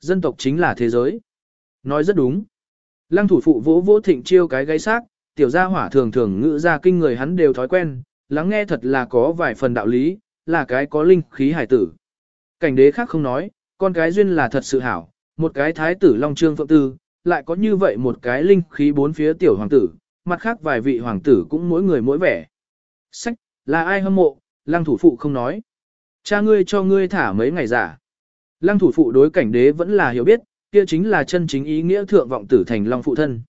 Dân tộc chính là thế giới. Nói rất đúng. Lăng thủ phụ vỗ vỗ thịnh chiêu cái gáy xác, tiểu gia hỏa thường thường ngữ ra kinh người hắn đều thói quen, lắng nghe thật là có vài phần đạo lý, là cái có linh khí hải tử. Cảnh đế khác không nói, con cái duyên là thật sự hảo, một cái thái tử Long Trương Phượng Tư, lại có như vậy một cái linh khí bốn phía tiểu hoàng tử, mặt khác vài vị hoàng tử cũng mỗi người mỗi vẻ. Sách, là ai hâm mộ, lăng thủ phụ không nói. Cha ngươi cho ngươi thả mấy ngày giả. Lăng thủ phụ đối cảnh đế vẫn là hiểu biết, kia chính là chân chính ý nghĩa thượng vọng tử thành long phụ thân.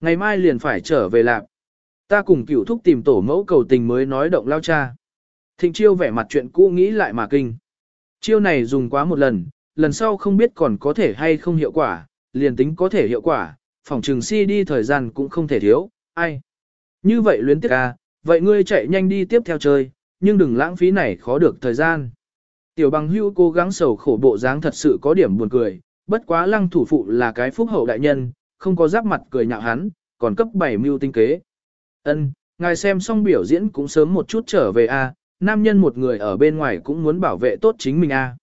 Ngày mai liền phải trở về lạc. Ta cùng cửu thúc tìm tổ mẫu cầu tình mới nói động lao cha. Thịnh chiêu vẻ mặt chuyện cũ nghĩ lại mà kinh. Chiêu này dùng quá một lần, lần sau không biết còn có thể hay không hiệu quả, liền tính có thể hiệu quả, phòng trừng si đi thời gian cũng không thể thiếu, ai. Như vậy luyến tiếc à, vậy ngươi chạy nhanh đi tiếp theo chơi, nhưng đừng lãng phí này khó được thời gian. Tiểu bằng hưu cố gắng sầu khổ bộ dáng thật sự có điểm buồn cười, bất quá lăng thủ phụ là cái phúc hậu đại nhân, không có giáp mặt cười nhạo hắn, còn cấp bảy mưu tinh kế. Ân, ngài xem xong biểu diễn cũng sớm một chút trở về a, nam nhân một người ở bên ngoài cũng muốn bảo vệ tốt chính mình a.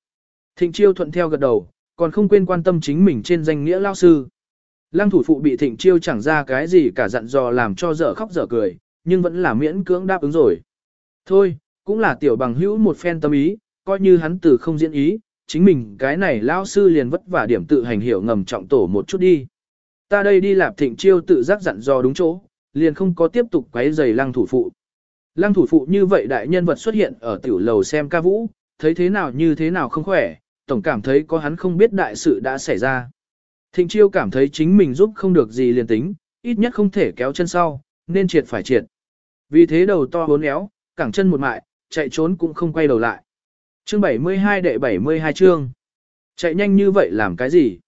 Thịnh chiêu thuận theo gật đầu, còn không quên quan tâm chính mình trên danh nghĩa lao sư. Lăng thủ phụ bị thịnh chiêu chẳng ra cái gì cả dặn dò làm cho dở khóc dở cười, nhưng vẫn là miễn cưỡng đáp ứng rồi. Thôi, cũng là tiểu bằng hữu một phen tâm ý, coi như hắn từ không diễn ý, chính mình cái này lao sư liền vất vả điểm tự hành hiểu ngầm trọng tổ một chút đi. Ta đây đi lạp thịnh chiêu tự giác dặn dò đúng chỗ, liền không có tiếp tục quấy giày lăng thủ phụ. Lăng thủ phụ như vậy đại nhân vật xuất hiện ở tiểu lầu xem ca vũ, thấy thế nào như thế nào không khỏe, tổng cảm thấy có hắn không biết đại sự đã xảy ra. Thịnh chiêu cảm thấy chính mình giúp không được gì liền tính, ít nhất không thể kéo chân sau, nên triệt phải triệt. Vì thế đầu to bốn éo, cẳng chân một mại, chạy trốn cũng không quay đầu lại. Chương 72 đệ 72 chương. Chạy nhanh như vậy làm cái gì?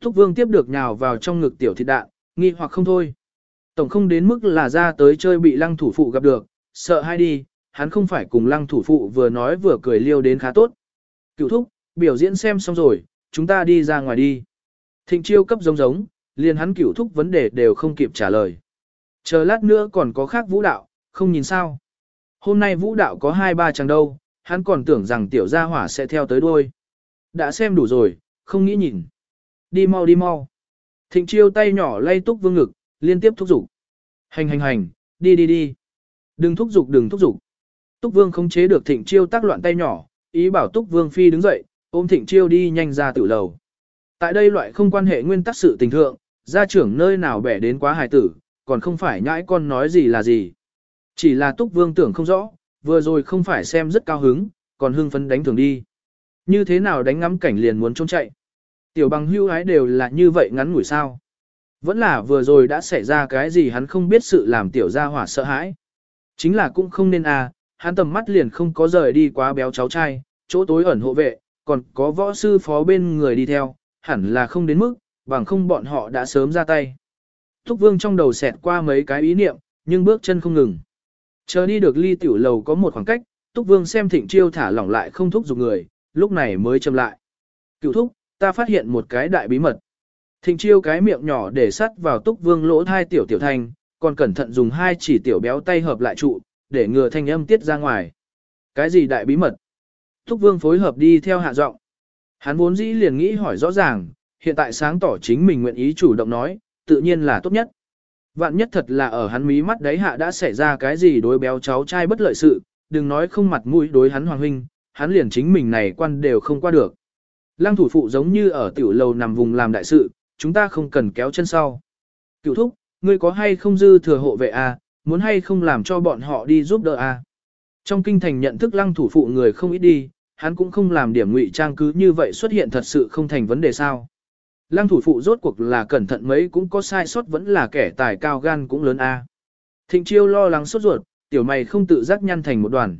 Thúc vương tiếp được nhào vào trong ngực tiểu thịt đạn, nghi hoặc không thôi. Tổng không đến mức là ra tới chơi bị lăng thủ phụ gặp được, sợ hay đi, hắn không phải cùng lăng thủ phụ vừa nói vừa cười liêu đến khá tốt. Cựu thúc, biểu diễn xem xong rồi, chúng ta đi ra ngoài đi. Thịnh chiêu cấp giống giống, liền hắn cựu thúc vấn đề đều không kịp trả lời. Chờ lát nữa còn có khác vũ đạo, không nhìn sao. Hôm nay vũ đạo có hai ba chàng đâu, hắn còn tưởng rằng tiểu gia hỏa sẽ theo tới đuôi. Đã xem đủ rồi, không nghĩ nhìn. Đi mau đi mau. Thịnh chiêu tay nhỏ lay túc vương ngực, liên tiếp thúc giục. Hành hành hành, đi đi đi. Đừng thúc giục đừng thúc giục. Túc vương không chế được thịnh chiêu tác loạn tay nhỏ, ý bảo túc vương phi đứng dậy, ôm thịnh chiêu đi nhanh ra tử lầu. Tại đây loại không quan hệ nguyên tắc sự tình thượng, gia trưởng nơi nào bẻ đến quá hài tử, còn không phải nhãi con nói gì là gì. Chỉ là túc vương tưởng không rõ, vừa rồi không phải xem rất cao hứng, còn hưng phấn đánh thường đi. Như thế nào đánh ngắm cảnh liền muốn trốn chạy. Tiểu bằng hưu ái đều là như vậy ngắn ngủi sao. Vẫn là vừa rồi đã xảy ra cái gì hắn không biết sự làm tiểu gia hỏa sợ hãi. Chính là cũng không nên à, hắn tầm mắt liền không có rời đi quá béo cháu trai, chỗ tối ẩn hộ vệ, còn có võ sư phó bên người đi theo, hẳn là không đến mức, bằng không bọn họ đã sớm ra tay. Thúc vương trong đầu xẹt qua mấy cái ý niệm, nhưng bước chân không ngừng. Chờ đi được ly tiểu lầu có một khoảng cách, Túc Vương xem thịnh chiêu thả lỏng lại không thúc giục người, lúc này mới châm lại. Cựu thúc, ta phát hiện một cái đại bí mật. Thịnh chiêu cái miệng nhỏ để sắt vào Túc Vương lỗ thai tiểu tiểu thanh, còn cẩn thận dùng hai chỉ tiểu béo tay hợp lại trụ, để ngừa thanh âm tiết ra ngoài. Cái gì đại bí mật? Túc Vương phối hợp đi theo hạ giọng. Hắn vốn dĩ liền nghĩ hỏi rõ ràng, hiện tại sáng tỏ chính mình nguyện ý chủ động nói, tự nhiên là tốt nhất. Vạn nhất thật là ở hắn mí mắt đấy hạ đã xảy ra cái gì đối béo cháu trai bất lợi sự, đừng nói không mặt mũi đối hắn hoàng huynh, hắn liền chính mình này quan đều không qua được. Lăng thủ phụ giống như ở tiểu lầu nằm vùng làm đại sự, chúng ta không cần kéo chân sau. Cựu thúc, ngươi có hay không dư thừa hộ vệ a, à, muốn hay không làm cho bọn họ đi giúp đỡ a. À? Trong kinh thành nhận thức lăng thủ phụ người không ít đi, hắn cũng không làm điểm ngụy trang cứ như vậy xuất hiện thật sự không thành vấn đề sao. Lăng thủ phụ rốt cuộc là cẩn thận mấy cũng có sai sót vẫn là kẻ tài cao gan cũng lớn a. Thịnh chiêu lo lắng sốt ruột, tiểu mày không tự giác nhăn thành một đoàn.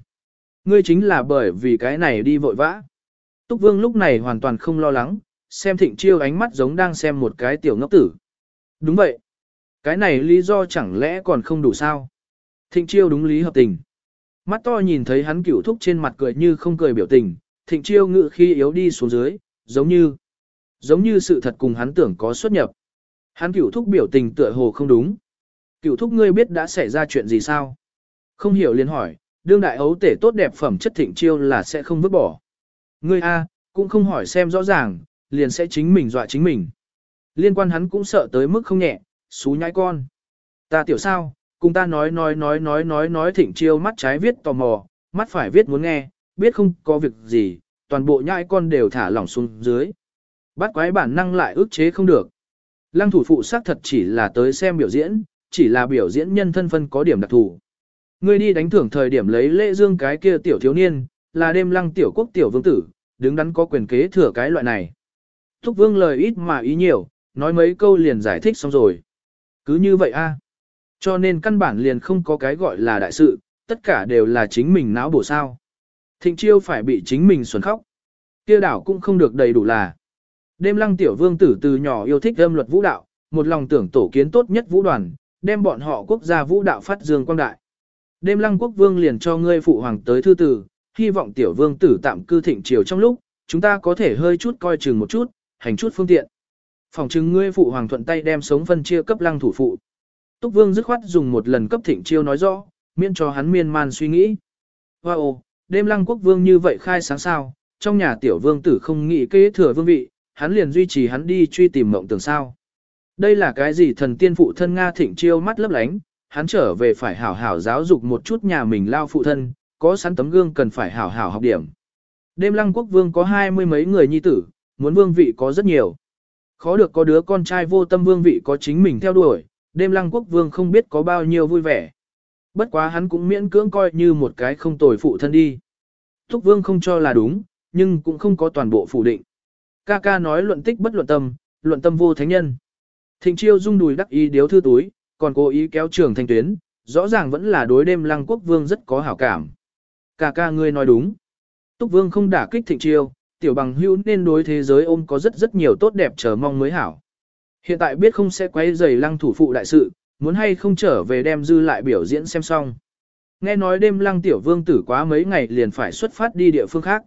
Ngươi chính là bởi vì cái này đi vội vã. Túc vương lúc này hoàn toàn không lo lắng, xem thịnh chiêu ánh mắt giống đang xem một cái tiểu ngốc tử. Đúng vậy. Cái này lý do chẳng lẽ còn không đủ sao? Thịnh chiêu đúng lý hợp tình. Mắt to nhìn thấy hắn cửu thúc trên mặt cười như không cười biểu tình, thịnh chiêu ngự khi yếu đi xuống dưới, giống như, giống như sự thật cùng hắn tưởng có xuất nhập. Hắn cửu thúc biểu tình tựa hồ không đúng. Cửu thúc ngươi biết đã xảy ra chuyện gì sao? Không hiểu liền hỏi, đương đại ấu tể tốt đẹp phẩm chất thịnh chiêu là sẽ không vứt bỏ. Ngươi A, cũng không hỏi xem rõ ràng, liền sẽ chính mình dọa chính mình. Liên quan hắn cũng sợ tới mức không nhẹ, xú nhãi con. Ta tiểu sao, cùng ta nói nói nói nói nói nói thịnh chiêu mắt trái viết tò mò, mắt phải viết muốn nghe, biết không có việc gì, toàn bộ nhãi con đều thả lỏng xuống dưới. Bắt quái bản năng lại ức chế không được. Lăng thủ phụ xác thật chỉ là tới xem biểu diễn, chỉ là biểu diễn nhân thân phân có điểm đặc thù. Ngươi đi đánh thưởng thời điểm lấy lễ dương cái kia tiểu thiếu niên, là đêm lăng tiểu quốc tiểu vương tử, đứng đắn có quyền kế thừa cái loại này. Thúc vương lời ít mà ý nhiều, nói mấy câu liền giải thích xong rồi. Cứ như vậy a. Cho nên căn bản liền không có cái gọi là đại sự, tất cả đều là chính mình não bổ sao. Thịnh chiêu phải bị chính mình xuẩn khóc. kia đảo cũng không được đầy đủ là. Đêm lăng tiểu vương tử từ nhỏ yêu thích âm luật vũ đạo, một lòng tưởng tổ kiến tốt nhất vũ đoàn, đem bọn họ quốc gia vũ đạo phát dương quang đại. Đêm lăng quốc vương liền cho ngươi phụ hoàng tới thư tử, hy vọng tiểu vương tử tạm cư thịnh triều trong lúc, chúng ta có thể hơi chút coi chừng một chút, hành chút phương tiện. Phòng chứng ngươi phụ hoàng thuận tay đem sống phân chia cấp lăng thủ phụ. Túc vương dứt khoát dùng một lần cấp thịnh chiêu nói rõ, miễn cho hắn miên man suy nghĩ. Wow, đêm lăng quốc vương như vậy khai sáng sao, trong nhà tiểu vương tử không nghĩ kế thừa vương vị, hắn liền duy trì hắn đi truy tìm mộng tưởng sao. Đây là cái gì thần tiên phụ thân Nga thịnh chiêu mắt lấp lánh, hắn trở về phải hảo hảo giáo dục một chút nhà mình lao phụ thân, có sẵn tấm gương cần phải hảo hảo học điểm. Đêm lăng quốc vương có hai mươi mấy người nhi tử, muốn vương vị có rất nhiều. Khó được có đứa con trai vô tâm vương vị có chính mình theo đuổi, đêm lăng quốc vương không biết có bao nhiêu vui vẻ. Bất quá hắn cũng miễn cưỡng coi như một cái không tồi phụ thân đi. Thúc vương không cho là đúng, nhưng cũng không có toàn bộ phủ định. Ca ca nói luận tích bất luận tâm, luận tâm vô thánh nhân. Thịnh chiêu rung đùi đắc ý điếu thư túi, còn cố ý kéo trường thanh tuyến, rõ ràng vẫn là đối đêm lăng quốc vương rất có hảo cảm. Ca ca ngươi nói đúng. Túc vương không đả kích thịnh chiêu, tiểu bằng hữu nên đối thế giới ôm có rất rất nhiều tốt đẹp chờ mong mới hảo. Hiện tại biết không sẽ quấy giày lăng thủ phụ đại sự, muốn hay không trở về đem dư lại biểu diễn xem xong. Nghe nói đêm lăng tiểu vương tử quá mấy ngày liền phải xuất phát đi địa phương khác.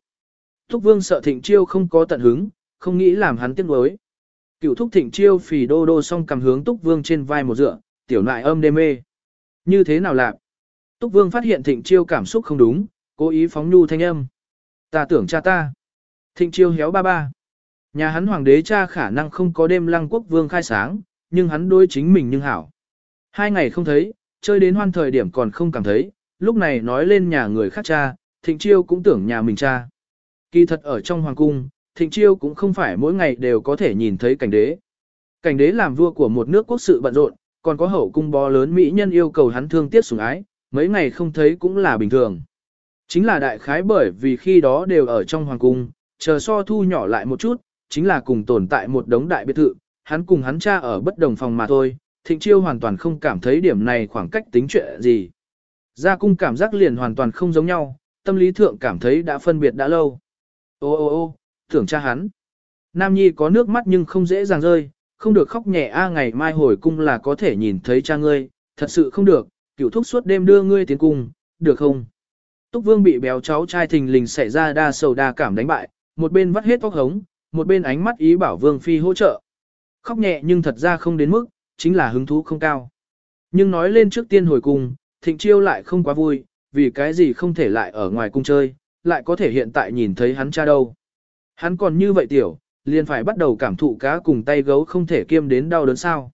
Thúc vương sợ thịnh chiêu không có tận hứng, không nghĩ làm hắn tiếc nuối. Cựu thúc thịnh chiêu phì đô đô xong cầm hướng túc vương trên vai một dựa, tiểu nại âm đê mê. Như thế nào lạc? Túc vương phát hiện thịnh chiêu cảm xúc không đúng, cố ý phóng nhu thanh âm. Ta tưởng cha ta. Thịnh chiêu héo ba ba. Nhà hắn hoàng đế cha khả năng không có đêm lăng quốc vương khai sáng, nhưng hắn đối chính mình nhưng hảo. Hai ngày không thấy, chơi đến hoan thời điểm còn không cảm thấy, lúc này nói lên nhà người khác cha, thịnh chiêu cũng tưởng nhà mình cha. Kỳ thật ở trong hoàng cung, thịnh chiêu cũng không phải mỗi ngày đều có thể nhìn thấy cảnh đế. Cảnh đế làm vua của một nước quốc sự bận rộn, còn có hậu cung bó lớn mỹ nhân yêu cầu hắn thương tiếc sủng ái, mấy ngày không thấy cũng là bình thường. Chính là đại khái bởi vì khi đó đều ở trong hoàng cung, chờ so thu nhỏ lại một chút, chính là cùng tồn tại một đống đại biệt thự, hắn cùng hắn cha ở bất đồng phòng mà thôi, thịnh chiêu hoàn toàn không cảm thấy điểm này khoảng cách tính chuyện gì. Gia cung cảm giác liền hoàn toàn không giống nhau, tâm lý thượng cảm thấy đã phân biệt đã lâu. Ô ô ô, tưởng cha hắn. Nam Nhi có nước mắt nhưng không dễ dàng rơi, không được khóc nhẹ a ngày mai hồi cung là có thể nhìn thấy cha ngươi, thật sự không được, cửu thúc suốt đêm đưa ngươi tiến cung, được không? Túc Vương bị béo cháu trai thình lình xảy ra đa sầu đa cảm đánh bại, một bên vắt hết tóc hống, một bên ánh mắt ý bảo Vương Phi hỗ trợ. Khóc nhẹ nhưng thật ra không đến mức, chính là hứng thú không cao. Nhưng nói lên trước tiên hồi cung, thịnh chiêu lại không quá vui, vì cái gì không thể lại ở ngoài cung chơi, lại có thể hiện tại nhìn thấy hắn cha đâu. Hắn còn như vậy tiểu, liền phải bắt đầu cảm thụ cá cùng tay gấu không thể kiêm đến đau đớn sao.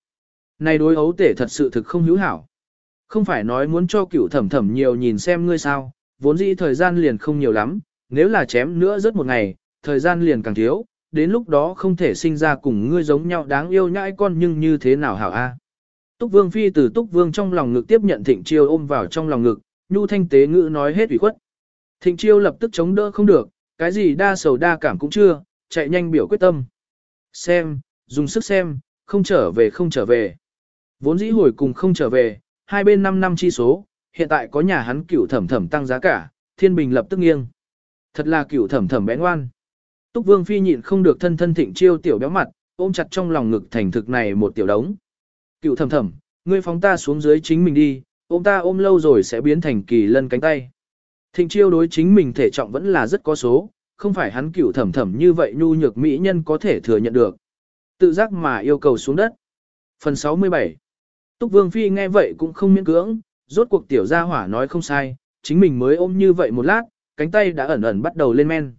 Này đối ấu tể thật sự thực không hữu hảo. Không phải nói muốn cho cựu thẩm thẩm nhiều nhìn xem ngươi sao, vốn dĩ thời gian liền không nhiều lắm, nếu là chém nữa rất một ngày, thời gian liền càng thiếu, đến lúc đó không thể sinh ra cùng ngươi giống nhau đáng yêu nhãi con nhưng như thế nào hảo a. Túc Vương Phi từ Túc Vương trong lòng ngực tiếp nhận Thịnh Chiêu ôm vào trong lòng ngực, nhu thanh tế ngữ nói hết ủy khuất. Thịnh Chiêu lập tức chống đỡ không được, cái gì đa sầu đa cảm cũng chưa, chạy nhanh biểu quyết tâm. Xem, dùng sức xem, không trở về không trở về. Vốn dĩ hồi cùng không trở về, hai bên 5 năm chi số, hiện tại có nhà hắn cửu thẩm thẩm tăng giá cả, thiên bình lập tức nghiêng. Thật là cửu thẩm thẩm bé ngoan. Túc Vương Phi nhịn không được thân thân thịnh chiêu tiểu béo mặt, ôm chặt trong lòng ngực thành thực này một tiểu đống. Cửu thẩm thẩm, ngươi phóng ta xuống dưới chính mình đi, ôm ta ôm lâu rồi sẽ biến thành kỳ lân cánh tay. Thịnh chiêu đối chính mình thể trọng vẫn là rất có số, không phải hắn cửu thẩm thẩm như vậy nhu nhược mỹ nhân có thể thừa nhận được. Tự giác mà yêu cầu xuống đất. Phần 67 Túc Vương Phi nghe vậy cũng không miễn cưỡng, rốt cuộc tiểu gia hỏa nói không sai, chính mình mới ôm như vậy một lát, cánh tay đã ẩn ẩn bắt đầu lên men.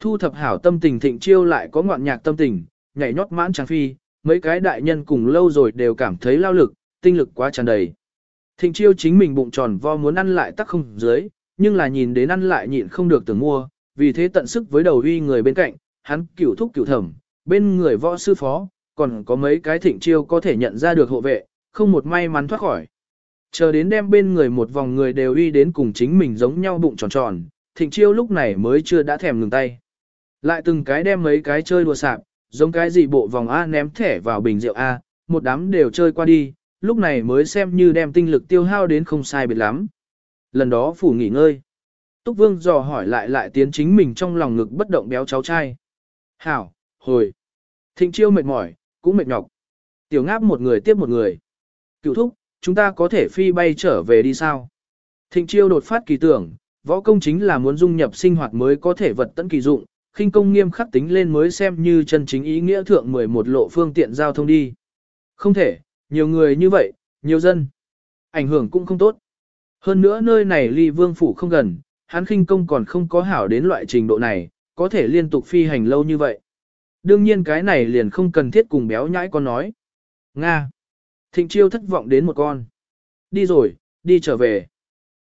Thu thập hảo tâm tình thịnh chiêu lại có ngoạn nhạc tâm tình, nhảy nhót mãn trang phi, mấy cái đại nhân cùng lâu rồi đều cảm thấy lao lực, tinh lực quá tràn đầy. Thịnh chiêu chính mình bụng tròn vo muốn ăn lại tắc không dưới, nhưng là nhìn đến ăn lại nhịn không được tưởng mua, vì thế tận sức với đầu uy người bên cạnh, hắn cửu thúc cửu thẩm, bên người võ sư phó, còn có mấy cái thịnh chiêu có thể nhận ra được hộ vệ, không một may mắn thoát khỏi. Chờ đến đem bên người một vòng người đều uy đến cùng chính mình giống nhau bụng tròn tròn, thịnh chiêu lúc này mới chưa đã thèm ngừng tay. Lại từng cái đem mấy cái chơi đùa sạp, giống cái gì bộ vòng A ném thẻ vào bình rượu A, một đám đều chơi qua đi, lúc này mới xem như đem tinh lực tiêu hao đến không sai biệt lắm. Lần đó phủ nghỉ ngơi. Túc Vương dò hỏi lại lại tiến chính mình trong lòng ngực bất động béo cháu trai. Hảo, hồi. Thịnh chiêu mệt mỏi, cũng mệt nhọc. Tiểu ngáp một người tiếp một người. Cựu thúc, chúng ta có thể phi bay trở về đi sao? Thịnh chiêu đột phát kỳ tưởng, võ công chính là muốn dung nhập sinh hoạt mới có thể vật tận kỳ dụng, khinh công nghiêm khắc tính lên mới xem như chân chính ý nghĩa thượng 11 lộ phương tiện giao thông đi. Không thể, nhiều người như vậy, nhiều dân. Ảnh hưởng cũng không tốt. Hơn nữa nơi này ly vương phủ không gần, hắn khinh công còn không có hảo đến loại trình độ này, có thể liên tục phi hành lâu như vậy. Đương nhiên cái này liền không cần thiết cùng béo nhãi con nói. Nga. Thịnh chiêu thất vọng đến một con. Đi rồi, đi trở về.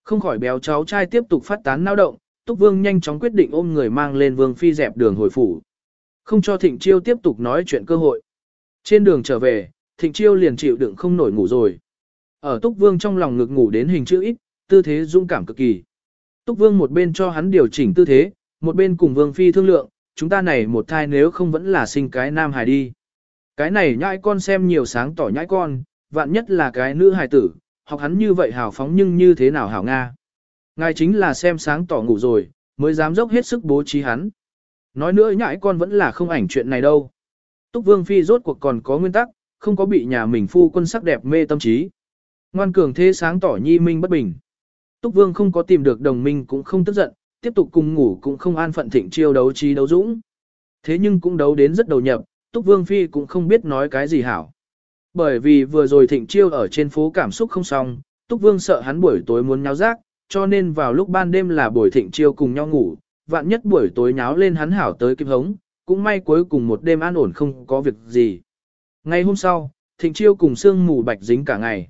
Không khỏi béo cháu trai tiếp tục phát tán nao động, Túc Vương nhanh chóng quyết định ôm người mang lên Vương Phi dẹp đường hồi phủ. Không cho Thịnh Chiêu tiếp tục nói chuyện cơ hội. Trên đường trở về, Thịnh Chiêu liền chịu đựng không nổi ngủ rồi. Ở Túc Vương trong lòng ngực ngủ đến hình chữ ít, tư thế dũng cảm cực kỳ. Túc Vương một bên cho hắn điều chỉnh tư thế, một bên cùng Vương Phi thương lượng, chúng ta này một thai nếu không vẫn là sinh cái nam hài đi. Cái này nhãi con xem nhiều sáng tỏ nhãi con, vạn nhất là cái nữ hài tử, học hắn như vậy hào phóng nhưng như thế nào hảo Nga. Ngài chính là xem sáng tỏ ngủ rồi, mới dám dốc hết sức bố trí hắn. Nói nữa nhãi con vẫn là không ảnh chuyện này đâu. Túc Vương Phi rốt cuộc còn có nguyên tắc, không có bị nhà mình phu quân sắc đẹp mê tâm trí. Ngoan cường thế sáng tỏ nhi minh bất bình. Túc Vương không có tìm được đồng minh cũng không tức giận, tiếp tục cùng ngủ cũng không an phận thịnh chiêu đấu trí đấu dũng. Thế nhưng cũng đấu đến rất đầu nhập, Túc Vương Phi cũng không biết nói cái gì hảo. Bởi vì vừa rồi thịnh chiêu ở trên phố cảm xúc không xong, Túc Vương sợ hắn buổi tối muốn nháo rác, cho nên vào lúc ban đêm là buổi thịnh chiêu cùng nhau ngủ, vạn nhất buổi tối nháo lên hắn hảo tới kịp hống, cũng may cuối cùng một đêm an ổn không có việc gì. Ngày hôm sau, thịnh chiêu cùng sương mù bạch dính cả ngày.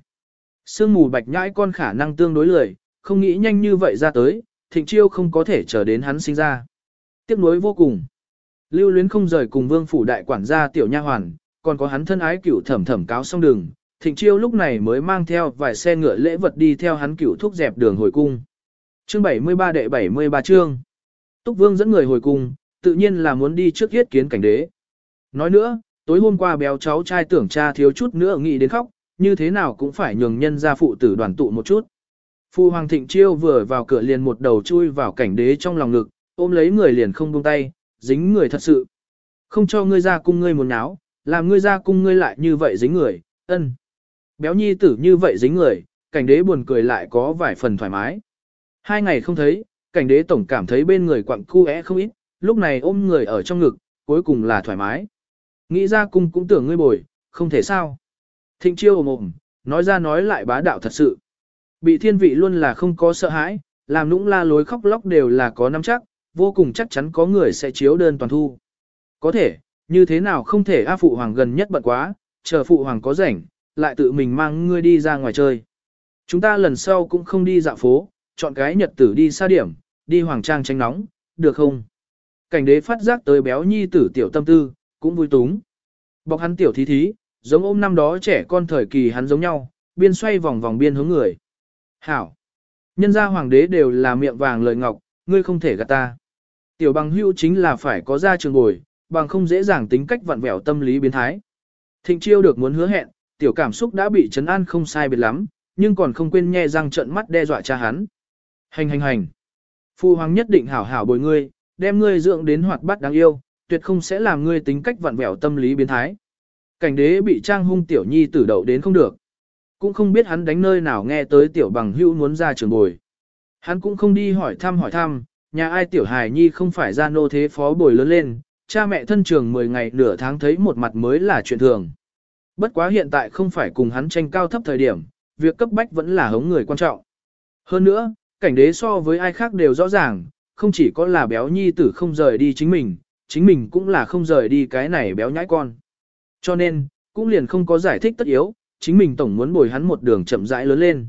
Sương mù bạch nhãi con khả năng tương đối lười, không nghĩ nhanh như vậy ra tới, thịnh chiêu không có thể chờ đến hắn sinh ra. Tiếc nuối vô cùng. Lưu luyến không rời cùng vương phủ đại quản gia tiểu nha hoàn, còn có hắn thân ái cửu thẩm thẩm cáo xong đường, Thịnh Chiêu lúc này mới mang theo vài xe ngựa lễ vật đi theo hắn cửu thúc dẹp đường hồi cung. Chương 73 đệ 73 chương. Túc Vương dẫn người hồi cung, tự nhiên là muốn đi trước yết kiến cảnh đế. Nói nữa, tối hôm qua béo cháu trai tưởng cha thiếu chút nữa nghĩ đến khóc, như thế nào cũng phải nhường nhân gia phụ tử đoàn tụ một chút. Phu Hoàng Thịnh Chiêu vừa vào cửa liền một đầu chui vào cảnh đế trong lòng ngực, ôm lấy người liền không buông tay, dính người thật sự. Không cho ngươi ra cung ngươi muốn náo, làm ngươi ra cung ngươi lại như vậy dính người, ân. Béo nhi tử như vậy dính người, cảnh đế buồn cười lại có vài phần thoải mái. Hai ngày không thấy, cảnh đế tổng cảm thấy bên người quặng cu é không ít, lúc này ôm người ở trong ngực, cuối cùng là thoải mái. Nghĩ ra cung cũng tưởng ngươi bồi, không thể sao. Thịnh chiêu ồm ồm, nói ra nói lại bá đạo thật sự. Bị thiên vị luôn là không có sợ hãi, làm nũng la lối khóc lóc đều là có nắm chắc, vô cùng chắc chắn có người sẽ chiếu đơn toàn thu. Có thể, như thế nào không thể A Phụ Hoàng gần nhất bận quá, chờ Phụ Hoàng có rảnh, lại tự mình mang ngươi đi ra ngoài chơi. Chúng ta lần sau cũng không đi dạo phố, chọn cái nhật tử đi xa điểm, đi hoàng trang tránh nóng, được không? Cảnh đế phát giác tới béo nhi tử tiểu tâm tư, cũng vui túng. Bọc hắn tiểu thí thí, giống ôm năm đó trẻ con thời kỳ hắn giống nhau, biên xoay vòng vòng biên hướng người. Hảo! Nhân gia hoàng đế đều là miệng vàng lời ngọc, ngươi không thể gạt ta. Tiểu bằng hữu chính là phải có ra trường bồi, bằng không dễ dàng tính cách vặn vẹo tâm lý biến thái. Thịnh chiêu được muốn hứa hẹn, tiểu cảm xúc đã bị chấn an không sai biệt lắm, nhưng còn không quên nhe răng trợn mắt đe dọa cha hắn. Hành hành hành. Phu hoàng nhất định hảo hảo bồi ngươi, đem ngươi dưỡng đến hoạt bát đáng yêu, tuyệt không sẽ làm ngươi tính cách vặn vẹo tâm lý biến thái. Cảnh đế bị trang hung tiểu nhi tử đậu đến không được. Cũng không biết hắn đánh nơi nào nghe tới tiểu bằng hữu muốn ra trường bồi. Hắn cũng không đi hỏi thăm hỏi thăm, nhà ai tiểu hài nhi không phải ra nô thế phó bồi lớn lên, cha mẹ thân trường 10 ngày nửa tháng thấy một mặt mới là chuyện thường. Bất quá hiện tại không phải cùng hắn tranh cao thấp thời điểm, việc cấp bách vẫn là hống người quan trọng. Hơn nữa, cảnh đế so với ai khác đều rõ ràng, không chỉ có là béo nhi tử không rời đi chính mình, chính mình cũng là không rời đi cái này béo nhãi con. Cho nên, cũng liền không có giải thích tất yếu, chính mình tổng muốn bồi hắn một đường chậm rãi lớn lên.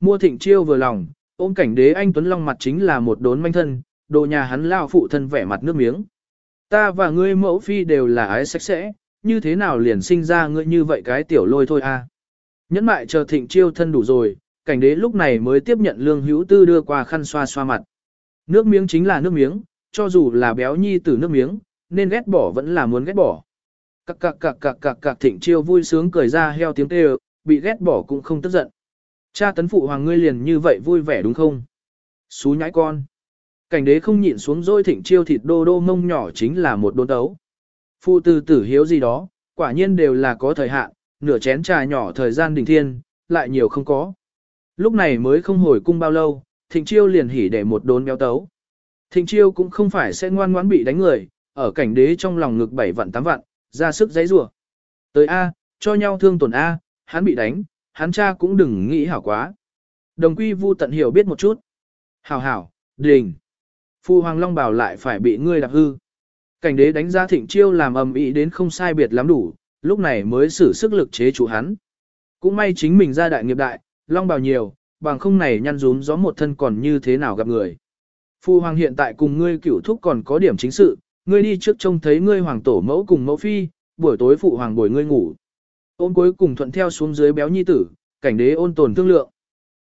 Mua thịnh chiêu vừa lòng, ôm cảnh đế anh Tuấn Long mặt chính là một đốn manh thân, đồ nhà hắn lao phụ thân vẻ mặt nước miếng. Ta và ngươi mẫu phi đều là ái sạch sẽ, như thế nào liền sinh ra ngươi như vậy cái tiểu lôi thôi a. Nhẫn mại chờ thịnh chiêu thân đủ rồi, cảnh đế lúc này mới tiếp nhận lương hữu tư đưa qua khăn xoa xoa mặt. Nước miếng chính là nước miếng, cho dù là béo nhi từ nước miếng, nên ghét bỏ vẫn là muốn ghét bỏ. Cạc cạc cạc cạc cạc cạc thịnh chiêu vui sướng cười ra heo tiếng kêu, bị ghét bỏ cũng không tức giận. Cha tấn phụ hoàng ngươi liền như vậy vui vẻ đúng không? Xú nhãi con. Cảnh đế không nhịn xuống rồi thịnh chiêu thịt đô đô mông nhỏ chính là một đôn tấu. Phụ từ tử hiếu gì đó, quả nhiên đều là có thời hạn, nửa chén trà nhỏ thời gian đỉnh thiên, lại nhiều không có. Lúc này mới không hồi cung bao lâu, thịnh chiêu liền hỉ để một đốn béo tấu. Thịnh chiêu cũng không phải sẽ ngoan ngoãn bị đánh người, ở cảnh đế trong lòng ngực bảy vạn tám vạn, ra sức giấy rủa. Tới A, cho nhau thương tổn A, hắn bị đánh, hắn cha cũng đừng nghĩ hảo quá. Đồng quy vu tận hiểu biết một chút. Hảo hảo, đình. Phu Hoàng Long bảo lại phải bị ngươi đạp hư. Cảnh đế đánh ra thịnh chiêu làm ầm ĩ đến không sai biệt lắm đủ, lúc này mới sử sức lực chế chủ hắn. Cũng may chính mình ra đại nghiệp đại, Long bảo nhiều, bằng không này nhăn rúm gió một thân còn như thế nào gặp người. Phu Hoàng hiện tại cùng ngươi cửu thúc còn có điểm chính sự, ngươi đi trước trông thấy ngươi hoàng tổ mẫu cùng mẫu phi, buổi tối phụ hoàng bồi ngươi ngủ. Ôn cuối cùng thuận theo xuống dưới béo nhi tử, cảnh đế ôn tồn thương lượng.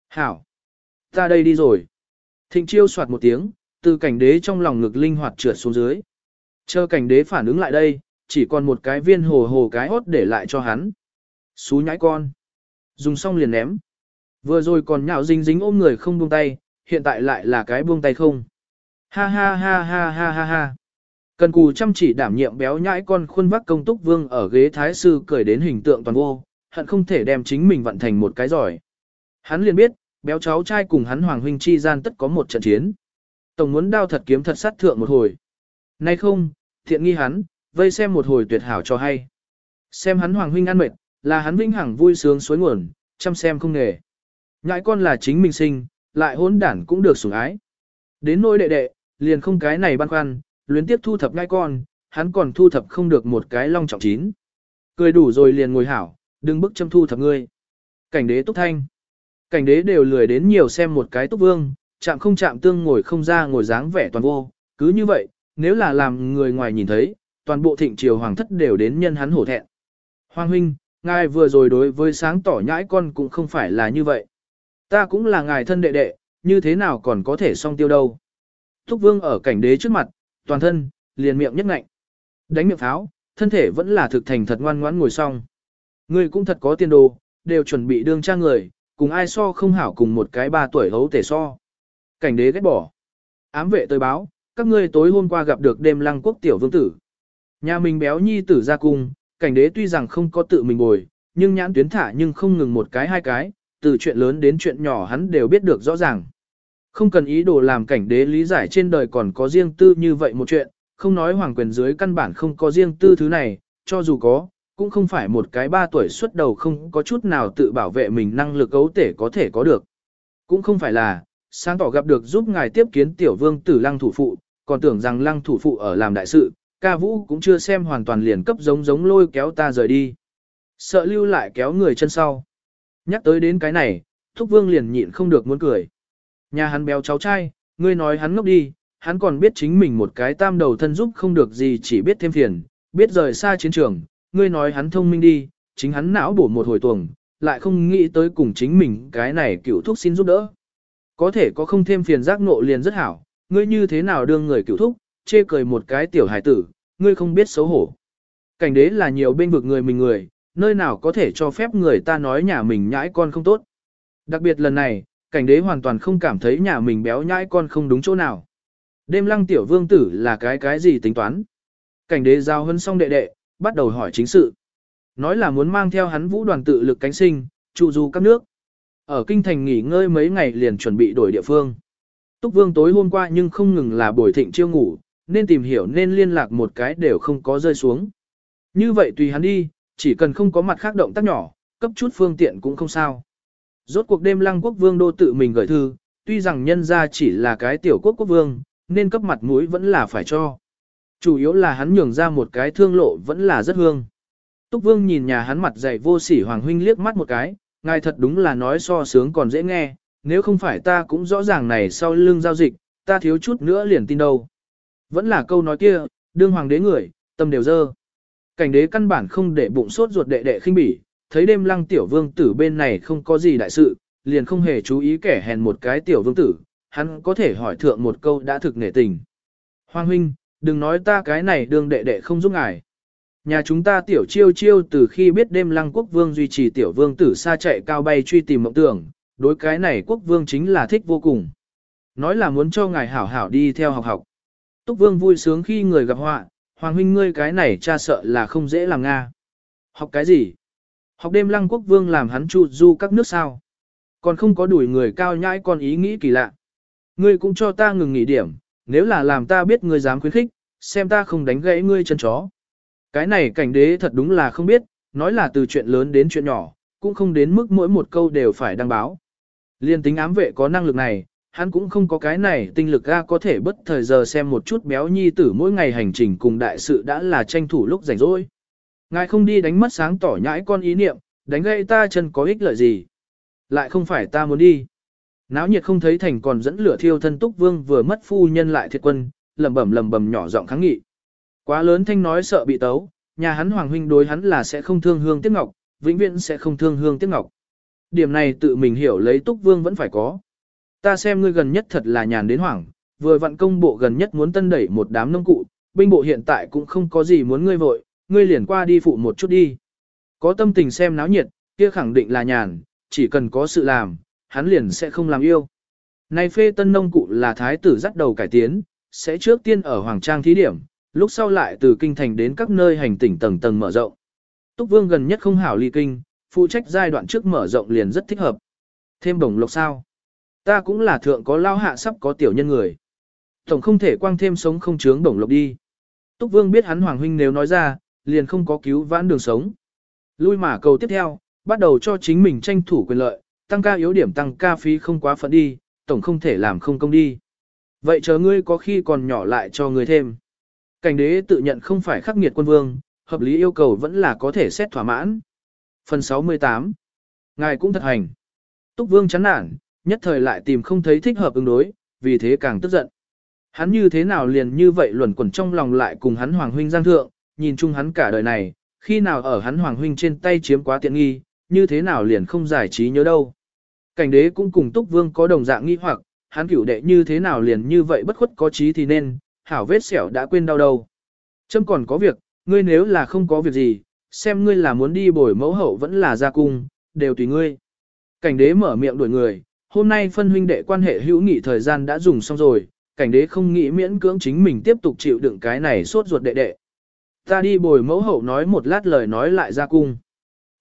Hảo! Ta đây đi rồi. Thịnh chiêu soạt một tiếng, từ cảnh đế trong lòng ngực linh hoạt trượt xuống dưới. Chờ cảnh đế phản ứng lại đây, chỉ còn một cái viên hồ hồ cái hốt để lại cho hắn. Xú nhãi con. Dùng xong liền ném. Vừa rồi còn nhạo dính dính ôm người không buông tay, hiện tại lại là cái buông tay không. Ha ha ha ha ha ha ha. Cần cù chăm chỉ đảm nhiệm béo nhãi con khuôn vác công túc vương ở ghế thái sư cười đến hình tượng toàn vô, hận không thể đem chính mình vận thành một cái giỏi. Hắn liền biết, béo cháu trai cùng hắn hoàng huynh chi gian tất có một trận chiến. Tổng muốn đao thật kiếm thật sát thượng một hồi. Nay không, thiện nghi hắn, vây xem một hồi tuyệt hảo cho hay. Xem hắn hoàng huynh ăn mệt, là hắn vinh hằng vui sướng suối nguồn, chăm xem không nghề. Nhãi con là chính mình sinh, lại hỗn đản cũng được sủng ái. Đến nỗi đệ đệ, liền không cái này băn khoăn, luyến tiếp thu thập ngai con, hắn còn thu thập không được một cái long trọng chín. Cười đủ rồi liền ngồi hảo, đừng bức châm thu thập ngươi. Cảnh đế túc thanh. Cảnh đế đều lười đến nhiều xem một cái túc vương, chạm không chạm tương ngồi không ra ngồi dáng vẻ toàn vô. Cứ như vậy, nếu là làm người ngoài nhìn thấy, toàn bộ thịnh triều hoàng thất đều đến nhân hắn hổ thẹn. Hoàng huynh, ngài vừa rồi đối với sáng tỏ nhãi con cũng không phải là như vậy. Ta cũng là ngài thân đệ đệ, như thế nào còn có thể song tiêu đâu. Túc vương ở cảnh đế trước mặt, toàn thân, liền miệng nhất ngạnh. Đánh miệng pháo, thân thể vẫn là thực thành thật ngoan ngoãn ngồi xong. Ngươi cũng thật có tiền đồ, đều chuẩn bị đương cha người, cùng ai so không hảo cùng một cái ba tuổi hấu tể so. Cảnh đế ghét bỏ. Ám vệ tới báo, các ngươi tối hôm qua gặp được đêm lăng quốc tiểu vương tử. Nhà mình béo nhi tử ra cung, cảnh đế tuy rằng không có tự mình bồi, nhưng nhãn tuyến thả nhưng không ngừng một cái hai cái, từ chuyện lớn đến chuyện nhỏ hắn đều biết được rõ ràng. Không cần ý đồ làm cảnh đế lý giải trên đời còn có riêng tư như vậy một chuyện, không nói hoàng quyền dưới căn bản không có riêng tư thứ này, cho dù có, cũng không phải một cái ba tuổi xuất đầu không có chút nào tự bảo vệ mình năng lực ấu tể có thể có được. Cũng không phải là, sáng tỏ gặp được giúp ngài tiếp kiến tiểu vương tử lăng thủ phụ, còn tưởng rằng lăng thủ phụ ở làm đại sự, ca vũ cũng chưa xem hoàn toàn liền cấp giống giống lôi kéo ta rời đi. Sợ lưu lại kéo người chân sau. Nhắc tới đến cái này, thúc vương liền nhịn không được muốn cười. Nhà hắn béo cháu trai, ngươi nói hắn ngốc đi, hắn còn biết chính mình một cái tam đầu thân giúp không được gì chỉ biết thêm phiền, biết rời xa chiến trường, ngươi nói hắn thông minh đi, chính hắn não bổ một hồi tuồng, lại không nghĩ tới cùng chính mình cái này cựu thúc xin giúp đỡ. Có thể có không thêm phiền giác nộ liền rất hảo, ngươi như thế nào đương người cựu thúc, chê cười một cái tiểu hải tử, ngươi không biết xấu hổ. Cảnh đế là nhiều bên vực người mình người, nơi nào có thể cho phép người ta nói nhà mình nhãi con không tốt. Đặc biệt lần này, cảnh đế hoàn toàn không cảm thấy nhà mình béo nhãi con không đúng chỗ nào. Đêm lăng tiểu vương tử là cái cái gì tính toán. Cảnh đế giao hân xong đệ đệ, bắt đầu hỏi chính sự. Nói là muốn mang theo hắn vũ đoàn tự lực cánh sinh, trụ du các nước. Ở kinh thành nghỉ ngơi mấy ngày liền chuẩn bị đổi địa phương. Túc vương tối hôm qua nhưng không ngừng là buổi thịnh chiêu ngủ, nên tìm hiểu nên liên lạc một cái đều không có rơi xuống. Như vậy tùy hắn đi, chỉ cần không có mặt khác động tác nhỏ, cấp chút phương tiện cũng không sao. Rốt cuộc đêm lăng quốc vương đô tự mình gửi thư, tuy rằng nhân ra chỉ là cái tiểu quốc quốc vương, nên cấp mặt mũi vẫn là phải cho. Chủ yếu là hắn nhường ra một cái thương lộ vẫn là rất hương. Túc Vương nhìn nhà hắn mặt dày vô sỉ Hoàng Huynh liếc mắt một cái, ngài thật đúng là nói so sướng còn dễ nghe, nếu không phải ta cũng rõ ràng này sau lưng giao dịch, ta thiếu chút nữa liền tin đâu. Vẫn là câu nói kia, đương hoàng đế người, tâm đều dơ. Cảnh đế căn bản không để bụng sốt ruột đệ đệ khinh bỉ, thấy đêm lăng tiểu vương tử bên này không có gì đại sự, liền không hề chú ý kẻ hèn một cái tiểu vương tử, hắn có thể hỏi thượng một câu đã thực nể tình. Hoàng huynh, đừng nói ta cái này đương đệ đệ không giúp ngài. Nhà chúng ta tiểu chiêu chiêu từ khi biết đêm lăng quốc vương duy trì tiểu vương tử xa chạy cao bay truy tìm mộng tưởng, đối cái này quốc vương chính là thích vô cùng. Nói là muốn cho ngài hảo hảo đi theo học học. Túc vương vui sướng khi người gặp họa, hoàng huynh ngươi cái này cha sợ là không dễ làm Nga. Học cái gì? Học đêm lăng quốc vương làm hắn chu du các nước sao. Còn không có đuổi người cao nhãi còn ý nghĩ kỳ lạ. Ngươi cũng cho ta ngừng nghỉ điểm, nếu là làm ta biết ngươi dám khuyến khích, xem ta không đánh gãy ngươi chân chó. Cái này cảnh đế thật đúng là không biết, nói là từ chuyện lớn đến chuyện nhỏ, cũng không đến mức mỗi một câu đều phải đăng báo. Liên tính ám vệ có năng lực này, hắn cũng không có cái này tinh lực ra có thể bất thời giờ xem một chút béo nhi tử mỗi ngày hành trình cùng đại sự đã là tranh thủ lúc rảnh rỗi. Ngài không đi đánh mất sáng tỏ nhãi con ý niệm, đánh gây ta chân có ích lợi gì. Lại không phải ta muốn đi. Náo nhiệt không thấy thành còn dẫn lửa thiêu thân túc vương vừa mất phu nhân lại thiệt quân, lầm bẩm lầm bầm nhỏ giọng kháng nghị. Quá lớn thanh nói sợ bị tấu, nhà hắn hoàng huynh đối hắn là sẽ không thương hương tiếc ngọc, vĩnh viễn sẽ không thương hương tiếc ngọc. Điểm này tự mình hiểu lấy túc vương vẫn phải có. Ta xem ngươi gần nhất thật là nhàn đến hoảng, vừa vặn công bộ gần nhất muốn tân đẩy một đám nông cụ, binh bộ hiện tại cũng không có gì muốn ngươi vội, ngươi liền qua đi phụ một chút đi. Có tâm tình xem náo nhiệt, kia khẳng định là nhàn, chỉ cần có sự làm, hắn liền sẽ không làm yêu. Này phê tân nông cụ là thái tử dắt đầu cải tiến, sẽ trước tiên ở Hoàng Trang thí điểm, lúc sau lại từ kinh thành đến các nơi hành tỉnh tầng tầng mở rộng. Túc Vương gần nhất không hảo ly kinh, phụ trách giai đoạn trước mở rộng liền rất thích hợp. Thêm đồng lộc sao? Ta cũng là thượng có lao hạ sắp có tiểu nhân người. Tổng không thể quang thêm sống không chướng đồng lộc đi. Túc Vương biết hắn Hoàng Huynh nếu nói ra, liền không có cứu vãn đường sống. Lui mà cầu tiếp theo, bắt đầu cho chính mình tranh thủ quyền lợi, tăng ca yếu điểm tăng ca phí không quá phận đi, tổng không thể làm không công đi. Vậy chờ ngươi có khi còn nhỏ lại cho ngươi thêm. Cảnh đế tự nhận không phải khắc nghiệt quân vương, hợp lý yêu cầu vẫn là có thể xét thỏa mãn. Phần 68 Ngài cũng thật hành. Túc vương chán nản, nhất thời lại tìm không thấy thích hợp ứng đối, vì thế càng tức giận. Hắn như thế nào liền như vậy luẩn quẩn trong lòng lại cùng hắn hoàng huynh giang thượng, nhìn chung hắn cả đời này, khi nào ở hắn hoàng huynh trên tay chiếm quá tiện nghi, như thế nào liền không giải trí nhớ đâu. Cảnh đế cũng cùng túc vương có đồng dạng nghi hoặc, hắn cửu đệ như thế nào liền như vậy bất khuất có trí thì nên, hảo vết xẻo đã quên đau đầu. Châm còn có việc, ngươi nếu là không có việc gì, xem ngươi là muốn đi bồi mẫu hậu vẫn là ra cung, đều tùy ngươi. Cảnh đế mở miệng đuổi người, hôm nay phân huynh đệ quan hệ hữu nghị thời gian đã dùng xong rồi, cảnh đế không nghĩ miễn cưỡng chính mình tiếp tục chịu đựng cái này suốt ruột đệ đệ. Ta đi bồi mẫu hậu nói một lát lời nói lại ra cung.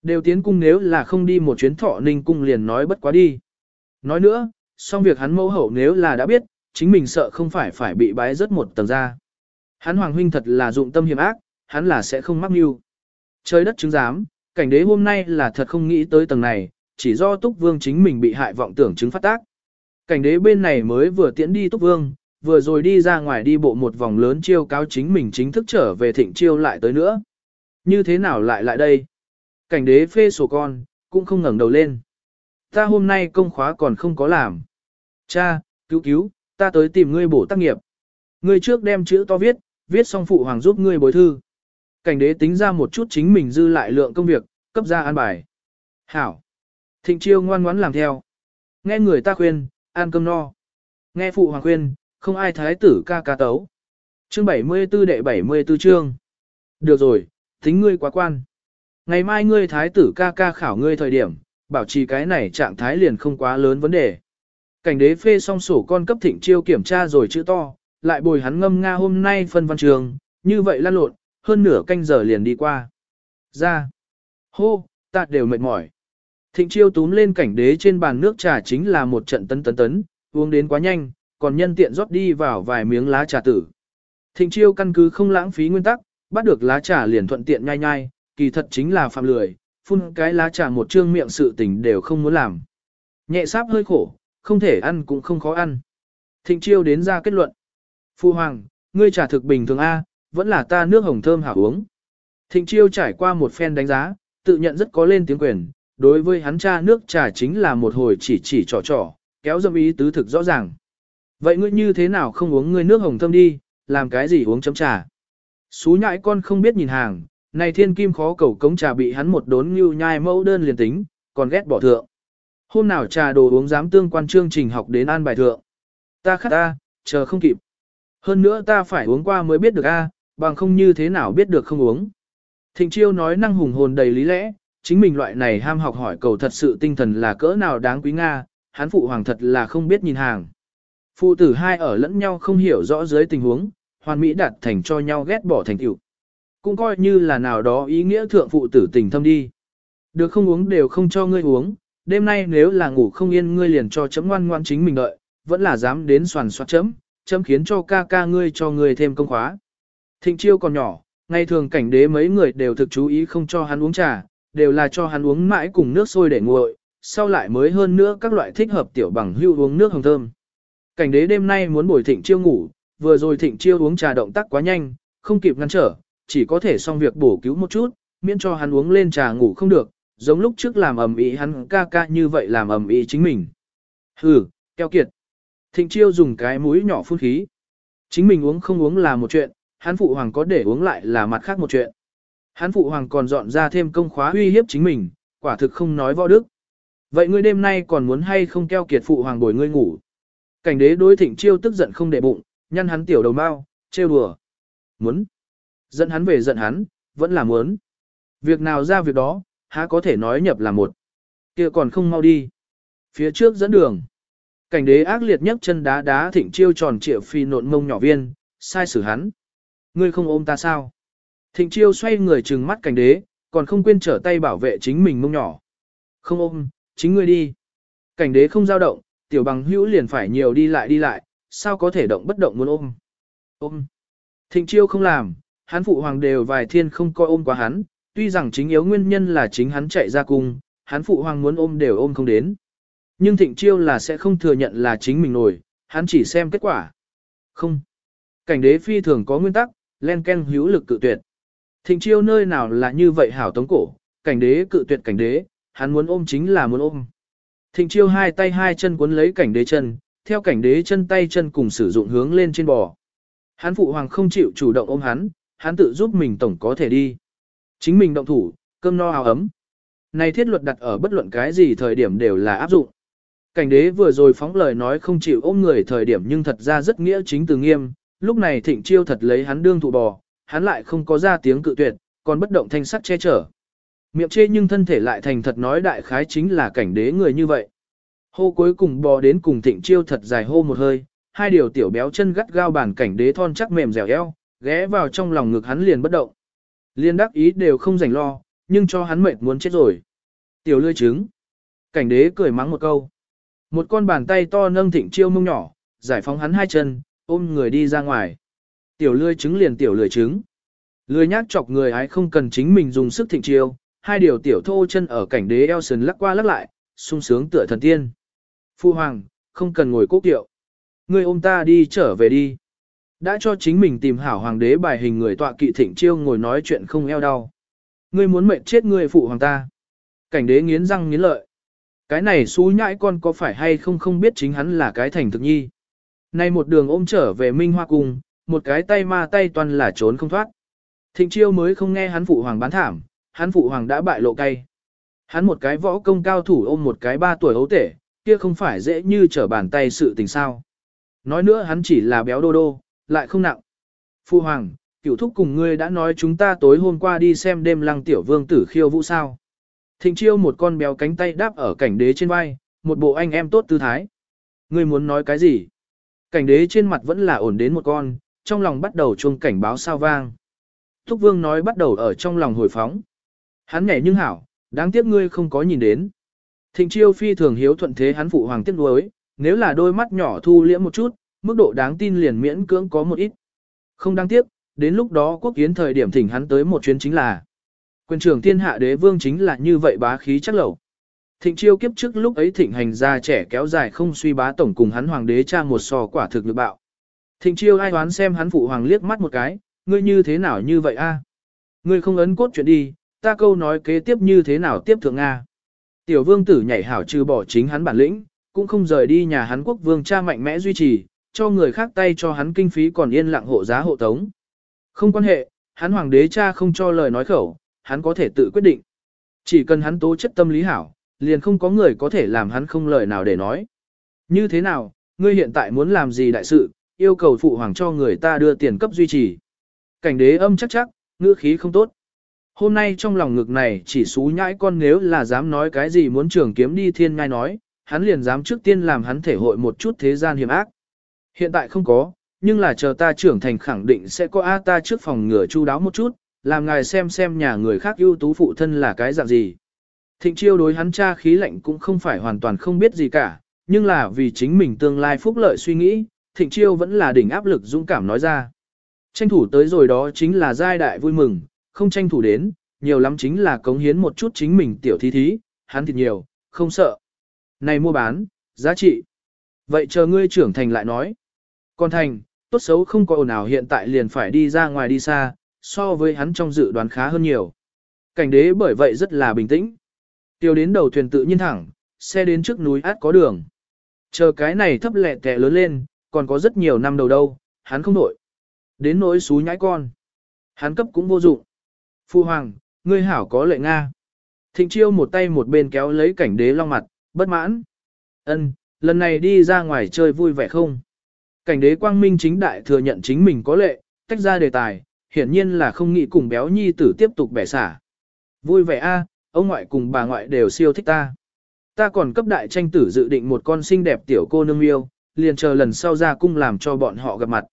Đều tiến cung nếu là không đi một chuyến thọ ninh cung liền nói bất quá đi. Nói nữa, xong việc hắn mẫu hậu nếu là đã biết, chính mình sợ không phải phải bị bái rất một tầng ra. Hắn hoàng huynh thật là dụng tâm hiểm ác, hắn là sẽ không mắc mưu. Trời đất chứng giám, cảnh đế hôm nay là thật không nghĩ tới tầng này, chỉ do túc vương chính mình bị hại vọng tưởng chứng phát tác. Cảnh đế bên này mới vừa tiễn đi túc vương, vừa rồi đi ra ngoài đi bộ một vòng lớn chiêu cáo chính mình chính thức trở về thịnh chiêu lại tới nữa. Như thế nào lại lại đây? Cảnh đế phê sổ con, cũng không ngẩng đầu lên. Ta hôm nay công khóa còn không có làm. Cha, cứu cứu, ta tới tìm ngươi bổ tác nghiệp. Ngươi trước đem chữ to viết, viết xong phụ hoàng giúp ngươi bồi thư. Cảnh đế tính ra một chút chính mình dư lại lượng công việc, cấp ra an bài. Hảo. Thịnh chiêu ngoan ngoãn làm theo. Nghe người ta khuyên, ăn cơm no. Nghe phụ hoàng khuyên, không ai thái tử ca ca tấu. Chương 74 đệ 74 chương. Được rồi, tính ngươi quá quan. Ngày mai ngươi thái tử ca ca khảo ngươi thời điểm, bảo trì cái này trạng thái liền không quá lớn vấn đề. Cảnh đế phê xong sổ con cấp thịnh chiêu kiểm tra rồi chữ to, lại bồi hắn ngâm nga hôm nay phân văn trường, như vậy lan lộn, hơn nửa canh giờ liền đi qua. Ra. Hô, ta đều mệt mỏi. Thịnh chiêu túm lên cảnh đế trên bàn nước trà chính là một trận tấn tấn tấn, uống đến quá nhanh, còn nhân tiện rót đi vào vài miếng lá trà tử. Thịnh chiêu căn cứ không lãng phí nguyên tắc, bắt được lá trà liền thuận tiện nhai nhai, kỳ thật chính là phạm lười, phun cái lá trà một trương miệng sự tình đều không muốn làm. Nhẹ sáp hơi khổ, không thể ăn cũng không khó ăn. Thịnh chiêu đến ra kết luận. Phu hoàng, ngươi trà thực bình thường A, vẫn là ta nước hồng thơm hảo uống. Thịnh chiêu trải qua một phen đánh giá, tự nhận rất có lên tiếng quyền, đối với hắn cha nước trà chính là một hồi chỉ chỉ trò trò, kéo dâm ý tứ thực rõ ràng. Vậy ngươi như thế nào không uống ngươi nước hồng thơm đi, làm cái gì uống chấm trà? Xú nhãi con không biết nhìn hàng, này thiên kim khó cầu cống trà bị hắn một đốn như nhai mẫu đơn liền tính, còn ghét bỏ thượng. Hôm nào trà đồ uống dám tương quan chương trình học đến an bài thượng. Ta khát ta, chờ không kịp. Hơn nữa ta phải uống qua mới biết được a, bằng không như thế nào biết được không uống. Thịnh chiêu nói năng hùng hồn đầy lý lẽ, chính mình loại này ham học hỏi cầu thật sự tinh thần là cỡ nào đáng quý Nga, hắn phụ hoàng thật là không biết nhìn hàng. Phụ tử hai ở lẫn nhau không hiểu rõ dưới tình huống, hoàn mỹ đạt thành cho nhau ghét bỏ thành tựu. Cũng coi như là nào đó ý nghĩa thượng phụ tử tình thâm đi. Được không uống đều không cho ngươi uống, đêm nay nếu là ngủ không yên ngươi liền cho chấm ngoan ngoan chính mình đợi, vẫn là dám đến soàn soát chấm, chấm khiến cho ca ca ngươi cho ngươi thêm công khóa. Thịnh chiêu còn nhỏ, ngày thường cảnh đế mấy người đều thực chú ý không cho hắn uống trà, đều là cho hắn uống mãi cùng nước sôi để nguội, sau lại mới hơn nữa các loại thích hợp tiểu bằng hưu uống nước hồng thơm. Cảnh đế đêm nay muốn bồi thịnh chiêu ngủ, vừa rồi thịnh chiêu uống trà động tác quá nhanh, không kịp ngăn trở, chỉ có thể xong việc bổ cứu một chút, miễn cho hắn uống lên trà ngủ không được, giống lúc trước làm ầm ĩ hắn ca ca như vậy làm ầm ĩ chính mình. Hừ, keo kiệt. Thịnh chiêu dùng cái mũi nhỏ phun khí. Chính mình uống không uống là một chuyện, hắn phụ hoàng có để uống lại là mặt khác một chuyện. Hắn phụ hoàng còn dọn ra thêm công khóa uy hiếp chính mình, quả thực không nói võ đức. Vậy ngươi đêm nay còn muốn hay không keo kiệt phụ hoàng bồi ngươi ngủ? Cảnh đế đối thịnh chiêu tức giận không để bụng, nhăn hắn tiểu đầu mau, trêu đùa. Muốn. Giận hắn về giận hắn, vẫn là muốn. Việc nào ra việc đó, há có thể nói nhập là một. kia còn không mau đi. Phía trước dẫn đường. Cảnh đế ác liệt nhất chân đá đá thịnh chiêu tròn trịa phi nộn mông nhỏ viên, sai xử hắn. Ngươi không ôm ta sao? Thịnh chiêu xoay người trừng mắt cảnh đế, còn không quên trở tay bảo vệ chính mình mông nhỏ. Không ôm, chính ngươi đi. Cảnh đế không dao động, tiểu bằng hữu liền phải nhiều đi lại đi lại, sao có thể động bất động muốn ôm. Ôm. Thịnh chiêu không làm, hắn phụ hoàng đều vài thiên không coi ôm quá hắn, tuy rằng chính yếu nguyên nhân là chính hắn chạy ra cung, hắn phụ hoàng muốn ôm đều ôm không đến. Nhưng thịnh chiêu là sẽ không thừa nhận là chính mình nổi, hắn chỉ xem kết quả. Không. Cảnh đế phi thường có nguyên tắc, len ken hữu lực cự tuyệt. Thịnh chiêu nơi nào là như vậy hảo tống cổ, cảnh đế cự tuyệt cảnh đế, hắn muốn ôm chính là muốn ôm. Thịnh chiêu hai tay hai chân cuốn lấy cảnh đế chân, theo cảnh đế chân tay chân cùng sử dụng hướng lên trên bò. Hắn phụ hoàng không chịu chủ động ôm hắn, hắn tự giúp mình tổng có thể đi. Chính mình động thủ, cơm no áo ấm. Này thiết luật đặt ở bất luận cái gì thời điểm đều là áp dụng. Cảnh đế vừa rồi phóng lời nói không chịu ôm người thời điểm nhưng thật ra rất nghĩa chính từ nghiêm, lúc này thịnh chiêu thật lấy hắn đương thụ bò, hắn lại không có ra tiếng cự tuyệt, còn bất động thanh sắc che chở. Miệng chê nhưng thân thể lại thành thật nói đại khái chính là cảnh đế người như vậy. Hô cuối cùng bò đến cùng thịnh chiêu thật dài hô một hơi, hai điều tiểu béo chân gắt gao bản cảnh đế thon chắc mềm dẻo eo, ghé vào trong lòng ngực hắn liền bất động. Liên đắc ý đều không rảnh lo, nhưng cho hắn mệt muốn chết rồi. Tiểu lươi trứng. Cảnh đế cười mắng một câu. Một con bàn tay to nâng thịnh chiêu mông nhỏ, giải phóng hắn hai chân, ôm người đi ra ngoài. Tiểu lươi trứng liền tiểu lười trứng. Lười nhác chọc người ái không cần chính mình dùng sức thịnh chiêu, hai điều tiểu thô chân ở cảnh đế eo sườn lắc qua lắc lại, sung sướng tựa thần tiên. Phu hoàng, không cần ngồi cố kiệu. Ngươi ôm ta đi trở về đi. Đã cho chính mình tìm hảo hoàng đế bài hình người tọa kỵ thịnh chiêu ngồi nói chuyện không eo đau. Ngươi muốn mệnh chết ngươi phụ hoàng ta. Cảnh đế nghiến răng nghiến lợi. Cái này xú nhãi con có phải hay không không biết chính hắn là cái thành thực nhi. Nay một đường ôm trở về Minh Hoa Cung, một cái tay ma tay toàn là trốn không thoát. Thịnh chiêu mới không nghe hắn phụ hoàng bán thảm, hắn phụ hoàng đã bại lộ cay. Hắn một cái võ công cao thủ ôm một cái ba tuổi ấu tể, kia không phải dễ như trở bàn tay sự tình sao. Nói nữa hắn chỉ là béo đô đô, lại không nặng. Phu hoàng, cửu thúc cùng ngươi đã nói chúng ta tối hôm qua đi xem đêm lăng tiểu vương tử khiêu vũ sao. Thịnh chiêu một con béo cánh tay đáp ở cảnh đế trên vai, một bộ anh em tốt tư thái. Ngươi muốn nói cái gì? Cảnh đế trên mặt vẫn là ổn đến một con, trong lòng bắt đầu chuông cảnh báo sao vang. Thúc vương nói bắt đầu ở trong lòng hồi phóng. Hắn nhảy nhưng hảo, đáng tiếc ngươi không có nhìn đến. Thịnh chiêu phi thường hiếu thuận thế hắn phụ hoàng tiếc nuối, nếu là đôi mắt nhỏ thu liễm một chút, mức độ đáng tin liền miễn cưỡng có một ít. Không đáng tiếc, đến lúc đó quốc kiến thời điểm thỉnh hắn tới một chuyến chính là quyền trưởng thiên hạ đế vương chính là như vậy bá khí chắc lẩu. Thịnh chiêu kiếp trước lúc ấy thịnh hành ra trẻ kéo dài không suy bá tổng cùng hắn hoàng đế cha một sò quả thực lực bạo. Thịnh chiêu ai đoán xem hắn phụ hoàng liếc mắt một cái, ngươi như thế nào như vậy a? Ngươi không ấn cốt chuyện đi, ta câu nói kế tiếp như thế nào tiếp thượng Nga. Tiểu vương tử nhảy hảo trừ bỏ chính hắn bản lĩnh, cũng không rời đi nhà hắn quốc vương cha mạnh mẽ duy trì, cho người khác tay cho hắn kinh phí còn yên lặng hộ giá hộ tống. Không quan hệ, hắn hoàng đế cha không cho lời nói khẩu, hắn có thể tự quyết định. Chỉ cần hắn tố chất tâm lý hảo, liền không có người có thể làm hắn không lời nào để nói. Như thế nào, ngươi hiện tại muốn làm gì đại sự, yêu cầu phụ hoàng cho người ta đưa tiền cấp duy trì. Cảnh đế âm chắc chắc, ngữ khí không tốt. Hôm nay trong lòng ngực này chỉ xú nhãi con nếu là dám nói cái gì muốn trường kiếm đi thiên ngai nói, hắn liền dám trước tiên làm hắn thể hội một chút thế gian hiểm ác. Hiện tại không có, nhưng là chờ ta trưởng thành khẳng định sẽ có A ta trước phòng ngừa chu đáo một chút, làm ngài xem xem nhà người khác ưu tú phụ thân là cái dạng gì. Thịnh chiêu đối hắn cha khí lạnh cũng không phải hoàn toàn không biết gì cả, nhưng là vì chính mình tương lai phúc lợi suy nghĩ, thịnh chiêu vẫn là đỉnh áp lực dũng cảm nói ra. Tranh thủ tới rồi đó chính là giai đại vui mừng, không tranh thủ đến, nhiều lắm chính là cống hiến một chút chính mình tiểu thí thí, hắn thịt nhiều, không sợ. Này mua bán, giá trị. Vậy chờ ngươi trưởng thành lại nói. Còn thành, tốt xấu không có ồn ào hiện tại liền phải đi ra ngoài đi xa, so với hắn trong dự đoán khá hơn nhiều. Cảnh đế bởi vậy rất là bình tĩnh. Tiêu đến đầu thuyền tự nhiên thẳng, xe đến trước núi át có đường. Chờ cái này thấp lẹ tẹ lớn lên, còn có rất nhiều năm đầu đâu, hắn không nổi. Đến nỗi xú nhãi con. Hắn cấp cũng vô dụng. Phu hoàng, ngươi hảo có lệ Nga. Thịnh chiêu một tay một bên kéo lấy cảnh đế long mặt, bất mãn. Ân, lần này đi ra ngoài chơi vui vẻ không? Cảnh đế quang minh chính đại thừa nhận chính mình có lệ, tách ra đề tài, hiển nhiên là không nghĩ cùng béo nhi tử tiếp tục bẻ xả. Vui vẻ a, ông ngoại cùng bà ngoại đều siêu thích ta. Ta còn cấp đại tranh tử dự định một con xinh đẹp tiểu cô nương yêu, liền chờ lần sau ra cung làm cho bọn họ gặp mặt.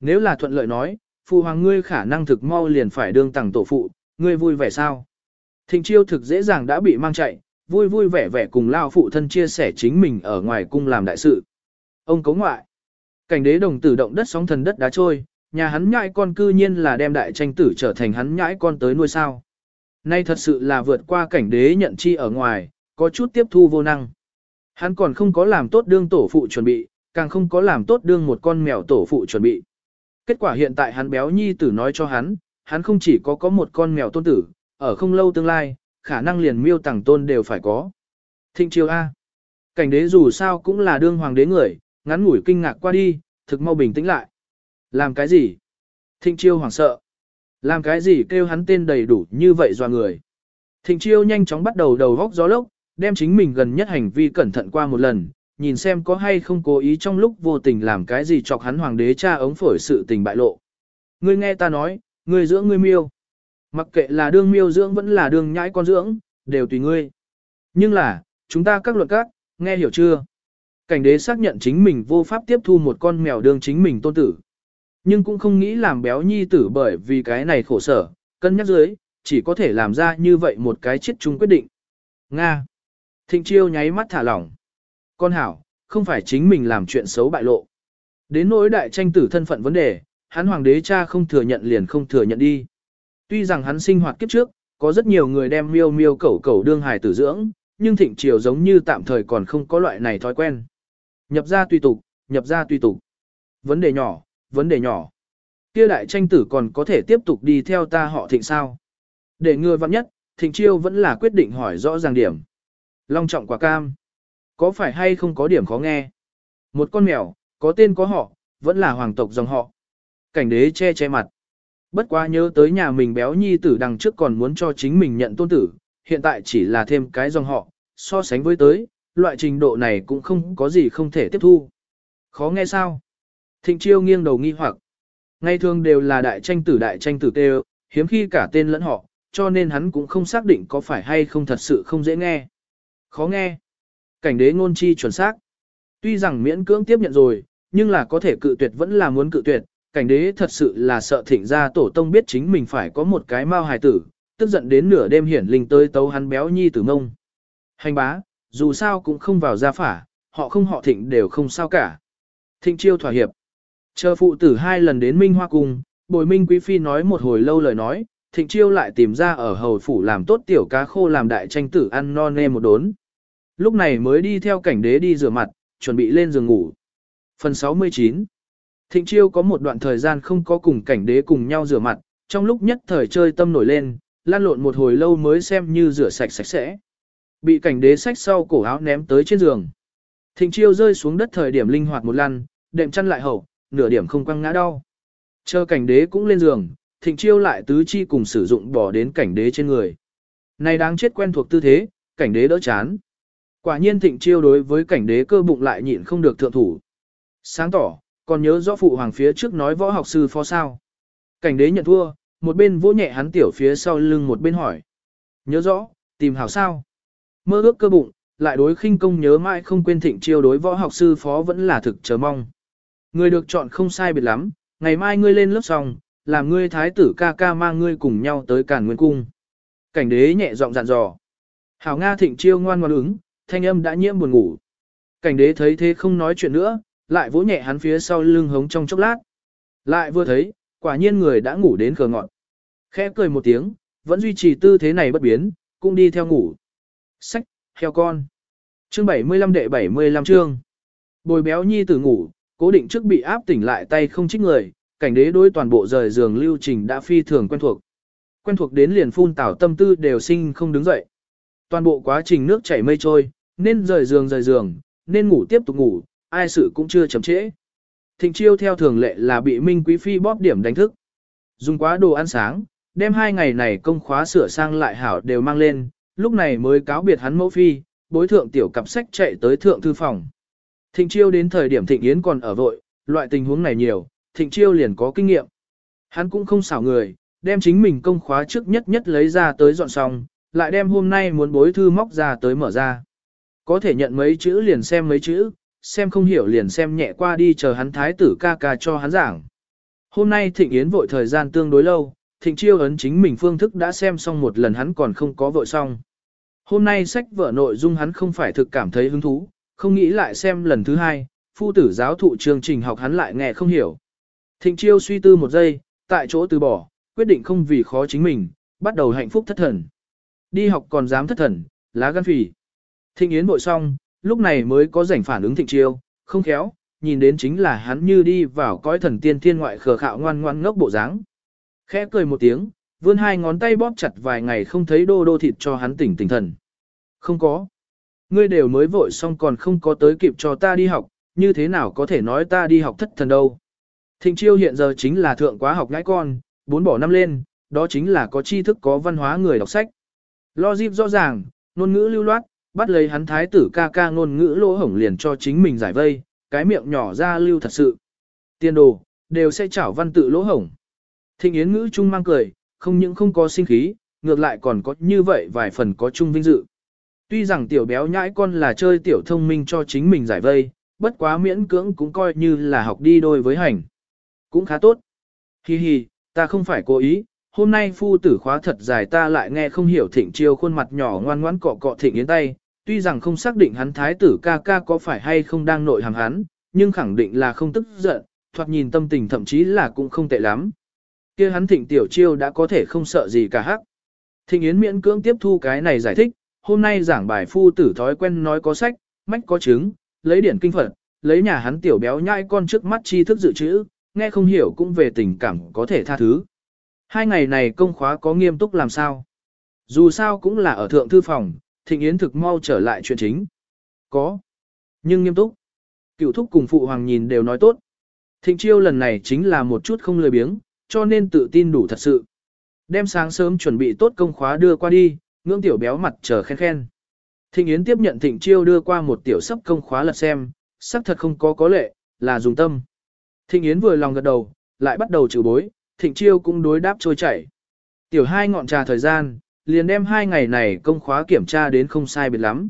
Nếu là thuận lợi nói, phụ hoàng ngươi khả năng thực mau liền phải đương tặng tổ phụ, ngươi vui vẻ sao? Thịnh chiêu thực dễ dàng đã bị mang chạy, vui vui vẻ vẻ cùng lao phụ thân chia sẻ chính mình ở ngoài cung làm đại sự. Ông cấu ngoại. Cảnh đế đồng tử động đất sóng thần đất đá trôi, nhà hắn nhãi con cư nhiên là đem đại tranh tử trở thành hắn nhãi con tới nuôi sao. Nay thật sự là vượt qua cảnh đế nhận chi ở ngoài, có chút tiếp thu vô năng. Hắn còn không có làm tốt đương tổ phụ chuẩn bị, càng không có làm tốt đương một con mèo tổ phụ chuẩn bị. Kết quả hiện tại hắn béo nhi tử nói cho hắn, hắn không chỉ có có một con mèo tôn tử, ở không lâu tương lai, khả năng liền miêu tàng tôn đều phải có. Thịnh chiêu A. Cảnh đế dù sao cũng là đương hoàng đế người, ngắn ngủi kinh ngạc qua đi, thực mau bình tĩnh lại. Làm cái gì? Thịnh chiêu hoảng sợ. Làm cái gì kêu hắn tên đầy đủ như vậy doa người. Thịnh chiêu nhanh chóng bắt đầu đầu góc gió lốc, đem chính mình gần nhất hành vi cẩn thận qua một lần, nhìn xem có hay không cố ý trong lúc vô tình làm cái gì chọc hắn hoàng đế cha ống phổi sự tình bại lộ. Ngươi nghe ta nói, ngươi dưỡng ngươi miêu. Mặc kệ là đương miêu dưỡng vẫn là đương nhãi con dưỡng, đều tùy ngươi. Nhưng là, chúng ta các luật các, nghe hiểu chưa? Cảnh đế xác nhận chính mình vô pháp tiếp thu một con mèo đương chính mình tôn tử. Nhưng cũng không nghĩ làm béo nhi tử bởi vì cái này khổ sở, cân nhắc dưới, chỉ có thể làm ra như vậy một cái chết chung quyết định. Nga. Thịnh chiêu nháy mắt thả lỏng. Con hảo, không phải chính mình làm chuyện xấu bại lộ. Đến nỗi đại tranh tử thân phận vấn đề, hắn hoàng đế cha không thừa nhận liền không thừa nhận đi. Tuy rằng hắn sinh hoạt kiếp trước, có rất nhiều người đem miêu miêu cẩu cẩu đương hài tử dưỡng, nhưng thịnh triều giống như tạm thời còn không có loại này thói quen. Nhập ra tùy tục, nhập ra tùy tục. Vấn đề nhỏ, vấn đề nhỏ. Kia đại tranh tử còn có thể tiếp tục đi theo ta họ thịnh sao? Để ngừa vặn nhất, thịnh Triều vẫn là quyết định hỏi rõ ràng điểm. Long trọng quả cam. Có phải hay không có điểm khó nghe? Một con mèo, có tên có họ, vẫn là hoàng tộc dòng họ. Cảnh đế che che mặt. Bất quá nhớ tới nhà mình béo nhi tử đằng trước còn muốn cho chính mình nhận tôn tử, hiện tại chỉ là thêm cái dòng họ, so sánh với tới, loại trình độ này cũng không có gì không thể tiếp thu. Khó nghe sao? Thịnh chiêu nghiêng đầu nghi hoặc. Ngày thường đều là đại tranh tử đại tranh tử tê hiếm khi cả tên lẫn họ, cho nên hắn cũng không xác định có phải hay không thật sự không dễ nghe. Khó nghe. Cảnh đế ngôn chi chuẩn xác. Tuy rằng miễn cưỡng tiếp nhận rồi, nhưng là có thể cự tuyệt vẫn là muốn cự tuyệt, cảnh đế thật sự là sợ thịnh ra tổ tông biết chính mình phải có một cái mao hài tử, tức giận đến nửa đêm hiển linh tới tấu hắn béo nhi tử mông. Hành bá, dù sao cũng không vào gia phả, họ không họ thịnh đều không sao cả. Thịnh chiêu thỏa hiệp. Chờ phụ tử hai lần đến Minh Hoa Cung, bồi Minh Quý Phi nói một hồi lâu lời nói, thịnh chiêu lại tìm ra ở hầu phủ làm tốt tiểu cá khô làm đại tranh tử ăn non nê một đốn. Lúc này mới đi theo cảnh đế đi rửa mặt, chuẩn bị lên giường ngủ. Phần 69 Thịnh chiêu có một đoạn thời gian không có cùng cảnh đế cùng nhau rửa mặt, trong lúc nhất thời chơi tâm nổi lên, lan lộn một hồi lâu mới xem như rửa sạch sạch sẽ. Bị cảnh đế sách sau cổ áo ném tới trên giường. Thịnh chiêu rơi xuống đất thời điểm linh hoạt một lăn, đệm chăn lại hậu, nửa điểm không quăng ngã đau. Chờ cảnh đế cũng lên giường, thịnh chiêu lại tứ chi cùng sử dụng bỏ đến cảnh đế trên người. Này đáng chết quen thuộc tư thế, cảnh đế đỡ chán. Quả nhiên thịnh chiêu đối với cảnh đế cơ bụng lại nhịn không được thượng thủ. Sáng tỏ, còn nhớ rõ phụ hoàng phía trước nói võ học sư phó sao. Cảnh đế nhận thua, một bên vỗ nhẹ hắn tiểu phía sau lưng một bên hỏi. Nhớ rõ, tìm hảo sao. Mơ ước cơ bụng, lại đối khinh công nhớ mãi không quên thịnh chiêu đối võ học sư phó vẫn là thực chờ mong. Người được chọn không sai biệt lắm, ngày mai ngươi lên lớp xong, làm ngươi thái tử ca ca mang ngươi cùng nhau tới Càn nguyên cung. Cảnh đế nhẹ giọng dặn dò. Hảo Nga thịnh chiêu ngoan ngoan ứng, thanh âm đã nhiễm buồn ngủ. Cảnh đế thấy thế không nói chuyện nữa, lại vỗ nhẹ hắn phía sau lưng hống trong chốc lát. Lại vừa thấy, quả nhiên người đã ngủ đến khờ ngọn. Khẽ cười một tiếng, vẫn duy trì tư thế này bất biến, cũng đi theo ngủ. Sách, heo con. Chương 75 đệ 75 chương. Bồi béo nhi tử ngủ, cố định trước bị áp tỉnh lại tay không trích người, cảnh đế đối toàn bộ rời giường lưu trình đã phi thường quen thuộc. Quen thuộc đến liền phun tảo tâm tư đều sinh không đứng dậy. Toàn bộ quá trình nước chảy mây trôi, nên rời giường rời giường, nên ngủ tiếp tục ngủ, ai sự cũng chưa chậm trễ. Thịnh chiêu theo thường lệ là bị Minh Quý Phi bóp điểm đánh thức. Dùng quá đồ ăn sáng, đem hai ngày này công khóa sửa sang lại hảo đều mang lên, lúc này mới cáo biệt hắn mẫu phi, bối thượng tiểu cặp sách chạy tới thượng thư phòng. Thịnh chiêu đến thời điểm thịnh yến còn ở vội, loại tình huống này nhiều, thịnh chiêu liền có kinh nghiệm. Hắn cũng không xảo người, đem chính mình công khóa trước nhất nhất lấy ra tới dọn xong, lại đem hôm nay muốn bối thư móc ra tới mở ra. Có thể nhận mấy chữ liền xem mấy chữ, xem không hiểu liền xem nhẹ qua đi chờ hắn thái tử ca ca cho hắn giảng. Hôm nay thịnh yến vội thời gian tương đối lâu, thịnh chiêu ấn chính mình phương thức đã xem xong một lần hắn còn không có vội xong. Hôm nay sách vở nội dung hắn không phải thực cảm thấy hứng thú, không nghĩ lại xem lần thứ hai, phu tử giáo thụ chương trình học hắn lại nghe không hiểu. Thịnh chiêu suy tư một giây, tại chỗ từ bỏ, quyết định không vì khó chính mình, bắt đầu hạnh phúc thất thần. Đi học còn dám thất thần, lá gan phỉ. Thịnh Yến bội xong, lúc này mới có rảnh phản ứng thịnh chiêu, không khéo, nhìn đến chính là hắn như đi vào cõi thần tiên thiên ngoại khờ khạo ngoan ngoan ngốc bộ dáng. Khẽ cười một tiếng, vươn hai ngón tay bóp chặt vài ngày không thấy đô đô thịt cho hắn tỉnh tỉnh thần. Không có. Ngươi đều mới vội xong còn không có tới kịp cho ta đi học, như thế nào có thể nói ta đi học thất thần đâu. Thịnh chiêu hiện giờ chính là thượng quá học ngãi con, bốn bỏ năm lên, đó chính là có tri thức có văn hóa người đọc sách. Lo dịp rõ ràng, ngôn ngữ lưu loát, bắt lấy hắn thái tử ca ca ngôn ngữ lỗ hổng liền cho chính mình giải vây, cái miệng nhỏ ra lưu thật sự. Tiên đồ, đều sẽ chảo văn tự lỗ hổng. Thịnh Yến ngữ trung mang cười, không những không có sinh khí, ngược lại còn có như vậy vài phần có chung vinh dự. Tuy rằng tiểu béo nhãi con là chơi tiểu thông minh cho chính mình giải vây, bất quá miễn cưỡng cũng coi như là học đi đôi với hành. Cũng khá tốt. Hi hi, ta không phải cố ý, hôm nay phu tử khóa thật dài ta lại nghe không hiểu thịnh chiêu khuôn mặt nhỏ ngoan ngoãn cọ cọ thịnh yến tay, tuy rằng không xác định hắn thái tử ca ca có phải hay không đang nội hàm hắn, nhưng khẳng định là không tức giận, thoạt nhìn tâm tình thậm chí là cũng không tệ lắm. kia hắn thịnh tiểu chiêu đã có thể không sợ gì cả hắc. Thịnh Yến miễn cưỡng tiếp thu cái này giải thích, hôm nay giảng bài phu tử thói quen nói có sách, mách có chứng, lấy điển kinh Phật, lấy nhà hắn tiểu béo nhai con trước mắt chi thức dự trữ, nghe không hiểu cũng về tình cảm có thể tha thứ. Hai ngày này công khóa có nghiêm túc làm sao? Dù sao cũng là ở thượng thư phòng, thịnh yến thực mau trở lại chuyện chính. Có. Nhưng nghiêm túc. Cựu thúc cùng phụ hoàng nhìn đều nói tốt. Thịnh chiêu lần này chính là một chút không lười biếng, cho nên tự tin đủ thật sự. Đem sáng sớm chuẩn bị tốt công khóa đưa qua đi, ngưỡng tiểu béo mặt chờ khen khen. Thịnh Yến tiếp nhận Thịnh Chiêu đưa qua một tiểu sấp công khóa lật xem, sắc thật không có có lệ, là dùng tâm. Thịnh Yến vừa lòng gật đầu, lại bắt đầu trừ bối, Thịnh Chiêu cũng đối đáp trôi chảy. Tiểu hai ngọn trà thời gian, liền đem hai ngày này công khóa kiểm tra đến không sai biệt lắm.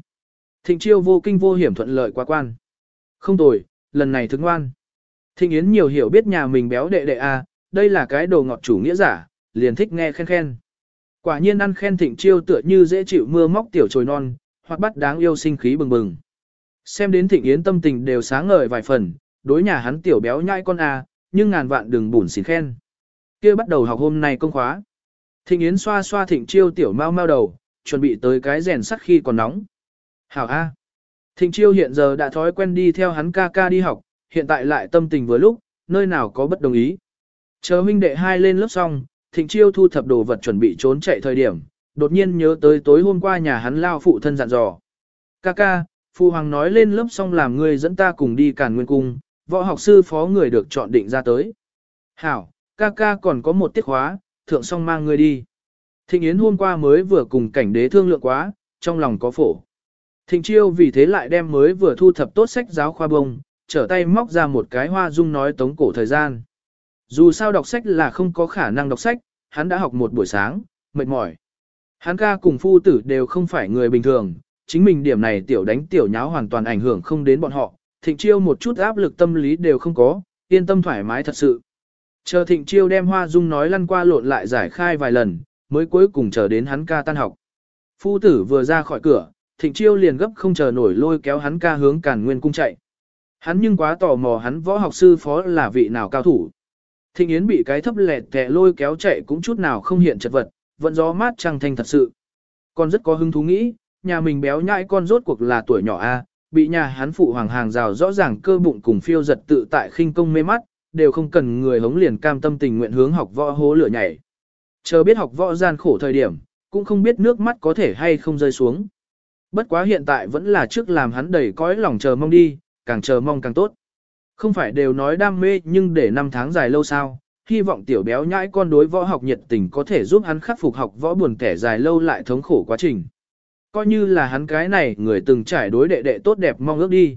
Thịnh Chiêu vô kinh vô hiểm thuận lợi qua quan. Không tồi, lần này thức ngoan. Thịnh Yến nhiều hiểu biết nhà mình béo đệ đệ a, à, đây là cái đồ ngọt chủ nghĩa giả, liền thích nghe khen khen. Quả nhiên ăn khen Thịnh Chiêu tựa như dễ chịu mưa móc tiểu trồi non, hoặc bắt đáng yêu sinh khí bừng bừng. Xem đến Thịnh Yến tâm tình đều sáng ngời vài phần, đối nhà hắn tiểu béo nhãi con a, à, nhưng ngàn vạn đừng bùn xỉn khen. Kia bắt đầu học hôm nay công khóa. Thịnh Yến xoa xoa Thịnh Chiêu tiểu mau mau đầu, chuẩn bị tới cái rèn sắt khi còn nóng. Hảo A. Thịnh Chiêu hiện giờ đã thói quen đi theo hắn ca ca đi học, hiện tại lại tâm tình vừa lúc, nơi nào có bất đồng ý. Chờ huynh đệ hai lên lớp xong, thịnh chiêu thu thập đồ vật chuẩn bị trốn chạy thời điểm, đột nhiên nhớ tới tối hôm qua nhà hắn lao phụ thân dặn dò. Ca ca, phụ hoàng nói lên lớp xong làm người dẫn ta cùng đi càn nguyên cung, võ học sư phó người được chọn định ra tới. Hảo, ca ca còn có một tiết khóa, thượng xong mang ngươi đi. Thịnh Yến hôm qua mới vừa cùng cảnh đế thương lượng quá, trong lòng có phổ. Thịnh Chiêu vì thế lại đem mới vừa thu thập tốt sách giáo khoa bông, trở tay móc ra một cái hoa dung nói tống cổ thời gian. Dù sao đọc sách là không có khả năng đọc sách, hắn đã học một buổi sáng, mệt mỏi. Hắn ca cùng phu tử đều không phải người bình thường, chính mình điểm này tiểu đánh tiểu nháo hoàn toàn ảnh hưởng không đến bọn họ, thịnh chiêu một chút áp lực tâm lý đều không có, yên tâm thoải mái thật sự. Chờ thịnh chiêu đem hoa dung nói lăn qua lộn lại giải khai vài lần, mới cuối cùng chờ đến hắn ca tan học. Phu tử vừa ra khỏi cửa, thịnh chiêu liền gấp không chờ nổi lôi kéo hắn ca hướng càn nguyên cung chạy. Hắn nhưng quá tò mò hắn võ học sư phó là vị nào cao thủ. Thịnh Yến bị cái thấp lẹt tẹ lôi kéo chạy cũng chút nào không hiện chật vật, vẫn gió mát trăng thanh thật sự. Con rất có hứng thú nghĩ, nhà mình béo nhãi con rốt cuộc là tuổi nhỏ a, bị nhà hắn phụ hoàng hàng rào rõ ràng cơ bụng cùng phiêu giật tự tại khinh công mê mắt, đều không cần người hống liền cam tâm tình nguyện hướng học võ hố lửa nhảy. Chờ biết học võ gian khổ thời điểm, cũng không biết nước mắt có thể hay không rơi xuống. Bất quá hiện tại vẫn là trước làm hắn đầy cõi lòng chờ mong đi, càng chờ mong càng tốt. Không phải đều nói đam mê nhưng để năm tháng dài lâu sao, hy vọng tiểu béo nhãi con đối võ học nhiệt tình có thể giúp hắn khắc phục học võ buồn kẻ dài lâu lại thống khổ quá trình. Coi như là hắn cái này người từng trải đối đệ đệ tốt đẹp mong ước đi.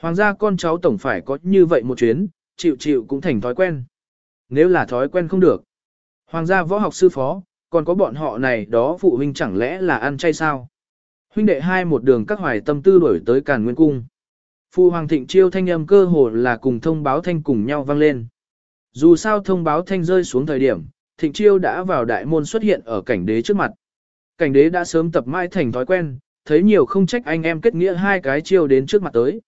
Hoàng gia con cháu tổng phải có như vậy một chuyến, chịu chịu cũng thành thói quen. Nếu là thói quen không được. Hoàng gia võ học sư phó, còn có bọn họ này đó phụ huynh chẳng lẽ là ăn chay sao? Huynh đệ hai một đường các hoài tâm tư đổi tới Càn Nguyên Cung. Phu Hoàng Thịnh Chiêu thanh âm cơ hồ là cùng thông báo thanh cùng nhau vang lên. Dù sao thông báo thanh rơi xuống thời điểm, Thịnh Chiêu đã vào đại môn xuất hiện ở cảnh đế trước mặt. Cảnh đế đã sớm tập mãi thành thói quen, thấy nhiều không trách anh em kết nghĩa hai cái chiêu đến trước mặt tới.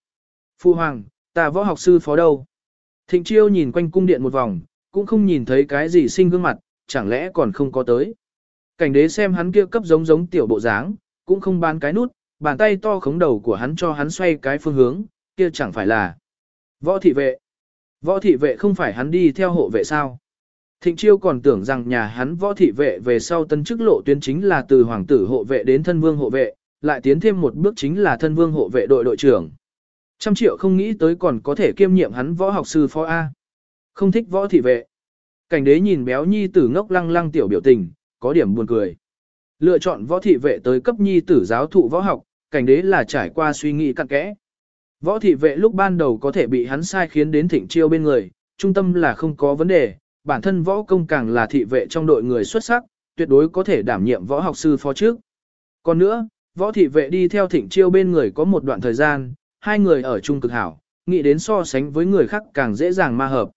Phu Hoàng, ta võ học sư phó đâu? Thịnh Chiêu nhìn quanh cung điện một vòng, cũng không nhìn thấy cái gì sinh gương mặt, chẳng lẽ còn không có tới. Cảnh đế xem hắn kia cấp giống giống tiểu bộ dáng, cũng không bán cái nút, bàn tay to khống đầu của hắn cho hắn xoay cái phương hướng, kia chẳng phải là võ thị vệ. Võ thị vệ không phải hắn đi theo hộ vệ sao. Thịnh chiêu còn tưởng rằng nhà hắn võ thị vệ về sau tân chức lộ tuyến chính là từ hoàng tử hộ vệ đến thân vương hộ vệ, lại tiến thêm một bước chính là thân vương hộ vệ đội đội trưởng. Trăm triệu không nghĩ tới còn có thể kiêm nhiệm hắn võ học sư phó A. Không thích võ thị vệ. Cảnh đế nhìn béo nhi tử ngốc lăng lăng tiểu biểu tình, có điểm buồn cười. Lựa chọn võ thị vệ tới cấp nhi tử giáo thụ võ học, cảnh đế là trải qua suy nghĩ cặn kẽ. Võ thị vệ lúc ban đầu có thể bị hắn sai khiến đến thịnh chiêu bên người, trung tâm là không có vấn đề, bản thân võ công càng là thị vệ trong đội người xuất sắc, tuyệt đối có thể đảm nhiệm võ học sư phó trước. Còn nữa, võ thị vệ đi theo thịnh chiêu bên người có một đoạn thời gian, hai người ở chung cực hảo, nghĩ đến so sánh với người khác càng dễ dàng ma hợp.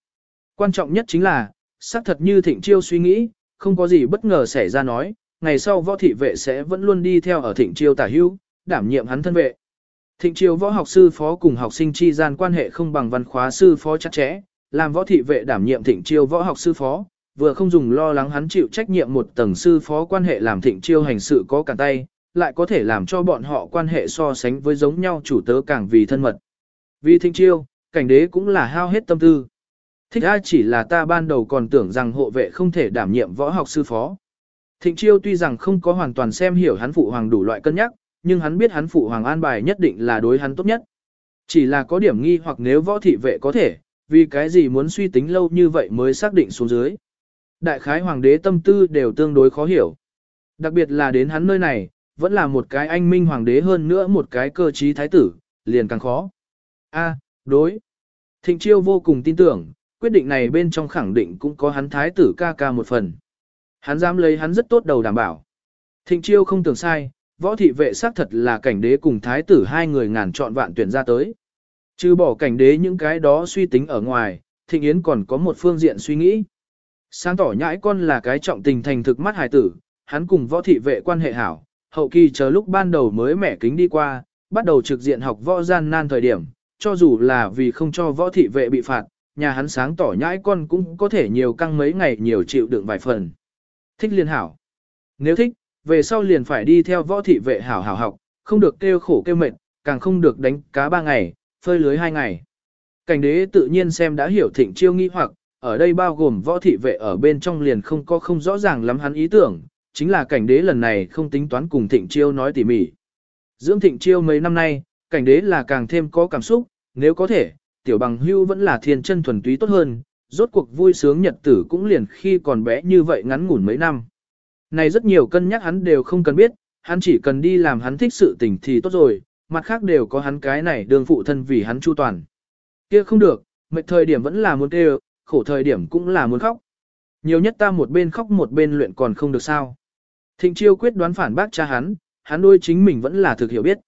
Quan trọng nhất chính là, xác thật như thịnh chiêu suy nghĩ, không có gì bất ngờ xảy ra nói, ngày sau võ thị vệ sẽ vẫn luôn đi theo ở thịnh chiêu tả hưu, đảm nhiệm hắn thân vệ. Thịnh chiêu võ học sư phó cùng học sinh chi gian quan hệ không bằng văn khóa sư phó chắc chẽ, làm võ thị vệ đảm nhiệm thịnh chiêu võ học sư phó, vừa không dùng lo lắng hắn chịu trách nhiệm một tầng sư phó quan hệ làm thịnh chiêu hành sự có cả tay, lại có thể làm cho bọn họ quan hệ so sánh với giống nhau chủ tớ càng vì thân mật. Vì thịnh chiêu, cảnh đế cũng là hao hết tâm tư. Thích ai chỉ là ta ban đầu còn tưởng rằng hộ vệ không thể đảm nhiệm võ học sư phó. Thịnh chiêu tuy rằng không có hoàn toàn xem hiểu hắn phụ hoàng đủ loại cân nhắc, nhưng hắn biết hắn phụ hoàng an bài nhất định là đối hắn tốt nhất. Chỉ là có điểm nghi hoặc nếu võ thị vệ có thể, vì cái gì muốn suy tính lâu như vậy mới xác định xuống dưới. Đại khái hoàng đế tâm tư đều tương đối khó hiểu. Đặc biệt là đến hắn nơi này, vẫn là một cái anh minh hoàng đế hơn nữa một cái cơ trí thái tử, liền càng khó. A, đối. Thịnh chiêu vô cùng tin tưởng, quyết định này bên trong khẳng định cũng có hắn thái tử ca ca một phần. Hắn dám lấy hắn rất tốt đầu đảm bảo. Thịnh chiêu không tưởng sai, võ thị vệ xác thật là cảnh đế cùng thái tử hai người ngàn chọn vạn tuyển ra tới. Trừ bỏ cảnh đế những cái đó suy tính ở ngoài, thịnh yến còn có một phương diện suy nghĩ. Sáng tỏ nhãi con là cái trọng tình thành thực mắt hài tử, hắn cùng võ thị vệ quan hệ hảo, hậu kỳ chờ lúc ban đầu mới mẻ kính đi qua, bắt đầu trực diện học võ gian nan thời điểm, cho dù là vì không cho võ thị vệ bị phạt, nhà hắn sáng tỏ nhãi con cũng có thể nhiều căng mấy ngày nhiều chịu đựng vài phần. Thích liên hảo. Nếu thích, về sau liền phải đi theo võ thị vệ hảo hảo học, không được kêu khổ kêu mệt, càng không được đánh cá ba ngày, phơi lưới hai ngày. Cảnh đế tự nhiên xem đã hiểu thịnh chiêu nghi hoặc, ở đây bao gồm võ thị vệ ở bên trong liền không có không rõ ràng lắm hắn ý tưởng, chính là cảnh đế lần này không tính toán cùng thịnh chiêu nói tỉ mỉ. Dưỡng thịnh chiêu mấy năm nay, cảnh đế là càng thêm có cảm xúc, nếu có thể, tiểu bằng hưu vẫn là thiên chân thuần túy tốt hơn, rốt cuộc vui sướng nhật tử cũng liền khi còn bé như vậy ngắn ngủn mấy năm. Này rất nhiều cân nhắc hắn đều không cần biết, hắn chỉ cần đi làm hắn thích sự tình thì tốt rồi, mặt khác đều có hắn cái này đường phụ thân vì hắn chu toàn. Kia không được, mệt thời điểm vẫn là muốn kêu, khổ thời điểm cũng là muốn khóc. Nhiều nhất ta một bên khóc một bên luyện còn không được sao. Thịnh chiêu quyết đoán phản bác cha hắn, hắn đôi chính mình vẫn là thực hiểu biết.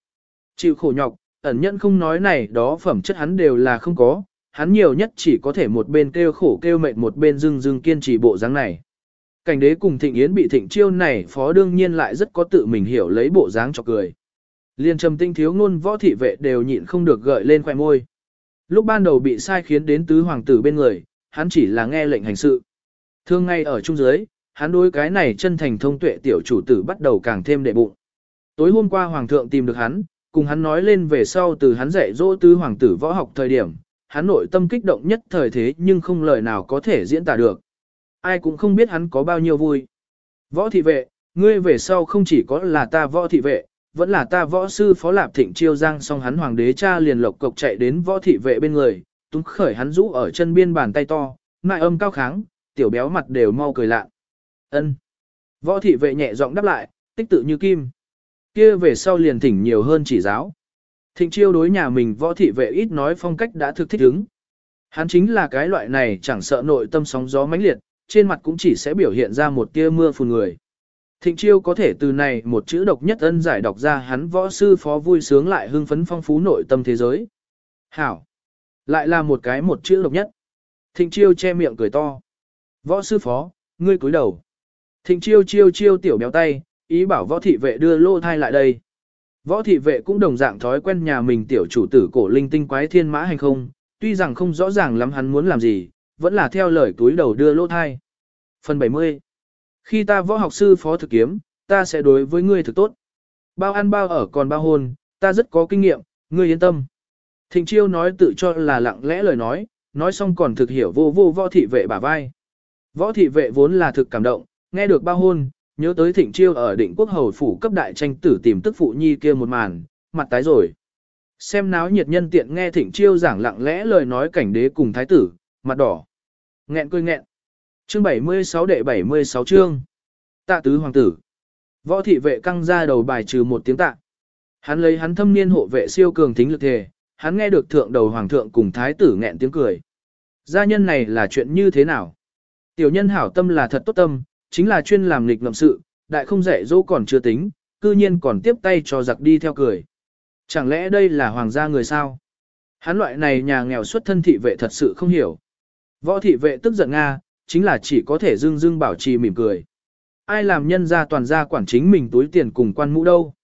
Chịu khổ nhọc, ẩn nhẫn không nói này đó phẩm chất hắn đều là không có, hắn nhiều nhất chỉ có thể một bên kêu khổ kêu mệt một bên dưng dưng kiên trì bộ dáng này. Cảnh đế cùng thịnh yến bị thịnh chiêu này phó đương nhiên lại rất có tự mình hiểu lấy bộ dáng cho cười. Liên trầm tinh thiếu ngôn võ thị vệ đều nhịn không được gợi lên khoẻ môi. Lúc ban đầu bị sai khiến đến tứ hoàng tử bên người, hắn chỉ là nghe lệnh hành sự. Thương ngay ở trung giới, hắn đối cái này chân thành thông tuệ tiểu chủ tử bắt đầu càng thêm đệ bụng. Tối hôm qua hoàng thượng tìm được hắn, cùng hắn nói lên về sau từ hắn dạy dỗ tứ hoàng tử võ học thời điểm, hắn nội tâm kích động nhất thời thế nhưng không lời nào có thể diễn tả được. Ai cũng không biết hắn có bao nhiêu vui. Võ thị vệ, ngươi về sau không chỉ có là ta võ thị vệ, vẫn là ta võ sư phó lạp thịnh chiêu giang song hắn hoàng đế cha liền lộc cộc chạy đến võ thị vệ bên người, túng khởi hắn rũ ở chân biên bàn tay to, nại âm cao kháng, tiểu béo mặt đều mau cười lạ ân Võ thị vệ nhẹ giọng đáp lại, tích tự như kim. kia về sau liền thỉnh nhiều hơn chỉ giáo. Thịnh chiêu đối nhà mình võ thị vệ ít nói phong cách đã thực thích ứng. Hắn chính là cái loại này chẳng sợ nội tâm sóng gió mãnh liệt, trên mặt cũng chỉ sẽ biểu hiện ra một tia mưa phùn người. Thịnh chiêu có thể từ này một chữ độc nhất ân giải đọc ra hắn võ sư phó vui sướng lại hưng phấn phong phú nội tâm thế giới. Hảo! Lại là một cái một chữ độc nhất. Thịnh chiêu che miệng cười to. Võ sư phó, ngươi cúi đầu. Thịnh chiêu chiêu chiêu tiểu béo tay, ý bảo võ thị vệ đưa lô thai lại đây. Võ thị vệ cũng đồng dạng thói quen nhà mình tiểu chủ tử cổ linh tinh quái thiên mã hành không, tuy rằng không rõ ràng lắm hắn muốn làm gì, vẫn là theo lời túi đầu đưa lô thai. Phần 70 Khi ta võ học sư phó thực kiếm, ta sẽ đối với ngươi thực tốt. Bao ăn bao ở còn bao hôn, ta rất có kinh nghiệm, ngươi yên tâm. Thịnh chiêu nói tự cho là lặng lẽ lời nói, nói xong còn thực hiểu vô vô võ thị vệ bả vai. Võ thị vệ vốn là thực cảm động, nghe được bao hôn, nhớ tới thịnh chiêu ở định quốc hầu phủ cấp đại tranh tử tìm tức phụ nhi kia một màn, mặt tái rồi. Xem náo nhiệt nhân tiện nghe thịnh chiêu giảng lặng lẽ lời nói cảnh đế cùng thái tử, mặt đỏ. Nghẹn cười nghẹn. Chương 76 đệ 76 chương. Tạ tứ hoàng tử. Võ thị vệ căng ra đầu bài trừ một tiếng tạ. Hắn lấy hắn thâm niên hộ vệ siêu cường thính lực thề, hắn nghe được thượng đầu hoàng thượng cùng thái tử nghẹn tiếng cười. Gia nhân này là chuyện như thế nào? Tiểu nhân hảo tâm là thật tốt tâm, chính là chuyên làm nghịch ngậm sự, đại không dạy dỗ còn chưa tính, cư nhiên còn tiếp tay cho giặc đi theo cười. Chẳng lẽ đây là hoàng gia người sao? Hắn loại này nhà nghèo xuất thân thị vệ thật sự không hiểu. Võ thị vệ tức giận Nga, chính là chỉ có thể dưng dưng bảo trì mỉm cười. Ai làm nhân gia toàn gia quản chính mình túi tiền cùng quan mũ đâu.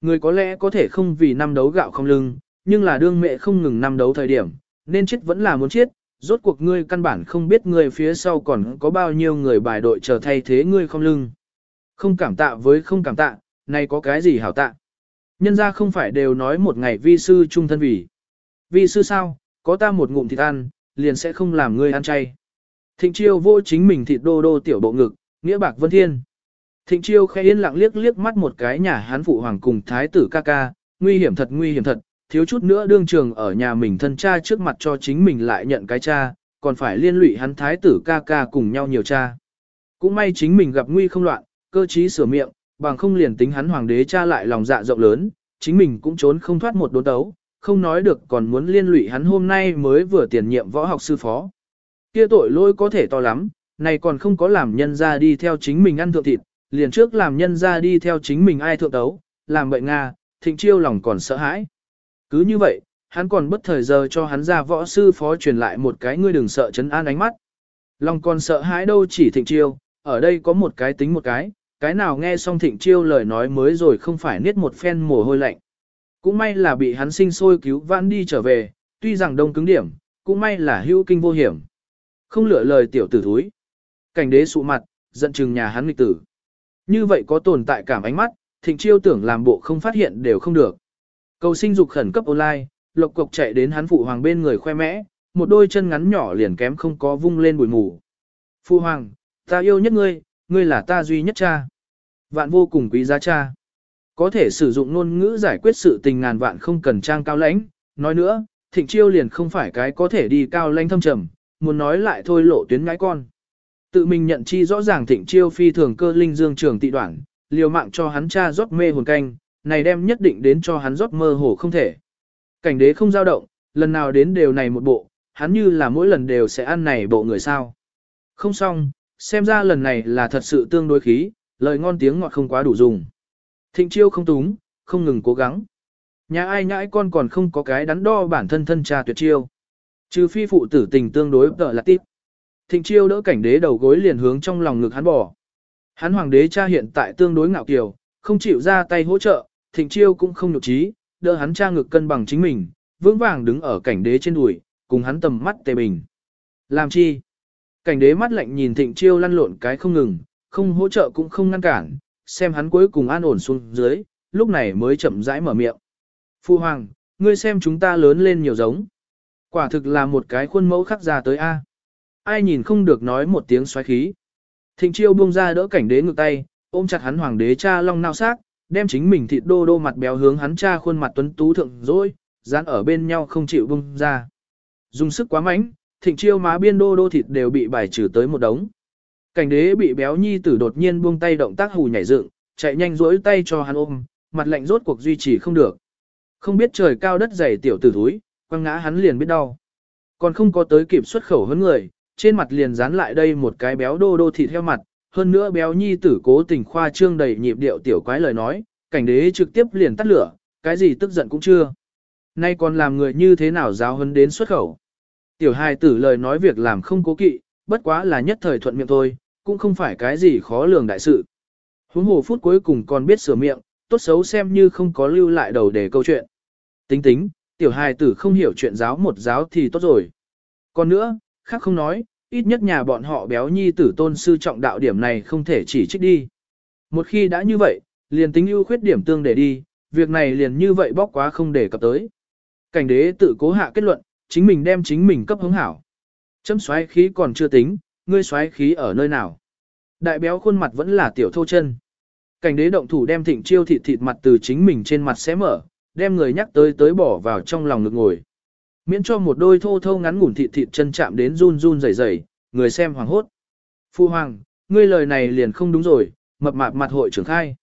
Người có lẽ có thể không vì năm đấu gạo không lưng, nhưng là đương mẹ không ngừng năm đấu thời điểm, nên chết vẫn là muốn chết, rốt cuộc ngươi căn bản không biết ngươi phía sau còn có bao nhiêu người bài đội chờ thay thế ngươi không lưng. Không cảm tạ với không cảm tạ, này có cái gì hảo tạ. Nhân ra không phải đều nói một ngày vi sư trung thân vì. Vi sư sao, có ta một ngụm thịt ăn, liền sẽ không làm ngươi ăn chay. Thịnh chiêu vô chính mình thịt đô đô tiểu bộ ngực, nghĩa bạc vân thiên. Thịnh chiêu khẽ yên lặng liếc liếc mắt một cái nhà hán phụ hoàng cùng thái tử ca ca, nguy hiểm thật nguy hiểm thật, thiếu chút nữa đương trường ở nhà mình thân cha trước mặt cho chính mình lại nhận cái cha, còn phải liên lụy hắn thái tử ca ca cùng nhau nhiều cha. Cũng may chính mình gặp nguy không loạn, cơ trí sửa miệng, bằng không liền tính hắn hoàng đế cha lại lòng dạ rộng lớn, chính mình cũng trốn không thoát một đốn tấu, không nói được còn muốn liên lụy hắn hôm nay mới vừa tiền nhiệm võ học sư phó. Kia tội lỗi có thể to lắm, này còn không có làm nhân ra đi theo chính mình ăn thượng thịt, liền trước làm nhân ra đi theo chính mình ai thượng tấu, làm bệnh Nga, thịnh chiêu lòng còn sợ hãi. Cứ như vậy, hắn còn bất thời giờ cho hắn ra võ sư phó truyền lại một cái ngươi đừng sợ chấn an ánh mắt. Lòng còn sợ hãi đâu chỉ thịnh chiêu, ở đây có một cái tính một cái, cái nào nghe xong thịnh chiêu lời nói mới rồi không phải niết một phen mồ hôi lạnh. Cũng may là bị hắn sinh sôi cứu vãn đi trở về, tuy rằng đông cứng điểm, cũng may là hữu kinh vô hiểm. Không lựa lời tiểu tử thúi. Cảnh đế sụ mặt, giận chừng nhà hắn nghịch tử. Như vậy có tồn tại cảm ánh mắt, thịnh chiêu tưởng làm bộ không phát hiện đều không được. Cầu sinh dục khẩn cấp online, lộc cộc chạy đến hắn phụ hoàng bên người khoe mẽ, một đôi chân ngắn nhỏ liền kém không có vung lên bụi mù. Phu hoàng, ta yêu nhất ngươi, ngươi là ta duy nhất cha. Vạn vô cùng quý giá cha. Có thể sử dụng ngôn ngữ giải quyết sự tình ngàn vạn không cần trang cao lãnh. Nói nữa, thịnh chiêu liền không phải cái có thể đi cao lãnh thâm trầm, muốn nói lại thôi lộ tuyến ngãi con. Tự mình nhận chi rõ ràng thịnh chiêu phi thường cơ linh dương trường tị đoạn, liều mạng cho hắn cha rót mê hồn canh, này đem nhất định đến cho hắn rót mơ hồ không thể. Cảnh đế không dao động, lần nào đến đều này một bộ, hắn như là mỗi lần đều sẽ ăn này bộ người sao. Không xong, xem ra lần này là thật sự tương đối khí, lời ngon tiếng ngọt không quá đủ dùng. Thịnh chiêu không túng, không ngừng cố gắng. Nhà ai nhãi con còn không có cái đắn đo bản thân thân cha tuyệt chiêu. Trừ phi phụ tử tình tương đối tợ là tiếp. Thịnh chiêu đỡ cảnh đế đầu gối liền hướng trong lòng ngực hắn bỏ. Hắn hoàng đế cha hiện tại tương đối ngạo kiều, không chịu ra tay hỗ trợ, thịnh chiêu cũng không nhục trí, đỡ hắn tra ngực cân bằng chính mình, vững vàng đứng ở cảnh đế trên đùi, cùng hắn tầm mắt tề bình. Làm chi? Cảnh đế mắt lạnh nhìn thịnh chiêu lăn lộn cái không ngừng, không hỗ trợ cũng không ngăn cản, xem hắn cuối cùng an ổn xuống dưới, lúc này mới chậm rãi mở miệng. Phu hoàng, ngươi xem chúng ta lớn lên nhiều giống. Quả thực là một cái khuôn mẫu khắc ra tới A. Ai nhìn không được nói một tiếng xoáy khí. Thịnh chiêu buông ra đỡ cảnh đế ngược tay, ôm chặt hắn hoàng đế cha long nao xác, đem chính mình thịt đô đô mặt béo hướng hắn cha khuôn mặt tuấn tú thượng rồi, dán ở bên nhau không chịu buông ra. Dùng sức quá mạnh, thịnh chiêu má biên đô đô thịt đều bị bài trừ tới một đống. Cảnh đế bị béo nhi tử đột nhiên buông tay động tác hù nhảy dựng, chạy nhanh rỗi tay cho hắn ôm, mặt lạnh rốt cuộc duy trì không được. Không biết trời cao đất dày tiểu tử thúi, quăng ngã hắn liền biết đau. Còn không có tới kịp xuất khẩu hơn người, trên mặt liền dán lại đây một cái béo đô đô thịt theo mặt, hơn nữa béo nhi tử cố tình khoa trương đầy nhịp điệu tiểu quái lời nói, cảnh đế trực tiếp liền tắt lửa, cái gì tức giận cũng chưa. Nay còn làm người như thế nào giáo hấn đến xuất khẩu. Tiểu hài tử lời nói việc làm không cố kỵ, bất quá là nhất thời thuận miệng thôi, cũng không phải cái gì khó lường đại sự. Huống hồ phút cuối cùng còn biết sửa miệng, tốt xấu xem như không có lưu lại đầu để câu chuyện. Tính tính, tiểu hài tử không hiểu chuyện giáo một giáo thì tốt rồi. Còn nữa, khác không nói, ít nhất nhà bọn họ béo nhi tử tôn sư trọng đạo điểm này không thể chỉ trích đi. Một khi đã như vậy, liền tính ưu khuyết điểm tương để đi, việc này liền như vậy bóc quá không để cập tới. Cảnh đế tự cố hạ kết luận, chính mình đem chính mình cấp hứng hảo. Chấm xoáy khí còn chưa tính, ngươi xoáy khí ở nơi nào. Đại béo khuôn mặt vẫn là tiểu thô chân. Cảnh đế động thủ đem thịnh chiêu thịt thịt mặt từ chính mình trên mặt xé mở, đem người nhắc tới tới bỏ vào trong lòng ngực ngồi. Miễn cho một đôi thô thô ngắn ngủn thịt thịt chân chạm đến run run rẩy rẩy, người xem hoàng hốt. Phu hoàng, ngươi lời này liền không đúng rồi, mập mạp mặt hội trưởng khai.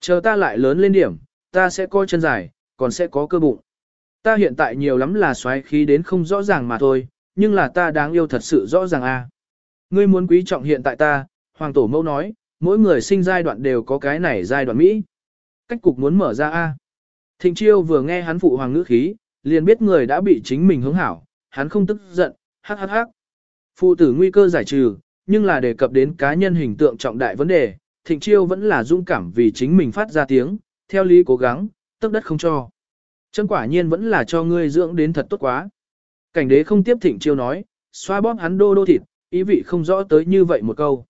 Chờ ta lại lớn lên điểm, ta sẽ coi chân dài, còn sẽ có cơ bụng. Ta hiện tại nhiều lắm là xoáy khí đến không rõ ràng mà thôi, nhưng là ta đáng yêu thật sự rõ ràng a. Ngươi muốn quý trọng hiện tại ta, hoàng tổ mẫu nói, mỗi người sinh giai đoạn đều có cái này giai đoạn Mỹ. Cách cục muốn mở ra a. Thịnh chiêu vừa nghe hắn phụ hoàng ngữ khí, liền biết người đã bị chính mình hướng hảo, hắn không tức giận, hắc hắc hắc. Phụ tử nguy cơ giải trừ, nhưng là đề cập đến cá nhân hình tượng trọng đại vấn đề, thịnh chiêu vẫn là dung cảm vì chính mình phát ra tiếng, theo lý cố gắng, tức đất không cho. Chân quả nhiên vẫn là cho ngươi dưỡng đến thật tốt quá. Cảnh đế không tiếp thịnh chiêu nói, xoa bóp hắn đô đô thịt, ý vị không rõ tới như vậy một câu.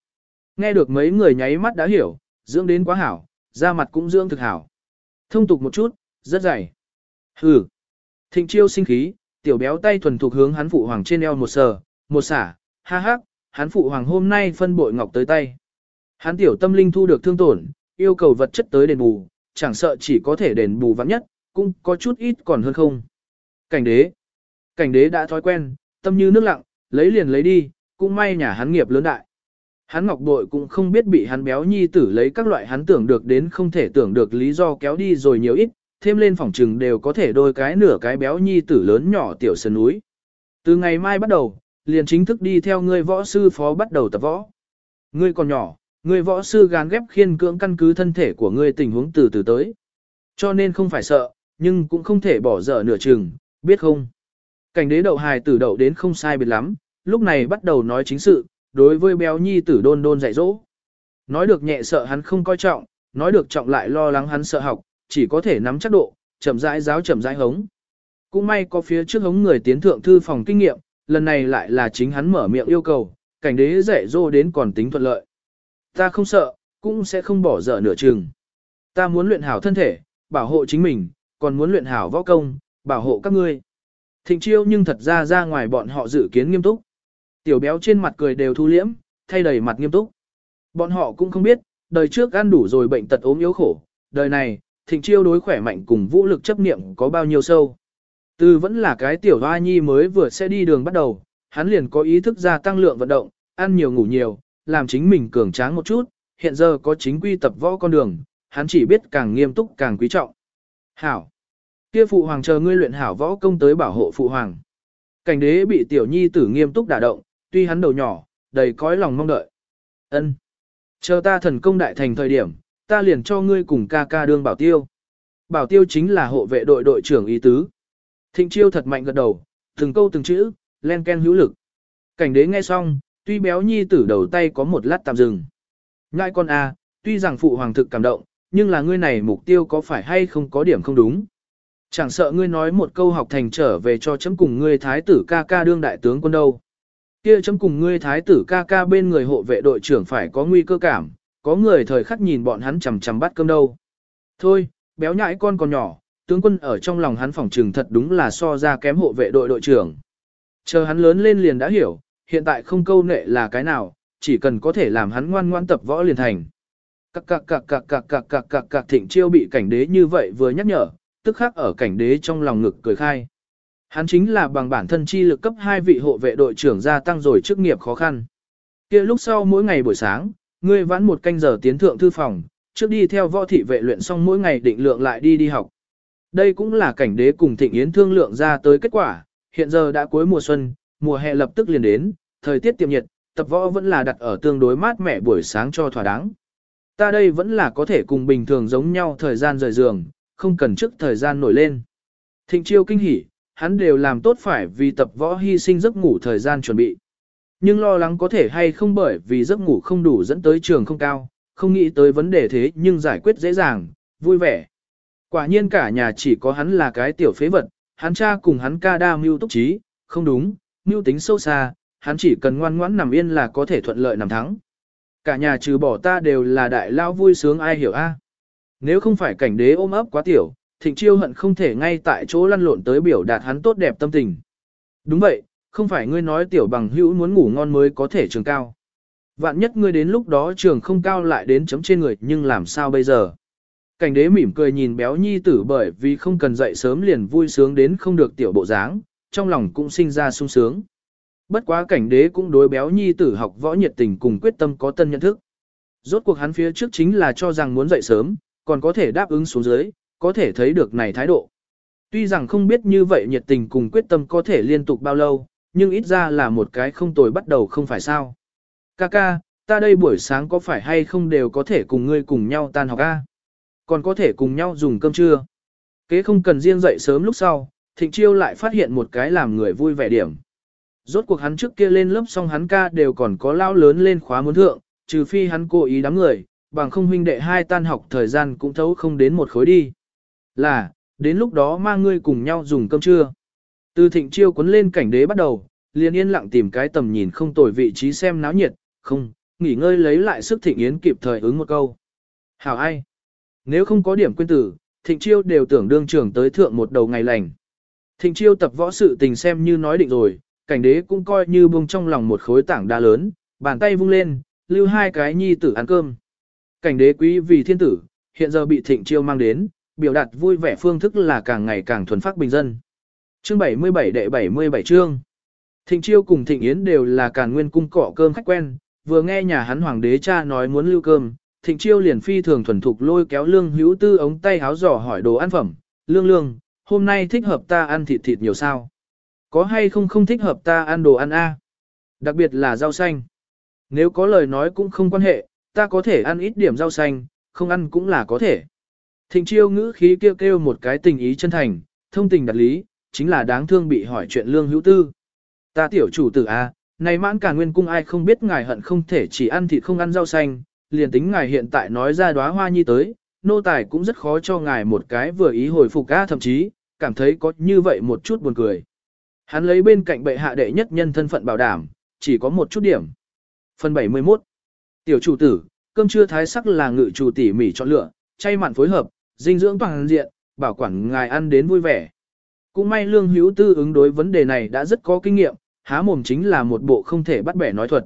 Nghe được mấy người nháy mắt đã hiểu, dưỡng đến quá hảo, da mặt cũng dưỡng thực hảo. Thông tục một chút, rất dày. Hừ. Thịnh chiêu sinh khí, tiểu béo tay thuần thuộc hướng hắn phụ hoàng trên eo một sờ, một xả, ha ha, hắn phụ hoàng hôm nay phân bội ngọc tới tay. Hắn tiểu tâm linh thu được thương tổn, yêu cầu vật chất tới đền bù, chẳng sợ chỉ có thể đền bù vắng nhất, cũng có chút ít còn hơn không. Cảnh đế. Cảnh đế đã thói quen, tâm như nước lặng, lấy liền lấy đi, cũng may nhà hắn nghiệp lớn đại. Hắn ngọc bội cũng không biết bị hắn béo nhi tử lấy các loại hắn tưởng được đến không thể tưởng được lý do kéo đi rồi nhiều ít, thêm lên phòng trừng đều có thể đôi cái nửa cái béo nhi tử lớn nhỏ tiểu sơn núi. Từ ngày mai bắt đầu, liền chính thức đi theo ngươi võ sư phó bắt đầu tập võ. Ngươi còn nhỏ, ngươi võ sư gán ghép khiên cưỡng căn cứ thân thể của ngươi tình huống từ từ tới. Cho nên không phải sợ, nhưng cũng không thể bỏ dở nửa chừng, biết không? Cảnh đế đậu hài tử đậu đến không sai biệt lắm, lúc này bắt đầu nói chính sự, đối với béo nhi tử đôn đôn dạy dỗ. Nói được nhẹ sợ hắn không coi trọng, nói được trọng lại lo lắng hắn sợ học, chỉ có thể nắm chắc độ, chậm rãi giáo chậm rãi hống. Cũng may có phía trước hống người tiến thượng thư phòng kinh nghiệm, lần này lại là chính hắn mở miệng yêu cầu, cảnh đế dạy dỗ đến còn tính thuận lợi. Ta không sợ, cũng sẽ không bỏ dở nửa chừng. Ta muốn luyện hảo thân thể, bảo hộ chính mình, còn muốn luyện hảo võ công, bảo hộ các ngươi. Thịnh chiêu nhưng thật ra ra ngoài bọn họ dự kiến nghiêm túc. Tiểu béo trên mặt cười đều thu liễm, thay đầy mặt nghiêm túc. Bọn họ cũng không biết, đời trước ăn đủ rồi bệnh tật ốm yếu khổ, đời này, thịnh chiêu đối khỏe mạnh cùng vũ lực chấp niệm có bao nhiêu sâu. Từ vẫn là cái tiểu hoa nhi mới vừa sẽ đi đường bắt đầu, hắn liền có ý thức gia tăng lượng vận động, ăn nhiều ngủ nhiều, làm chính mình cường tráng một chút, hiện giờ có chính quy tập võ con đường, hắn chỉ biết càng nghiêm túc càng quý trọng. Hảo! Kia phụ hoàng chờ ngươi luyện hảo võ công tới bảo hộ phụ hoàng. Cảnh đế bị tiểu nhi tử nghiêm túc đả động, tuy hắn đầu nhỏ, đầy cõi lòng mong đợi. Ân, Chờ ta thần công đại thành thời điểm, ta liền cho ngươi cùng ca ca đương bảo tiêu. Bảo tiêu chính là hộ vệ đội đội trưởng ý tứ. Thịnh chiêu thật mạnh gật đầu, từng câu từng chữ, len ken hữu lực. Cảnh đế nghe xong, tuy béo nhi tử đầu tay có một lát tạm dừng. Ngại con a, à, tuy rằng phụ hoàng thực cảm động, nhưng là ngươi này mục tiêu có phải hay không có điểm không đúng. Chẳng sợ ngươi nói một câu học thành trở về cho chấm cùng ngươi thái tử ca ca đương đại tướng quân đâu. Kia chấm cùng ngươi thái tử ca ca bên người hộ vệ đội trưởng phải có nguy cơ cảm, có người thời khắc nhìn bọn hắn chằm chằm bắt cơm đâu. Thôi, béo nhãi con còn nhỏ, tướng quân ở trong lòng hắn phỏng trừng thật đúng là so ra kém hộ vệ đội đội trưởng. Chờ hắn lớn lên liền đã hiểu, hiện tại không câu nệ là cái nào, chỉ cần có thể làm hắn ngoan ngoan tập võ liền thành. Cạc cạc cạc cạc cạc cạc cạc cạc cạc thịnh chiêu bị cảnh đế như vậy vừa nhắc nhở, tức khắc ở cảnh đế trong lòng ngực cười khai. Hắn chính là bằng bản thân chi lực cấp hai vị hộ vệ đội trưởng gia tăng rồi chức nghiệp khó khăn. kia lúc sau mỗi ngày buổi sáng, ngươi vãn một canh giờ tiến thượng thư phòng, trước đi theo võ thị vệ luyện xong mỗi ngày định lượng lại đi đi học. Đây cũng là cảnh đế cùng thịnh yến thương lượng ra tới kết quả, hiện giờ đã cuối mùa xuân, mùa hè lập tức liền đến, thời tiết tiệm nhiệt, tập võ vẫn là đặt ở tương đối mát mẻ buổi sáng cho thỏa đáng. Ta đây vẫn là có thể cùng bình thường giống nhau thời gian rời giường, không cần trước thời gian nổi lên. Thịnh chiêu kinh hỉ, hắn đều làm tốt phải vì tập võ hy sinh giấc ngủ thời gian chuẩn bị. Nhưng lo lắng có thể hay không bởi vì giấc ngủ không đủ dẫn tới trường không cao, không nghĩ tới vấn đề thế nhưng giải quyết dễ dàng, vui vẻ. Quả nhiên cả nhà chỉ có hắn là cái tiểu phế vật, hắn cha cùng hắn ca đa mưu túc trí, không đúng, mưu tính sâu xa, hắn chỉ cần ngoan ngoãn nằm yên là có thể thuận lợi nằm thắng. Cả nhà trừ bỏ ta đều là đại lao vui sướng ai hiểu a. Nếu không phải cảnh đế ôm ấp quá tiểu, thịnh chiêu hận không thể ngay tại chỗ lăn lộn tới biểu đạt hắn tốt đẹp tâm tình. Đúng vậy, không phải ngươi nói tiểu bằng hữu muốn ngủ ngon mới có thể trường cao. Vạn nhất ngươi đến lúc đó trường không cao lại đến chấm trên người nhưng làm sao bây giờ? Cảnh đế mỉm cười nhìn béo nhi tử bởi vì không cần dậy sớm liền vui sướng đến không được tiểu bộ dáng, trong lòng cũng sinh ra sung sướng. Bất quá cảnh đế cũng đối béo nhi tử học võ nhiệt tình cùng quyết tâm có tân nhận thức. Rốt cuộc hắn phía trước chính là cho rằng muốn dậy sớm, còn có thể đáp ứng xuống dưới, có thể thấy được này thái độ. Tuy rằng không biết như vậy nhiệt tình cùng quyết tâm có thể liên tục bao lâu, nhưng ít ra là một cái không tồi bắt đầu không phải sao. Kaka, ta đây buổi sáng có phải hay không đều có thể cùng ngươi cùng nhau tan học A? Còn có thể cùng nhau dùng cơm trưa? Kế không cần riêng dậy sớm lúc sau, Thịnh Chiêu lại phát hiện một cái làm người vui vẻ điểm. Rốt cuộc hắn trước kia lên lớp xong hắn ca đều còn có lao lớn lên khóa muốn thượng, trừ phi hắn cố ý đám người, bằng không huynh đệ hai tan học thời gian cũng thấu không đến một khối đi. Là, đến lúc đó mang ngươi cùng nhau dùng cơm trưa. Từ thịnh chiêu cuốn lên cảnh đế bắt đầu, liền yên lặng tìm cái tầm nhìn không tồi vị trí xem náo nhiệt, không, nghỉ ngơi lấy lại sức thịnh yến kịp thời ứng một câu. Hảo ai? Nếu không có điểm quên tử, thịnh chiêu đều tưởng đương trưởng tới thượng một đầu ngày lành. Thịnh chiêu tập võ sự tình xem như nói định rồi, cảnh đế cũng coi như buông trong lòng một khối tảng đá lớn, bàn tay vung lên, lưu hai cái nhi tử ăn cơm. Cảnh đế quý vì thiên tử, hiện giờ bị thịnh chiêu mang đến, biểu đạt vui vẻ phương thức là càng ngày càng thuần phát bình dân. Chương 77 đệ 77 chương. Thịnh chiêu cùng thịnh yến đều là càn nguyên cung cọ cơm khách quen, vừa nghe nhà hắn hoàng đế cha nói muốn lưu cơm, thịnh chiêu liền phi thường thuần thục lôi kéo lương hữu tư ống tay háo giỏ hỏi đồ ăn phẩm, lương lương, hôm nay thích hợp ta ăn thịt thịt nhiều sao? Có hay không không thích hợp ta ăn đồ ăn a? Đặc biệt là rau xanh. Nếu có lời nói cũng không quan hệ, ta có thể ăn ít điểm rau xanh, không ăn cũng là có thể. Thịnh chiêu ngữ khí kêu kêu một cái tình ý chân thành, thông tình đặt lý, chính là đáng thương bị hỏi chuyện lương hữu tư. Ta tiểu chủ tử A, này mãn cả nguyên cung ai không biết ngài hận không thể chỉ ăn thịt không ăn rau xanh, liền tính ngài hiện tại nói ra đóa hoa nhi tới, nô tài cũng rất khó cho ngài một cái vừa ý hồi phục A thậm chí, cảm thấy có như vậy một chút buồn cười. Hắn lấy bên cạnh bệ hạ đệ nhất nhân thân phận bảo đảm, chỉ có một chút điểm. Phần 71 Tiểu chủ tử, cơm trưa thái sắc là ngự chủ tỉ mỉ chọn lựa, chay mặn phối hợp, dinh dưỡng toàn diện, bảo quản ngài ăn đến vui vẻ cũng may lương hữu tư ứng đối vấn đề này đã rất có kinh nghiệm, há mồm chính là một bộ không thể bắt bẻ nói thuật.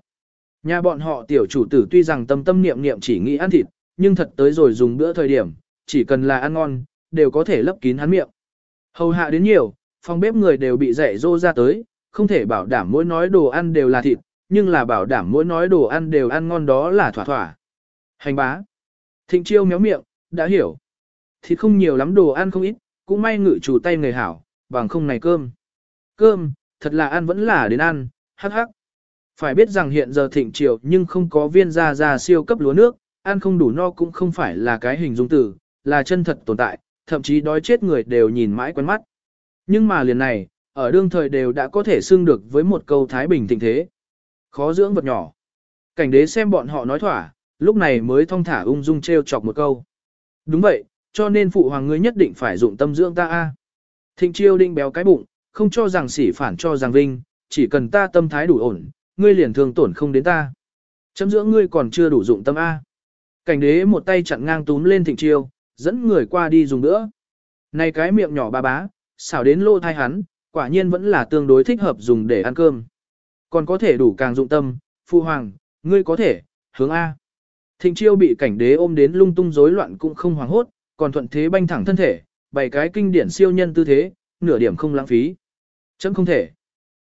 Nhà bọn họ tiểu chủ tử tuy rằng tâm tâm niệm niệm chỉ nghĩ ăn thịt, nhưng thật tới rồi dùng bữa thời điểm, chỉ cần là ăn ngon, đều có thể lấp kín hắn miệng. Hầu hạ đến nhiều, phòng bếp người đều bị dạy dô ra tới, không thể bảo đảm mỗi nói đồ ăn đều là thịt, nhưng là bảo đảm mỗi nói đồ ăn đều ăn ngon đó là thỏa thỏa. Hành bá. Thịnh chiêu méo miệng, đã hiểu. Thịt không nhiều lắm đồ ăn không ít, cũng may ngự chủ tay người hảo, bằng không này cơm. Cơm, thật là ăn vẫn là đến ăn, hắc hắc. Phải biết rằng hiện giờ thịnh triều nhưng không có viên gia gia siêu cấp lúa nước, ăn không đủ no cũng không phải là cái hình dung từ, là chân thật tồn tại, thậm chí đói chết người đều nhìn mãi quen mắt. Nhưng mà liền này, ở đương thời đều đã có thể xưng được với một câu thái bình thịnh thế. Khó dưỡng vật nhỏ. Cảnh đế xem bọn họ nói thỏa, lúc này mới thong thả ung dung treo chọc một câu. Đúng vậy, cho nên phụ hoàng ngươi nhất định phải dụng tâm dưỡng ta a. Thịnh chiêu định béo cái bụng, không cho rằng sỉ phản cho rằng vinh, chỉ cần ta tâm thái đủ ổn, ngươi liền thường tổn không đến ta. Chấm dưỡng ngươi còn chưa đủ dụng tâm A. Cảnh đế một tay chặn ngang túm lên thịnh chiêu, dẫn người qua đi dùng nữa. Này cái miệng nhỏ ba bá, xảo đến lô thai hắn, quả nhiên vẫn là tương đối thích hợp dùng để ăn cơm. Còn có thể đủ càng dụng tâm, phu hoàng, ngươi có thể, hướng A. Thịnh chiêu bị cảnh đế ôm đến lung tung rối loạn cũng không hoảng hốt, còn thuận thế banh thẳng thân thể, bảy cái kinh điển siêu nhân tư thế, nửa điểm không lãng phí. Chấm không thể.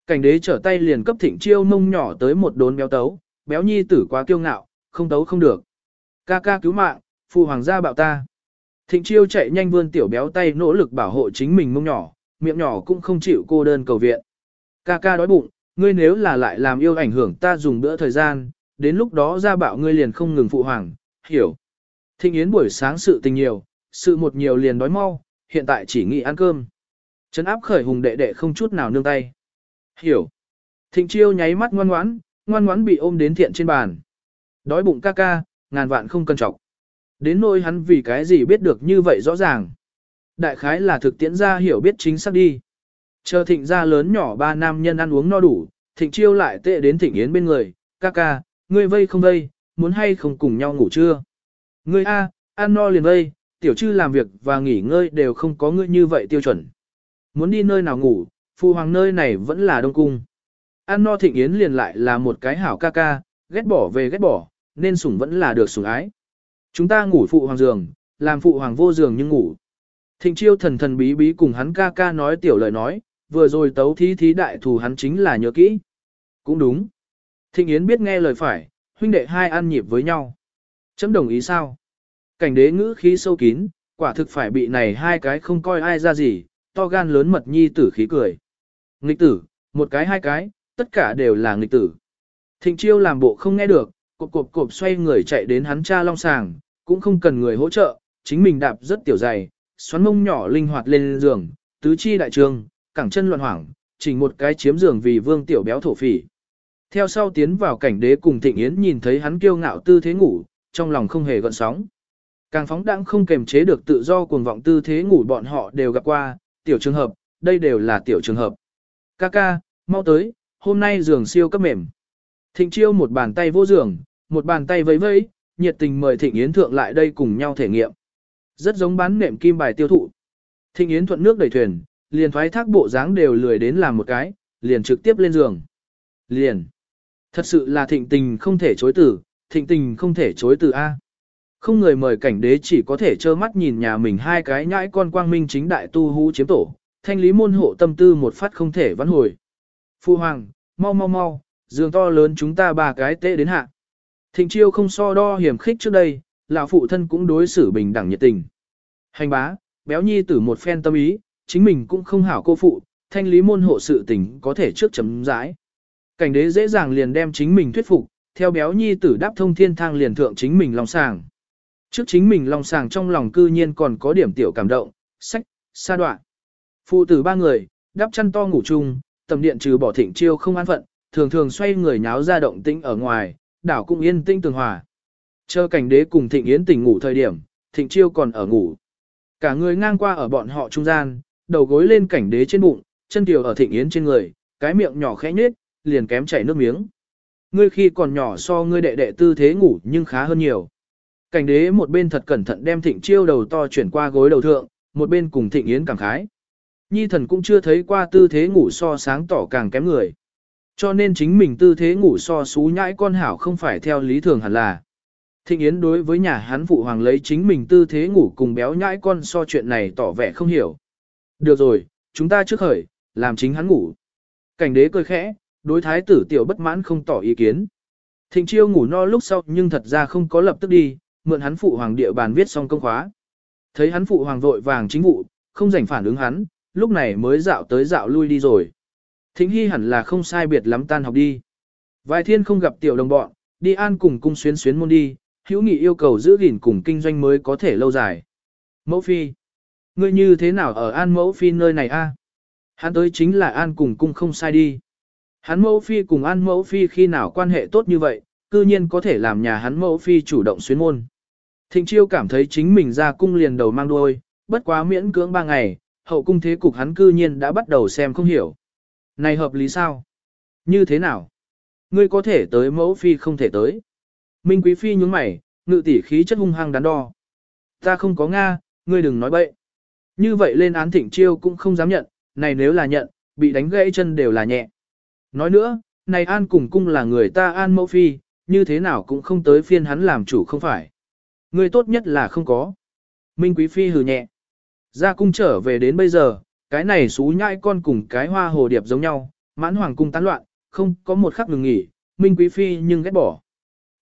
Cảnh đế trở tay liền cấp thịnh chiêu mông nhỏ tới một đốn béo tấu, béo nhi tử quá kiêu ngạo, không tấu không được. Ca ca cứu mạng, phụ hoàng gia bạo ta. Thịnh chiêu chạy nhanh vươn tiểu béo tay nỗ lực bảo hộ chính mình mông nhỏ, miệng nhỏ cũng không chịu cô đơn cầu viện. Ca ca đói bụng, ngươi nếu là lại làm yêu ảnh hưởng ta dùng bữa thời gian, đến lúc đó gia bạo ngươi liền không ngừng phụ hoàng, hiểu. Thịnh yến buổi sáng sự tình nhiều, sự một nhiều liền đói mau, hiện tại chỉ nghĩ ăn cơm. Trấn áp khởi hùng đệ đệ không chút nào nương tay. Hiểu. Thịnh chiêu nháy mắt ngoan ngoãn, ngoan ngoãn bị ôm đến thiện trên bàn. Đói bụng ca ca, ngàn vạn không cân trọng. Đến nỗi hắn vì cái gì biết được như vậy rõ ràng. Đại khái là thực tiễn ra hiểu biết chính xác đi. Chờ thịnh gia lớn nhỏ ba nam nhân ăn uống no đủ, thịnh chiêu lại tệ đến thịnh yến bên người, ca ca, ngươi vây không vây, muốn hay không cùng nhau ngủ trưa. Ngươi A, ăn no liền vây, tiểu chư làm việc và nghỉ ngơi đều không có ngươi như vậy tiêu chuẩn. Muốn đi nơi nào ngủ, phụ hoàng nơi này vẫn là đông cung. An no thịnh yến liền lại là một cái hảo ca ca, ghét bỏ về ghét bỏ, nên sủng vẫn là được sủng ái. Chúng ta ngủ phụ hoàng giường, làm phụ hoàng vô giường nhưng ngủ. Thịnh chiêu thần thần bí bí cùng hắn ca ca nói tiểu lời nói, vừa rồi tấu thí thí đại thù hắn chính là nhớ kỹ. Cũng đúng. Thịnh Yến biết nghe lời phải, huynh đệ hai ăn nhịp với nhau. Chấm đồng ý sao? Cảnh đế ngữ khí sâu kín, quả thực phải bị này hai cái không coi ai ra gì, to gan lớn mật nhi tử khí cười. Nghịch tử, một cái hai cái, tất cả đều là nghịch tử. Thịnh chiêu làm bộ không nghe được, cộp cộp cộp xoay người chạy đến hắn cha long sàng, cũng không cần người hỗ trợ, chính mình đạp rất tiểu dày, xoắn mông nhỏ linh hoạt lên giường, tứ chi đại trường, cẳng chân loạn hoảng, chỉnh một cái chiếm giường vì vương tiểu béo thổ phỉ. Theo sau tiến vào cảnh đế cùng thịnh yến nhìn thấy hắn kiêu ngạo tư thế ngủ, trong lòng không hề gợn sóng. Càng phóng đãng không kềm chế được tự do cuồng vọng tư thế ngủ bọn họ đều gặp qua, tiểu trường hợp, đây đều là tiểu trường hợp. kaka mau tới, hôm nay giường siêu cấp mềm. Thịnh chiêu một bàn tay vô giường, một bàn tay vẫy vẫy, nhiệt tình mời Thịnh Yến Thượng lại đây cùng nhau thể nghiệm. Rất giống bán nệm kim bài tiêu thụ. Thịnh Yến thuận nước đẩy thuyền, liền thoái thác bộ dáng đều lười đến làm một cái, liền trực tiếp lên giường. Liền. Thật sự là thịnh tình không thể chối từ, thịnh tình không thể chối từ A. Không người mời cảnh đế chỉ có thể trơ mắt nhìn nhà mình hai cái nhãi con quang minh chính đại tu hú chiếm tổ, thanh lý môn hộ tâm tư một phát không thể vãn hồi. Phu hoàng, mau mau mau, giường to lớn chúng ta ba cái tệ đến hạ. Thịnh chiêu không so đo hiểm khích trước đây, lão phụ thân cũng đối xử bình đẳng nhiệt tình. Hành bá, béo nhi tử một phen tâm ý, chính mình cũng không hảo cô phụ, thanh lý môn hộ sự tình có thể trước chấm rãi. Cảnh đế dễ dàng liền đem chính mình thuyết phục, theo béo nhi tử đáp thông thiên thang liền thượng chính mình lòng sàng. Trước chính mình lòng sàng trong lòng cư nhiên còn có điểm tiểu cảm động, sách, sa đoạn. Phụ tử ba người, đắp chăn to ngủ chung, tầm điện trừ bỏ thịnh chiêu không an phận, thường thường xoay người nháo ra động tĩnh ở ngoài, đảo cũng yên tĩnh tường hòa. Chờ cảnh đế cùng thịnh yến tỉnh ngủ thời điểm, thịnh chiêu còn ở ngủ. Cả người ngang qua ở bọn họ trung gian, đầu gối lên cảnh đế trên bụng, chân tiểu ở thịnh yến trên người, cái miệng nhỏ khẽ nhếch, liền kém chảy nước miếng. Ngươi khi còn nhỏ so ngươi đệ đệ tư thế ngủ nhưng khá hơn nhiều. Cảnh đế một bên thật cẩn thận đem thịnh chiêu đầu to chuyển qua gối đầu thượng, một bên cùng thịnh yến cảm khái. Nhi thần cũng chưa thấy qua tư thế ngủ so sáng tỏ càng kém người. Cho nên chính mình tư thế ngủ so xú nhãi con hảo không phải theo lý thường hẳn là. Thịnh Yến đối với nhà hắn phụ hoàng lấy chính mình tư thế ngủ cùng béo nhãi con so chuyện này tỏ vẻ không hiểu. Được rồi, chúng ta trước khởi, làm chính hắn ngủ. Cảnh đế cười khẽ, đối thái tử tiểu bất mãn không tỏ ý kiến. Thịnh chiêu ngủ no lúc sau nhưng thật ra không có lập tức đi, mượn hắn phụ hoàng địa bàn viết xong công khóa. Thấy hắn phụ hoàng vội vàng chính vụ, không rảnh phản ứng hắn, lúc này mới dạo tới dạo lui đi rồi. Thính hy hẳn là không sai biệt lắm tan học đi. Vài thiên không gặp tiểu đồng bọn, đi an cùng cung xuyến xuyến môn đi, hữu nghị yêu cầu giữ gìn cùng kinh doanh mới có thể lâu dài. Mẫu phi. Ngươi như thế nào ở an mẫu phi nơi này a? Hắn tới chính là an cùng cung không sai đi. Hắn mẫu phi cùng an mẫu phi khi nào quan hệ tốt như vậy, cư nhiên có thể làm nhà hắn mẫu phi chủ động xuyến môn. Thịnh chiêu cảm thấy chính mình ra cung liền đầu mang đuôi, bất quá miễn cưỡng ba ngày, hậu cung thế cục hắn cư nhiên đã bắt đầu xem không hiểu. Này hợp lý sao? Như thế nào? Ngươi có thể tới mẫu phi không thể tới. Minh quý phi nhướng mày, ngự tỷ khí chất hung hăng đắn đo. Ta không có Nga, ngươi đừng nói bậy. Như vậy lên án thịnh chiêu cũng không dám nhận, này nếu là nhận, bị đánh gãy chân đều là nhẹ. Nói nữa, này an cùng cung là người ta an mẫu phi, như thế nào cũng không tới phiên hắn làm chủ không phải. Người tốt nhất là không có. Minh quý phi hừ nhẹ. Ra cung trở về đến bây giờ, cái này xú nhãi con cùng cái hoa hồ điệp giống nhau, mãn hoàng cung tán loạn, không có một khắc ngừng nghỉ, Minh quý phi nhưng ghét bỏ.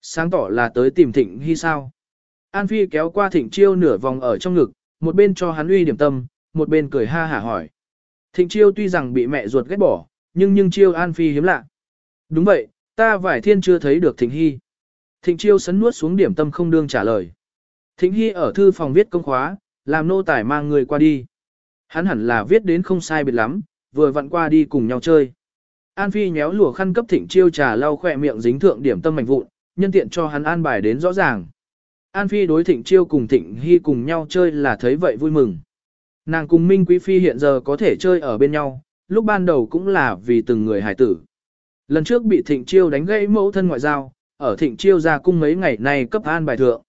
Sáng tỏ là tới tìm thịnh hy sao. An phi kéo qua thịnh chiêu nửa vòng ở trong ngực, một bên cho hắn uy điểm tâm, một bên cười ha hả hỏi. Thịnh chiêu tuy rằng bị mẹ ruột ghét bỏ, nhưng nhưng chiêu an phi hiếm lạ. Đúng vậy, ta vải thiên chưa thấy được thịnh hy. Thịnh chiêu sấn nuốt xuống điểm tâm không đương trả lời. Thịnh hy ở thư phòng viết công khóa, làm nô tài mang người qua đi. Hắn hẳn là viết đến không sai biệt lắm, vừa vặn qua đi cùng nhau chơi. An phi nhéo lùa khăn cấp thịnh chiêu trà lau khỏe miệng dính thượng điểm tâm mảnh vụn, nhân tiện cho hắn an bài đến rõ ràng. An phi đối thịnh chiêu cùng thịnh hy cùng nhau chơi là thấy vậy vui mừng. Nàng cùng Minh Quý Phi hiện giờ có thể chơi ở bên nhau, lúc ban đầu cũng là vì từng người hài tử. Lần trước bị Thịnh Chiêu đánh gãy mẫu thân ngoại giao, ở Thịnh Chiêu ra cung mấy ngày nay cấp an bài thượng.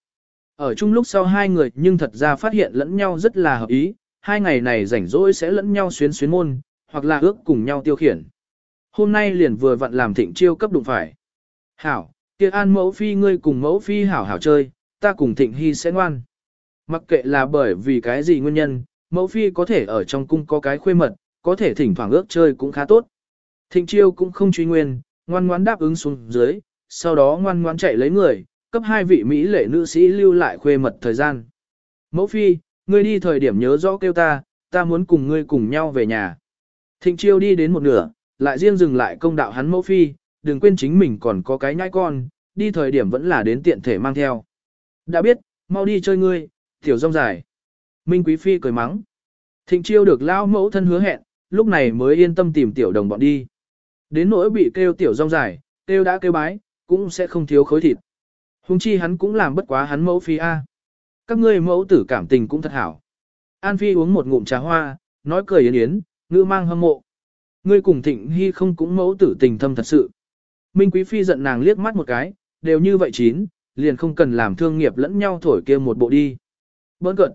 Ở chung lúc sau hai người nhưng thật ra phát hiện lẫn nhau rất là hợp ý, hai ngày này rảnh rỗi sẽ lẫn nhau xuyến xuyến môn, hoặc là ước cùng nhau tiêu khiển. Hôm nay liền vừa vặn làm Thịnh Chiêu cấp đụng phải. Hảo, kia an mẫu phi ngươi cùng mẫu phi hảo hảo chơi, ta cùng Thịnh Hy sẽ ngoan. Mặc kệ là bởi vì cái gì nguyên nhân, mẫu phi có thể ở trong cung có cái khuê mật, có thể thỉnh thoảng ước chơi cũng khá tốt. Thịnh chiêu cũng không truy nguyên, ngoan ngoãn đáp ứng xuống dưới, sau đó ngoan ngoãn chạy lấy người, cấp hai vị Mỹ lệ nữ sĩ lưu lại khuê mật thời gian. Mẫu phi, ngươi đi thời điểm nhớ rõ kêu ta, ta muốn cùng ngươi cùng nhau về nhà. Thịnh chiêu đi đến một nửa, lại riêng dừng lại công đạo hắn mẫu phi, đừng quên chính mình còn có cái nhãi con, đi thời điểm vẫn là đến tiện thể mang theo. Đã biết, mau đi chơi ngươi, tiểu rong dài. Minh Quý Phi cười mắng. Thịnh chiêu được lao mẫu thân hứa hẹn, lúc này mới yên tâm tìm tiểu đồng bọn đi. Đến nỗi bị kêu tiểu rong dài, kêu đã kêu bái, cũng sẽ không thiếu khối thịt. Hùng chi hắn cũng làm bất quá hắn mẫu phi A. Các ngươi mẫu tử cảm tình cũng thật hảo. An Phi uống một ngụm trà hoa, nói cười yến yến, ngữ mang hâm mộ. Ngươi cùng thịnh hy không cũng mẫu tử tình thâm thật sự. Minh Quý Phi giận nàng liếc mắt một cái, đều như vậy chín, liền không cần làm thương nghiệp lẫn nhau thổi kia một bộ đi. Bỡn cận.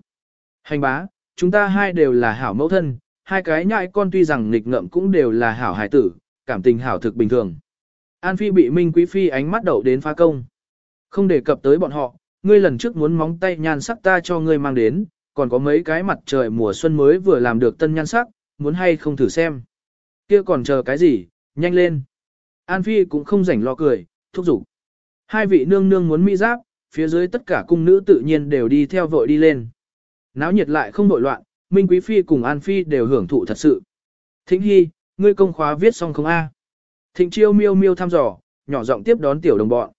Hành bá, chúng ta hai đều là hảo mẫu thân, hai cái nhãi con tuy rằng nghịch ngợm cũng đều là hảo hải tử, cảm tình hảo thực bình thường. An Phi bị Minh Quý Phi ánh mắt đậu đến phá công. Không đề cập tới bọn họ, ngươi lần trước muốn móng tay nhan sắc ta cho ngươi mang đến, còn có mấy cái mặt trời mùa xuân mới vừa làm được tân nhan sắc, muốn hay không thử xem. Kia còn chờ cái gì, nhanh lên. An Phi cũng không rảnh lo cười, thúc giục. Hai vị nương nương muốn mỹ giáp, phía dưới tất cả cung nữ tự nhiên đều đi theo vội đi lên. Náo nhiệt lại không nội loạn, Minh Quý Phi cùng An Phi đều hưởng thụ thật sự. Thính Hy, ngươi công khóa viết xong không a? Thịnh Chiêu miêu miêu thăm dò, nhỏ giọng tiếp đón tiểu đồng bọn.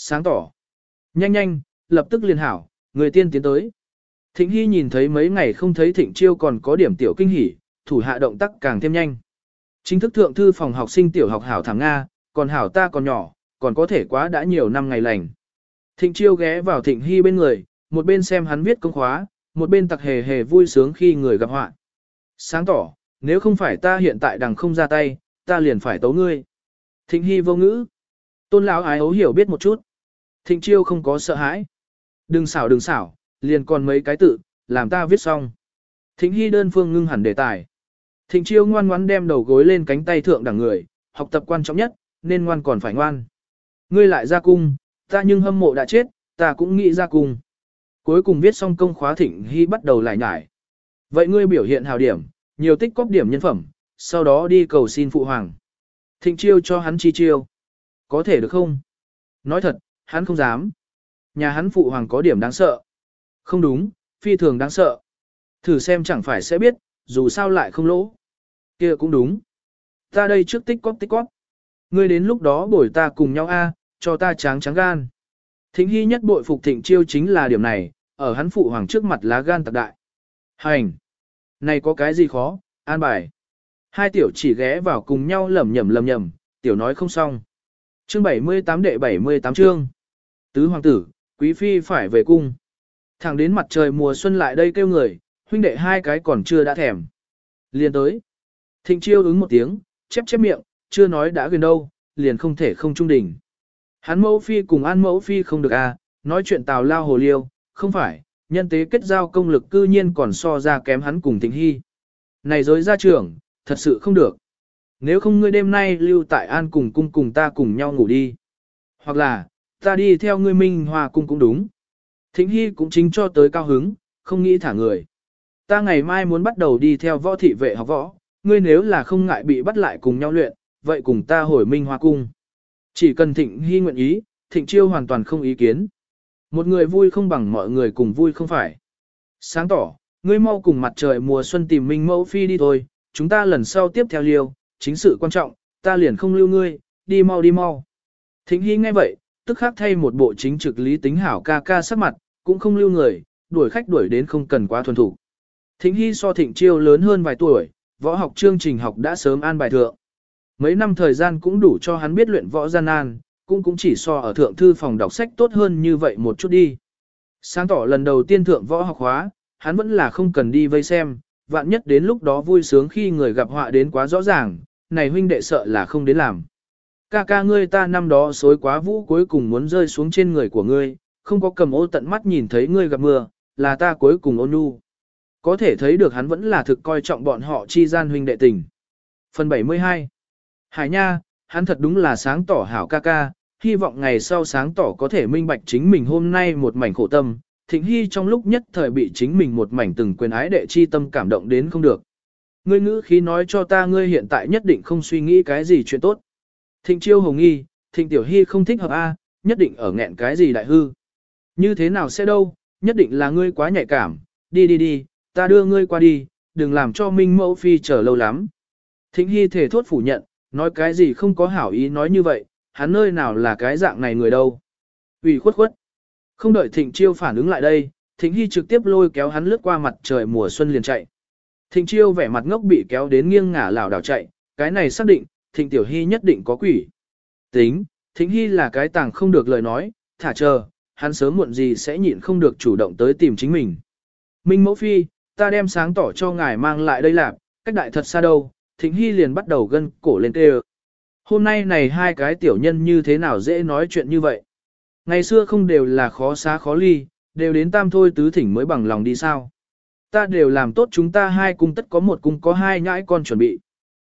Sáng tỏ. Nhanh nhanh, lập tức liên hảo, người tiên tiến tới. Thịnh Hy nhìn thấy mấy ngày không thấy Thịnh Chiêu còn có điểm tiểu kinh hỉ, thủ hạ động tác càng thêm nhanh. Chính thức thượng thư phòng học sinh tiểu học hảo thảm Nga, còn hảo ta còn nhỏ, còn có thể quá đã nhiều năm ngày lành. Thịnh Chiêu ghé vào Thịnh Hy bên người, một bên xem hắn viết công khóa, một bên tặc hề hề vui sướng khi người gặp họa. Sáng tỏ, nếu không phải ta hiện tại đằng không ra tay, ta liền phải tấu ngươi. Thịnh Hy vô ngữ. Tôn lão ái ấu hiểu biết một chút. Thịnh Chiêu không có sợ hãi. Đừng xảo đừng xảo, liền còn mấy cái tự, làm ta viết xong. Thịnh Hy đơn phương ngưng hẳn đề tài. Thịnh chiêu ngoan ngoãn đem đầu gối lên cánh tay thượng đẳng người, học tập quan trọng nhất, nên ngoan còn phải ngoan. Ngươi lại ra cung, ta nhưng hâm mộ đã chết, ta cũng nghĩ ra cung. Cuối cùng viết xong công khóa thịnh hy bắt đầu lại nhải. Vậy ngươi biểu hiện hào điểm, nhiều tích cóp điểm nhân phẩm, sau đó đi cầu xin phụ hoàng. Thịnh chiêu cho hắn chi chiêu. Có thể được không? Nói thật, hắn không dám. Nhà hắn phụ hoàng có điểm đáng sợ. Không đúng, phi thường đáng sợ. Thử xem chẳng phải sẽ biết, dù sao lại không lỗ. kia cũng đúng. Ta đây trước tích cóp tích cóp. Ngươi đến lúc đó bổi ta cùng nhau a, cho ta tráng tráng gan. thính hy nhất bội phục thịnh chiêu chính là điểm này, ở hắn phụ hoàng trước mặt lá gan tạc đại. Hành! Này có cái gì khó, an bài. Hai tiểu chỉ ghé vào cùng nhau lẩm nhẩm lẩm nhẩm, tiểu nói không xong. Chương 78 đệ 78 chương. Tứ hoàng tử, quý phi phải về cung. Thẳng đến mặt trời mùa xuân lại đây kêu người, huynh đệ hai cái còn chưa đã thèm. Liền tới. Thịnh chiêu ứng một tiếng, chép chép miệng, chưa nói đã gần đâu, liền không thể không trung đỉnh. Hắn mẫu phi cùng an mẫu phi không được à, nói chuyện tào lao hồ liêu, không phải, nhân tế kết giao công lực cư nhiên còn so ra kém hắn cùng thịnh hy. Này giới gia trưởng, thật sự không được. Nếu không ngươi đêm nay lưu tại an cùng cung cùng ta cùng nhau ngủ đi. Hoặc là, ta đi theo ngươi minh hòa cung cũng đúng. Thịnh hy cũng chính cho tới cao hứng, không nghĩ thả người. Ta ngày mai muốn bắt đầu đi theo võ thị vệ học võ, ngươi nếu là không ngại bị bắt lại cùng nhau luyện, vậy cùng ta hồi minh hoa cung. Chỉ cần thịnh hy nguyện ý, thịnh chiêu hoàn toàn không ý kiến. Một người vui không bằng mọi người cùng vui không phải. Sáng tỏ, ngươi mau cùng mặt trời mùa xuân tìm minh mẫu phi đi thôi, chúng ta lần sau tiếp theo liêu, chính sự quan trọng, ta liền không lưu ngươi, đi mau đi mau. Thịnh hy nghe vậy, tức khắc thay một bộ chính trực lý tính hảo ca ca sắc mặt, cũng không lưu người, đuổi khách đuổi đến không cần quá thuần thủ. Thính hy so thịnh chiêu lớn hơn vài tuổi, võ học chương trình học đã sớm an bài thượng. Mấy năm thời gian cũng đủ cho hắn biết luyện võ gian nan, cũng cũng chỉ so ở thượng thư phòng đọc sách tốt hơn như vậy một chút đi. Sáng tỏ lần đầu tiên thượng võ học hóa, hắn vẫn là không cần đi vây xem, vạn nhất đến lúc đó vui sướng khi người gặp họa đến quá rõ ràng, này huynh đệ sợ là không đến làm. Ca ca ngươi ta năm đó xối quá vũ cuối cùng muốn rơi xuống trên người của ngươi, không có cầm ô tận mắt nhìn thấy ngươi gặp mưa, là ta cuối cùng ôn nhu. Có thể thấy được hắn vẫn là thực coi trọng bọn họ chi gian huynh đệ tình. Phần 72 Hải Nha, hắn thật đúng là sáng tỏ hảo ca ca, hy vọng ngày sau sáng tỏ có thể minh bạch chính mình hôm nay một mảnh khổ tâm, thịnh hy trong lúc nhất thời bị chính mình một mảnh từng quyền ái đệ chi tâm cảm động đến không được. Ngươi ngữ khí nói cho ta ngươi hiện tại nhất định không suy nghĩ cái gì chuyện tốt. Thịnh chiêu hồng nghi, thịnh tiểu hy không thích hợp A, nhất định ở nghẹn cái gì đại hư. Như thế nào sẽ đâu, nhất định là ngươi quá nhạy cảm, đi đi đi, ta đưa ngươi qua đi, đừng làm cho Minh Mẫu Phi chờ lâu lắm. Thịnh Hy thể thốt phủ nhận, nói cái gì không có hảo ý nói như vậy, hắn nơi nào là cái dạng này người đâu. ủy khuất khuất. Không đợi Thịnh Chiêu phản ứng lại đây, Thịnh Hy trực tiếp lôi kéo hắn lướt qua mặt trời mùa xuân liền chạy. Thịnh Chiêu vẻ mặt ngốc bị kéo đến nghiêng ngả lảo đảo chạy, cái này xác định, Thịnh Tiểu Hy nhất định có quỷ. Tính, Thịnh Hy là cái tàng không được lời nói, thả chờ, hắn sớm muộn gì sẽ nhịn không được chủ động tới tìm chính mình. Minh Mẫu Phi, ta đem sáng tỏ cho ngài mang lại đây làm, cách đại thật xa đâu, Thịnh Hy liền bắt đầu gân cổ lên tê Hôm nay này hai cái tiểu nhân như thế nào dễ nói chuyện như vậy. Ngày xưa không đều là khó xá khó ly, đều đến tam thôi tứ thỉnh mới bằng lòng đi sao. Ta đều làm tốt chúng ta hai cung tất có một cung có hai nhãi con chuẩn bị.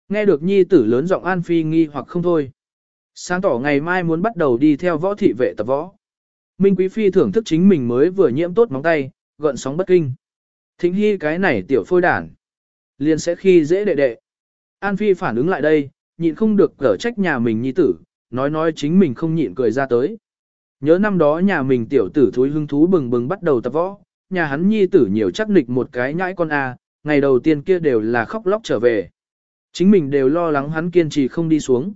Nghe được nhi tử lớn giọng An Phi nghi hoặc không thôi. Sáng tỏ ngày mai muốn bắt đầu đi theo võ thị vệ tập võ. Minh Quý Phi thưởng thức chính mình mới vừa nhiễm tốt móng tay, gợn sóng bất kinh. Thính hy cái này tiểu phôi đản. Liền sẽ khi dễ đệ đệ. An Phi phản ứng lại đây, nhịn không được cở trách nhà mình nhi tử, nói nói chính mình không nhịn cười ra tới. Nhớ năm đó nhà mình tiểu tử thúi hưng thú bừng bừng bắt đầu tập võ, nhà hắn nhi tử nhiều chắc nịch một cái nhãi con A, ngày đầu tiên kia đều là khóc lóc trở về. Chính mình đều lo lắng hắn kiên trì không đi xuống.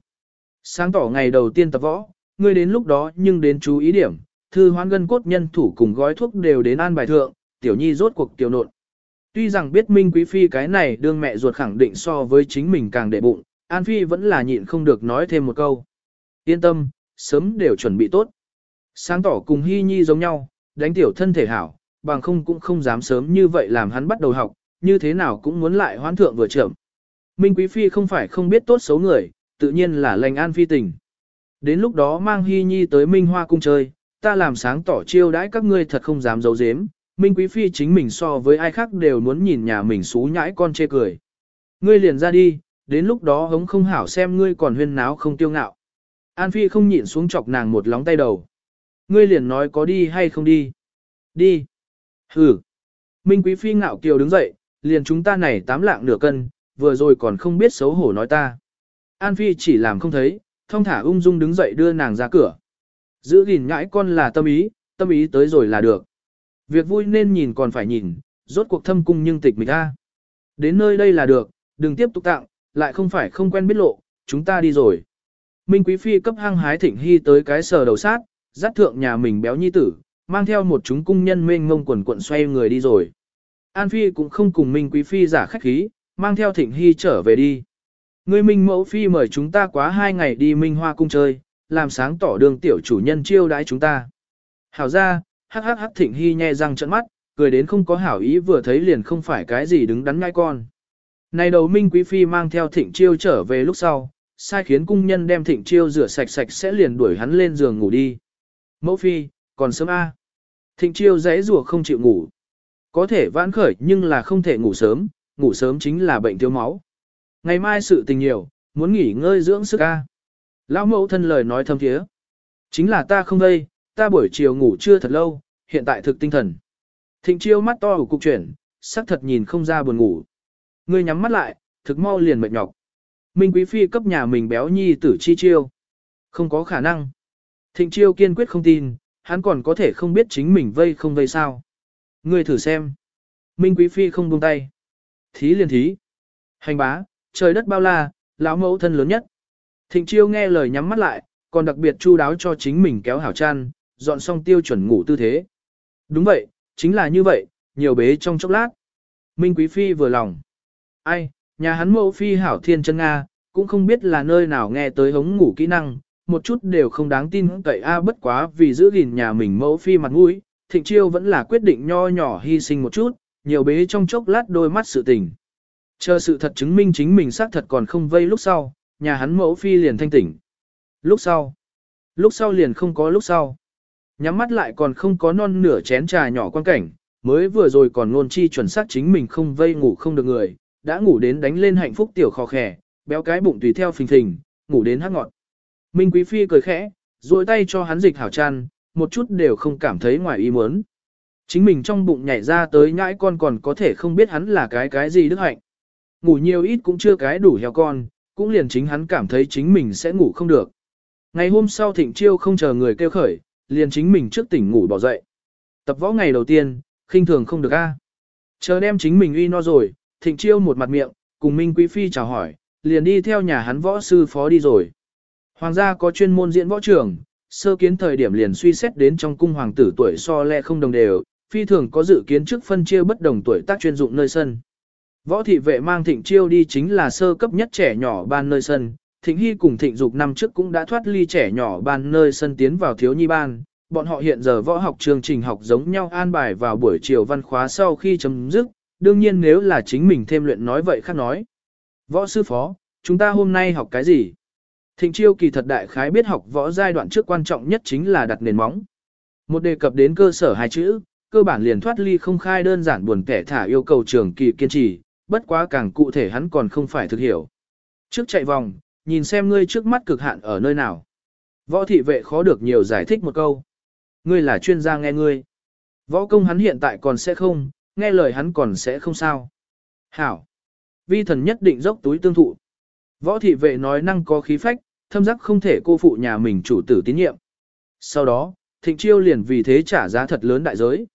Sáng tỏ ngày đầu tiên tập võ, ngươi đến lúc đó nhưng đến chú ý điểm, thư hoán gân cốt nhân thủ cùng gói thuốc đều đến an bài thượng, tiểu nhi rốt cuộc tiểu nộn. Tuy rằng biết Minh Quý Phi cái này đương mẹ ruột khẳng định so với chính mình càng đệ bụng, An Phi vẫn là nhịn không được nói thêm một câu. Yên tâm, sớm đều chuẩn bị tốt. Sáng tỏ cùng Hy Nhi giống nhau, đánh tiểu thân thể hảo, bằng không cũng không dám sớm như vậy làm hắn bắt đầu học, như thế nào cũng muốn lại hoán thượng vừa chậm. Minh Quý Phi không phải không biết tốt xấu người, tự nhiên là lành An Phi tình. Đến lúc đó mang Hy Nhi tới Minh Hoa cung chơi, ta làm sáng tỏ chiêu đãi các ngươi thật không dám giấu giếm, Minh Quý Phi chính mình so với ai khác đều muốn nhìn nhà mình xú nhãi con chê cười. Ngươi liền ra đi, đến lúc đó hống không hảo xem ngươi còn huyên náo không tiêu ngạo. An Phi không nhịn xuống chọc nàng một lóng tay đầu. Ngươi liền nói có đi hay không đi. Đi. Hừ. Minh Quý Phi ngạo kiều đứng dậy, liền chúng ta này tám lạng nửa cân, vừa rồi còn không biết xấu hổ nói ta. An Phi chỉ làm không thấy, thông thả ung dung đứng dậy đưa nàng ra cửa. Giữ gìn ngãi con là tâm ý, tâm ý tới rồi là được. Việc vui nên nhìn còn phải nhìn, rốt cuộc thâm cung nhưng tịch mình ta. Đến nơi đây là được, đừng tiếp tục tặng, lại không phải không quen biết lộ, chúng ta đi rồi. Minh Quý Phi cấp hăng hái thỉnh hy tới cái sờ đầu sát, dắt thượng nhà mình béo nhi tử, mang theo một chúng cung nhân mênh ngông quần quận xoay người đi rồi. An Phi cũng không cùng Minh Quý Phi giả khách khí, mang theo thịnh hy trở về đi. Ngươi Minh Mẫu Phi mời chúng ta quá hai ngày đi Minh Hoa Cung chơi, làm sáng tỏ đường tiểu chủ nhân chiêu đãi chúng ta. Hảo ra, hắc hắc hắc thịnh hy nhe răng trận mắt, cười đến không có hảo ý vừa thấy liền không phải cái gì đứng đắn ngai con. Này đầu Minh Quý Phi mang theo thịnh chiêu trở về lúc sau, sai khiến cung nhân đem thịnh chiêu rửa sạch sạch sẽ liền đuổi hắn lên giường ngủ đi. Mẫu Phi, còn sớm A. Thịnh chiêu giấy rùa không chịu ngủ. Có thể vãn khởi nhưng là không thể ngủ sớm, ngủ sớm chính là bệnh thiếu máu. Ngày mai sự tình nhiều, muốn nghỉ ngơi dưỡng sức A. Lão mẫu thân lời nói thâm thiế. Chính là ta không đây, ta buổi chiều ngủ chưa thật lâu, hiện tại thực tinh thần. Thịnh chiêu mắt to ở cục chuyển, sắc thật nhìn không ra buồn ngủ. Ngươi nhắm mắt lại, thực mau liền mệt nhọc. Minh Quý Phi cấp nhà mình béo nhi tử chi chiêu. Không có khả năng. Thịnh chiêu kiên quyết không tin, hắn còn có thể không biết chính mình vây không vây sao. Ngươi thử xem. Minh Quý Phi không buông tay. Thí liền thí. Hành bá, trời đất bao la, lão mẫu thân lớn nhất. Thịnh chiêu nghe lời nhắm mắt lại, còn đặc biệt chu đáo cho chính mình kéo hảo chăn, dọn xong tiêu chuẩn ngủ tư thế. Đúng vậy, chính là như vậy, nhiều bế trong chốc lát. Minh Quý Phi vừa lòng. Ai, nhà hắn mẫu phi hảo thiên chân Nga, cũng không biết là nơi nào nghe tới hống ngủ kỹ năng, một chút đều không đáng tin cậy a bất quá vì giữ gìn nhà mình mẫu phi mặt mũi, thịnh chiêu vẫn là quyết định nho nhỏ hy sinh một chút, nhiều bế trong chốc lát đôi mắt sự tình. Chờ sự thật chứng minh chính mình xác thật còn không vây lúc sau, nhà hắn mẫu phi liền thanh tỉnh. Lúc sau, lúc sau liền không có lúc sau. Nhắm mắt lại còn không có non nửa chén trà nhỏ quan cảnh, mới vừa rồi còn ngôn chi chuẩn xác chính mình không vây ngủ không được người, đã ngủ đến đánh lên hạnh phúc tiểu khó khẻ, béo cái bụng tùy theo phình thình, ngủ đến hát ngọn. Minh Quý Phi cười khẽ, duỗi tay cho hắn dịch hảo chăn, một chút đều không cảm thấy ngoài ý muốn. Chính mình trong bụng nhảy ra tới nhãi con còn có thể không biết hắn là cái cái gì đức hạnh. Ngủ nhiều ít cũng chưa cái đủ heo con, cũng liền chính hắn cảm thấy chính mình sẽ ngủ không được. Ngày hôm sau thịnh chiêu không chờ người kêu khởi, liền chính mình trước tỉnh ngủ bỏ dậy. Tập võ ngày đầu tiên, khinh thường không được a. Chờ đem chính mình uy no rồi, thịnh chiêu một mặt miệng, cùng Minh Quý Phi chào hỏi, liền đi theo nhà hắn võ sư phó đi rồi. Hoàng gia có chuyên môn diễn võ trường, sơ kiến thời điểm liền suy xét đến trong cung hoàng tử tuổi so lẹ không đồng đều, phi thường có dự kiến trước phân chia bất đồng tuổi tác chuyên dụng nơi sân. Võ thị vệ mang thịnh chiêu đi chính là sơ cấp nhất trẻ nhỏ ban nơi sân, thịnh hy cùng thịnh dục năm trước cũng đã thoát ly trẻ nhỏ ban nơi sân tiến vào thiếu nhi ban. Bọn họ hiện giờ võ học chương trình học giống nhau an bài vào buổi chiều văn khóa sau khi chấm dứt, đương nhiên nếu là chính mình thêm luyện nói vậy khác nói. Võ sư phó, chúng ta hôm nay học cái gì? Thịnh chiêu kỳ thật đại khái biết học võ giai đoạn trước quan trọng nhất chính là đặt nền móng. Một đề cập đến cơ sở hai chữ, cơ bản liền thoát ly không khai đơn giản buồn kẻ thả yêu cầu trường kỳ kiên trì, bất quá càng cụ thể hắn còn không phải thực hiểu. Trước chạy vòng, nhìn xem ngươi trước mắt cực hạn ở nơi nào. Võ thị vệ khó được nhiều giải thích một câu. Ngươi là chuyên gia nghe ngươi. Võ công hắn hiện tại còn sẽ không, nghe lời hắn còn sẽ không sao. Hảo. Vi thần nhất định dốc túi tương thụ. Võ thị vệ nói năng có khí phách, thâm giác không thể cô phụ nhà mình chủ tử tín nhiệm. Sau đó, thịnh chiêu liền vì thế trả giá thật lớn đại giới.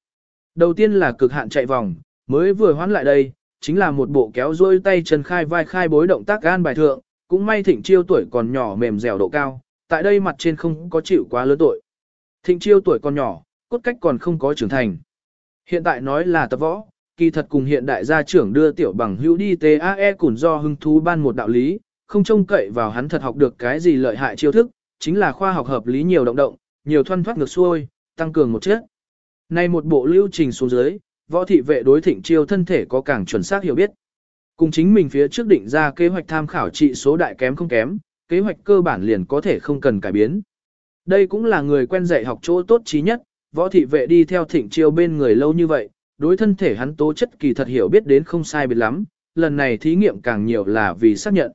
Đầu tiên là cực hạn chạy vòng, mới vừa hoán lại đây, chính là một bộ kéo dôi tay chân khai vai khai bối động tác gan bài thượng, cũng may thịnh chiêu tuổi còn nhỏ mềm dẻo độ cao, tại đây mặt trên không có chịu quá lớn tội. Thịnh chiêu tuổi còn nhỏ, cốt cách còn không có trưởng thành. Hiện tại nói là tập võ, kỳ thật cùng hiện đại gia trưởng đưa tiểu bằng hữu đi TAE cùng do hưng thú ban một đạo lý, không trông cậy vào hắn thật học được cái gì lợi hại chiêu thức, chính là khoa học hợp lý nhiều động động, nhiều thoăn thoát ngược xuôi, tăng cường một chất. Nay một bộ lưu trình xuống dưới, võ thị vệ đối thịnh chiêu thân thể có càng chuẩn xác hiểu biết. Cùng chính mình phía trước định ra kế hoạch tham khảo trị số đại kém không kém, kế hoạch cơ bản liền có thể không cần cải biến. Đây cũng là người quen dạy học chỗ tốt trí nhất, võ thị vệ đi theo thịnh chiêu bên người lâu như vậy, đối thân thể hắn tố chất kỳ thật hiểu biết đến không sai biệt lắm, lần này thí nghiệm càng nhiều là vì xác nhận.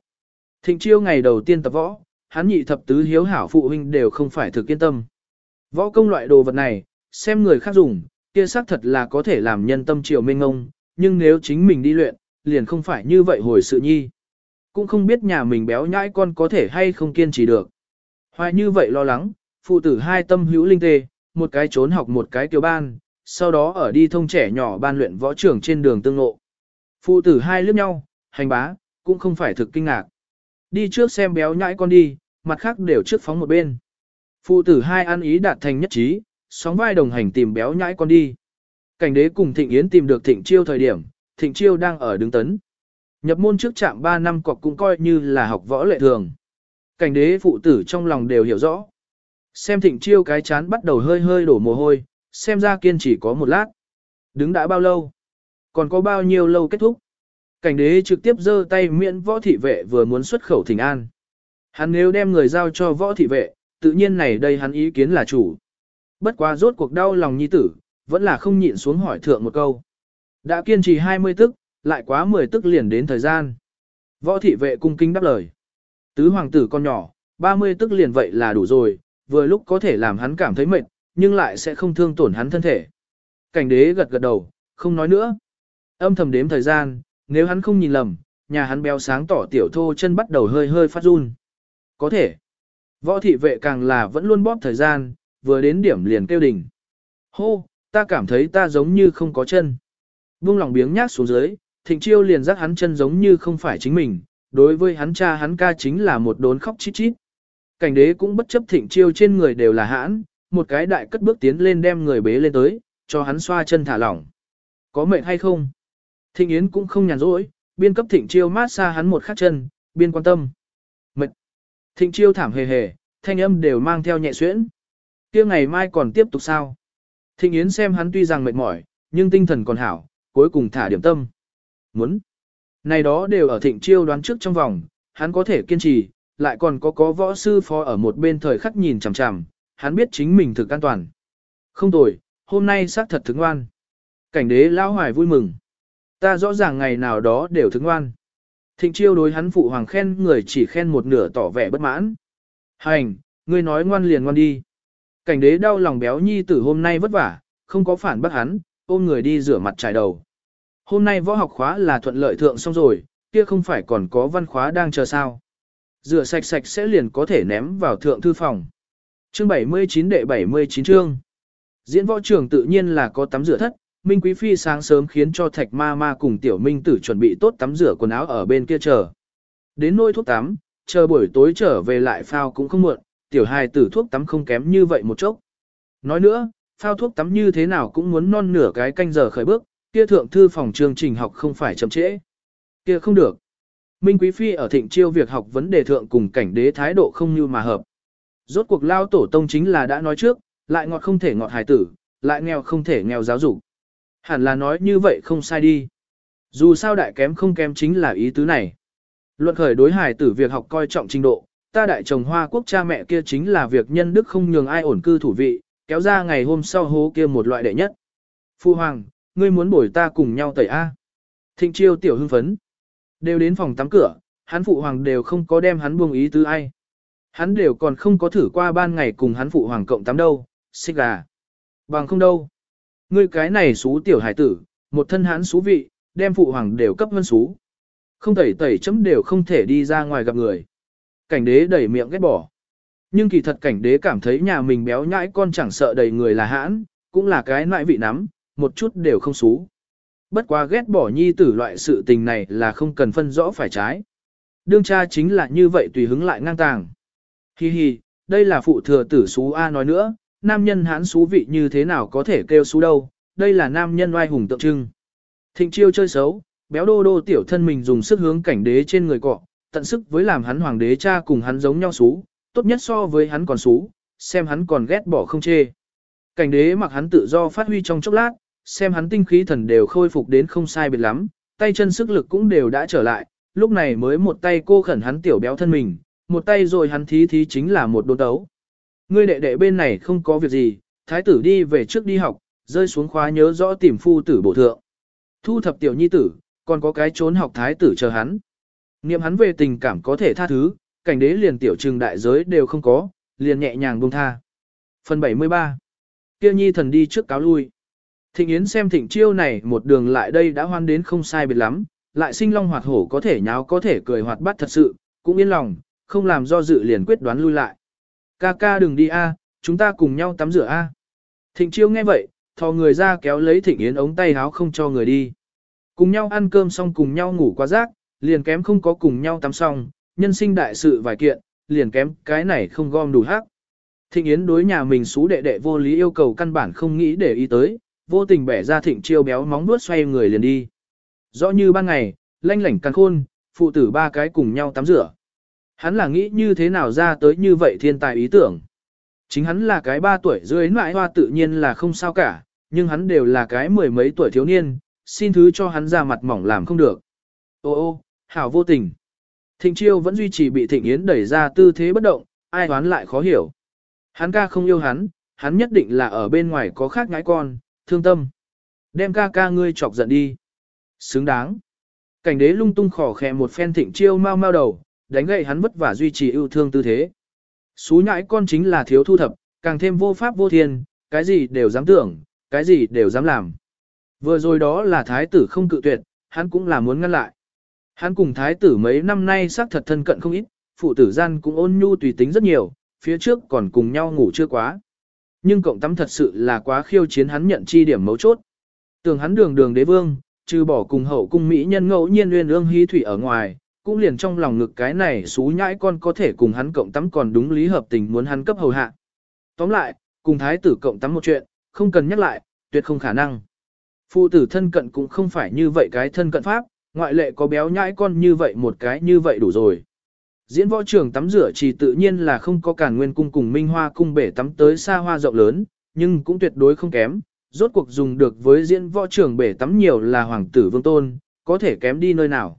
Thịnh chiêu ngày đầu tiên tập võ, hắn nhị thập tứ hiếu hảo phụ huynh đều không phải thực kiên tâm. Võ công loại đồ vật này, xem người khác dùng, kia xác thật là có thể làm nhân tâm triều mênh ngông, nhưng nếu chính mình đi luyện, liền không phải như vậy hồi sự nhi. Cũng không biết nhà mình béo nhãi con có thể hay không kiên trì được. Hoài như vậy lo lắng, phụ tử hai tâm hữu linh tê, một cái trốn học một cái kiều ban, sau đó ở đi thông trẻ nhỏ ban luyện võ trưởng trên đường tương ngộ. Phụ tử hai liếc nhau, hành bá, cũng không phải thực kinh ngạc. Đi trước xem béo nhãi con đi, mặt khác đều trước phóng một bên. Phụ tử hai ăn ý đạt thành nhất trí, sóng vai đồng hành tìm béo nhãi con đi. Cảnh đế cùng Thịnh Yến tìm được Thịnh Chiêu thời điểm, Thịnh Chiêu đang ở đứng tấn. Nhập môn trước trạm 3 năm cọc cũng coi như là học võ lệ thường. Cảnh đế phụ tử trong lòng đều hiểu rõ. Xem Thịnh Chiêu cái chán bắt đầu hơi hơi đổ mồ hôi, xem ra kiên chỉ có một lát. Đứng đã bao lâu? Còn có bao nhiêu lâu kết thúc? Cảnh đế trực tiếp giơ tay miễn võ thị vệ vừa muốn xuất khẩu thỉnh an. Hắn nếu đem người giao cho võ thị vệ, tự nhiên này đây hắn ý kiến là chủ. Bất quá rốt cuộc đau lòng nhi tử, vẫn là không nhịn xuống hỏi thượng một câu. Đã kiên trì 20 tức, lại quá 10 tức liền đến thời gian. Võ thị vệ cung kính đáp lời. Tứ hoàng tử con nhỏ, 30 tức liền vậy là đủ rồi, vừa lúc có thể làm hắn cảm thấy mệt, nhưng lại sẽ không thương tổn hắn thân thể. Cảnh đế gật gật đầu, không nói nữa. Âm thầm đếm thời gian, nếu hắn không nhìn lầm, nhà hắn béo sáng tỏ tiểu thô chân bắt đầu hơi hơi phát run. Có thể. Võ thị vệ càng là vẫn luôn bóp thời gian, vừa đến điểm liền kêu đỉnh. Hô, ta cảm thấy ta giống như không có chân. Vung lòng biếng nhác xuống dưới, thịnh chiêu liền giác hắn chân giống như không phải chính mình, đối với hắn cha hắn ca chính là một đốn khóc chít chít. Cảnh đế cũng bất chấp thịnh chiêu trên người đều là hãn, một cái đại cất bước tiến lên đem người bế lên tới, cho hắn xoa chân thả lỏng. Có mệt hay không? Thịnh Yến cũng không nhàn rỗi, biên cấp thịnh chiêu mát xa hắn một khắc chân, biên quan tâm. Mệt. Thịnh chiêu thảm hề hề, thanh âm đều mang theo nhẹ xuyễn kia ngày mai còn tiếp tục sao? Thịnh Yến xem hắn tuy rằng mệt mỏi, nhưng tinh thần còn hảo, cuối cùng thả điểm tâm. Muốn. Này đó đều ở thịnh chiêu đoán trước trong vòng, hắn có thể kiên trì, lại còn có có võ sư phó ở một bên thời khắc nhìn chằm chằm, hắn biết chính mình thực an toàn. Không tồi, hôm nay xác thật thức ngoan. Cảnh đế lao hoài vui mừng. Ta rõ ràng ngày nào đó đều thức ngoan. Thịnh chiêu đối hắn phụ hoàng khen người chỉ khen một nửa tỏ vẻ bất mãn. Hành, ngươi nói ngoan liền ngoan đi. Cảnh đế đau lòng béo nhi tử hôm nay vất vả, không có phản bác hắn, ôm người đi rửa mặt trải đầu. Hôm nay võ học khóa là thuận lợi thượng xong rồi, kia không phải còn có văn khóa đang chờ sao. Rửa sạch sạch sẽ liền có thể ném vào thượng thư phòng. Chương 79 đệ 79 chương. Diễn võ trường tự nhiên là có tắm rửa thất, Minh Quý Phi sáng sớm khiến cho Thạch Ma Ma cùng Tiểu Minh Tử chuẩn bị tốt tắm rửa quần áo ở bên kia chờ. Đến nôi thuốc tắm, chờ buổi tối trở về lại phao cũng không muộn, Tiểu hài tử thuốc tắm không kém như vậy một chốc. Nói nữa, phao thuốc tắm như thế nào cũng muốn non nửa cái canh giờ khởi bước, kia thượng thư phòng chương trình học không phải chậm trễ. Kia không được. Minh Quý Phi ở thịnh chiêu việc học vấn đề thượng cùng cảnh đế thái độ không như mà hợp. Rốt cuộc lao tổ tông chính là đã nói trước, lại ngọt không thể ngọt hài tử, lại nghèo không thể nghèo giáo dục. Hẳn là nói như vậy không sai đi. Dù sao đại kém không kém chính là ý tứ này. Luận khởi đối hài tử việc học coi trọng trình độ, ta đại chồng hoa quốc cha mẹ kia chính là việc nhân đức không nhường ai ổn cư thủ vị, kéo ra ngày hôm sau hố kia một loại đệ nhất. Phu Hoàng, ngươi muốn bồi ta cùng nhau tẩy A. Thịnh chiêu tiểu hưng phấn. Đều đến phòng tắm cửa, hắn phụ hoàng đều không có đem hắn buông ý tư ai. Hắn đều còn không có thử qua ban ngày cùng hắn phụ hoàng cộng tắm đâu, xích gà. Bằng không đâu. Ngươi cái này xú tiểu hải tử, một thân hắn xú vị, đem phụ hoàng đều cấp hơn xú. Không tẩy tẩy chấm đều không thể đi ra ngoài gặp người. Cảnh đế đẩy miệng ghét bỏ. Nhưng kỳ thật cảnh đế cảm thấy nhà mình béo nhãi con chẳng sợ đầy người là hãn, cũng là cái loại vị nắm, một chút đều không xú. Bất quá ghét bỏ nhi tử loại sự tình này là không cần phân rõ phải trái. Đương cha chính là như vậy tùy hứng lại ngang tàng. Hi hi, đây là phụ thừa tử xú A nói nữa, nam nhân hãn xú vị như thế nào có thể kêu xú đâu, đây là nam nhân oai hùng tượng trưng. Thịnh chiêu chơi xấu, béo đô đô tiểu thân mình dùng sức hướng cảnh đế trên người cọ, tận sức với làm hắn hoàng đế cha cùng hắn giống nhau xú, tốt nhất so với hắn còn xú, xem hắn còn ghét bỏ không chê. Cảnh đế mặc hắn tự do phát huy trong chốc lát, xem hắn tinh khí thần đều khôi phục đến không sai biệt lắm, tay chân sức lực cũng đều đã trở lại, lúc này mới một tay cô khẩn hắn tiểu béo thân mình, một tay rồi hắn thí thí chính là một đồ tấu. Ngươi đệ đệ bên này không có việc gì, thái tử đi về trước đi học, rơi xuống khóa nhớ rõ tìm phu tử bổ thượng. Thu thập tiểu nhi tử, còn có cái trốn học thái tử chờ hắn. Niệm hắn về tình cảm có thể tha thứ, cảnh đế liền tiểu trừng đại giới đều không có, liền nhẹ nhàng buông tha. Phần 73 Kiêu nhi thần đi trước cáo lui. Thịnh Yến xem thịnh chiêu này một đường lại đây đã hoan đến không sai biệt lắm, lại sinh long hoạt hổ có thể nháo có thể cười hoạt bát thật sự, cũng yên lòng, không làm do dự liền quyết đoán lui lại. Ca ca đừng đi a, chúng ta cùng nhau tắm rửa a. Thịnh chiêu nghe vậy, thò người ra kéo lấy thịnh Yến ống tay háo không cho người đi. Cùng nhau ăn cơm xong cùng nhau ngủ qua giấc, liền kém không có cùng nhau tắm xong, nhân sinh đại sự vài kiện, liền kém cái này không gom đủ hắc. Thịnh Yến đối nhà mình xú đệ đệ vô lý yêu cầu căn bản không nghĩ để ý tới, vô tình bẻ ra thịnh chiêu béo móng vuốt xoay người liền đi. Rõ như ban ngày, lanh lảnh càng khôn, phụ tử ba cái cùng nhau tắm rửa. Hắn là nghĩ như thế nào ra tới như vậy thiên tài ý tưởng. Chính hắn là cái ba tuổi dưới mãi hoa tự nhiên là không sao cả, nhưng hắn đều là cái mười mấy tuổi thiếu niên, xin thứ cho hắn ra mặt mỏng làm không được. Ô ô, hảo vô tình. Thịnh chiêu vẫn duy trì bị thịnh yến đẩy ra tư thế bất động, ai đoán lại khó hiểu. Hắn ca không yêu hắn, hắn nhất định là ở bên ngoài có khác ngãi con, thương tâm. Đem ca ca ngươi chọc giận đi. Xứng đáng. Cảnh đế lung tung khỏ khẽ một phen thịnh chiêu mau mau đầu, đánh gậy hắn vất vả duy trì yêu thương tư thế. Xú nhãi con chính là thiếu thu thập, càng thêm vô pháp vô thiên, cái gì đều dám tưởng, cái gì đều dám làm. Vừa rồi đó là thái tử không cự tuyệt, hắn cũng là muốn ngăn lại. Hắn cùng thái tử mấy năm nay xác thật thân cận không ít, phụ tử gian cũng ôn nhu tùy tính rất nhiều, phía trước còn cùng nhau ngủ chưa quá. Nhưng cộng tắm thật sự là quá khiêu chiến hắn nhận chi điểm mấu chốt. Tưởng hắn đường đường đế vương, trừ bỏ cùng hậu cung mỹ nhân ngẫu nhiên uyên ương hí thủy ở ngoài, cũng liền trong lòng ngực cái này xú nhãi con có thể cùng hắn cộng tắm còn đúng lý hợp tình muốn hắn cấp hầu hạ. Tóm lại, cùng thái tử cộng tắm một chuyện, không cần nhắc lại, tuyệt không khả năng. Phụ tử thân cận cũng không phải như vậy cái thân cận pháp, ngoại lệ có béo nhãi con như vậy một cái như vậy đủ rồi. Diễn võ trường tắm rửa chỉ tự nhiên là không có cản nguyên cung cùng minh hoa cung bể tắm tới xa hoa rộng lớn, nhưng cũng tuyệt đối không kém, rốt cuộc dùng được với diễn võ trường bể tắm nhiều là hoàng tử vương tôn, có thể kém đi nơi nào.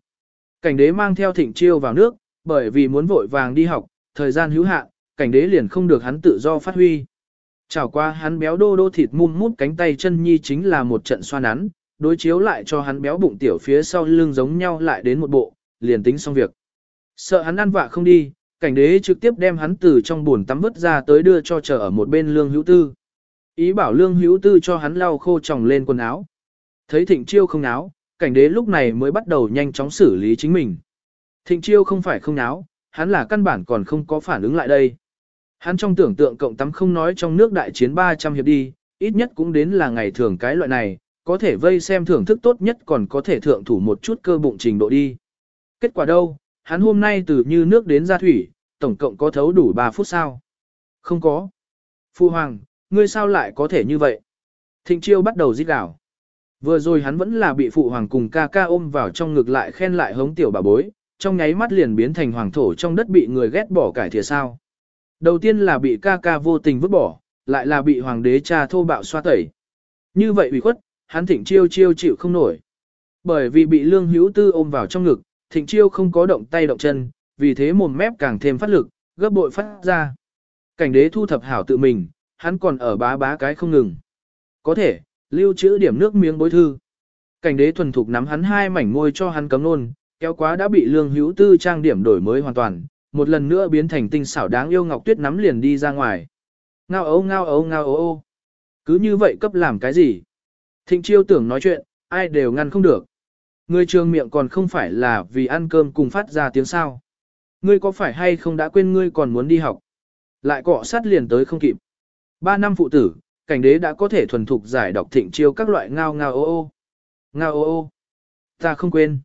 Cảnh đế mang theo thịnh chiêu vào nước, bởi vì muốn vội vàng đi học, thời gian hữu hạn, cảnh đế liền không được hắn tự do phát huy. Chào qua hắn béo đô đô thịt mum mút cánh tay chân nhi chính là một trận xoa nắn, đối chiếu lại cho hắn béo bụng tiểu phía sau lưng giống nhau lại đến một bộ, liền tính xong việc. Sợ hắn ăn vạ không đi, cảnh đế trực tiếp đem hắn từ trong buồn tắm vứt ra tới đưa cho chờ ở một bên lương hữu tư. Ý bảo lương hữu tư cho hắn lau khô tròng lên quần áo. Thấy thịnh chiêu không áo, cảnh đế lúc này mới bắt đầu nhanh chóng xử lý chính mình. Thịnh chiêu không phải không áo, hắn là căn bản còn không có phản ứng lại đây. Hắn trong tưởng tượng cộng tắm không nói trong nước đại chiến 300 hiệp đi, ít nhất cũng đến là ngày thường cái loại này, có thể vây xem thưởng thức tốt nhất còn có thể thượng thủ một chút cơ bụng trình độ đi. Kết quả đâu, hắn hôm nay từ như nước đến ra thủy, tổng cộng có thấu đủ 3 phút sao? Không có. Phu Hoàng, ngươi sao lại có thể như vậy? Thịnh chiêu bắt đầu giết đảo. Vừa rồi hắn vẫn là bị Phụ Hoàng cùng ca ca ôm vào trong ngực lại khen lại hống tiểu bà bối, trong nháy mắt liền biến thành hoàng thổ trong đất bị người ghét bỏ cải thìa sao. Đầu tiên là bị ca ca vô tình vứt bỏ, lại là bị hoàng đế cha thô bạo xoa tẩy. Như vậy ủy khuất, hắn thịnh chiêu chiêu chịu không nổi. Bởi vì bị lương hữu tư ôm vào trong ngực, thịnh chiêu không có động tay động chân, vì thế mồm mép càng thêm phát lực, gấp bội phát ra. Cảnh đế thu thập hảo tự mình, hắn còn ở bá bá cái không ngừng. Có thể, lưu trữ điểm nước miếng bối thư. Cảnh đế thuần thục nắm hắn hai mảnh môi cho hắn cấm nôn, kéo quá đã bị lương hữu tư trang điểm đổi mới hoàn toàn, một lần nữa biến thành tinh xảo đáng yêu ngọc tuyết nắm liền đi ra ngoài. Ngao ấu ngao ấu ngao ấu ô. Cứ như vậy cấp làm cái gì? Thịnh chiêu tưởng nói chuyện, ai đều ngăn không được. Người trường miệng còn không phải là vì ăn cơm cùng phát ra tiếng sao. Ngươi có phải hay không đã quên ngươi còn muốn đi học? Lại cọ sát liền tới không kịp. Ba năm phụ tử, cảnh đế đã có thể thuần thục giải đọc thịnh chiêu các loại ngao ngao ô ô. Ngao ô ô. Ta không quên.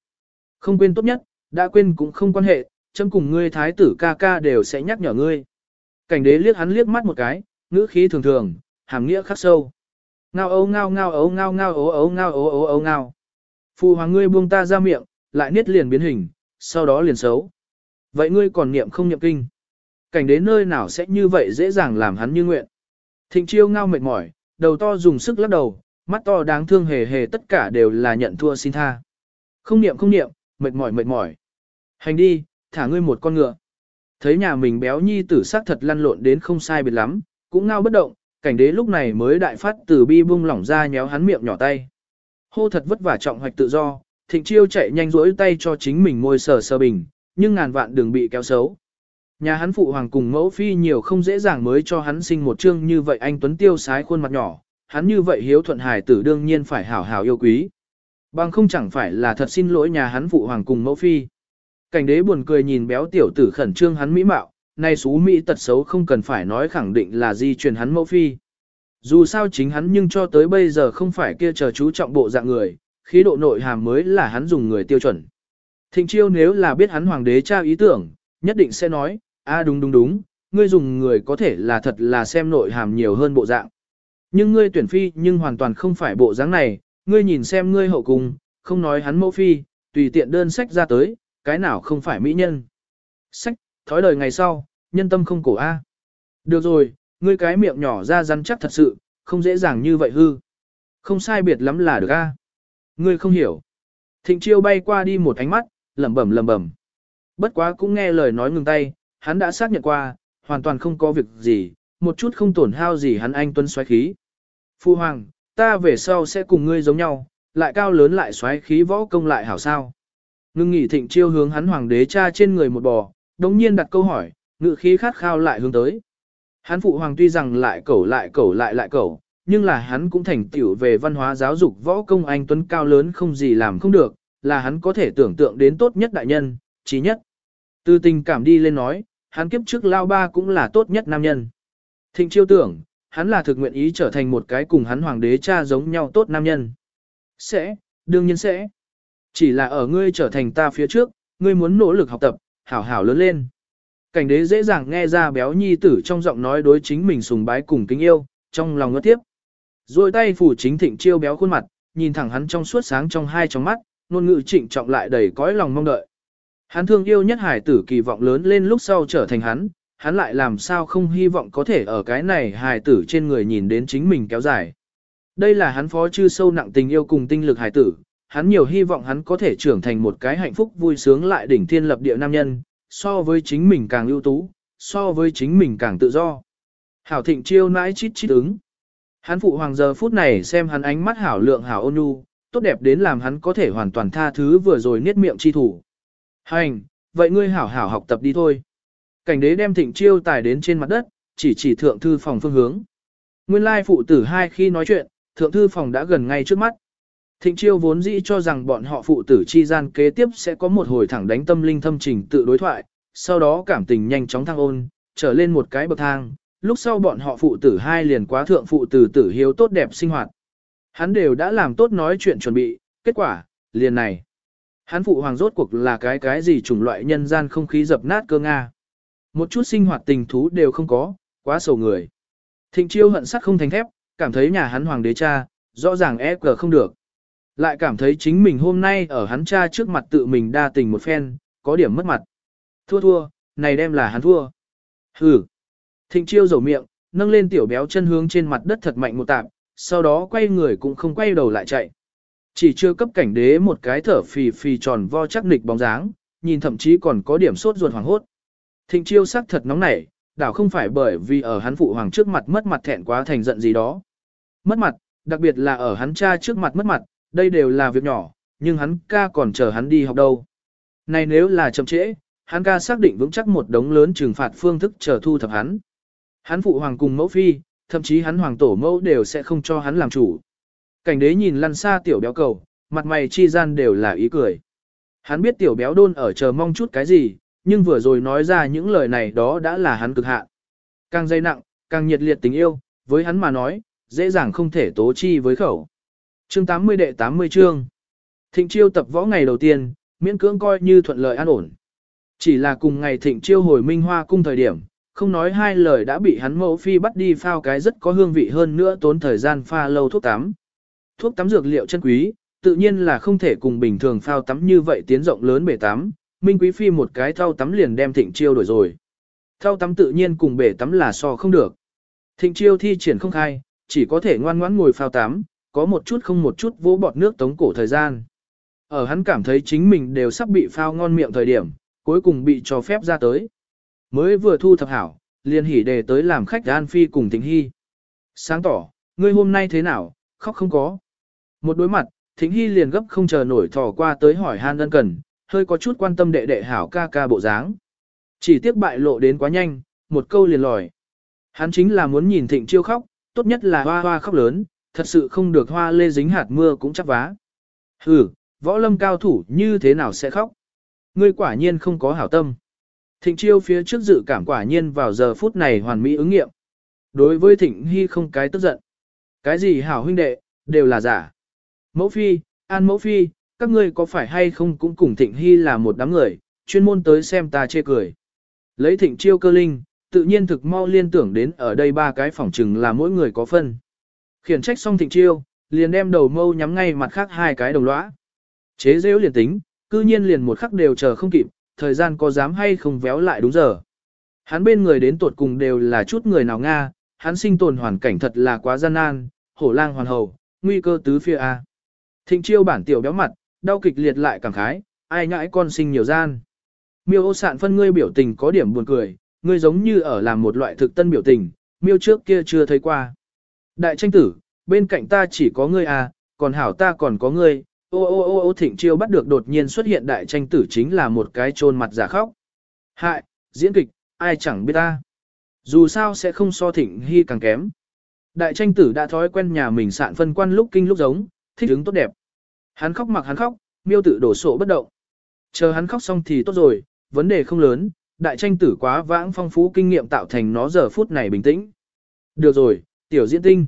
Không quên tốt nhất, đã quên cũng không quan hệ, chấm cùng ngươi thái tử ca ca đều sẽ nhắc nhở ngươi. Cảnh đế liếc hắn liếc mắt một cái, ngữ khí thường thường, hàm nghĩa khắc sâu. Ngao ấu ngao ngao ấu ngao ngao ấu ấu ngao ấu ấu ấu ngao. Phu hoàng ngươi buông ta ra miệng, lại niết liền biến hình, sau đó liền xấu. Vậy ngươi còn niệm không niệm kinh? Cảnh đến nơi nào sẽ như vậy dễ dàng làm hắn như nguyện. Thịnh chiêu ngao mệt mỏi, đầu to dùng sức lắc đầu, mắt to đáng thương hề hề tất cả đều là nhận thua xin tha. Không niệm không niệm, mệt mỏi mệt mỏi. Hành đi, thả ngươi một con ngựa. Thấy nhà mình béo nhi tử sắc thật lăn lộn đến không sai biệt lắm, cũng ngao bất động, cảnh đế lúc này mới đại phát từ bi bung lỏng ra nhéo hắn miệng nhỏ tay. Hô thật vất vả trọng hoạch tự do, thịnh chiêu chạy nhanh rỗi tay cho chính mình môi sờ sờ bình, nhưng ngàn vạn đừng bị kéo xấu. Nhà hắn phụ hoàng cùng mẫu phi nhiều không dễ dàng mới cho hắn sinh một chương như vậy anh Tuấn Tiêu sái khuôn mặt nhỏ, hắn như vậy hiếu thuận hài tử đương nhiên phải hảo hảo yêu quý. Bằng không chẳng phải là thật xin lỗi nhà hắn phụ hoàng cùng mẫu phi. Cảnh đế buồn cười nhìn béo tiểu tử khẩn trương hắn mỹ mạo, nay xú mỹ tật xấu không cần phải nói khẳng định là di truyền hắn mẫu phi. Dù sao chính hắn nhưng cho tới bây giờ không phải kia chờ chú trọng bộ dạng người, khí độ nội hàm mới là hắn dùng người tiêu chuẩn. Thịnh chiêu nếu là biết hắn hoàng đế trao ý tưởng, nhất định sẽ nói, a đúng đúng đúng, ngươi dùng người có thể là thật là xem nội hàm nhiều hơn bộ dạng. Nhưng ngươi tuyển phi nhưng hoàn toàn không phải bộ dáng này, ngươi nhìn xem ngươi hậu cung, không nói hắn mẫu phi, tùy tiện đơn sách ra tới, cái nào không phải mỹ nhân. Sách, thói đời ngày sau, nhân tâm không cổ A. Được rồi, ngươi cái miệng nhỏ ra rắn chắc thật sự, không dễ dàng như vậy hư. Không sai biệt lắm là được A. Ngươi không hiểu. Thịnh chiêu bay qua đi một ánh mắt, lẩm bẩm lẩm bẩm. Bất quá cũng nghe lời nói ngừng tay, hắn đã xác nhận qua, hoàn toàn không có việc gì, một chút không tổn hao gì hắn anh tuân xoáy khí. Phu hoàng, ta về sau sẽ cùng ngươi giống nhau, lại cao lớn lại xoáy khí võ công lại hảo sao. Ngưng nghỉ thịnh chiêu hướng hắn hoàng đế cha trên người một bò, đống nhiên đặt câu hỏi, ngự khí khát khao lại hướng tới. Hắn phụ hoàng tuy rằng lại cẩu lại cẩu lại lại cẩu, nhưng là hắn cũng thành tiểu về văn hóa giáo dục võ công anh tuấn cao lớn không gì làm không được, là hắn có thể tưởng tượng đến tốt nhất đại nhân, trí nhất. Từ tình cảm đi lên nói, hắn kiếp trước lao ba cũng là tốt nhất nam nhân. Thịnh chiêu tưởng, hắn là thực nguyện ý trở thành một cái cùng hắn hoàng đế cha giống nhau tốt nam nhân. Sẽ, đương nhiên sẽ. Chỉ là ở ngươi trở thành ta phía trước, ngươi muốn nỗ lực học tập, hảo hảo lớn lên. Cảnh đế dễ dàng nghe ra béo nhi tử trong giọng nói đối chính mình sùng bái cùng kính yêu, trong lòng ngất tiếp. Rồi tay phủ chính thịnh chiêu béo khuôn mặt, nhìn thẳng hắn trong suốt sáng trong hai trong mắt, ngôn ngữ trịnh trọng lại đầy cõi lòng mong đợi. Hắn thương yêu nhất hải tử kỳ vọng lớn lên lúc sau trở thành hắn, hắn lại làm sao không hy vọng có thể ở cái này hải tử trên người nhìn đến chính mình kéo dài. Đây là hắn phó chư sâu nặng tình yêu cùng tinh lực hải tử, hắn nhiều hy vọng hắn có thể trưởng thành một cái hạnh phúc vui sướng lại đỉnh thiên lập địa nam nhân, so với chính mình càng ưu tú, so với chính mình càng tự do. Hảo thịnh chiêu nãi chít chít ứng. Hắn phụ hoàng giờ phút này xem hắn ánh mắt hảo lượng hảo ôn nhu, tốt đẹp đến làm hắn có thể hoàn toàn tha thứ vừa rồi niết miệng chi thủ. Hành, vậy ngươi hảo hảo học tập đi thôi. Cảnh đế đem thịnh chiêu tài đến trên mặt đất, chỉ chỉ thượng thư phòng phương hướng. Nguyên lai phụ tử hai khi nói chuyện, thượng thư phòng đã gần ngay trước mắt. Thịnh chiêu vốn dĩ cho rằng bọn họ phụ tử chi gian kế tiếp sẽ có một hồi thẳng đánh tâm linh thâm trình tự đối thoại, sau đó cảm tình nhanh chóng thăng ôn, trở lên một cái bậc thang, lúc sau bọn họ phụ tử hai liền quá thượng phụ tử tử hiếu tốt đẹp sinh hoạt. Hắn đều đã làm tốt nói chuyện chuẩn bị, kết quả, liền này. Hắn phụ hoàng rốt cuộc là cái cái gì chủng loại nhân gian không khí dập nát cơ Nga. Một chút sinh hoạt tình thú đều không có, quá sầu người. Thịnh chiêu hận sắt không thành thép, cảm thấy nhà hắn hoàng đế cha, rõ ràng e cờ không được. Lại cảm thấy chính mình hôm nay ở hắn cha trước mặt tự mình đa tình một phen, có điểm mất mặt. Thua thua, này đem là hắn thua. Hừ. Thịnh chiêu dầu miệng, nâng lên tiểu béo chân hướng trên mặt đất thật mạnh một tạp, sau đó quay người cũng không quay đầu lại chạy. Chỉ chưa cấp cảnh đế một cái thở phì phì tròn vo chắc nịch bóng dáng, nhìn thậm chí còn có điểm sốt ruột hoảng hốt. Thịnh chiêu sắc thật nóng nảy, đảo không phải bởi vì ở hắn phụ hoàng trước mặt mất mặt thẹn quá thành giận gì đó. Mất mặt, đặc biệt là ở hắn cha trước mặt mất mặt, đây đều là việc nhỏ, nhưng hắn ca còn chờ hắn đi học đâu. Này nếu là chậm trễ, hắn ca xác định vững chắc một đống lớn trừng phạt phương thức chờ thu thập hắn. Hắn phụ hoàng cùng mẫu phi, thậm chí hắn hoàng tổ mẫu đều sẽ không cho hắn làm chủ. Cảnh đế nhìn lăn xa tiểu béo cầu, mặt mày chi gian đều là ý cười. Hắn biết tiểu béo đôn ở chờ mong chút cái gì, nhưng vừa rồi nói ra những lời này đó đã là hắn cực hạn. Càng dây nặng, càng nhiệt liệt tình yêu, với hắn mà nói, dễ dàng không thể tố chi với khẩu. Chương 80 đệ 80 chương. Thịnh chiêu tập võ ngày đầu tiên, miễn cưỡng coi như thuận lợi an ổn. Chỉ là cùng ngày thịnh chiêu hồi minh hoa cung thời điểm, không nói hai lời đã bị hắn mẫu phi bắt đi phao cái rất có hương vị hơn nữa tốn thời gian pha lâu thuốc tắm. Thuốc tắm dược liệu chân quý, tự nhiên là không thể cùng bình thường phao tắm như vậy tiến rộng lớn bể tắm, Minh Quý Phi một cái thau tắm liền đem thịnh chiêu đổi rồi. Thau tắm tự nhiên cùng bể tắm là so không được. Thịnh chiêu thi triển không khai, chỉ có thể ngoan ngoãn ngồi phao tắm, có một chút không một chút vỗ bọt nước tống cổ thời gian. Ở hắn cảm thấy chính mình đều sắp bị phao ngon miệng thời điểm, cuối cùng bị cho phép ra tới. Mới vừa thu thập hảo, liền hỉ đề tới làm khách An Phi cùng Thịnh Hy. Sáng tỏ, ngươi hôm nay thế nào, khóc không có. Một đối mặt, Thịnh Hy liền gấp không chờ nổi thò qua tới hỏi han ân cần, hơi có chút quan tâm đệ đệ hảo ca ca bộ dáng. Chỉ tiếc bại lộ đến quá nhanh, một câu liền lòi. Hắn chính là muốn nhìn Thịnh Chiêu khóc, tốt nhất là hoa hoa khóc lớn, thật sự không được hoa lê dính hạt mưa cũng chắc vá. Hừ, võ lâm cao thủ như thế nào sẽ khóc? Ngươi quả nhiên không có hảo tâm. Thịnh Chiêu phía trước dự cảm quả nhiên vào giờ phút này hoàn mỹ ứng nghiệm. Đối với Thịnh Hy không cái tức giận. Cái gì hảo huynh đệ, đều là giả. Mẫu phi, an mẫu phi, các ngươi có phải hay không cũng cùng Thịnh Hy là một đám người, chuyên môn tới xem ta chê cười. Lấy Thịnh Chiêu cơ linh, tự nhiên thực mau liên tưởng đến ở đây ba cái phòng trừng là mỗi người có phân. Khiển trách xong Thịnh Chiêu, liền đem đầu mâu nhắm ngay mặt khác hai cái đồng lõa. Chế rêu liền tính, cư nhiên liền một khắc đều chờ không kịp, thời gian có dám hay không véo lại đúng giờ. Hắn bên người đến tuột cùng đều là chút người nào Nga, hắn sinh tồn hoàn cảnh thật là quá gian nan, hổ lang hoàn hầu, nguy cơ tứ phía A. Thịnh chiêu bản tiểu béo mặt, đau kịch liệt lại cảm khái, ai ngãi con sinh nhiều gian. Miêu ô sạn phân ngươi biểu tình có điểm buồn cười, ngươi giống như ở làm một loại thực tân biểu tình, miêu trước kia chưa thấy qua. Đại tranh tử, bên cạnh ta chỉ có ngươi à, còn hảo ta còn có ngươi, ô ô ô ô thịnh chiêu bắt được đột nhiên xuất hiện đại tranh tử chính là một cái trôn mặt giả khóc. Hại, diễn kịch, ai chẳng biết ta. Dù sao sẽ không so thịnh hy càng kém. Đại tranh tử đã thói quen nhà mình sạn phân quan lúc kinh lúc giống, thích ứng tốt đẹp. Hắn khóc mặc hắn khóc, miêu tự đổ sổ bất động. Chờ hắn khóc xong thì tốt rồi, vấn đề không lớn, đại tranh tử quá vãng phong phú kinh nghiệm tạo thành nó giờ phút này bình tĩnh. Được rồi, tiểu diễn tinh.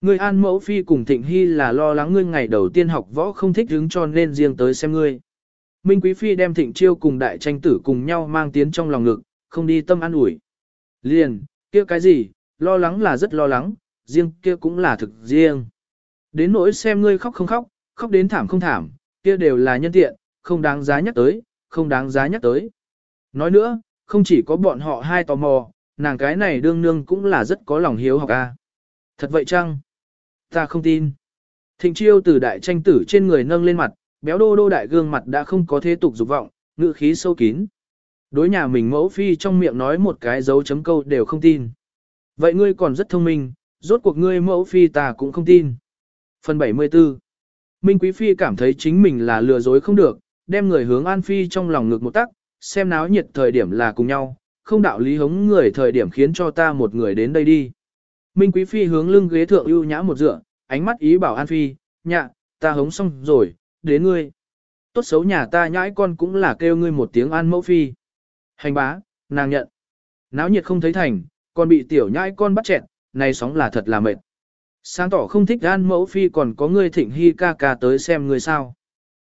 Ngươi an mẫu phi cùng thịnh hy là lo lắng ngươi ngày đầu tiên học võ không thích hứng cho nên riêng tới xem ngươi. Minh Quý Phi đem thịnh chiêu cùng đại tranh tử cùng nhau mang tiến trong lòng ngực, không đi tâm an ủi. Liền, kia cái gì, lo lắng là rất lo lắng, riêng kia cũng là thực riêng. Đến nỗi xem ngươi khóc không khóc, khóc đến thảm không thảm, kia đều là nhân tiện, không đáng giá nhắc tới, không đáng giá nhắc tới. Nói nữa, không chỉ có bọn họ hai tò mò, nàng cái này đương nương cũng là rất có lòng hiếu học a. Thật vậy chăng? Ta không tin. Thịnh chiêu từ đại tranh tử trên người nâng lên mặt, béo đô đô đại gương mặt đã không có thế tục dục vọng, ngữ khí sâu kín. Đối nhà mình mẫu phi trong miệng nói một cái dấu chấm câu đều không tin. Vậy ngươi còn rất thông minh, rốt cuộc ngươi mẫu phi ta cũng không tin. Phần 74 Minh Quý Phi cảm thấy chính mình là lừa dối không được, đem người hướng An Phi trong lòng ngực một tắc, xem náo nhiệt thời điểm là cùng nhau, không đạo lý hống người thời điểm khiến cho ta một người đến đây đi. Minh Quý Phi hướng lưng ghế thượng ưu nhã một dựa, ánh mắt ý bảo An Phi, nhạ, ta hống xong rồi, đến ngươi. Tốt xấu nhà ta nhãi con cũng là kêu ngươi một tiếng An Mẫu Phi. Hành bá, nàng nhận. Náo nhiệt không thấy thành, còn bị tiểu nhãi con bắt chẹn, này sóng là thật là mệt. Sáng tỏ không thích An Mẫu Phi còn có ngươi Thịnh Hy ca ca tới xem ngươi sao.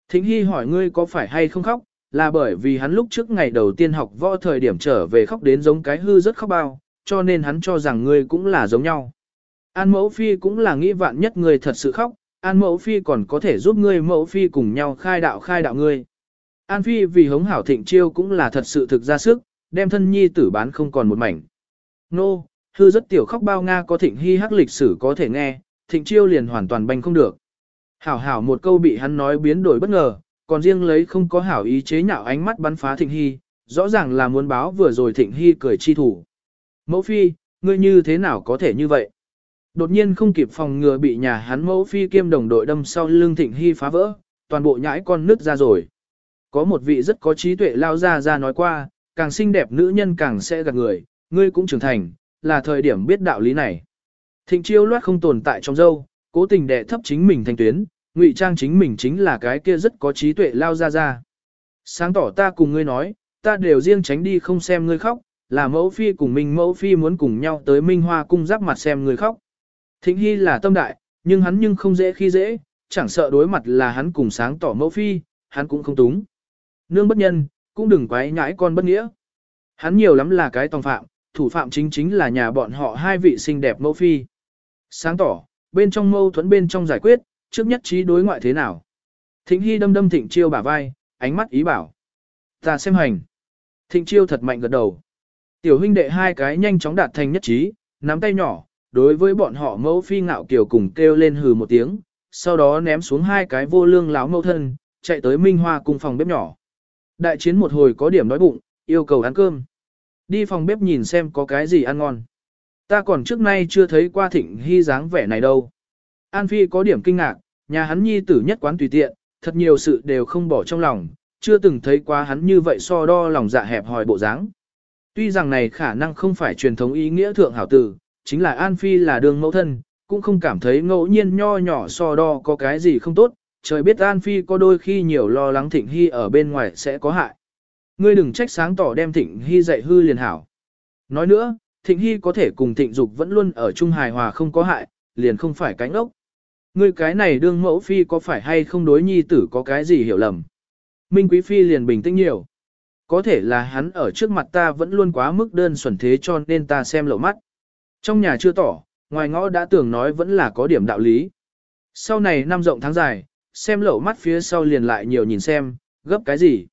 Thịnh Hy hỏi ngươi có phải hay không khóc, là bởi vì hắn lúc trước ngày đầu tiên học võ thời điểm trở về khóc đến giống cái hư rất khóc bao, cho nên hắn cho rằng ngươi cũng là giống nhau. An mẫu phi cũng là nghĩ vạn nhất ngươi thật sự khóc, an mẫu phi còn có thể giúp ngươi mẫu phi cùng nhau khai đạo khai đạo ngươi. An phi vì hống hảo thịnh chiêu cũng là thật sự thực ra sức, đem thân nhi tử bán không còn một mảnh. Nô, hư rất tiểu khóc bao Nga có thịnh hy hắc lịch sử có thể nghe, thịnh chiêu liền hoàn toàn banh không được. Hảo hảo một câu bị hắn nói biến đổi bất ngờ, còn riêng lấy không có hảo ý chế nhạo ánh mắt bắn phá thịnh hy, rõ ràng là muốn báo vừa rồi thịnh hy cười chi thủ. Mẫu phi, ngươi như thế nào có thể như vậy? Đột nhiên không kịp phòng ngừa bị nhà hắn mẫu phi kiêm đồng đội đâm sau lưng thịnh hy phá vỡ, toàn bộ nhãi con nứt ra rồi. Có một vị rất có trí tuệ lao ra ra nói qua, càng xinh đẹp nữ nhân càng sẽ gạt người, ngươi cũng trưởng thành, là thời điểm biết đạo lý này. Thịnh chiêu loát không tồn tại trong dâu, cố tình đệ thấp chính mình thành tuyến, ngụy trang chính mình chính là cái kia rất có trí tuệ lao ra ra. Sáng tỏ ta cùng ngươi nói, ta đều riêng tránh đi không xem ngươi khóc, là mẫu phi cùng minh mẫu phi muốn cùng nhau tới Minh Hoa cung giáp mặt xem người khóc. Thịnh Hy là tâm đại, nhưng hắn nhưng không dễ khi dễ, chẳng sợ đối mặt là hắn cùng sáng tỏ mẫu phi, hắn cũng không túng. Nương bất nhân, cũng đừng quái nhãi con bất nghĩa. Hắn nhiều lắm là cái tòng phạm, thủ phạm chính chính là nhà bọn họ hai vị xinh đẹp mẫu phi. Sáng tỏ, bên trong mâu thuẫn bên trong giải quyết, trước nhất trí đối ngoại thế nào. Thịnh Hy đâm đâm Thịnh Chiêu bả vai, ánh mắt ý bảo. Ta xem hành. Thịnh Chiêu thật mạnh gật đầu. Tiểu huynh đệ hai cái nhanh chóng đạt thành nhất trí, nắm tay nhỏ, đối với bọn họ mẫu phi ngạo kiều cùng kêu lên hừ một tiếng, sau đó ném xuống hai cái vô lương láo mẫu thân, chạy tới Minh Hoa cùng phòng bếp nhỏ. Đại chiến một hồi có điểm đói bụng, yêu cầu ăn cơm. Đi phòng bếp nhìn xem có cái gì ăn ngon. Ta còn trước nay chưa thấy qua thịnh hy dáng vẻ này đâu. An Phi có điểm kinh ngạc, nhà hắn nhi tử nhất quán tùy tiện, thật nhiều sự đều không bỏ trong lòng, chưa từng thấy qua hắn như vậy so đo lòng dạ hẹp hòi bộ dáng. Tuy rằng này khả năng không phải truyền thống ý nghĩa thượng hảo tử, chính là An Phi là đường mẫu thân, cũng không cảm thấy ngẫu nhiên nho nhỏ so đo có cái gì không tốt, trời biết An Phi có đôi khi nhiều lo lắng Thịnh Hy ở bên ngoài sẽ có hại. Ngươi đừng trách sáng tỏ đem Thịnh Hy dạy hư liền hảo. Nói nữa, Thịnh Hy có thể cùng Thịnh Dục vẫn luôn ở chung hài hòa không có hại, liền không phải cánh ốc. Ngươi cái này đương mẫu phi có phải hay không đối nhi tử có cái gì hiểu lầm. Minh Quý Phi liền bình tĩnh nhiều. Có thể là hắn ở trước mặt ta vẫn luôn quá mức đơn xuẩn thế cho nên ta xem lậu mắt. Trong nhà chưa tỏ, ngoài ngõ đã tưởng nói vẫn là có điểm đạo lý. Sau này năm rộng tháng dài, xem lậu mắt phía sau liền lại nhiều nhìn xem, gấp cái gì.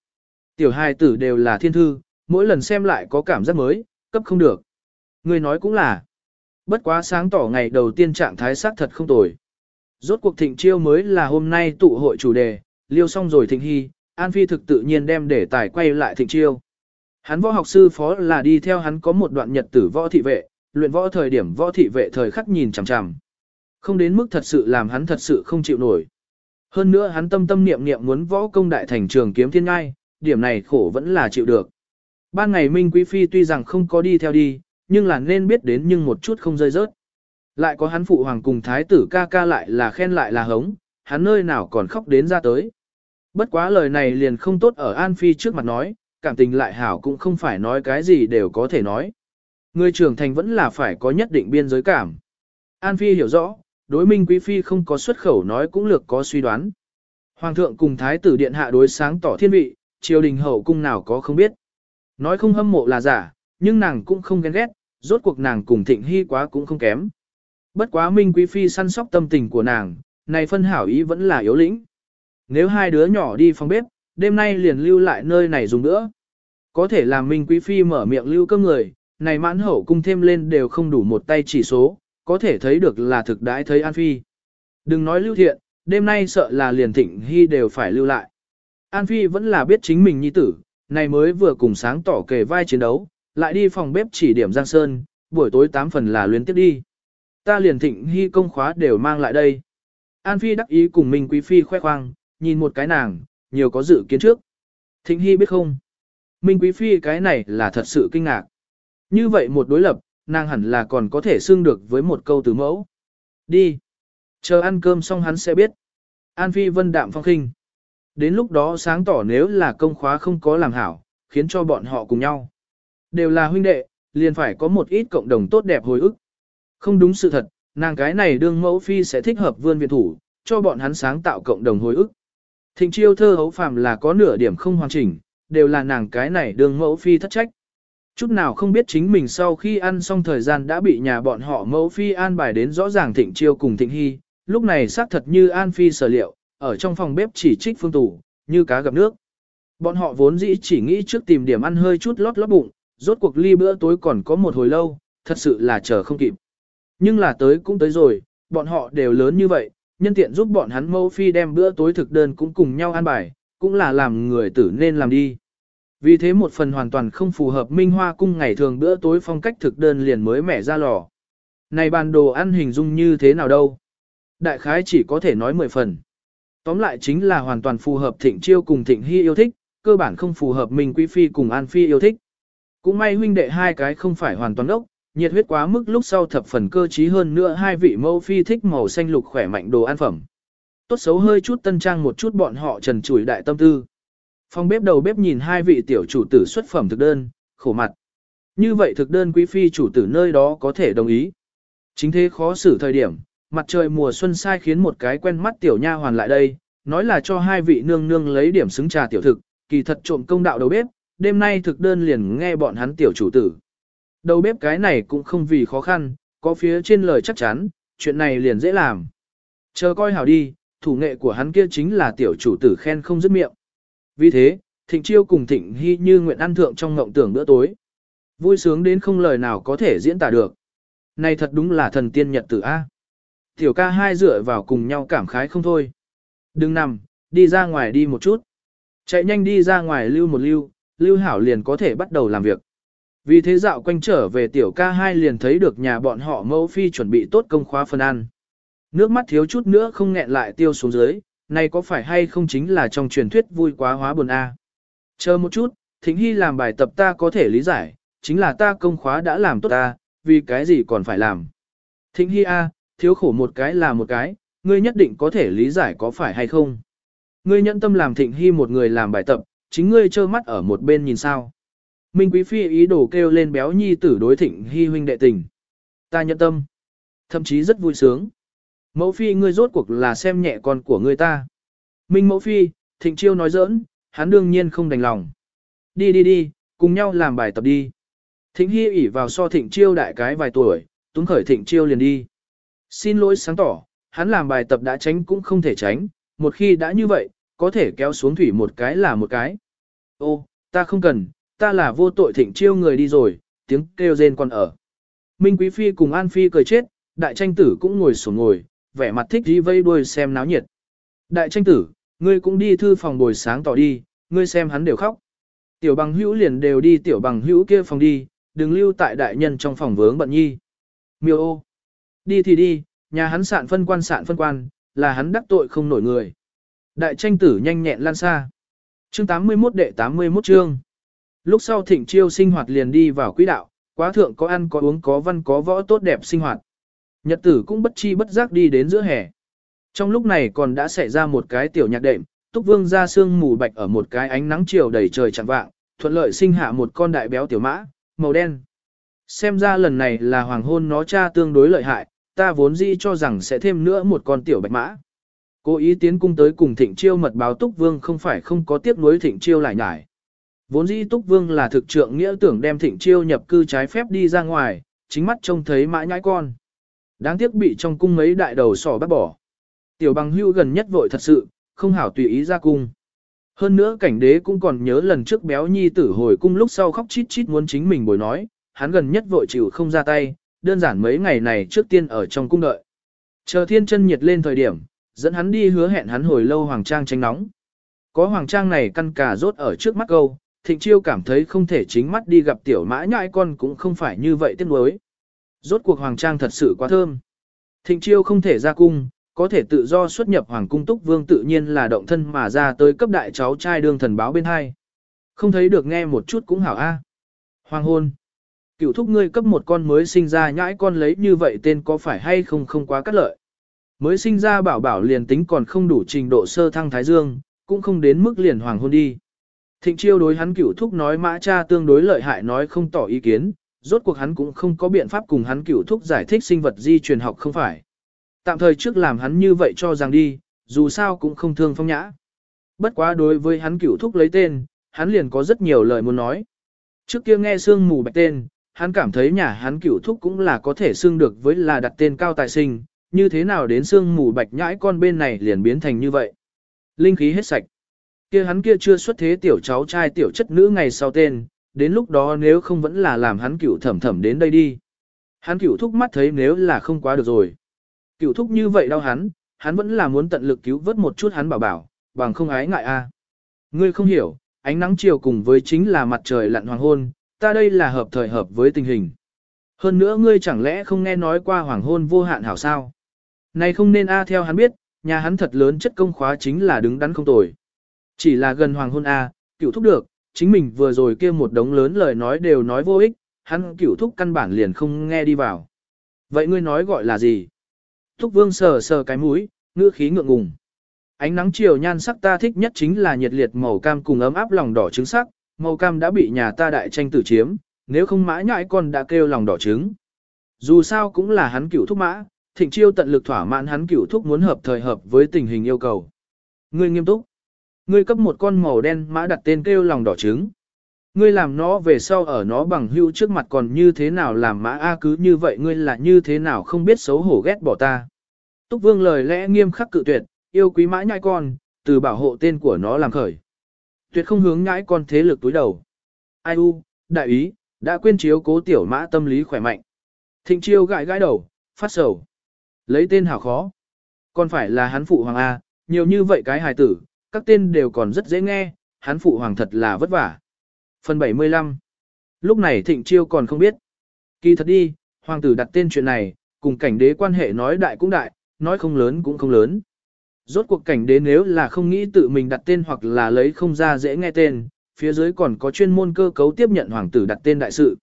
Tiểu hài tử đều là thiên thư, mỗi lần xem lại có cảm giác mới, cấp không được. Người nói cũng là. Bất quá sáng tỏ ngày đầu tiên trạng thái sắc thật không tồi. Rốt cuộc thịnh chiêu mới là hôm nay tụ hội chủ đề, liêu xong rồi thịnh hy, An Phi thực tự nhiên đem để tài quay lại thịnh chiêu. Hắn võ học sư phó là đi theo hắn có một đoạn nhật tử võ thị vệ, luyện võ thời điểm võ thị vệ thời khắc nhìn chằm chằm. Không đến mức thật sự làm hắn thật sự không chịu nổi. Hơn nữa hắn tâm tâm niệm niệm muốn võ công đại thành trường kiếm thiên ngai, điểm này khổ vẫn là chịu được. Ban ngày Minh Quý Phi tuy rằng không có đi theo đi, nhưng là nên biết đến nhưng một chút không rơi rớt. Lại có hắn phụ hoàng cùng thái tử ca ca lại là khen lại là hống, hắn nơi nào còn khóc đến ra tới. Bất quá lời này liền không tốt ở An Phi trước mặt nói, cảm tình lại hảo cũng không phải nói cái gì đều có thể nói. Người trưởng thành vẫn là phải có nhất định biên giới cảm. An Phi hiểu rõ, đối minh quý phi không có xuất khẩu nói cũng lược có suy đoán. Hoàng thượng cùng thái tử điện hạ đối sáng tỏ thiên vị, triều đình hậu cung nào có không biết. Nói không hâm mộ là giả, nhưng nàng cũng không ghen ghét, rốt cuộc nàng cùng thịnh hy quá cũng không kém. Bất quá minh quý phi săn sóc tâm tình của nàng, này phân hảo ý vẫn là yếu lĩnh. Nếu hai đứa nhỏ đi phòng bếp, đêm nay liền lưu lại nơi này dùng nữa. Có thể làm minh quý phi mở miệng lưu cơm người, này mãn hậu cung thêm lên đều không đủ một tay chỉ số, có thể thấy được là thực đãi thấy An Phi. Đừng nói lưu thiện, đêm nay sợ là liền thịnh hy đều phải lưu lại. An Phi vẫn là biết chính mình nhi tử, này mới vừa cùng sáng tỏ kề vai chiến đấu, lại đi phòng bếp chỉ điểm Giang Sơn, buổi tối tám phần là luyến tiếp đi. Ta liền thịnh hy công khóa đều mang lại đây. An Phi đắc ý cùng Minh Quý Phi khoe khoang, nhìn một cái nàng, nhiều có dự kiến trước. Thịnh hy biết không? Minh Quý Phi cái này là thật sự kinh ngạc. Như vậy một đối lập, nàng hẳn là còn có thể xưng được với một câu từ mẫu. Đi. Chờ ăn cơm xong hắn sẽ biết. An Phi vân đạm phong khinh. Đến lúc đó sáng tỏ nếu là công khóa không có làm hảo, khiến cho bọn họ cùng nhau. Đều là huynh đệ, liền phải có một ít cộng đồng tốt đẹp hồi ức. Không đúng sự thật, nàng cái này đương mẫu phi sẽ thích hợp vươn viện thủ, cho bọn hắn sáng tạo cộng đồng hồi ức. Thịnh chiêu thơ hấu phàm là có nửa điểm không hoàn chỉnh, đều là nàng cái này đường mẫu phi thất trách. Chút nào không biết chính mình sau khi ăn xong thời gian đã bị nhà bọn họ mẫu phi an bài đến rõ ràng thịnh chiêu cùng thịnh hy, lúc này xác thật như an phi sở liệu, ở trong phòng bếp chỉ trích phương tủ, như cá gặp nước. Bọn họ vốn dĩ chỉ nghĩ trước tìm điểm ăn hơi chút lót lót bụng, rốt cuộc ly bữa tối còn có một hồi lâu, thật sự là chờ không kịp. Nhưng là tới cũng tới rồi, bọn họ đều lớn như vậy, nhân tiện giúp bọn hắn mẫu phi đem bữa tối thực đơn cũng cùng nhau ăn bài, cũng là làm người tử nên làm đi. Vì thế một phần hoàn toàn không phù hợp Minh Hoa cung ngày thường bữa tối phong cách thực đơn liền mới mẻ ra lò. Này bàn đồ ăn hình dung như thế nào đâu? Đại khái chỉ có thể nói 10 phần. Tóm lại chính là hoàn toàn phù hợp thịnh chiêu cùng thịnh hy yêu thích, cơ bản không phù hợp Minh Quý Phi cùng An Phi yêu thích. Cũng may huynh đệ hai cái không phải hoàn toàn ốc, nhiệt huyết quá mức lúc sau thập phần cơ trí hơn nữa hai vị mẫu phi thích màu xanh lục khỏe mạnh đồ ăn phẩm. Tốt xấu hơi chút tân trang một chút bọn họ trần chủi đại tâm tư. Phòng bếp đầu bếp nhìn hai vị tiểu chủ tử xuất phẩm thực đơn, khổ mặt. Như vậy thực đơn quý phi chủ tử nơi đó có thể đồng ý. Chính thế khó xử thời điểm, mặt trời mùa xuân sai khiến một cái quen mắt tiểu nha hoàn lại đây, nói là cho hai vị nương nương lấy điểm xứng trà tiểu thực, kỳ thật trộm công đạo đầu bếp, đêm nay thực đơn liền nghe bọn hắn tiểu chủ tử. Đầu bếp cái này cũng không vì khó khăn, có phía trên lời chắc chắn, chuyện này liền dễ làm. Chờ coi hảo đi, thủ nghệ của hắn kia chính là tiểu chủ tử khen không dứt miệng. Vì thế, Thịnh Chiêu cùng Thịnh Hy như nguyện ăn thượng trong ngộng tưởng bữa tối. Vui sướng đến không lời nào có thể diễn tả được. Này thật đúng là thần tiên nhật tử A. Tiểu ca hai dựa vào cùng nhau cảm khái không thôi. Đừng nằm, đi ra ngoài đi một chút. Chạy nhanh đi ra ngoài lưu một lưu, lưu hảo liền có thể bắt đầu làm việc. Vì thế dạo quanh trở về tiểu ca hai liền thấy được nhà bọn họ mẫu phi chuẩn bị tốt công khóa phân ăn. Nước mắt thiếu chút nữa không nghẹn lại tiêu xuống dưới, này có phải hay không chính là trong truyền thuyết vui quá hóa buồn a? Chờ một chút, Thịnh Hy làm bài tập ta có thể lý giải, chính là ta công khóa đã làm tốt ta, vì cái gì còn phải làm. Thịnh Hy a, thiếu khổ một cái là một cái, ngươi nhất định có thể lý giải có phải hay không. Ngươi nhận tâm làm Thịnh Hy một người làm bài tập, chính ngươi trơ mắt ở một bên nhìn sao. Minh Quý Phi ý đồ kêu lên béo nhi tử đối Thịnh Hy huynh đệ tình. Ta nhận tâm. Thậm chí rất vui sướng. Mẫu Phi ngươi rốt cuộc là xem nhẹ con của ngươi ta. Minh Mẫu Phi, Thịnh Chiêu nói giỡn, hắn đương nhiên không đành lòng. Đi đi đi, cùng nhau làm bài tập đi. Thịnh Hy ỉ vào so Thịnh Chiêu đại cái vài tuổi, túng khởi Thịnh Chiêu liền đi. Xin lỗi sáng tỏ, hắn làm bài tập đã tránh cũng không thể tránh, một khi đã như vậy, có thể kéo xuống thủy một cái là một cái. Ô, ta không cần, ta là vô tội Thịnh Chiêu người đi rồi, tiếng kêu rên còn ở. Minh Quý Phi cùng An Phi cười chết, đại tranh tử cũng ngồi sổ ngồi, vẻ mặt thích đi vây đuôi xem náo nhiệt. Đại tranh tử, ngươi cũng đi thư phòng buổi sáng tỏ đi, ngươi xem hắn đều khóc. Tiểu bằng hữu liền đều đi tiểu bằng hữu kia phòng đi, đừng lưu tại đại nhân trong phòng vướng bận nhi. Miêu ô. Đi thì đi, nhà hắn sạn phân quan sạn phân quan, là hắn đắc tội không nổi người. Đại tranh tử nhanh nhẹn lan xa. Chương 81 đệ 81 chương. Lúc sau thịnh chiêu sinh hoạt liền đi vào quỹ đạo, quá thượng có ăn có uống có văn có võ tốt đẹp sinh hoạt. Nhật tử cũng bất chi bất giác đi đến giữa hè. Trong lúc này còn đã xảy ra một cái tiểu nhạc đệm, Túc Vương ra sương mù bạch ở một cái ánh nắng chiều đầy trời chẳng vạng, thuận lợi sinh hạ một con đại béo tiểu mã, màu đen. Xem ra lần này là hoàng hôn nó cha tương đối lợi hại, ta vốn dĩ cho rằng sẽ thêm nữa một con tiểu bạch mã. Cố ý tiến cung tới cùng thịnh chiêu mật báo Túc Vương không phải không có tiếc nuối thịnh chiêu lại nhải. Vốn dĩ Túc Vương là thực trượng nghĩa tưởng đem thịnh chiêu nhập cư trái phép đi ra ngoài, chính mắt trông thấy mãi nhãi con. Đáng tiếc bị trong cung mấy đại đầu sỏ bắt bỏ. Tiểu bằng hưu gần nhất vội thật sự, không hảo tùy ý ra cung. Hơn nữa cảnh đế cũng còn nhớ lần trước béo nhi tử hồi cung lúc sau khóc chít chít muốn chính mình bồi nói, hắn gần nhất vội chịu không ra tay, đơn giản mấy ngày này trước tiên ở trong cung đợi. Chờ thiên chân nhiệt lên thời điểm, dẫn hắn đi hứa hẹn hắn hồi lâu hoàng trang tránh nóng. Có hoàng trang này căn cả rốt ở trước mắt câu, thịnh chiêu cảm thấy không thể chính mắt đi gặp tiểu mã nhãi con cũng không phải như vậy tiếc nuối. Rốt cuộc hoàng trang thật sự quá thơm. Thịnh chiêu không thể ra cung, có thể tự do xuất nhập hoàng cung túc vương tự nhiên là động thân mà ra tới cấp đại cháu trai đương thần báo bên hai. Không thấy được nghe một chút cũng hảo a. Hoàng hôn. Cựu thúc ngươi cấp một con mới sinh ra nhãi con lấy như vậy tên có phải hay không không quá cắt lợi. Mới sinh ra bảo bảo liền tính còn không đủ trình độ sơ thăng thái dương, cũng không đến mức liền hoàng hôn đi. Thịnh chiêu đối hắn cựu thúc nói mã cha tương đối lợi hại nói không tỏ ý kiến, rốt cuộc hắn cũng không có biện pháp cùng hắn cựu thúc giải thích sinh vật di truyền học không phải. Tạm thời trước làm hắn như vậy cho rằng đi, dù sao cũng không thương phong nhã. Bất quá đối với hắn cửu thúc lấy tên, hắn liền có rất nhiều lời muốn nói. Trước kia nghe sương mù bạch tên, hắn cảm thấy nhà hắn cửu thúc cũng là có thể xương được với là đặt tên cao tài sinh, như thế nào đến sương mù bạch nhãi con bên này liền biến thành như vậy. Linh khí hết sạch. Kia hắn kia chưa xuất thế tiểu cháu trai tiểu chất nữ ngày sau tên, đến lúc đó nếu không vẫn là làm hắn cửu thẩm thẩm đến đây đi. Hắn cửu thúc mắt thấy nếu là không quá được rồi. Cựu thúc như vậy đau hắn, hắn vẫn là muốn tận lực cứu vớt một chút hắn bảo bảo, bằng không ái ngại a. Ngươi không hiểu, ánh nắng chiều cùng với chính là mặt trời lặn hoàng hôn, ta đây là hợp thời hợp với tình hình. Hơn nữa ngươi chẳng lẽ không nghe nói qua hoàng hôn vô hạn hảo sao? Này không nên a theo hắn biết, nhà hắn thật lớn chất công khóa chính là đứng đắn không tồi. Chỉ là gần hoàng hôn a, cựu thúc được, chính mình vừa rồi kia một đống lớn lời nói đều nói vô ích, hắn cựu thúc căn bản liền không nghe đi vào. Vậy ngươi nói gọi là gì? Thúc vương sờ sờ cái mũi, ngữ khí ngượng ngùng. Ánh nắng chiều nhan sắc ta thích nhất chính là nhiệt liệt màu cam cùng ấm áp lòng đỏ trứng sắc, màu cam đã bị nhà ta đại tranh tử chiếm, nếu không mã nhãi con đã kêu lòng đỏ trứng. Dù sao cũng là hắn cửu thúc mã, thịnh chiêu tận lực thỏa mãn hắn cửu thúc muốn hợp thời hợp với tình hình yêu cầu. Ngươi nghiêm túc. Ngươi cấp một con màu đen mã đặt tên kêu lòng đỏ trứng. Ngươi làm nó về sau ở nó bằng hữu trước mặt còn như thế nào làm mã A cứ như vậy ngươi là như thế nào không biết xấu hổ ghét bỏ ta. Túc Vương lời lẽ nghiêm khắc cự tuyệt, yêu quý mã nhãi con, từ bảo hộ tên của nó làm khởi. Tuyệt không hướng nhãi con thế lực túi đầu. Ai u, đại ý, đã quên chiếu cố tiểu mã tâm lý khỏe mạnh. Thịnh chiêu gãi gãi đầu, phát sầu. Lấy tên hảo khó. Còn phải là hắn phụ hoàng A, nhiều như vậy cái hài tử, các tên đều còn rất dễ nghe, hắn phụ hoàng thật là vất vả. Phần 75 Lúc này thịnh chiêu còn không biết. Kỳ thật đi, hoàng tử đặt tên chuyện này, cùng cảnh đế quan hệ nói đại cũng đại, nói không lớn cũng không lớn. Rốt cuộc cảnh đế nếu là không nghĩ tự mình đặt tên hoặc là lấy không ra dễ nghe tên, phía dưới còn có chuyên môn cơ cấu tiếp nhận hoàng tử đặt tên đại sự.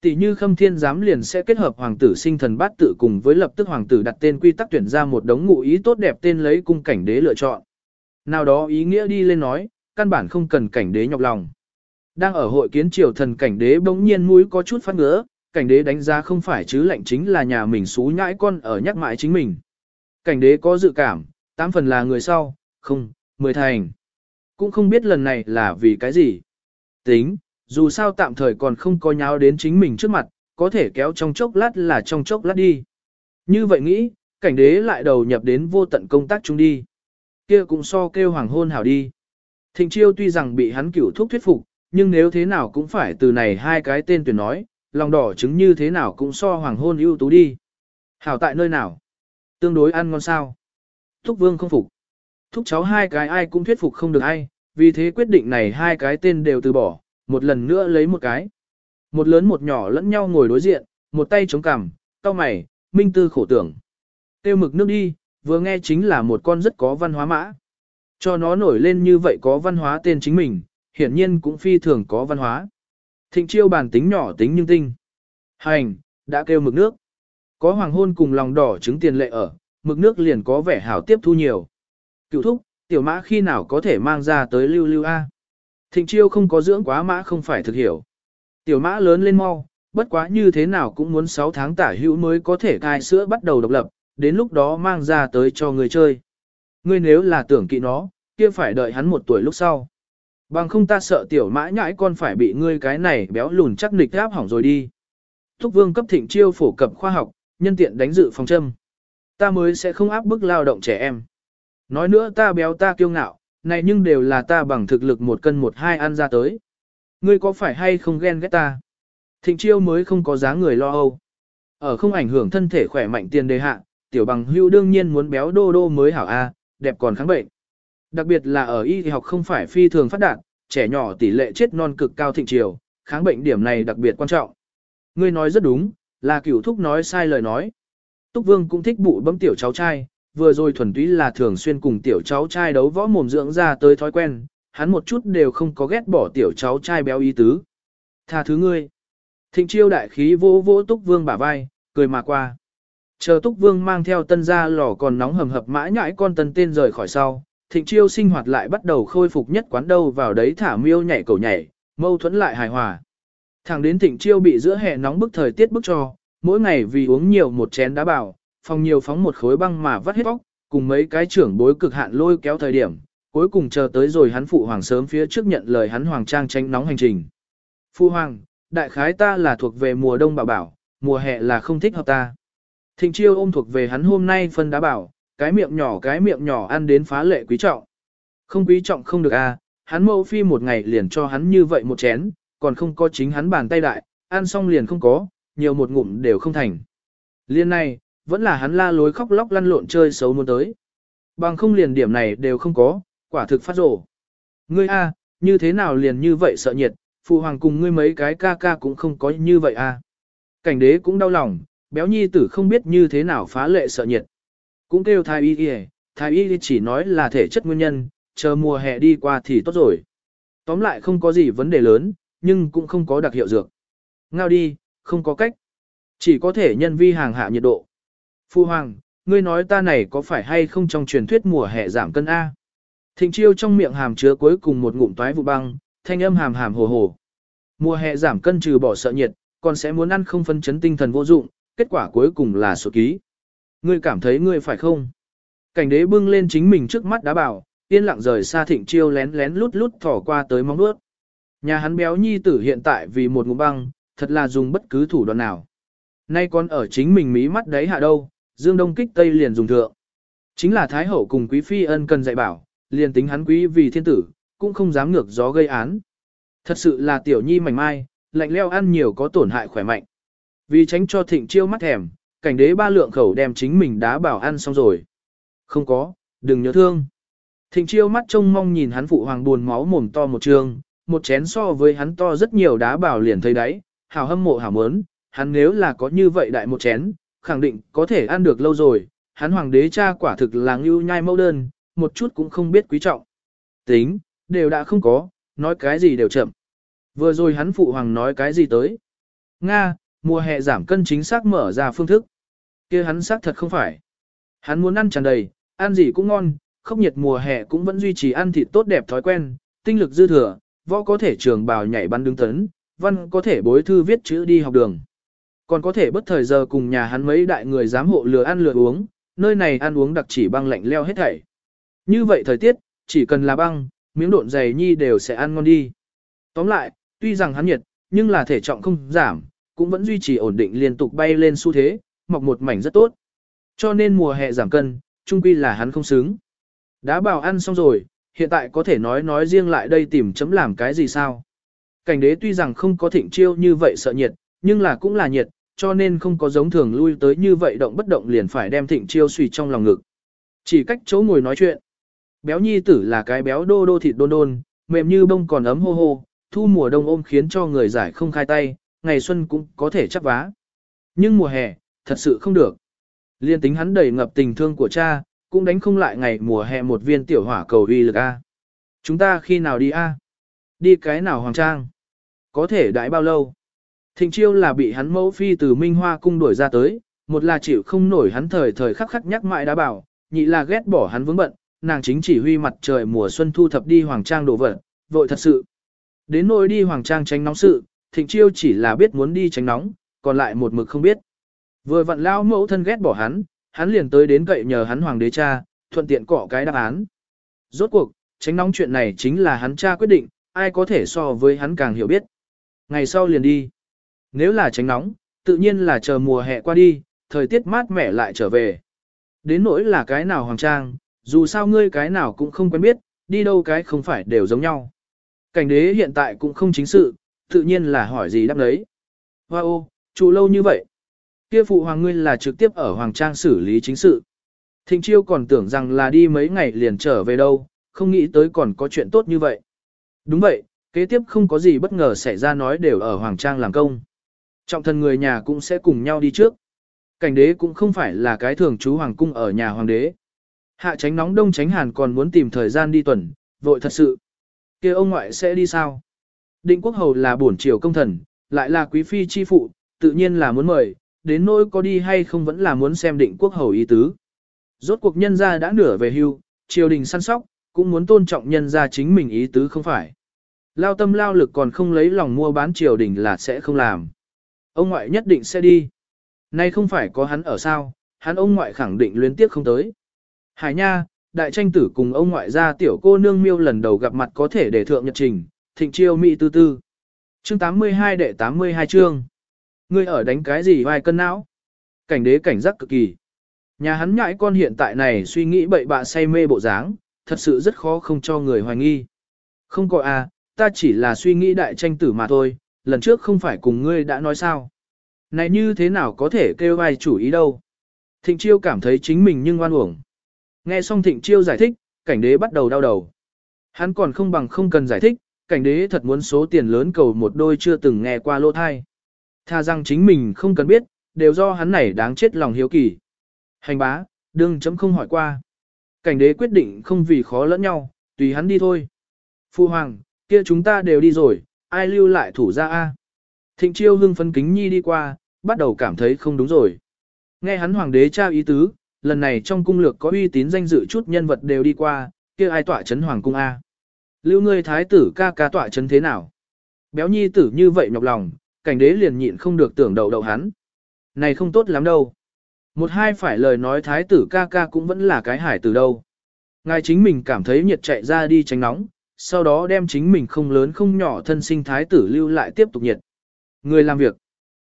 Tỷ như khâm thiên giám liền sẽ kết hợp hoàng tử sinh thần bát tự cùng với lập tức hoàng tử đặt tên quy tắc tuyển ra một đống ngụ ý tốt đẹp tên lấy cung cảnh đế lựa chọn. Nào đó ý nghĩa đi lên nói, căn bản không cần cảnh đế nhọc lòng. Đang ở hội kiến triều thần cảnh đế bỗng nhiên mũi có chút phát ngứa, cảnh đế đánh giá không phải chứ lệnh chính là nhà mình xú nhãi con ở nhắc mãi chính mình. Cảnh đế có dự cảm, tám phần là người sau, không, mười thành. Cũng không biết lần này là vì cái gì. Tính, dù sao tạm thời còn không có nháo đến chính mình trước mặt, có thể kéo trong chốc lát là trong chốc lát đi. Như vậy nghĩ, cảnh đế lại đầu nhập đến vô tận công tác chung đi. Kia cũng so kêu hoàng hôn hảo đi. Thịnh chiêu tuy rằng bị hắn cửu thúc thuyết phục, nhưng nếu thế nào cũng phải từ này hai cái tên tuyển nói, lòng đỏ chứng như thế nào cũng so hoàng hôn ưu tú đi. Hảo tại nơi nào? Tương đối ăn ngon sao? Thúc vương không phục. Thúc cháu hai cái ai cũng thuyết phục không được ai, vì thế quyết định này hai cái tên đều từ bỏ, một lần nữa lấy một cái. Một lớn một nhỏ lẫn nhau ngồi đối diện, một tay chống cằm, cau mày, minh tư khổ tưởng. Tiêu mực nước đi, vừa nghe chính là một con rất có văn hóa mã. Cho nó nổi lên như vậy có văn hóa tên chính mình, hiển nhiên cũng phi thường có văn hóa. Thịnh chiêu bản tính nhỏ tính nhưng tinh. Hành, đã kêu mực nước. Có hoàng hôn cùng lòng đỏ trứng tiền lệ ở, mực nước liền có vẻ hảo tiếp thu nhiều. Cựu thúc, tiểu mã khi nào có thể mang ra tới lưu lưu A. Thịnh chiêu không có dưỡng quá mã không phải thực hiểu. Tiểu mã lớn lên mau, bất quá như thế nào cũng muốn 6 tháng tả hữu mới có thể cai sữa bắt đầu độc lập, đến lúc đó mang ra tới cho người chơi. Ngươi nếu là tưởng kỵ nó, kia phải đợi hắn một tuổi lúc sau. Bằng không ta sợ tiểu mã nhãi con phải bị ngươi cái này béo lùn chắc nịch áp hỏng rồi đi. Thúc vương cấp thịnh chiêu phổ cập khoa học, nhân tiện đánh dự phòng châm. Ta mới sẽ không áp bức lao động trẻ em. Nói nữa ta béo ta kiêu ngạo, này nhưng đều là ta bằng thực lực một cân một hai ăn ra tới. Ngươi có phải hay không ghen ghét ta? Thịnh chiêu mới không có giá người lo âu. Ở không ảnh hưởng thân thể khỏe mạnh tiền đề hạ, tiểu bằng hưu đương nhiên muốn béo đô đô mới hảo A, đẹp còn kháng bệnh. Đặc biệt là ở y thì học không phải phi thường phát đạt, trẻ nhỏ tỷ lệ chết non cực cao thịnh triều, kháng bệnh điểm này đặc biệt quan trọng. Ngươi nói rất đúng, là cửu thúc nói sai lời nói. Túc Vương cũng thích bụ bấm tiểu cháu trai, vừa rồi thuần túy là thường xuyên cùng tiểu cháu trai đấu võ mồm dưỡng ra tới thói quen, hắn một chút đều không có ghét bỏ tiểu cháu trai béo ý tứ. Tha thứ ngươi. Thịnh chiêu đại khí vỗ vỗ Túc Vương bả vai, cười mà qua. Chờ Túc Vương mang theo tân gia lò còn nóng hầm hập mã nhãi con tân tên rời khỏi sau, thịnh chiêu sinh hoạt lại bắt đầu khôi phục nhất quán đâu vào đấy thả miêu nhảy cầu nhảy, mâu thuẫn lại hài hòa. Thẳng đến thịnh chiêu bị giữa hè nóng bức thời tiết bức cho, mỗi ngày vì uống nhiều một chén đá bảo, phòng nhiều phóng một khối băng mà vắt hết bóc, cùng mấy cái trưởng bối cực hạn lôi kéo thời điểm, cuối cùng chờ tới rồi hắn phụ hoàng sớm phía trước nhận lời hắn hoàng trang tránh nóng hành trình. Phụ hoàng, đại khái ta là thuộc về mùa đông bảo bảo, mùa hè là không thích hợp ta. Thịnh chiêu ôm thuộc về hắn hôm nay phân đá bảo, cái miệng nhỏ cái miệng nhỏ ăn đến phá lệ quý trọng. Không quý trọng không được à, hắn mẫu phi một ngày liền cho hắn như vậy một chén, còn không có chính hắn bàn tay đại, ăn xong liền không có, nhiều một ngụm đều không thành. Liên này, vẫn là hắn la lối khóc lóc lăn lộn chơi xấu muốn tới. Bằng không liền điểm này đều không có, quả thực phát rổ. Ngươi a, như thế nào liền như vậy sợ nhiệt, phụ hoàng cùng ngươi mấy cái ca ca cũng không có như vậy a. Cảnh đế cũng đau lòng, béo nhi tử không biết như thế nào phá lệ sợ nhiệt. Cũng kêu thái y y, thái y chỉ nói là thể chất nguyên nhân, chờ mùa hè đi qua thì tốt rồi. Tóm lại không có gì vấn đề lớn, nhưng cũng không có đặc hiệu dược. Ngao đi, không có cách. Chỉ có thể nhân vi hàng hạ nhiệt độ. Phu Hoàng, ngươi nói ta này có phải hay không trong truyền thuyết mùa hè giảm cân A? Thịnh chiêu trong miệng hàm chứa cuối cùng một ngụm toái vụ băng, thanh âm hàm hàm hồ hồ. Mùa hè giảm cân trừ bỏ sợ nhiệt, còn sẽ muốn ăn không phân chấn tinh thần vô dụng, kết quả cuối cùng là sổ ký. Ngươi cảm thấy ngươi phải không? Cảnh đế bưng lên chính mình trước mắt đá bảo, yên lặng rời xa thịnh chiêu lén lén lút lút thỏ qua tới mong nuốt. Nhà hắn béo nhi tử hiện tại vì một ngụm băng, thật là dùng bất cứ thủ đoạn nào. Nay còn ở chính mình mí mắt đấy hạ đâu, dương đông kích tây liền dùng thượng. Chính là Thái Hậu cùng Quý Phi ân cần dạy bảo, liền tính hắn quý vì thiên tử, cũng không dám ngược gió gây án. Thật sự là tiểu nhi mảnh mai, lạnh leo ăn nhiều có tổn hại khỏe mạnh. Vì tránh cho thịnh chiêu mắt thèm, cảnh đế ba lượng khẩu đem chính mình đá bảo ăn xong rồi. Không có, đừng nhớ thương. Thịnh chiêu mắt trông mong nhìn hắn phụ hoàng buồn máu mồm to một trường, một chén so với hắn to rất nhiều đá bảo liền thấy đấy, hào hâm mộ hào mớn, hắn nếu là có như vậy đại một chén, khẳng định có thể ăn được lâu rồi, hắn hoàng đế cha quả thực là ngưu nhai mẫu đơn, một chút cũng không biết quý trọng. Tính, đều đã không có, nói cái gì đều chậm. Vừa rồi hắn phụ hoàng nói cái gì tới. Nga, mùa hè giảm cân chính xác mở ra phương thức. kia hắn xác thật không phải. Hắn muốn ăn tràn đầy, ăn gì cũng ngon, không nhiệt mùa hè cũng vẫn duy trì ăn thịt tốt đẹp thói quen, tinh lực dư thừa, võ có thể trường bào nhảy bắn đứng tấn, văn có thể bối thư viết chữ đi học đường. Còn có thể bất thời giờ cùng nhà hắn mấy đại người giám hộ lừa ăn lừa uống, nơi này ăn uống đặc chỉ băng lạnh leo hết thảy. Như vậy thời tiết, chỉ cần là băng, miếng độn dày nhi đều sẽ ăn ngon đi. Tóm lại, tuy rằng hắn nhiệt, nhưng là thể trọng không giảm, cũng vẫn duy trì ổn định liên tục bay lên xu thế, mọc một mảnh rất tốt. Cho nên mùa hè giảm cân, chung quy là hắn không xứng. Đã bảo ăn xong rồi, hiện tại có thể nói nói riêng lại đây tìm chấm làm cái gì sao. Cảnh đế tuy rằng không có thịnh chiêu như vậy sợ nhiệt, nhưng là cũng là nhiệt, cho nên không có giống thường lui tới như vậy động bất động liền phải đem thịnh chiêu suy trong lòng ngực. Chỉ cách chỗ ngồi nói chuyện. Béo nhi tử là cái béo đô đô thịt đôn đôn, mềm như bông còn ấm hô hô, thu mùa đông ôm khiến cho người giải không khai tay, ngày xuân cũng có thể chắc vá. Nhưng mùa hè, thật sự không được. Liên tính hắn đầy ngập tình thương của cha, cũng đánh không lại ngày mùa hè một viên tiểu hỏa cầu uy lực A. Chúng ta khi nào đi A? Đi cái nào hoàng trang? Có thể đãi bao lâu? Thịnh chiêu là bị hắn mẫu phi từ Minh Hoa cung đuổi ra tới, một là chịu không nổi hắn thời thời khắc khắc nhắc mãi đã bảo, nhị là ghét bỏ hắn vướng bận, nàng chính chỉ huy mặt trời mùa xuân thu thập đi hoàng trang đổ vật, vội thật sự. Đến nỗi đi hoàng trang tránh nóng sự, thịnh chiêu chỉ là biết muốn đi tránh nóng, còn lại một mực không biết. Vừa vặn lao mẫu thân ghét bỏ hắn, hắn liền tới đến cậy nhờ hắn hoàng đế cha, thuận tiện cọ cái đáp án. Rốt cuộc, tránh nóng chuyện này chính là hắn cha quyết định, ai có thể so với hắn càng hiểu biết. Ngày sau liền đi. Nếu là tránh nóng, tự nhiên là chờ mùa hè qua đi, thời tiết mát mẻ lại trở về. Đến nỗi là cái nào hoàng trang, dù sao ngươi cái nào cũng không quen biết, đi đâu cái không phải đều giống nhau. Cảnh đế hiện tại cũng không chính sự, tự nhiên là hỏi gì đáp đấy. Hoa ô, trụ lâu như vậy. Kia phụ hoàng ngươi là trực tiếp ở hoàng trang xử lý chính sự. Thịnh chiêu còn tưởng rằng là đi mấy ngày liền trở về đâu, không nghĩ tới còn có chuyện tốt như vậy. Đúng vậy, kế tiếp không có gì bất ngờ xảy ra nói đều ở hoàng trang làm công. Trọng thần người nhà cũng sẽ cùng nhau đi trước. Cảnh đế cũng không phải là cái thường chú hoàng cung ở nhà hoàng đế. Hạ tránh nóng đông tránh hàn còn muốn tìm thời gian đi tuần, vội thật sự. kia ông ngoại sẽ đi sao? Định quốc hầu là bổn triều công thần, lại là quý phi chi phụ, tự nhiên là muốn mời, đến nỗi có đi hay không vẫn là muốn xem định quốc hầu ý tứ. Rốt cuộc nhân gia đã nửa về hưu, triều đình săn sóc, cũng muốn tôn trọng nhân gia chính mình ý tứ không phải. Lao tâm lao lực còn không lấy lòng mua bán triều đình là sẽ không làm. Ông ngoại nhất định sẽ đi. Nay không phải có hắn ở sao, hắn ông ngoại khẳng định luyến tiếc không tới. Hải nha, đại tranh tử cùng ông ngoại gia tiểu cô nương miêu lần đầu gặp mặt có thể để thượng nhật trình, thịnh chiêu mỹ tư tư. Chương 82 đệ 82 chương. Ngươi ở đánh cái gì vai cân não? Cảnh đế cảnh giác cực kỳ. Nhà hắn nhãi con hiện tại này suy nghĩ bậy bạ say mê bộ dáng, thật sự rất khó không cho người hoài nghi. Không có à, ta chỉ là suy nghĩ đại tranh tử mà thôi, lần trước không phải cùng ngươi đã nói sao. Này như thế nào có thể kêu ai chủ ý đâu. Thịnh chiêu cảm thấy chính mình nhưng oan uổng. Nghe xong thịnh chiêu giải thích, cảnh đế bắt đầu đau đầu. Hắn còn không bằng không cần giải thích, cảnh đế thật muốn số tiền lớn cầu một đôi chưa từng nghe qua lỗ thai. Tha rằng chính mình không cần biết, đều do hắn này đáng chết lòng hiếu kỳ. Hành bá, đương chấm không hỏi qua. Cảnh đế quyết định không vì khó lẫn nhau, tùy hắn đi thôi. Phu hoàng, kia chúng ta đều đi rồi, ai lưu lại thủ ra A. Thịnh chiêu hưng phấn kính nhi đi qua, bắt đầu cảm thấy không đúng rồi. Nghe hắn hoàng đế trao ý tứ, lần này trong cung lược có uy tín danh dự chút nhân vật đều đi qua, kia ai tỏa chấn hoàng cung A. Lưu ngươi thái tử ca ca tỏa chấn thế nào? Béo nhi tử như vậy nhọc lòng, cảnh đế liền nhịn không được tưởng đầu đầu hắn. Này không tốt lắm đâu. Một hai phải lời nói thái tử ca ca cũng vẫn là cái hải từ đâu. Ngài chính mình cảm thấy nhiệt chạy ra đi tránh nóng, sau đó đem chính mình không lớn không nhỏ thân sinh thái tử lưu lại tiếp tục nhiệt. Người làm việc.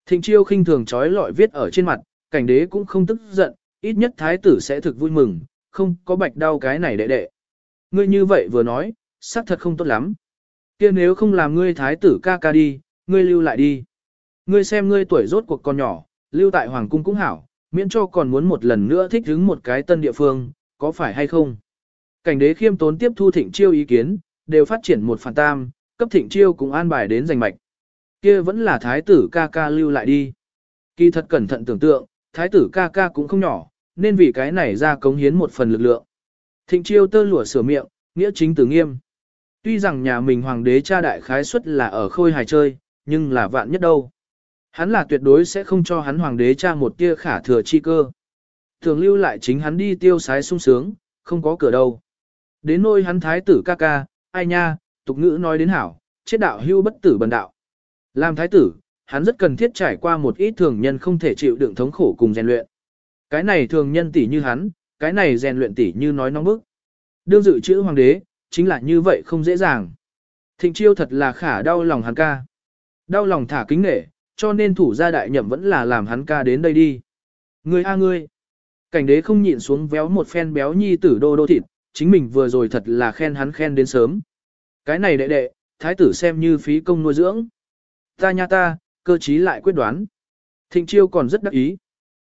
Thịnh chiêu khinh thường trói lọi viết ở trên mặt, cảnh đế cũng không tức giận, ít nhất thái tử sẽ thực vui mừng, không có bạch đau cái này đệ đệ. Ngươi như vậy vừa nói, xác thật không tốt lắm. kia nếu không làm ngươi thái tử ca ca đi, ngươi lưu lại đi. Ngươi xem ngươi tuổi rốt cuộc còn nhỏ, lưu tại hoàng cung cũng hảo, miễn cho còn muốn một lần nữa thích ứng một cái tân địa phương, có phải hay không? Cảnh đế khiêm tốn tiếp thu thịnh chiêu ý kiến, đều phát triển một phản tam, cấp thịnh chiêu cũng an bài đến giành mạch. Kia vẫn là thái tử ca ca lưu lại đi. Kỳ thật cẩn thận tưởng tượng, thái tử ca ca cũng không nhỏ, nên vì cái này ra cống hiến một phần lực lượng. Thịnh chiêu tơ lụa sửa miệng, nghĩa chính tử nghiêm. Tuy rằng nhà mình hoàng đế cha đại khái suất là ở khôi hài chơi, nhưng là vạn nhất đâu. Hắn là tuyệt đối sẽ không cho hắn hoàng đế cha một tia khả thừa chi cơ. Thường lưu lại chính hắn đi tiêu sái sung sướng, không có cửa đâu. Đến nôi hắn thái tử ca ca, ai nha, tục ngữ nói đến hảo, chết đạo hưu bất tử bần đạo. Làm thái tử, hắn rất cần thiết trải qua một ít thường nhân không thể chịu đựng thống khổ cùng rèn luyện. Cái này thường nhân tỷ như hắn, cái này rèn luyện tỷ như nói nóng bức. Đương dự chữ hoàng đế, chính là như vậy không dễ dàng. Thịnh chiêu thật là khả đau lòng hắn ca. Đau lòng thả kính nể, cho nên thủ gia đại nhậm vẫn là làm hắn ca đến đây đi. Ngươi a ngươi. Cảnh đế không nhịn xuống véo một phen béo nhi tử đô đô thịt, chính mình vừa rồi thật là khen hắn khen đến sớm. Cái này đệ đệ, thái tử xem như phí công nuôi dưỡng. Ta nha ta, cơ trí lại quyết đoán. Thịnh chiêu còn rất đắc ý.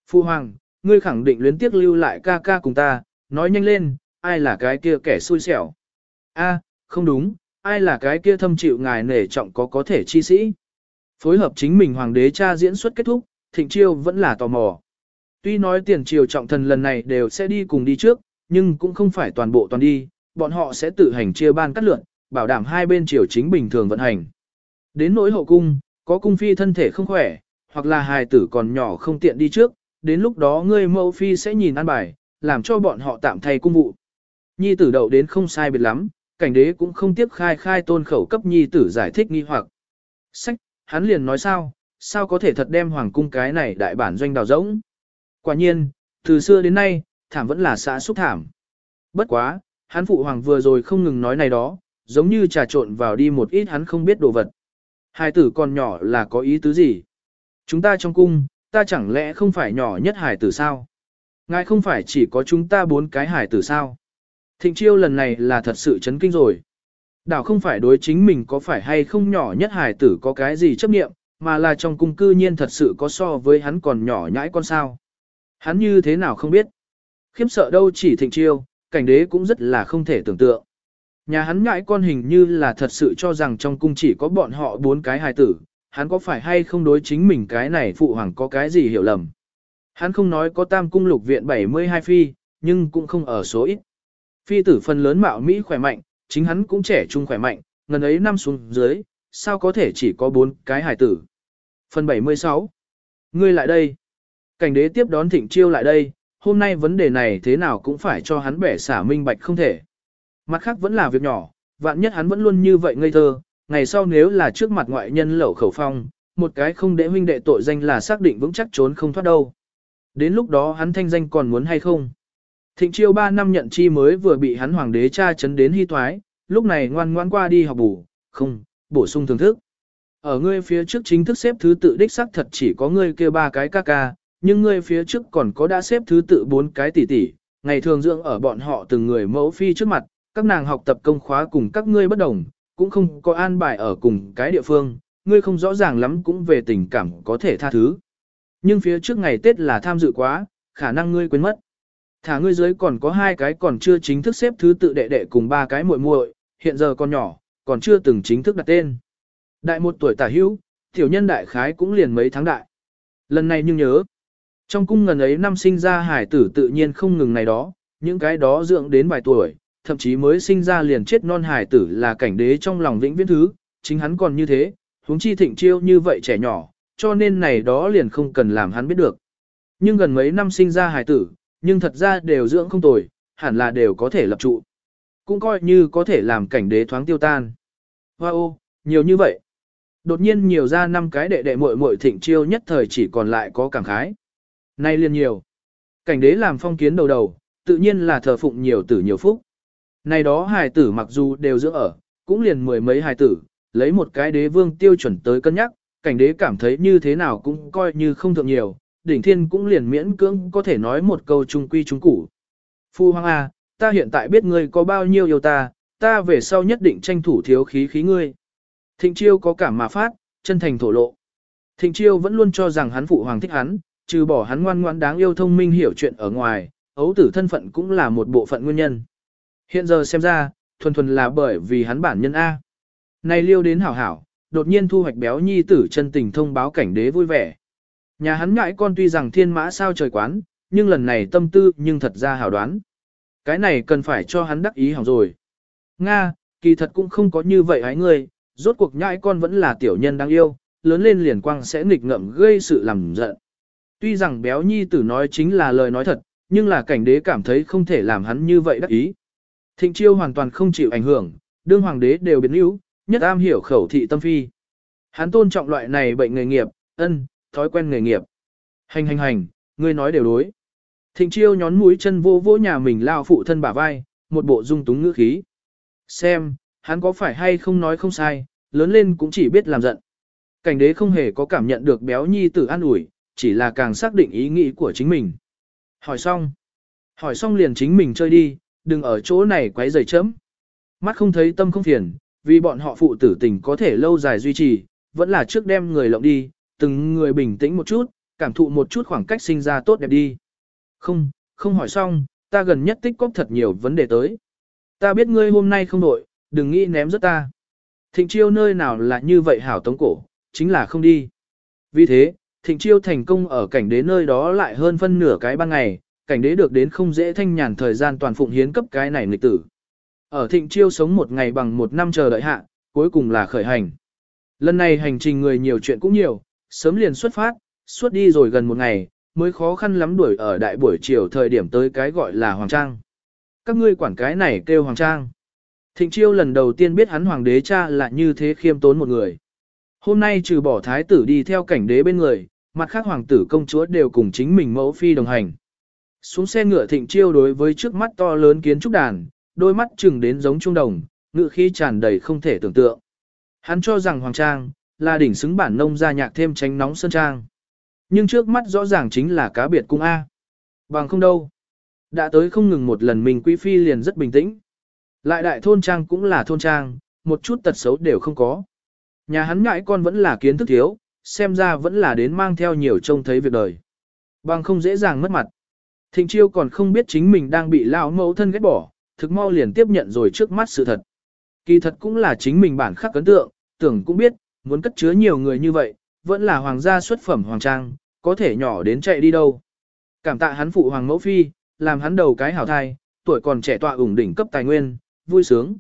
Phu hoàng, ngươi khẳng định luyến tiếc lưu lại ca ca cùng ta, nói nhanh lên, ai là cái kia kẻ xui xẻo. A, không đúng, ai là cái kia thâm chịu ngài nể trọng có có thể chi sĩ. Phối hợp chính mình hoàng đế cha diễn xuất kết thúc, thịnh chiêu vẫn là tò mò. Tuy nói tiền triều trọng thần lần này đều sẽ đi cùng đi trước, nhưng cũng không phải toàn bộ toàn đi, bọn họ sẽ tự hành chia ban cắt lượn, bảo đảm hai bên triều chính bình thường vận hành. Đến nỗi hậu cung, có cung phi thân thể không khỏe, hoặc là hài tử còn nhỏ không tiện đi trước, đến lúc đó ngươi mẫu phi sẽ nhìn ăn bài, làm cho bọn họ tạm thay cung vụ. Nhi tử đậu đến không sai biệt lắm, cảnh đế cũng không tiếp khai khai tôn khẩu cấp nhi tử giải thích nghi hoặc. Sách, hắn liền nói sao, sao có thể thật đem hoàng cung cái này đại bản doanh đào rỗng. Quả nhiên, từ xưa đến nay, thảm vẫn là xã xúc thảm. Bất quá, hắn phụ hoàng vừa rồi không ngừng nói này đó, giống như trà trộn vào đi một ít hắn không biết đồ vật. Hai tử còn nhỏ là có ý tứ gì? Chúng ta trong cung, ta chẳng lẽ không phải nhỏ nhất hải tử sao? Ngài không phải chỉ có chúng ta bốn cái hải tử sao? Thịnh chiêu lần này là thật sự chấn kinh rồi. Đảo không phải đối chính mình có phải hay không nhỏ nhất hải tử có cái gì chấp nghiệm, mà là trong cung cư nhiên thật sự có so với hắn còn nhỏ nhãi con sao. Hắn như thế nào không biết. Khiếm sợ đâu chỉ thịnh chiêu, cảnh đế cũng rất là không thể tưởng tượng. Nhà hắn nhãi con hình như là thật sự cho rằng trong cung chỉ có bọn họ bốn cái hài tử, hắn có phải hay không đối chính mình cái này phụ hoàng có cái gì hiểu lầm. Hắn không nói có tam cung lục viện 72 phi, nhưng cũng không ở số ít. Phi tử phần lớn mạo Mỹ khỏe mạnh, chính hắn cũng trẻ trung khỏe mạnh, ngần ấy năm xuống dưới, sao có thể chỉ có bốn cái hải tử. Phần 76 Ngươi lại đây. Cảnh đế tiếp đón thịnh chiêu lại đây, hôm nay vấn đề này thế nào cũng phải cho hắn bẻ xả minh bạch không thể. Mặt khác vẫn là việc nhỏ, vạn nhất hắn vẫn luôn như vậy ngây thơ, ngày sau nếu là trước mặt ngoại nhân lẩu khẩu phong, một cái không để huynh đệ tội danh là xác định vững chắc trốn không thoát đâu. Đến lúc đó hắn thanh danh còn muốn hay không? Thịnh chiêu 3 năm nhận chi mới vừa bị hắn hoàng đế cha chấn đến hy thoái, lúc này ngoan ngoan qua đi học bù, không, bổ sung thưởng thức. Ở ngươi phía trước chính thức xếp thứ tự đích xác thật chỉ có ngươi kia ba cái ca ca, nhưng ngươi phía trước còn có đã xếp thứ tự bốn cái tỷ tỷ, ngày thường dưỡng ở bọn họ từng người mẫu phi trước mặt, các nàng học tập công khóa cùng các ngươi bất đồng, cũng không có an bài ở cùng cái địa phương, ngươi không rõ ràng lắm cũng về tình cảm có thể tha thứ. Nhưng phía trước ngày Tết là tham dự quá, khả năng ngươi quên mất. Thả ngươi dưới còn có hai cái còn chưa chính thức xếp thứ tự đệ đệ cùng ba cái muội muội, hiện giờ còn nhỏ, còn chưa từng chính thức đặt tên. Đại một tuổi tả hữu, tiểu nhân đại khái cũng liền mấy tháng đại. Lần này nhưng nhớ, trong cung ngần ấy năm sinh ra hải tử tự nhiên không ngừng này đó, những cái đó dưỡng đến vài tuổi, thậm chí mới sinh ra liền chết non hải tử là cảnh đế trong lòng vĩnh viễn thứ, chính hắn còn như thế, huống chi thịnh chiêu như vậy trẻ nhỏ, cho nên này đó liền không cần làm hắn biết được. Nhưng gần mấy năm sinh ra hải tử, nhưng thật ra đều dưỡng không tồi, hẳn là đều có thể lập trụ. Cũng coi như có thể làm cảnh đế thoáng tiêu tan. Hoa wow, ô, nhiều như vậy. Đột nhiên nhiều ra năm cái đệ đệ muội muội thịnh chiêu nhất thời chỉ còn lại có cảm khái. Nay liền nhiều. Cảnh đế làm phong kiến đầu đầu, tự nhiên là thờ phụng nhiều tử nhiều phúc. Này đó hài tử mặc dù đều dưỡng ở, cũng liền mười mấy hài tử, lấy một cái đế vương tiêu chuẩn tới cân nhắc, cảnh đế cảm thấy như thế nào cũng coi như không thượng nhiều, đỉnh thiên cũng liền miễn cưỡng có thể nói một câu trung quy trung củ. Phu hoàng A, ta hiện tại biết ngươi có bao nhiêu yêu ta, ta về sau nhất định tranh thủ thiếu khí khí ngươi. Thịnh chiêu có cảm mà phát, chân thành thổ lộ. Thịnh chiêu vẫn luôn cho rằng hắn phụ hoàng thích hắn, trừ bỏ hắn ngoan ngoãn đáng yêu thông minh hiểu chuyện ở ngoài, ấu tử thân phận cũng là một bộ phận nguyên nhân. Hiện giờ xem ra, thuần thuần là bởi vì hắn bản nhân A. Này liêu đến hảo hảo, đột nhiên thu hoạch béo nhi tử chân tình thông báo cảnh đế vui vẻ. Nhà hắn ngại con tuy rằng thiên mã sao trời quán, nhưng lần này tâm tư nhưng thật ra hảo đoán. Cái này cần phải cho hắn đắc ý hỏng rồi. Nga, kỳ thật cũng không có như vậy hái ngươi, rốt cuộc nhãi con vẫn là tiểu nhân đáng yêu, lớn lên liền quang sẽ nghịch ngợm gây sự làm giận. Tuy rằng béo nhi tử nói chính là lời nói thật, nhưng là cảnh đế cảm thấy không thể làm hắn như vậy đắc ý. Thịnh chiêu hoàn toàn không chịu ảnh hưởng, đương hoàng đế đều biến yếu, nhất am hiểu khẩu thị tâm phi. Hắn tôn trọng loại này bệnh nghề nghiệp, ân, thói quen nghề nghiệp. Hành hành hành, ngươi nói đều đối. Thịnh chiêu nhón mũi chân vô vô nhà mình lao phụ thân bả vai, một bộ dung túng ngữ khí. Xem, hắn có phải hay không nói không sai, lớn lên cũng chỉ biết làm giận. Cảnh đế không hề có cảm nhận được béo nhi tử an ủi, chỉ là càng xác định ý nghĩ của chính mình. Hỏi xong. Hỏi xong liền chính mình chơi đi, đừng ở chỗ này quấy rầy chấm. Mắt không thấy tâm không phiền, vì bọn họ phụ tử tình có thể lâu dài duy trì, vẫn là trước đem người lộng đi, từng người bình tĩnh một chút, cảm thụ một chút khoảng cách sinh ra tốt đẹp đi. Không, không hỏi xong, ta gần nhất tích cóp thật nhiều vấn đề tới. Ta biết ngươi hôm nay không đội, đừng nghĩ ném rất ta. Thịnh chiêu nơi nào là như vậy hảo tống cổ, chính là không đi. Vì thế, thịnh chiêu thành công ở cảnh đế nơi đó lại hơn phân nửa cái ban ngày, cảnh đế được đến không dễ thanh nhàn thời gian toàn phụng hiến cấp cái này nghịch tử. Ở thịnh chiêu sống một ngày bằng một năm chờ đợi hạ, cuối cùng là khởi hành. Lần này hành trình người nhiều chuyện cũng nhiều, sớm liền xuất phát, suốt đi rồi gần một ngày, mới khó khăn lắm đuổi ở đại buổi chiều thời điểm tới cái gọi là Hoàng Trang. Các ngươi quản cái này kêu Hoàng Trang. Thịnh chiêu lần đầu tiên biết hắn Hoàng đế cha là như thế khiêm tốn một người. Hôm nay trừ bỏ thái tử đi theo cảnh đế bên người, mặt khác hoàng tử công chúa đều cùng chính mình mẫu phi đồng hành. Xuống xe ngựa thịnh chiêu đối với trước mắt to lớn kiến trúc đàn, đôi mắt chừng đến giống trung đồng, ngựa khí tràn đầy không thể tưởng tượng. Hắn cho rằng Hoàng Trang, là đỉnh xứng bản nông gia nhạc thêm tránh nóng sơn trang. Nhưng trước mắt rõ ràng chính là cá biệt cung A. Bằng không đâu. Đã tới không ngừng một lần mình quý phi liền rất bình tĩnh. Lại đại thôn trang cũng là thôn trang, một chút tật xấu đều không có. Nhà hắn ngại con vẫn là kiến thức thiếu, xem ra vẫn là đến mang theo nhiều trông thấy việc đời. Bằng không dễ dàng mất mặt. Thịnh chiêu còn không biết chính mình đang bị lão mẫu thân ghét bỏ, thực mau liền tiếp nhận rồi trước mắt sự thật. Kỳ thật cũng là chính mình bản khắc ấn tượng, tưởng cũng biết, muốn cất chứa nhiều người như vậy, vẫn là hoàng gia xuất phẩm hoàng trang, có thể nhỏ đến chạy đi đâu. Cảm tạ hắn phụ hoàng mẫu phi, làm hắn đầu cái hảo thai, tuổi còn trẻ tọa ủng đỉnh cấp tài nguyên, vui sướng.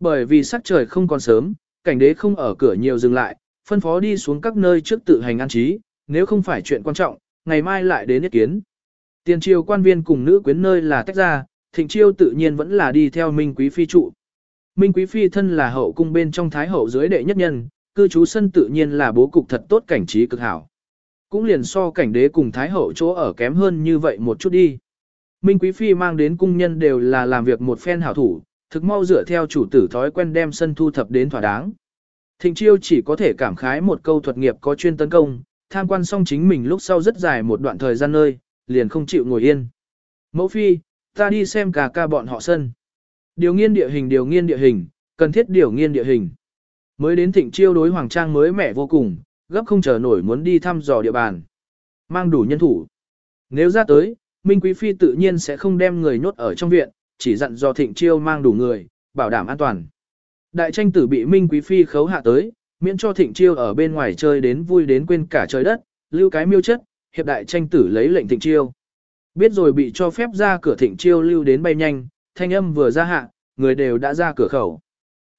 Bởi vì sắc trời không còn sớm, cảnh đế không ở cửa nhiều dừng lại, phân phó đi xuống các nơi trước tự hành an trí, nếu không phải chuyện quan trọng, ngày mai lại đến ý kiến. Tiền triều quan viên cùng nữ quyến nơi là tách ra, thịnh chiêu tự nhiên vẫn là đi theo Minh Quý Phi trụ. Minh Quý Phi thân là hậu cung bên trong Thái Hậu dưới đệ nhất nhân, cư trú sân tự nhiên là bố cục thật tốt cảnh trí cực hảo. Cũng liền so cảnh đế cùng Thái Hậu chỗ ở kém hơn như vậy một chút đi. Minh Quý Phi mang đến cung nhân đều là làm việc một phen hảo thủ, thực mau dựa theo chủ tử thói quen đem sân thu thập đến thỏa đáng. Thịnh chiêu chỉ có thể cảm khái một câu thuật nghiệp có chuyên tấn công, tham quan xong chính mình lúc sau rất dài một đoạn thời gian nơi, liền không chịu ngồi yên. Mẫu phi, ta đi xem cả ca bọn họ sân. Điều nghiên địa hình điều nghiên địa hình, cần thiết điều nghiên địa hình. Mới đến thịnh chiêu đối hoàng trang mới mẻ vô cùng, gấp không chờ nổi muốn đi thăm dò địa bàn. Mang đủ nhân thủ. Nếu ra tới, Minh Quý Phi tự nhiên sẽ không đem người nhốt ở trong viện, chỉ dặn do thịnh chiêu mang đủ người, bảo đảm an toàn. Đại tranh tử bị Minh Quý Phi khấu hạ tới, miễn cho thịnh chiêu ở bên ngoài chơi đến vui đến quên cả trời đất, lưu cái miêu chất, hiệp đại tranh tử lấy lệnh thịnh chiêu. Biết rồi bị cho phép ra cửa thịnh chiêu lưu đến bay nhanh, thanh âm vừa ra hạ, người đều đã ra cửa khẩu.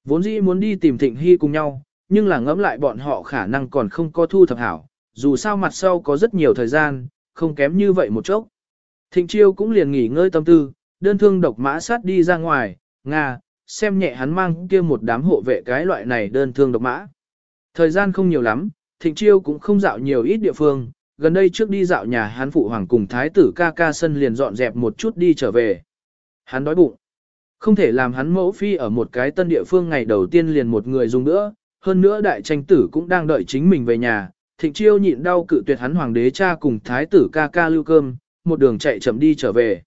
Vốn dĩ muốn đi tìm thịnh hy cùng nhau, nhưng là ngẫm lại bọn họ khả năng còn không có thu thập hảo, dù sao mặt sau có rất nhiều thời gian, không kém như vậy một chốc. Thịnh chiêu cũng liền nghỉ ngơi tâm tư, đơn thương độc mã sát đi ra ngoài, Nga, xem nhẹ hắn mang kia một đám hộ vệ cái loại này đơn thương độc mã. Thời gian không nhiều lắm, thịnh chiêu cũng không dạo nhiều ít địa phương, gần đây trước đi dạo nhà hắn phụ hoàng cùng thái tử ca ca sân liền dọn dẹp một chút đi trở về. Hắn đói bụng. Không thể làm hắn mẫu phi ở một cái tân địa phương ngày đầu tiên liền một người dùng nữa, hơn nữa đại tranh tử cũng đang đợi chính mình về nhà, thịnh chiêu nhịn đau cự tuyệt hắn hoàng đế cha cùng thái tử ca ca lưu cơm, một đường chạy chậm đi trở về.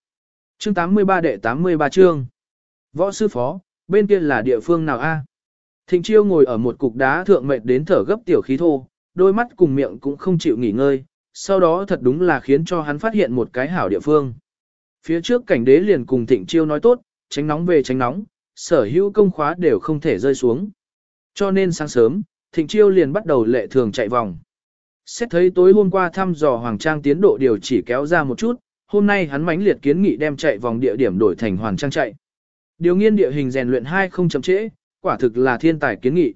Chương 83 đệ 83 chương. Võ sư phó, bên kia là địa phương nào a? Thịnh chiêu ngồi ở một cục đá thượng mệt đến thở gấp tiểu khí thô, đôi mắt cùng miệng cũng không chịu nghỉ ngơi, sau đó thật đúng là khiến cho hắn phát hiện một cái hảo địa phương. Phía trước cảnh đế liền cùng thịnh chiêu nói tốt, tránh nóng về tránh nóng, sở hữu công khóa đều không thể rơi xuống. Cho nên sáng sớm, thịnh chiêu liền bắt đầu lệ thường chạy vòng. Xét thấy tối hôm qua thăm dò Hoàng Trang tiến độ điều chỉ kéo ra một chút, hôm nay hắn mãnh liệt kiến nghị đem chạy vòng địa điểm đổi thành hoàng trang chạy. Điều nghiên địa hình rèn luyện hai không chậm trễ, quả thực là thiên tài kiến nghị.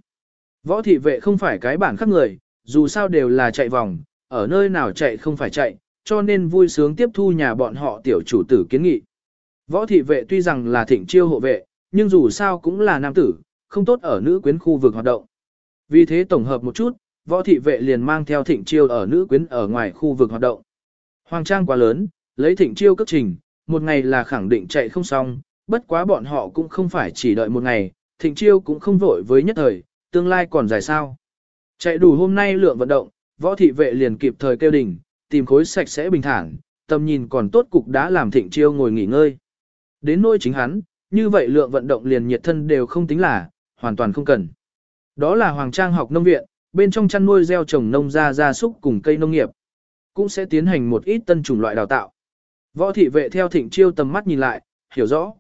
Võ thị vệ không phải cái bản khác người, dù sao đều là chạy vòng, ở nơi nào chạy không phải chạy, cho nên vui sướng tiếp thu nhà bọn họ tiểu chủ tử kiến nghị. Võ thị vệ tuy rằng là thịnh chiêu hộ vệ, nhưng dù sao cũng là nam tử, không tốt ở nữ quyến khu vực hoạt động. Vì thế tổng hợp một chút, võ thị vệ liền mang theo thịnh chiêu ở nữ quyến ở ngoài khu vực hoạt động. Hoàng trang quá lớn, lấy thịnh chiêu cất trình, một ngày là khẳng định chạy không xong, bất quá bọn họ cũng không phải chỉ đợi một ngày, thịnh chiêu cũng không vội với nhất thời, tương lai còn dài sao. Chạy đủ hôm nay lượng vận động, võ thị vệ liền kịp thời kêu đỉnh, tìm khối sạch sẽ bình thản, tầm nhìn còn tốt cục đã làm thịnh chiêu ngồi nghỉ ngơi. Đến nỗi chính hắn, như vậy lượng vận động liền nhiệt thân đều không tính là, hoàn toàn không cần. Đó là Hoàng Trang học nông viện, bên trong chăn nuôi gieo trồng nông gia gia súc cùng cây nông nghiệp. Cũng sẽ tiến hành một ít tân chủng loại đào tạo. Võ thị vệ theo thịnh chiêu tầm mắt nhìn lại, hiểu rõ.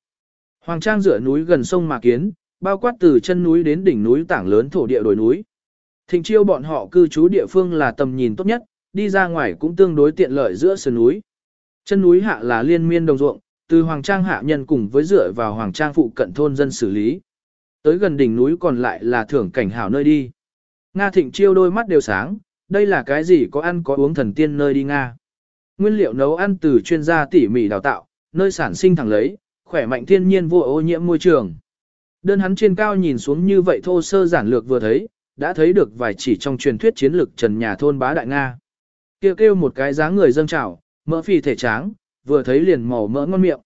Hoàng Trang dựa núi gần sông mà kiến, bao quát từ chân núi đến đỉnh núi tảng lớn thổ địa đồi núi. Thịnh chiêu bọn họ cư trú địa phương là tầm nhìn tốt nhất, đi ra ngoài cũng tương đối tiện lợi giữa sườn núi. Chân núi hạ là liên miên đồng ruộng, từ Hoàng Trang hạ nhân cùng với dựa vào Hoàng Trang phụ cận thôn dân xử lý. Tới gần đỉnh núi còn lại là thưởng cảnh hảo nơi đi. Nga thịnh chiêu đôi mắt đều sáng, đây là cái gì có ăn có uống thần tiên nơi đi Nga. Nguyên liệu nấu ăn từ chuyên gia tỉ mỉ đào tạo, nơi sản sinh thẳng lấy, khỏe mạnh thiên nhiên vô ô nhiễm môi trường. Đơn hắn trên cao nhìn xuống như vậy thô sơ giản lược vừa thấy, đã thấy được vài chỉ trong truyền thuyết chiến lược trần nhà thôn bá đại Nga. Kêu kêu một cái dáng người dâng trào, mỡ phi thể tráng, vừa thấy liền màu mỡ ngon miệng.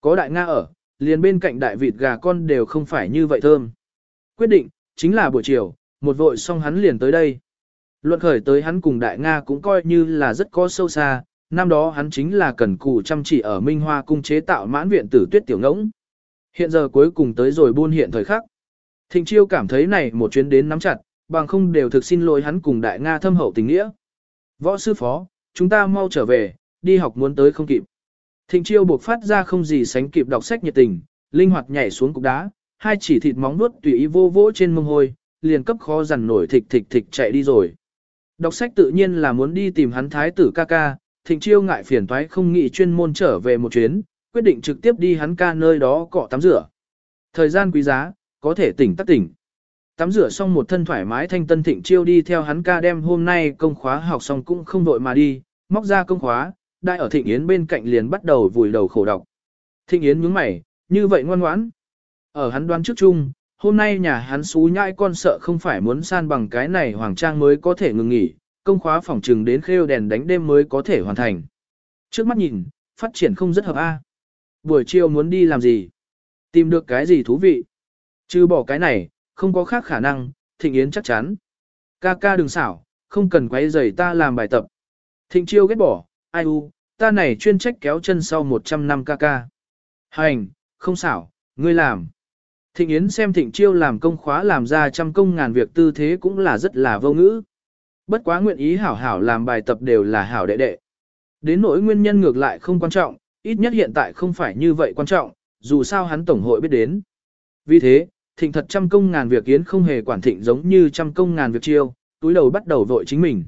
Có đại Nga ở, liền bên cạnh đại vịt gà con đều không phải như vậy thơm. Quyết định, chính là buổi chiều, một vội xong hắn liền tới đây. Luận khởi tới hắn cùng đại Nga cũng coi như là rất có sâu xa, năm đó hắn chính là cần cù chăm chỉ ở Minh Hoa cung chế tạo mãn viện tử tuyết tiểu ngỗng. Hiện giờ cuối cùng tới rồi buôn hiện thời khắc. Thịnh chiêu cảm thấy này một chuyến đến nắm chặt, bằng không đều thực xin lỗi hắn cùng đại Nga thâm hậu tình nghĩa. Võ sư phó, chúng ta mau trở về, đi học muốn tới không kịp. Thịnh chiêu buộc phát ra không gì sánh kịp đọc sách nhiệt tình, linh hoạt nhảy xuống cục đá, hai chỉ thịt móng nuốt tùy ý vô vỗ trên mông hôi, liền cấp khó dằn nổi thịt thịt thịt chạy đi rồi. Đọc sách tự nhiên là muốn đi tìm hắn thái tử ca ca, thịnh chiêu ngại phiền toái không nghĩ chuyên môn trở về một chuyến, quyết định trực tiếp đi hắn ca nơi đó cọ tắm rửa. Thời gian quý giá, có thể tỉnh tắc tỉnh. Tắm rửa xong một thân thoải mái thanh tân thịnh chiêu đi theo hắn ca đem hôm nay công khóa học xong cũng không đội mà đi, móc ra công khóa, đại ở thịnh yến bên cạnh liền bắt đầu vùi đầu khổ đọc. Thịnh yến nhướng mày, như vậy ngoan ngoãn. Ở hắn đoán trước chung, hôm nay nhà hắn xú nhãi con sợ không phải muốn san bằng cái này hoàng trang mới có thể ngừng nghỉ, công khóa phòng trừng đến khêu đèn đánh đêm mới có thể hoàn thành. Trước mắt nhìn, phát triển không rất hợp A. Buổi chiều muốn đi làm gì? Tìm được cái gì thú vị? Chứ bỏ cái này, không có khác khả năng, thịnh yến chắc chắn. Ca ca đừng xảo, không cần quấy rầy ta làm bài tập. Thịnh chiêu ghét bỏ, ai u, ta này chuyên trách kéo chân sau 100 năm ca ca. Hành, không xảo, ngươi làm. Thịnh Yến xem Thịnh Chiêu làm công khóa làm ra trăm công ngàn việc tư thế cũng là rất là vô ngữ. Bất quá nguyện ý hảo hảo làm bài tập đều là hảo đệ đệ. Đến nỗi nguyên nhân ngược lại không quan trọng, ít nhất hiện tại không phải như vậy quan trọng, dù sao hắn tổng hội biết đến. Vì thế, Thịnh thật trăm công ngàn việc Yến không hề quản Thịnh giống như trăm công ngàn việc Chiêu, túi đầu bắt đầu vội chính mình.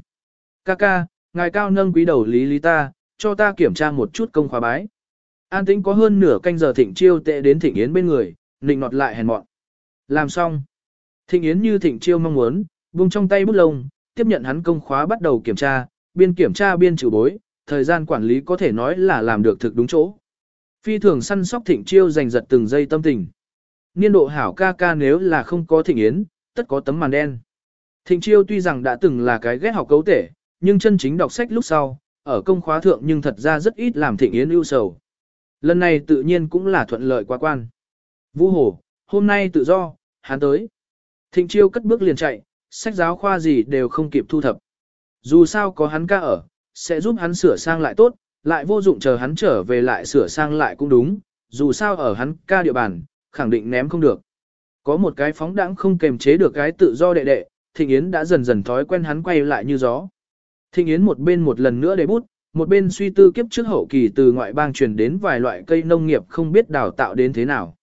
Ca ca, ngài cao nâng quý đầu lý lý ta, cho ta kiểm tra một chút công khóa bái. An tĩnh có hơn nửa canh giờ Thịnh Chiêu tệ đến Thịnh Yến bên người, nịnh nọt lại hèn mọn. Làm xong. Thịnh Yến như Thịnh Chiêu mong muốn, buông trong tay bút lông, tiếp nhận hắn công khóa bắt đầu kiểm tra, biên kiểm tra biên trừ bối, thời gian quản lý có thể nói là làm được thực đúng chỗ. Phi thường săn sóc Thịnh Chiêu giành giật từng giây tâm tình. Niên độ hảo ca ca nếu là không có Thịnh Yến, tất có tấm màn đen. Thịnh Chiêu tuy rằng đã từng là cái ghét học cấu tể, nhưng chân chính đọc sách lúc sau, ở công khóa thượng nhưng thật ra rất ít làm Thịnh Yến ưu sầu. Lần này tự nhiên cũng là thuận lợi quá quan. Vũ Hồ, hôm nay tự do, hắn tới. Thịnh chiêu cất bước liền chạy, sách giáo khoa gì đều không kịp thu thập. Dù sao có hắn ca ở, sẽ giúp hắn sửa sang lại tốt, lại vô dụng chờ hắn trở về lại sửa sang lại cũng đúng, dù sao ở hắn ca địa bàn, khẳng định ném không được. Có một cái phóng đãng không kềm chế được cái tự do đệ đệ, Thịnh Yến đã dần dần thói quen hắn quay lại như gió. Thịnh Yến một bên một lần nữa để bút, một bên suy tư kiếp trước hậu kỳ từ ngoại bang truyền đến vài loại cây nông nghiệp không biết đào tạo đến thế nào.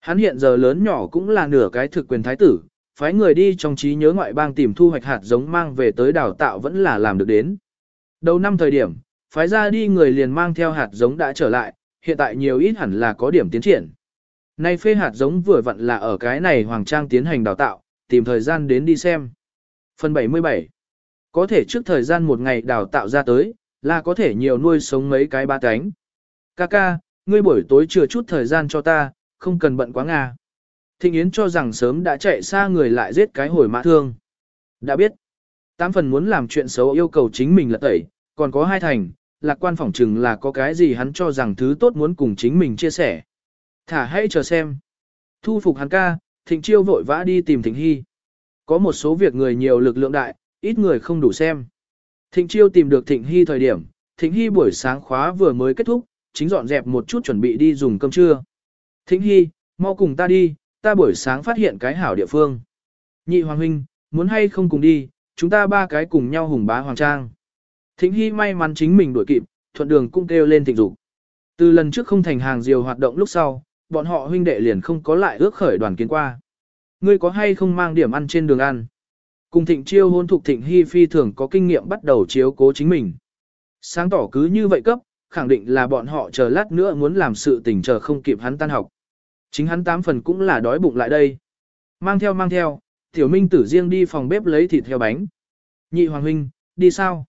Hắn hiện giờ lớn nhỏ cũng là nửa cái thực quyền thái tử, phái người đi trong trí nhớ ngoại bang tìm thu hoạch hạt giống mang về tới đào tạo vẫn là làm được đến. Đầu năm thời điểm, Phái ra đi người liền mang theo hạt giống đã trở lại, hiện tại nhiều ít hẳn là có điểm tiến triển. Nay phê hạt giống vừa vặn là ở cái này Hoàng Trang tiến hành đào tạo, tìm thời gian đến đi xem. Phần 77 có thể trước thời gian một ngày đào tạo ra tới, là có thể nhiều nuôi sống mấy cái ba cánh. Kaka, ngươi buổi tối chừa chút thời gian cho ta, không cần bận quá Nga. Thịnh Yến cho rằng sớm đã chạy xa người lại giết cái hồi mã thương. Đã biết, tám phần muốn làm chuyện xấu yêu cầu chính mình là tẩy, còn có hai thành, lạc quan phỏng chừng là có cái gì hắn cho rằng thứ tốt muốn cùng chính mình chia sẻ. Thả hãy chờ xem. Thu phục hắn ca, thịnh chiêu vội vã đi tìm thịnh hy. Có một số việc người nhiều lực lượng đại, ít người không đủ xem. Thịnh chiêu tìm được thịnh hy thời điểm, thịnh hy buổi sáng khóa vừa mới kết thúc, chính dọn dẹp một chút chuẩn bị đi dùng cơm trưa. Thịnh hy, mau cùng ta đi, ta buổi sáng phát hiện cái hảo địa phương. Nhị Hoàng Huynh, muốn hay không cùng đi, chúng ta ba cái cùng nhau hùng bá Hoàng Trang. Thịnh Hy may mắn chính mình đuổi kịp, thuận đường cũng kêu lên thịnh dục. Từ lần trước không thành hàng diều hoạt động lúc sau, bọn họ huynh đệ liền không có lại ước khởi đoàn kiến qua. Ngươi có hay không mang điểm ăn trên đường ăn? Cùng thịnh chiêu hôn thuộc thịnh Hy phi thường có kinh nghiệm bắt đầu chiếu cố chính mình. Sáng tỏ cứ như vậy cấp, khẳng định là bọn họ chờ lát nữa muốn làm sự tình chờ không kịp hắn tan học. Chính hắn tám phần cũng là đói bụng lại đây. Mang theo mang theo, tiểu minh tử riêng đi phòng bếp lấy thịt theo bánh. Nhị hoàng huynh, đi sao?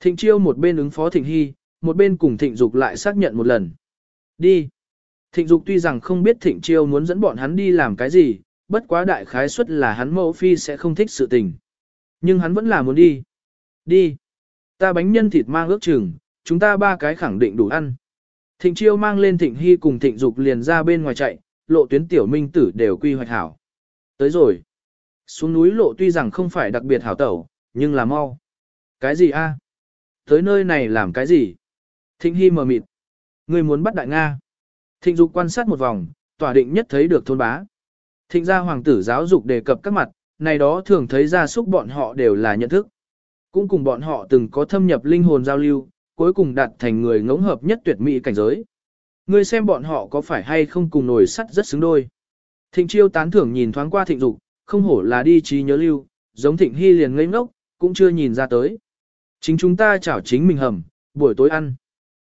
Thịnh chiêu một bên ứng phó thịnh hy, một bên cùng thịnh dục lại xác nhận một lần. Đi. Thịnh dục tuy rằng không biết thịnh chiêu muốn dẫn bọn hắn đi làm cái gì, bất quá đại khái suất là hắn mẫu phi sẽ không thích sự tình. Nhưng hắn vẫn là muốn đi. Đi. Ta bánh nhân thịt mang ước chừng, chúng ta ba cái khẳng định đủ ăn. Thịnh chiêu mang lên thịnh hy cùng thịnh dục liền ra bên ngoài chạy, lộ tuyến tiểu minh tử đều quy hoạch hảo. Tới rồi. Xuống núi lộ tuy rằng không phải đặc biệt hảo tẩu, nhưng là mau. Cái gì a? Tới nơi này làm cái gì? Thịnh Hy mờ mịt. Người muốn bắt đại Nga. Thịnh Dục quan sát một vòng, tỏa định nhất thấy được thôn bá. Thịnh gia hoàng tử giáo dục đề cập các mặt, này đó thường thấy ra súc bọn họ đều là nhận thức. Cũng cùng bọn họ từng có thâm nhập linh hồn giao lưu, cuối cùng đạt thành người ngỗng hợp nhất tuyệt mỹ cảnh giới. Ngươi xem bọn họ có phải hay không cùng nổi sắt rất xứng đôi. Thịnh chiêu tán thưởng nhìn thoáng qua thịnh dục, không hổ là đi trí nhớ lưu, giống thịnh hy liền ngây ngốc, cũng chưa nhìn ra tới. Chính chúng ta chảo chính mình hầm, buổi tối ăn.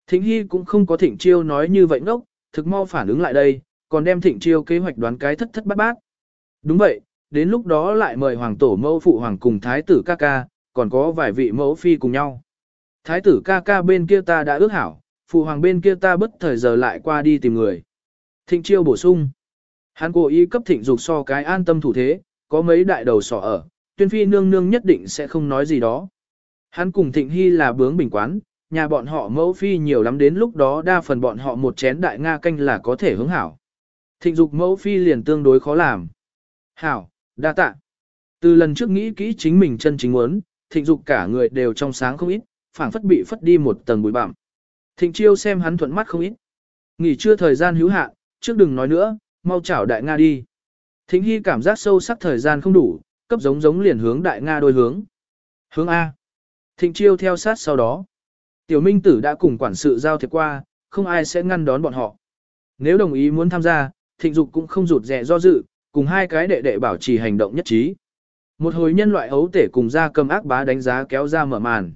Thịnh hy cũng không có thịnh chiêu nói như vậy ngốc, thực mau phản ứng lại đây, còn đem thịnh chiêu kế hoạch đoán cái thất thất bát bát. Đúng vậy, đến lúc đó lại mời hoàng tổ mẫu phụ hoàng cùng thái tử ca ca, còn có vài vị mẫu phi cùng nhau. Thái tử ca ca bên kia ta đã ước hảo, phụ hoàng bên kia ta bất thời giờ lại qua đi tìm người. Thịnh chiêu bổ sung. Hắn cố ý cấp thịnh dục so cái an tâm thủ thế, có mấy đại đầu sỏ ở, tuyên phi nương nương nhất định sẽ không nói gì đó. Hắn cùng thịnh hy là bướng bình quán, nhà bọn họ mẫu phi nhiều lắm đến lúc đó đa phần bọn họ một chén đại nga canh là có thể hướng hảo. Thịnh dục mẫu phi liền tương đối khó làm. Hảo, đa tạ. Từ lần trước nghĩ kỹ chính mình chân chính muốn, thịnh dục cả người đều trong sáng không ít, phảng phất bị phất đi một tầng bụi bặm. Thịnh chiêu xem hắn thuận mắt không ít. Nghỉ trưa thời gian hữu hạn, trước đừng nói nữa, mau chảo đại Nga đi. Thịnh Hy cảm giác sâu sắc thời gian không đủ, cấp giống giống liền hướng đại Nga đôi hướng. Hướng A. Thịnh chiêu theo sát sau đó. Tiểu Minh Tử đã cùng quản sự giao thiệp qua, không ai sẽ ngăn đón bọn họ. Nếu đồng ý muốn tham gia, thịnh dục cũng không rụt rè do dự, cùng hai cái đệ đệ bảo trì hành động nhất trí. Một hồi nhân loại ấu tể cùng ra cầm ác bá đánh giá kéo ra mở màn.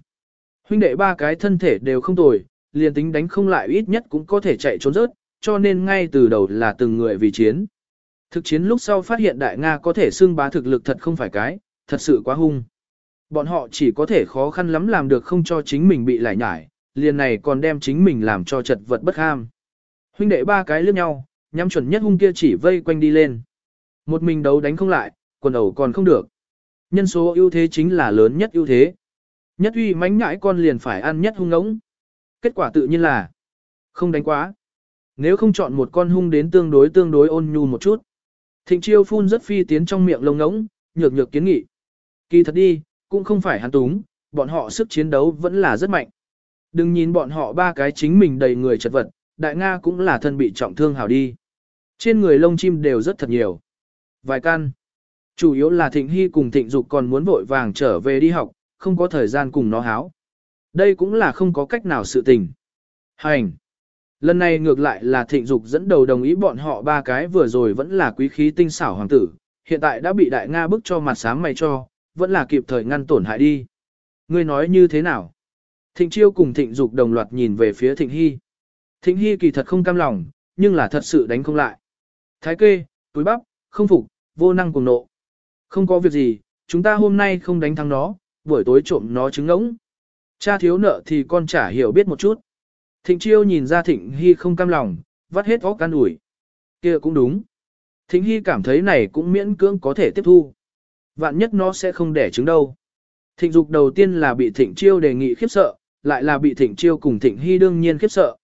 Huynh đệ ba cái thân thể đều không tồi, liền tính đánh không lại ít nhất cũng có thể chạy trốn rớt, cho nên ngay từ đầu là từng người vì chiến. Thực chiến lúc sau phát hiện Đại Nga có thể xưng bá thực lực thật không phải cái, thật sự quá hung. Bọn họ chỉ có thể khó khăn lắm làm được không cho chính mình bị lại nhải, liền này còn đem chính mình làm cho chật vật bất ham. Huynh đệ ba cái liếc nhau, nhắm chuẩn nhất hung kia chỉ vây quanh đi lên. Một mình đấu đánh không lại, quần ẩu còn không được. Nhân số ưu thế chính là lớn nhất ưu thế. Nhất uy mánh nhãi con liền phải ăn nhất hung ngỗng. Kết quả tự nhiên là không đánh quá. Nếu không chọn một con hung đến tương đối tương đối ôn nhu một chút. Thịnh chiêu phun rất phi tiến trong miệng lông ngỗng, nhược nhược kiến nghị. Kỳ thật đi, cũng không phải hắn túng, bọn họ sức chiến đấu vẫn là rất mạnh. Đừng nhìn bọn họ ba cái chính mình đầy người chật vật, đại Nga cũng là thân bị trọng thương hào đi. Trên người lông chim đều rất thật nhiều. Vài căn. Chủ yếu là thịnh hy cùng thịnh dục còn muốn vội vàng trở về đi học, không có thời gian cùng nó háo. Đây cũng là không có cách nào sự tình. Hành. Lần này ngược lại là thịnh dục dẫn đầu đồng ý bọn họ ba cái vừa rồi vẫn là quý khí tinh xảo hoàng tử, hiện tại đã bị đại Nga bức cho mặt sáng mày cho, vẫn là kịp thời ngăn tổn hại đi. Ngươi nói như thế nào? Thịnh Chiêu cùng Thịnh Dục đồng loạt nhìn về phía Thịnh Hy. Thịnh Hy kỳ thật không cam lòng, nhưng là thật sự đánh không lại. Thái kê, túi bắp, không phục, vô năng cùng nộ. Không có việc gì, chúng ta hôm nay không đánh thắng nó, buổi tối trộm nó trứng ngỗng. Cha thiếu nợ thì con chả hiểu biết một chút. Thịnh Chiêu nhìn ra Thịnh Hy không cam lòng, vắt hết óc can ủi. kia cũng đúng. Thịnh Hy cảm thấy này cũng miễn cưỡng có thể tiếp thu. Vạn nhất nó sẽ không đẻ trứng đâu. Thịnh Dục đầu tiên là bị Thịnh Chiêu đề nghị khiếp sợ, lại là bị Thịnh Chiêu cùng Thịnh Hy đương nhiên khiếp sợ.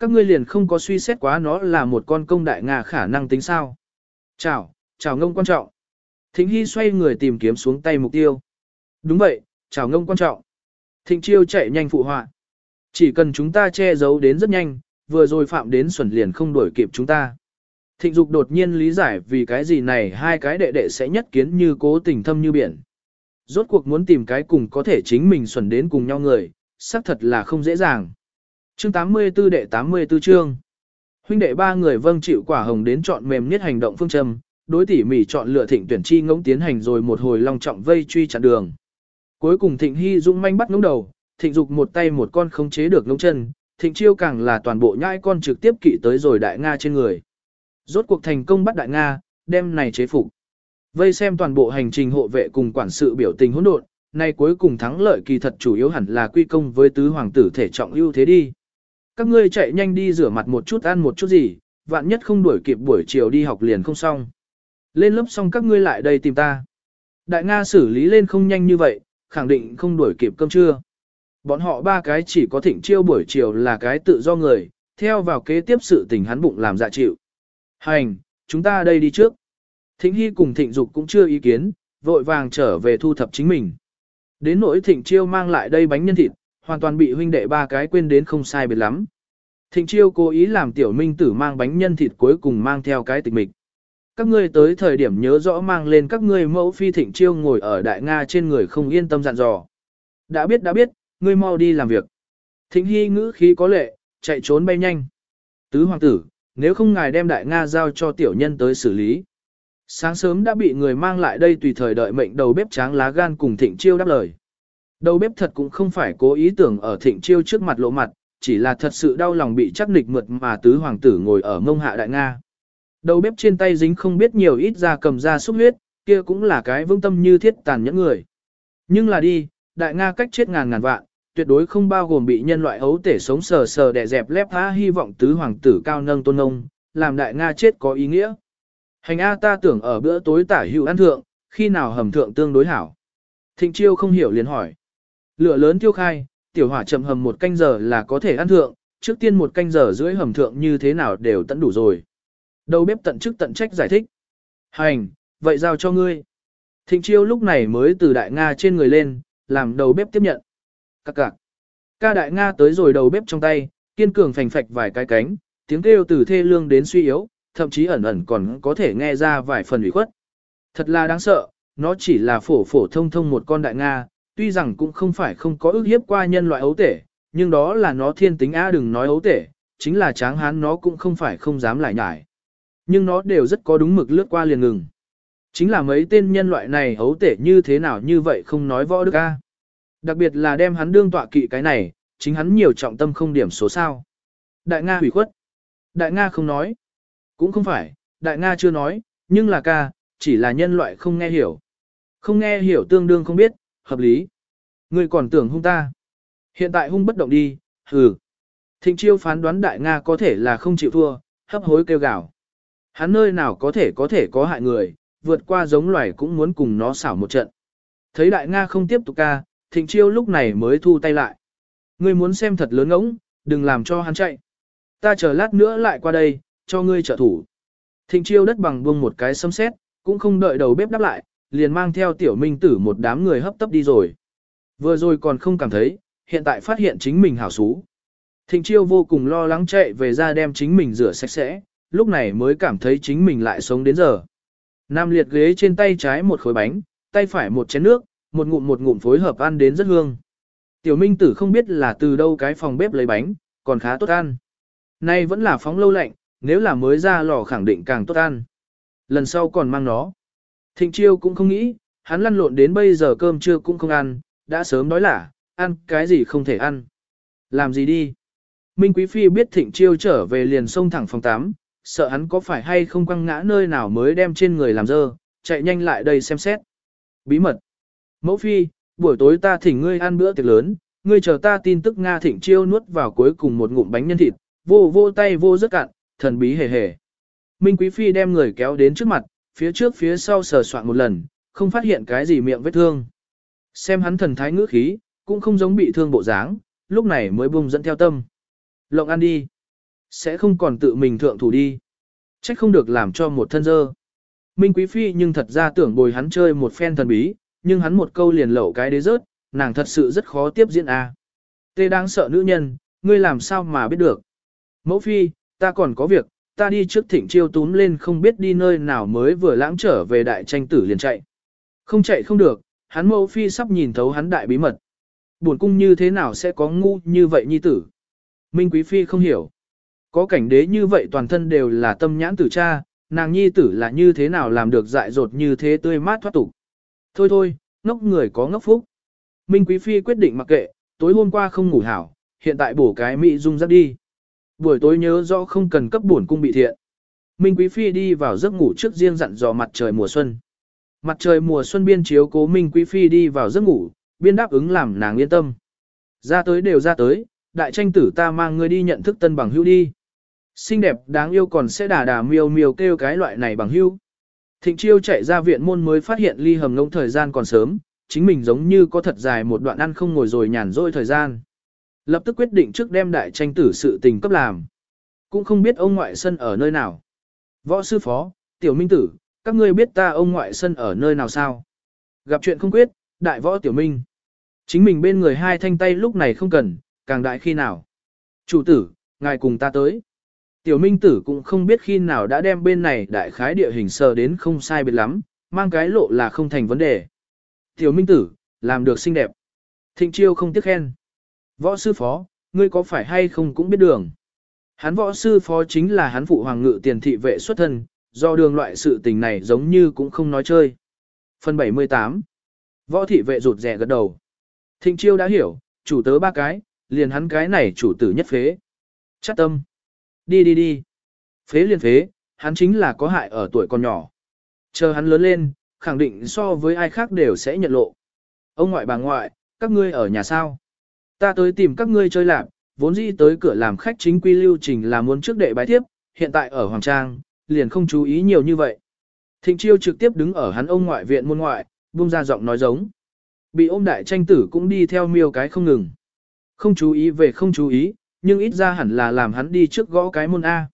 Các ngươi liền không có suy xét quá nó là một con công đại Nga khả năng tính sao. Chào, chào ngông quan trọng. Thịnh Hy xoay người tìm kiếm xuống tay mục tiêu. Đúng vậy, chào ngông quan trọng. Thịnh Chiêu chạy nhanh phụ họa. Chỉ cần chúng ta che giấu đến rất nhanh, vừa rồi phạm đến xuẩn liền không đuổi kịp chúng ta. Thịnh Dục đột nhiên lý giải vì cái gì này hai cái đệ đệ sẽ nhất kiến như cố tình thâm như biển. Rốt cuộc muốn tìm cái cùng có thể chính mình xuẩn đến cùng nhau người, xác thật là không dễ dàng. Chương 84 đệ 84 chương. Huynh đệ ba người vâng chịu quả hồng đến chọn mềm nhất hành động phương châm, đối tỉ mỉ chọn lựa thịnh tuyển chi ngỗng tiến hành rồi một hồi long trọng vây truy chặn đường. Cuối cùng thịnh hy dũng manh bắt ngỗng đầu, thịnh dục một tay một con không chế được ngỗng chân, thịnh chiêu càng là toàn bộ nhãi con trực tiếp kỵ tới rồi đại Nga trên người. Rốt cuộc thành công bắt đại Nga, đem này chế phục. Vây xem toàn bộ hành trình hộ vệ cùng quản sự biểu tình hỗn độn, nay cuối cùng thắng lợi kỳ thật chủ yếu hẳn là quy công với tứ hoàng tử thể trọng ưu thế đi. Các ngươi chạy nhanh đi rửa mặt một chút ăn một chút gì, vạn nhất không đuổi kịp buổi chiều đi học liền không xong. Lên lớp xong các ngươi lại đây tìm ta. Đại Nga xử lý lên không nhanh như vậy, khẳng định không đuổi kịp cơm trưa. Bọn họ ba cái chỉ có thịnh chiêu buổi chiều là cái tự do người, theo vào kế tiếp sự tình hắn bụng làm dạ chịu. Hành, chúng ta đây đi trước. Thịnh Hy cùng Thịnh Dục cũng chưa ý kiến, vội vàng trở về thu thập chính mình. Đến nỗi Thịnh Chiêu mang lại đây bánh nhân thịt, hoàn toàn bị huynh đệ ba cái quên đến không sai biệt lắm. Thịnh Chiêu cố ý làm tiểu minh tử mang bánh nhân thịt cuối cùng mang theo cái tịch mịch. Các ngươi tới thời điểm nhớ rõ mang lên các ngươi mẫu phi Thịnh Chiêu ngồi ở đại Nga trên người không yên tâm dặn dò. Đã biết đã biết, ngươi mau đi làm việc. Thịnh Hy ngữ khí có lệ, chạy trốn bay nhanh. Tứ hoàng tử, nếu không ngài đem đại Nga giao cho tiểu nhân tới xử lý. Sáng sớm đã bị người mang lại đây tùy thời đợi mệnh đầu bếp tráng lá gan cùng thịnh chiêu đáp lời. Đầu bếp thật cũng không phải cố ý tưởng ở thịnh chiêu trước mặt lộ mặt, chỉ là thật sự đau lòng bị chắc nịch mượt mà tứ hoàng tử ngồi ở mông hạ đại Nga. Đầu bếp trên tay dính không biết nhiều ít ra cầm ra xúc huyết, kia cũng là cái vương tâm như thiết tàn nhẫn người. Nhưng là đi, đại Nga cách chết ngàn ngàn vạn, tuyệt đối không bao gồm bị nhân loại ấu tể sống sờ sờ đè dẹp lép phá hy vọng tứ hoàng tử cao nâng tôn ông, làm đại Nga chết có ý nghĩa. Hành A ta tưởng ở bữa tối tả hữu ăn thượng, khi nào hầm thượng tương đối hảo. Thịnh chiêu không hiểu liền hỏi. Lửa lớn tiêu khai, tiểu hỏa chậm hầm một canh giờ là có thể ăn thượng, trước tiên một canh giờ rưỡi hầm thượng như thế nào đều tận đủ rồi. Đầu bếp tận chức tận trách giải thích. Hành, vậy giao cho ngươi. Thịnh chiêu lúc này mới từ đại Nga trên người lên, làm đầu bếp tiếp nhận. Các cạc. Ca đại Nga tới rồi đầu bếp trong tay, kiên cường phành phạch vài cái cánh, tiếng kêu từ thê lương đến suy yếu, thậm chí ẩn ẩn còn có thể nghe ra vài phần ủy khuất. Thật là đáng sợ, nó chỉ là phổ phổ thông thông một con đại Nga, tuy rằng cũng không phải không có ước hiếp qua nhân loại ấu tể, nhưng đó là nó thiên tính a đừng nói ấu tể, chính là tráng hán nó cũng không phải không dám lại nhải. Nhưng nó đều rất có đúng mực lướt qua liền ngừng. Chính là mấy tên nhân loại này ấu tể như thế nào như vậy không nói võ đức a. Đặc biệt là đem hắn đương tọa kỵ cái này, chính hắn nhiều trọng tâm không điểm số sao. Đại Nga hủy khuất. Đại Nga không nói. Cũng không phải, Đại Nga chưa nói, nhưng là ca, chỉ là nhân loại không nghe hiểu. Không nghe hiểu tương đương không biết, hợp lý. Ngươi còn tưởng hung ta. Hiện tại hung bất động đi, hừ. Thịnh chiêu phán đoán Đại Nga có thể là không chịu thua, hấp hối kêu gào. Hắn nơi nào có thể có thể có hại người, vượt qua giống loài cũng muốn cùng nó xảo một trận. Thấy Đại Nga không tiếp tục ca, Thịnh chiêu lúc này mới thu tay lại. Ngươi muốn xem thật lớn ngỗng, đừng làm cho hắn chạy. Ta chờ lát nữa lại qua đây, cho ngươi trợ thủ. Thịnh chiêu đất bằng buông một cái sấm sét, cũng không đợi đầu bếp đáp lại, liền mang theo tiểu minh tử một đám người hấp tấp đi rồi. Vừa rồi còn không cảm thấy, hiện tại phát hiện chính mình hảo xú. Thịnh chiêu vô cùng lo lắng chạy về ra đem chính mình rửa sạch sẽ, lúc này mới cảm thấy chính mình lại sống đến giờ. Nam liệt ghế trên tay trái một khối bánh, tay phải một chén nước, một ngụm một ngụm phối hợp ăn đến rất hương. Tiểu minh tử không biết là từ đâu cái phòng bếp lấy bánh, còn khá tốt ăn. Nay vẫn là phóng lâu lạnh, nếu là mới ra lò khẳng định càng tốt ăn. Lần sau còn mang nó. Thịnh chiêu cũng không nghĩ, hắn lăn lộn đến bây giờ cơm trưa cũng không ăn, đã sớm đói lả, ăn cái gì không thể ăn. Làm gì đi? Minh Quý Phi biết Thịnh Chiêu trở về liền xông thẳng phòng 8, sợ hắn có phải hay không quăng ngã nơi nào mới đem trên người làm dơ, chạy nhanh lại đây xem xét. Bí mật. Mẫu Phi, buổi tối ta thỉnh ngươi ăn bữa tiệc lớn, ngươi chờ ta tin tức Nga Thịnh Chiêu nuốt vào cuối cùng một ngụm bánh nhân thịt, vô vô tay vô rất cạn, thần bí hề hề. Minh Quý Phi đem người kéo đến trước mặt, phía trước phía sau sờ soạn một lần, không phát hiện cái gì miệng vết thương. Xem hắn thần thái ngữ khí, cũng không giống bị thương bộ dáng, lúc này mới bung dẫn theo tâm. Lộng ăn đi. Sẽ không còn tự mình thượng thủ đi. Trách không được làm cho một thân dơ. Minh Quý Phi nhưng thật ra tưởng bồi hắn chơi một phen thần bí, nhưng hắn một câu liền lẩu cái đế rớt, nàng thật sự rất khó tiếp diễn a. À. Tê đáng sợ nữ nhân, ngươi làm sao mà biết được. Mẫu Phi, ta còn có việc, ta đi trước thịnh chiêu túm lên không biết đi nơi nào mới vừa lãng trở về đại tranh tử liền chạy. Không chạy không được, hắn mẫu phi sắp nhìn thấu hắn đại bí mật. Buồn cung như thế nào sẽ có ngu như vậy nhi tử? Minh Quý Phi không hiểu. Có cảnh đế như vậy toàn thân đều là tâm nhãn tử cha, nàng nhi tử là như thế nào làm được dại dột như thế tươi mát thoát tục. Thôi thôi, ngốc người có ngốc phúc. Minh Quý Phi quyết định mặc kệ, tối hôm qua không ngủ hảo, hiện tại bổ cái mỹ dung dắt đi. Buổi tối nhớ rõ không cần cấp buồn cung bị thiện. Minh Quý Phi đi vào giấc ngủ trước riêng dặn dò mặt trời mùa xuân. Mặt trời mùa xuân biên chiếu cố Minh Quý Phi đi vào giấc ngủ, biên đáp ứng làm nàng yên tâm. Ra tới đều ra tới, đại tranh tử ta mang ngươi đi nhận thức tân bằng hữu đi. Xinh đẹp đáng yêu còn sẽ đà đà miêu miêu kêu cái loại này bằng hữu. Thịnh chiêu chạy ra viện môn mới phát hiện ly hầm ngông thời gian còn sớm, chính mình giống như có thật dài một đoạn ăn không ngồi rồi nhàn rỗi thời gian. Lập tức quyết định trước đem đại tranh tử sự tình cấp làm. Cũng không biết ông ngoại sân ở nơi nào. Võ sư phó, tiểu minh tử, các ngươi biết ta ông ngoại sân ở nơi nào sao? Gặp chuyện không quyết, đại võ tiểu minh. Chính mình bên người hai thanh tay lúc này không cần, càng đại khi nào. Chủ tử, ngài cùng ta tới. Tiểu minh tử cũng không biết khi nào đã đem bên này đại khái địa hình sờ đến không sai biệt lắm, mang cái lộ là không thành vấn đề. Tiểu minh tử, làm được xinh đẹp. Thịnh chiêu không tiếc khen. Võ sư phó, ngươi có phải hay không cũng biết đường. Hắn võ sư phó chính là hắn phụ hoàng ngự tiền thị vệ xuất thân, do đường loại sự tình này giống như cũng không nói chơi. Phần 78 Võ thị vệ rụt rẻ gật đầu. Thịnh chiêu đã hiểu, chủ tớ ba cái, liền hắn cái này chủ tử nhất phế. Chắc tâm. Đi đi đi. Phế liền phế, hắn chính là có hại ở tuổi còn nhỏ. Chờ hắn lớn lên, khẳng định so với ai khác đều sẽ nhận lộ. Ông ngoại bà ngoại, các ngươi ở nhà sao? Ta tới tìm các ngươi chơi lạc, vốn dĩ tới cửa làm khách chính quy lưu trình là muốn trước đệ bái tiếp, hiện tại ở Hoàng Trang, liền không chú ý nhiều như vậy. Thịnh chiêu trực tiếp đứng ở hắn ông ngoại viện môn ngoại, buông ra giọng nói giống. Bị ôm đại tranh tử cũng đi theo miêu cái không ngừng. Không chú ý về không chú ý, nhưng ít ra hẳn là làm hắn đi trước gõ cái môn A.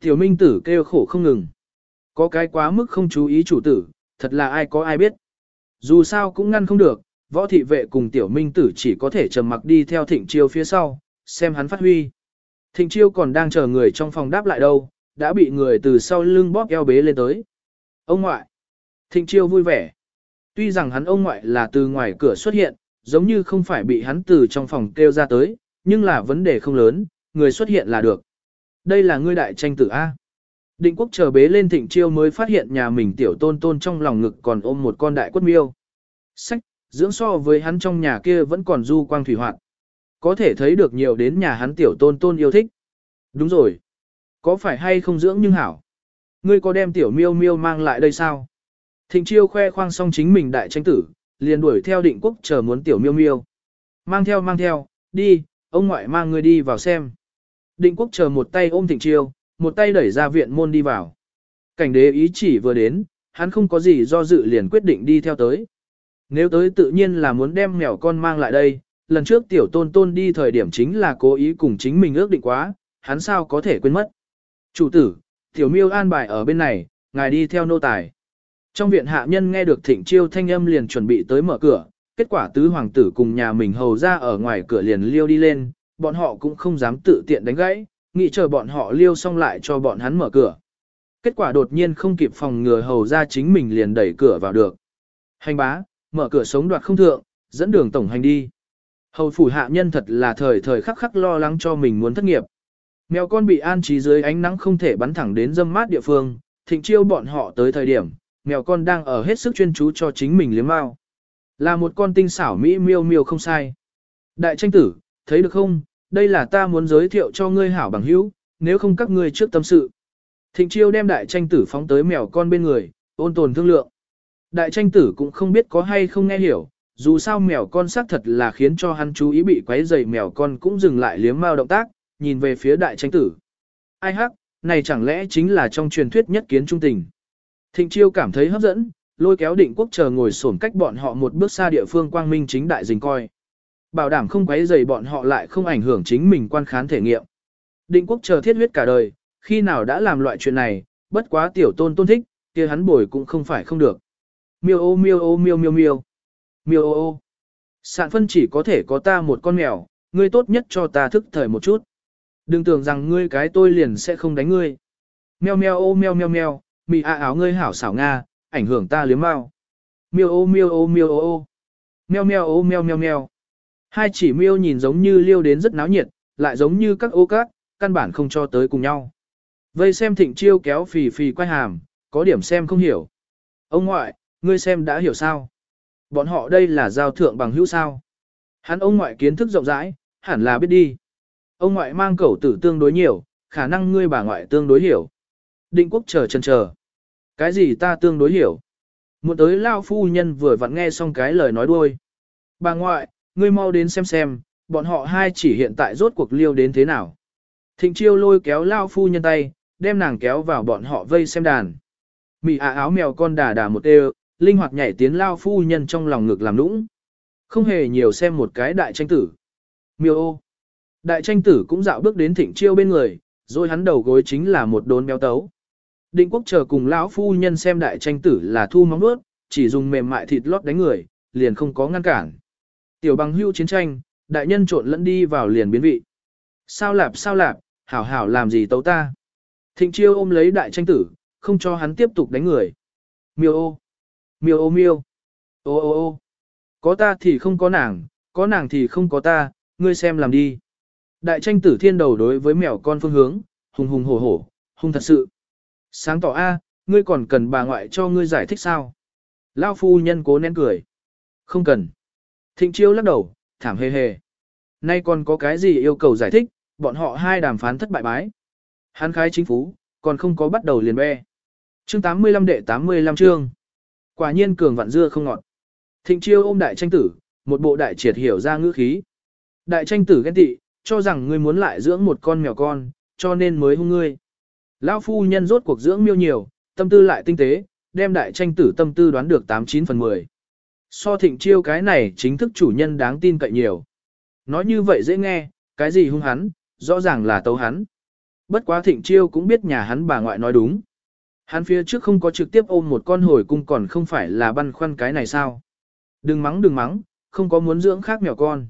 Tiểu minh tử kêu khổ không ngừng. Có cái quá mức không chú ý chủ tử, thật là ai có ai biết. Dù sao cũng ngăn không được, võ thị vệ cùng tiểu minh tử chỉ có thể trầm mặc đi theo thịnh chiêu phía sau, xem hắn phát huy. Thịnh chiêu còn đang chờ người trong phòng đáp lại đâu, đã bị người từ sau lưng bóp eo bế lên tới. Ông ngoại. Thịnh chiêu vui vẻ. Tuy rằng hắn ông ngoại là từ ngoài cửa xuất hiện, giống như không phải bị hắn từ trong phòng kêu ra tới, nhưng là vấn đề không lớn, người xuất hiện là được. Đây là ngươi đại tranh tử A. Định quốc chờ bế lên thịnh chiêu mới phát hiện nhà mình tiểu tôn tôn trong lòng ngực còn ôm một con đại quất miêu. Sách, dưỡng so với hắn trong nhà kia vẫn còn du quang thủy hoạt. Có thể thấy được nhiều đến nhà hắn tiểu tôn tôn yêu thích. Đúng rồi. Có phải hay không dưỡng nhưng hảo? Ngươi có đem tiểu miêu miêu mang lại đây sao? Thịnh chiêu khoe khoang xong chính mình đại tranh tử, liền đuổi theo định quốc chờ muốn tiểu miêu miêu. Mang theo mang theo, đi, ông ngoại mang ngươi đi vào xem. Định quốc chờ một tay ôm thịnh chiêu, một tay đẩy ra viện môn đi vào. Cảnh đế ý chỉ vừa đến, hắn không có gì do dự liền quyết định đi theo tới. Nếu tới tự nhiên là muốn đem mèo con mang lại đây, lần trước tiểu tôn tôn đi thời điểm chính là cố ý cùng chính mình ước định quá, hắn sao có thể quên mất. Chủ tử, tiểu miêu an bài ở bên này, ngài đi theo nô tài. Trong viện hạ nhân nghe được thịnh chiêu thanh âm liền chuẩn bị tới mở cửa, kết quả tứ hoàng tử cùng nhà mình hầu ra ở ngoài cửa liền liêu đi lên, bọn họ cũng không dám tự tiện đánh gãy, nghĩ chờ bọn họ liêu xong lại cho bọn hắn mở cửa. Kết quả đột nhiên không kịp phòng ngừa hầu ra chính mình liền đẩy cửa vào được. Hành bá, mở cửa sống đoạt không thượng, dẫn đường tổng hành đi. Hầu phủ hạ nhân thật là thời thời khắc khắc lo lắng cho mình muốn thất nghiệp. Mèo con bị an trí dưới ánh nắng không thể bắn thẳng đến dâm mát địa phương, thịnh chiêu bọn họ tới thời điểm, mèo con đang ở hết sức chuyên chú cho chính mình liếm mao. Là một con tinh xảo mỹ miêu miêu không sai. Đại tranh tử, thấy được không, đây là ta muốn giới thiệu cho ngươi hảo bằng hữu, nếu không các ngươi trước tâm sự. Thịnh chiêu đem đại tranh tử phóng tới mèo con bên người, ôn tồn thương lượng. Đại tranh tử cũng không biết có hay không nghe hiểu, dù sao mèo con xác thật là khiến cho hắn chú ý bị quấy rầy mèo con cũng dừng lại liếm mao động tác, nhìn về phía đại tranh tử. Ai hắc, này chẳng lẽ chính là trong truyền thuyết nhất kiến trung tình. Thịnh chiêu cảm thấy hấp dẫn, lôi kéo định quốc chờ ngồi sổn cách bọn họ một bước xa địa phương quang minh chính đại dình coi. Bảo đảm không quấy rầy bọn họ lại không ảnh hưởng chính mình quan khán thể nghiệm. Định quốc chờ thiết huyết cả đời, khi nào đã làm loại chuyện này, bất quá tiểu tôn tôn thích, kia hắn bồi cũng không phải không được. Miêu ô miêu ô miêu miêu miêu. Miêu ô ô. Sạn phân chỉ có thể có ta một con mèo, ngươi tốt nhất cho ta thức thời một chút. Đừng tưởng rằng ngươi cái tôi liền sẽ không đánh ngươi. Meo meo ô meo meo meo, mị a áo ngươi hảo xảo nga, ảnh hưởng ta liếm mau. Miêu ô miêu ô miêu ô ô. Meo meo ô meo meo meo. Hai chỉ miêu nhìn giống như liêu đến rất náo nhiệt, lại giống như các ô cát, căn bản không cho tới cùng nhau. Vây xem thịnh chiêu kéo phì phì quay hàm, có điểm xem không hiểu. Ông ngoại, ngươi xem đã hiểu sao? Bọn họ đây là giao thượng bằng hữu sao? Hắn ông ngoại kiến thức rộng rãi, hẳn là biết đi. Ông ngoại mang cẩu tử tương đối nhiều, khả năng ngươi bà ngoại tương đối hiểu. Định quốc chờ chân chờ. Cái gì ta tương đối hiểu? Một tới lao phu nhân vừa vặn nghe xong cái lời nói đuôi. Bà ngoại, ngươi mau đến xem xem, bọn họ hai chỉ hiện tại rốt cuộc liêu đến thế nào. Thịnh chiêu lôi kéo lao phu nhân tay, đem nàng kéo vào bọn họ vây xem đàn. Mị à áo mèo con đà đà một đều, linh hoạt nhảy tiến lao phu nhân trong lòng ngực làm nũng. Không hề nhiều xem một cái đại tranh tử. Miêu ô. Đại tranh tử cũng dạo bước đến thịnh chiêu bên người, rồi hắn đầu gối chính là một đốn béo tấu. Định quốc chờ cùng lão phu nhân xem đại tranh tử là thu móng nuốt, chỉ dùng mềm mại thịt lót đánh người, liền không có ngăn cản. Tiểu bằng hưu chiến tranh, đại nhân trộn lẫn đi vào liền biến vị. Sao lạp sao lạp, hảo hảo làm gì tấu ta. Thịnh chiêu ôm lấy đại tranh tử, không cho hắn tiếp tục đánh người. Miêu ô, miêu ô miêu, ô ô ô, có ta thì không có nàng, có nàng thì không có ta, ngươi xem làm đi. Đại tranh tử thiên đầu đối với mèo con phương hướng, hùng hùng hổ hổ, hung thật sự. Sáng tỏ A, ngươi còn cần bà ngoại cho ngươi giải thích sao? Lao phu nhân cố nén cười. Không cần. Thịnh chiêu lắc đầu, thảm hề hề. Nay còn có cái gì yêu cầu giải thích, bọn họ hai đàm phán thất bại bái. Hán khái chính phú, còn không có bắt đầu liền be. Chương 85 đệ 85 chương. Quả nhiên cường vạn dưa không ngọt. Thịnh chiêu ôm đại tranh tử, một bộ đại triệt hiểu ra ngữ khí. Đại tranh tử ghen tị, cho rằng ngươi muốn lại dưỡng một con mèo con, cho nên mới hung ngươi. Lão phu nhân rốt cuộc dưỡng miêu nhiều, tâm tư lại tinh tế, đem đại tranh tử tâm tư đoán được 89 phần 10. So thịnh chiêu cái này chính thức chủ nhân đáng tin cậy nhiều. Nói như vậy dễ nghe, cái gì hung hắn, rõ ràng là tấu hắn. Bất quá thịnh chiêu cũng biết nhà hắn bà ngoại nói đúng. Hắn phía trước không có trực tiếp ôm một con hồi cung còn không phải là băn khoăn cái này sao. Đừng mắng đừng mắng, không có muốn dưỡng khác mèo con.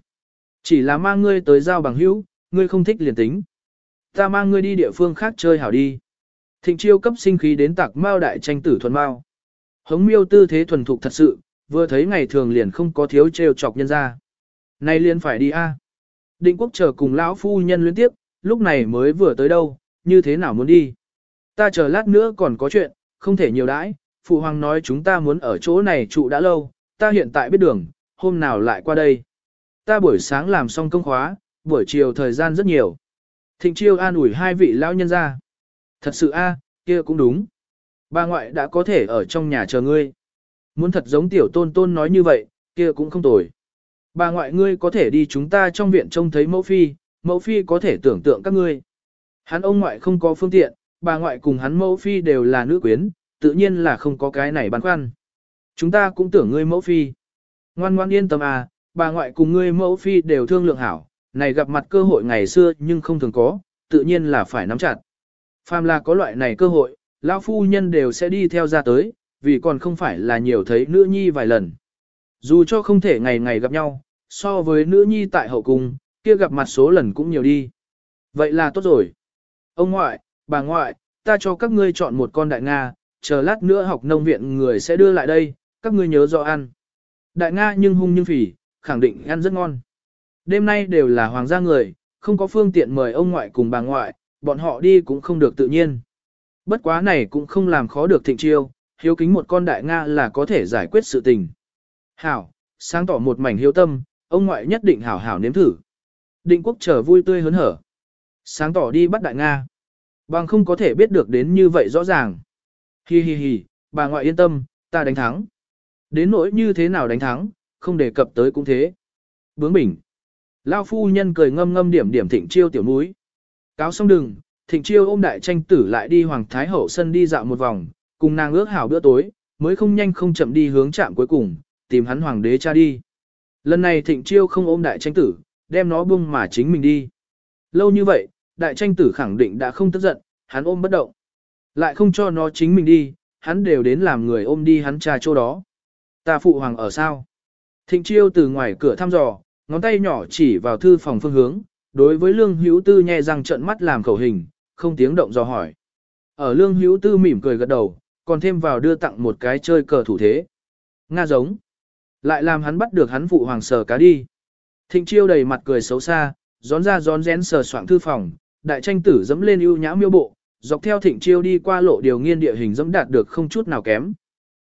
Chỉ là mang ngươi tới giao bằng hữu, ngươi không thích liền tính. Ta mang ngươi đi địa phương khác chơi hảo đi. Thịnh chiêu cấp sinh khí đến tạc mao đại tranh tử thuần mao. Hống miêu tư thế thuần thục thật sự, vừa thấy ngày thường liền không có thiếu trêu chọc nhân ra. Nay liền phải đi a. Định quốc chờ cùng lão phu nhân liên tiếp, lúc này mới vừa tới đâu, như thế nào muốn đi. Ta chờ lát nữa còn có chuyện, không thể nhiều đãi, phụ hoàng nói chúng ta muốn ở chỗ này trụ đã lâu, ta hiện tại biết đường, hôm nào lại qua đây. Ta buổi sáng làm xong công khóa, buổi chiều thời gian rất nhiều. Thịnh chiêu an ủi hai vị lão nhân ra. Thật sự a, kia cũng đúng. Bà ngoại đã có thể ở trong nhà chờ ngươi. Muốn thật giống tiểu tôn tôn nói như vậy, kia cũng không tồi. Bà ngoại ngươi có thể đi chúng ta trong viện trông thấy mẫu phi, mẫu phi có thể tưởng tượng các ngươi. Hắn ông ngoại không có phương tiện, bà ngoại cùng hắn mẫu phi đều là nữ quyến, tự nhiên là không có cái này băn khoăn. Chúng ta cũng tưởng ngươi mẫu phi. Ngoan ngoan yên tâm à, bà ngoại cùng ngươi mẫu phi đều thương lượng hảo, này gặp mặt cơ hội ngày xưa nhưng không thường có, tự nhiên là phải nắm chặt. Phàm là có loại này cơ hội, lão phu nhân đều sẽ đi theo ra tới, vì còn không phải là nhiều thấy nữ nhi vài lần. Dù cho không thể ngày ngày gặp nhau, so với nữ nhi tại hậu cung, kia gặp mặt số lần cũng nhiều đi. Vậy là tốt rồi. Ông ngoại, bà ngoại, ta cho các ngươi chọn một con đại Nga, chờ lát nữa học nông viện người sẽ đưa lại đây, các ngươi nhớ rõ ăn. Đại Nga nhưng hung nhưng phỉ, khẳng định ăn rất ngon. Đêm nay đều là hoàng gia người, không có phương tiện mời ông ngoại cùng bà ngoại, bọn họ đi cũng không được tự nhiên. Bất quá này cũng không làm khó được thịnh chiêu, hiếu kính một con đại Nga là có thể giải quyết sự tình. Hảo, sáng tỏ một mảnh hiếu tâm, ông ngoại nhất định hảo hảo nếm thử. Định quốc trở vui tươi hớn hở. Sáng tỏ đi bắt đại Nga. Bằng không có thể biết được đến như vậy rõ ràng. Hi hi hi, bà ngoại yên tâm, ta đánh thắng. Đến nỗi như thế nào đánh thắng, không đề cập tới cũng thế. Bướng bỉnh. Lao phu nhân cười ngâm ngâm điểm điểm thịnh chiêu tiểu núi. Cáo xong đừng, thịnh chiêu ôm đại tranh tử lại đi hoàng thái hậu sân đi dạo một vòng, cùng nàng ước hảo bữa tối, mới không nhanh không chậm đi hướng trạm cuối cùng, tìm hắn hoàng đế cha đi. Lần này thịnh chiêu không ôm đại tranh tử, đem nó bung mà chính mình đi. Lâu như vậy, đại tranh tử khẳng định đã không tức giận, hắn ôm bất động. Lại không cho nó chính mình đi, hắn đều đến làm người ôm đi hắn trà chỗ đó. Ta phụ hoàng ở sao? Thịnh chiêu từ ngoài cửa thăm dò, ngón tay nhỏ chỉ vào thư phòng phương hướng, đối với lương hữu tư nhẹ răng trận mắt làm khẩu hình, không tiếng động dò hỏi. Ở lương hữu tư mỉm cười gật đầu, còn thêm vào đưa tặng một cái chơi cờ thủ thế. Nga giống. Lại làm hắn bắt được hắn phụ hoàng sờ cá đi. Thịnh chiêu đầy mặt cười xấu xa, gión ra gión rén sờ soạng thư phòng, đại tranh tử dẫm lên ưu nhã miêu bộ, dọc theo thịnh chiêu đi qua lộ điều nghiên địa hình dẫm đạt được không chút nào kém.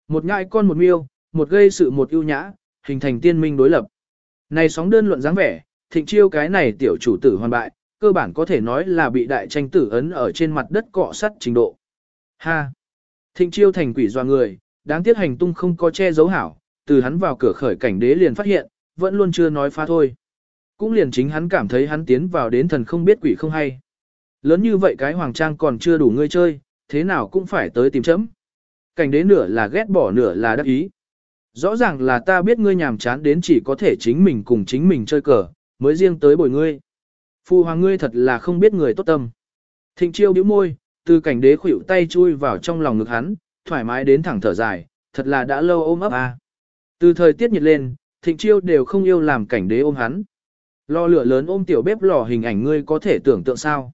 Một ngại con một miêu, một gây sự một ưu nhã, hình thành tiên minh đối lập. Này sóng đơn luận dáng vẻ, thịnh chiêu cái này tiểu chủ tử hoàn bại, cơ bản có thể nói là bị đại tranh tử ấn ở trên mặt đất cọ sắt trình độ. Ha! Thịnh chiêu thành quỷ doa người, đáng tiếc hành tung không có che giấu hảo, từ hắn vào cửa khởi cảnh đế liền phát hiện, vẫn luôn chưa nói phá thôi. Cũng liền chính hắn cảm thấy hắn tiến vào đến thần không biết quỷ không hay. Lớn như vậy cái hoàng trang còn chưa đủ ngươi chơi, thế nào cũng phải tới tìm chấm. Cảnh đế nửa là ghét bỏ nửa là đắc ý. Rõ ràng là ta biết ngươi nhàm chán đến chỉ có thể chính mình cùng chính mình chơi cờ, mới riêng tới bồi ngươi. Phu hoàng ngươi thật là không biết người tốt tâm. Thịnh chiêu bĩu môi, từ cảnh đế khuỷu tay chui vào trong lòng ngực hắn, thoải mái đến thẳng thở dài, thật là đã lâu ôm ấp à. Từ thời tiết nhiệt lên, thịnh chiêu đều không yêu làm cảnh đế ôm hắn. Lò lửa lớn ôm tiểu bếp lò hình ảnh ngươi có thể tưởng tượng sao.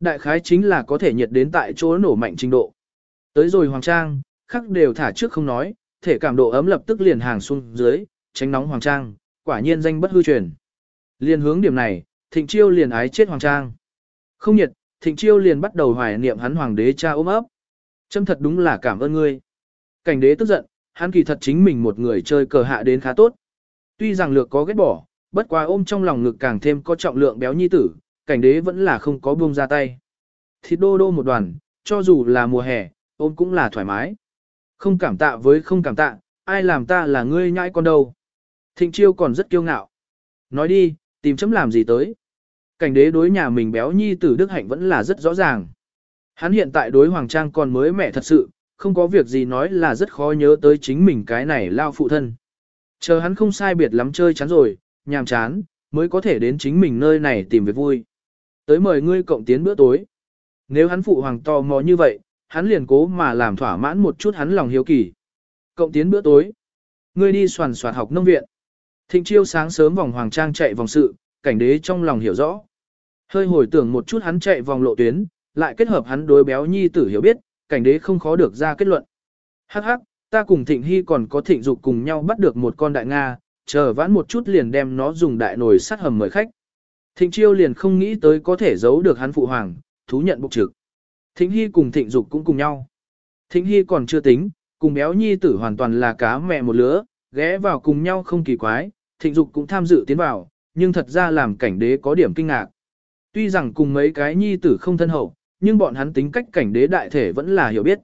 Đại khái chính là có thể nhiệt đến tại chỗ nổ mạnh trình độ. Tới rồi hoàng trang, khắc đều thả trước không nói, thể cảm độ ấm lập tức liền hàng xuống dưới, tránh nóng hoàng trang, quả nhiên danh bất hư truyền. Liên hướng điểm này, thịnh chiêu liền ái chết hoàng trang. Không nhiệt, thịnh chiêu liền bắt đầu hoài niệm hắn hoàng đế cha ôm ấp. Châm thật đúng là cảm ơn ngươi. Cảnh đế tức giận, hắn kỳ thật chính mình một người chơi cờ hạ đến khá tốt. Tuy rằng lược có ghét bỏ, bất quá ôm trong lòng ngực càng thêm có trọng lượng béo nhi tử, cảnh đế vẫn là không có buông ra tay. Thịt đô đô một đoàn, cho dù là mùa hè, ôm cũng là thoải mái. Không cảm tạ với không cảm tạ, ai làm ta là ngươi nhãi con đâu. Thịnh chiêu còn rất kiêu ngạo. Nói đi, tìm chấm làm gì tới. Cảnh đế đối nhà mình béo nhi tử Đức Hạnh vẫn là rất rõ ràng. Hắn hiện tại đối Hoàng Trang còn mới mẹ thật sự, không có việc gì nói là rất khó nhớ tới chính mình cái này lao phụ thân. Chờ hắn không sai biệt lắm chơi chán rồi, nhàm chán, mới có thể đến chính mình nơi này tìm việc vui. Tới mời ngươi cộng tiến bữa tối. Nếu hắn phụ hoàng to mò như vậy, hắn liền cố mà làm thỏa mãn một chút hắn lòng hiếu kỳ. Cộng tiến bữa tối. Ngươi đi soàn soạt học nông viện. Thịnh chiêu sáng sớm vòng hoàng trang chạy vòng sự, cảnh đế trong lòng hiểu rõ. Hơi hồi tưởng một chút hắn chạy vòng lộ tuyến, lại kết hợp hắn đối béo nhi tử hiểu biết, cảnh đế không khó được ra kết luận. Hắc hắc, ta cùng thịnh hy còn có thịnh dục cùng nhau bắt được một con đại Nga, chờ vãn một chút liền đem nó dùng đại nồi sắt hầm mời khách. Thịnh chiêu liền không nghĩ tới có thể giấu được hắn phụ hoàng, thú nhận bục trực. Thịnh hy cùng thịnh dục cũng cùng nhau. Thịnh hy còn chưa tính, cùng béo nhi tử hoàn toàn là cá mẹ một lứa, ghé vào cùng nhau không kỳ quái, thịnh dục cũng tham dự tiến vào, nhưng thật ra làm cảnh đế có điểm kinh ngạc. Tuy rằng cùng mấy cái nhi tử không thân hậu, nhưng bọn hắn tính cách cảnh đế đại thể vẫn là hiểu biết.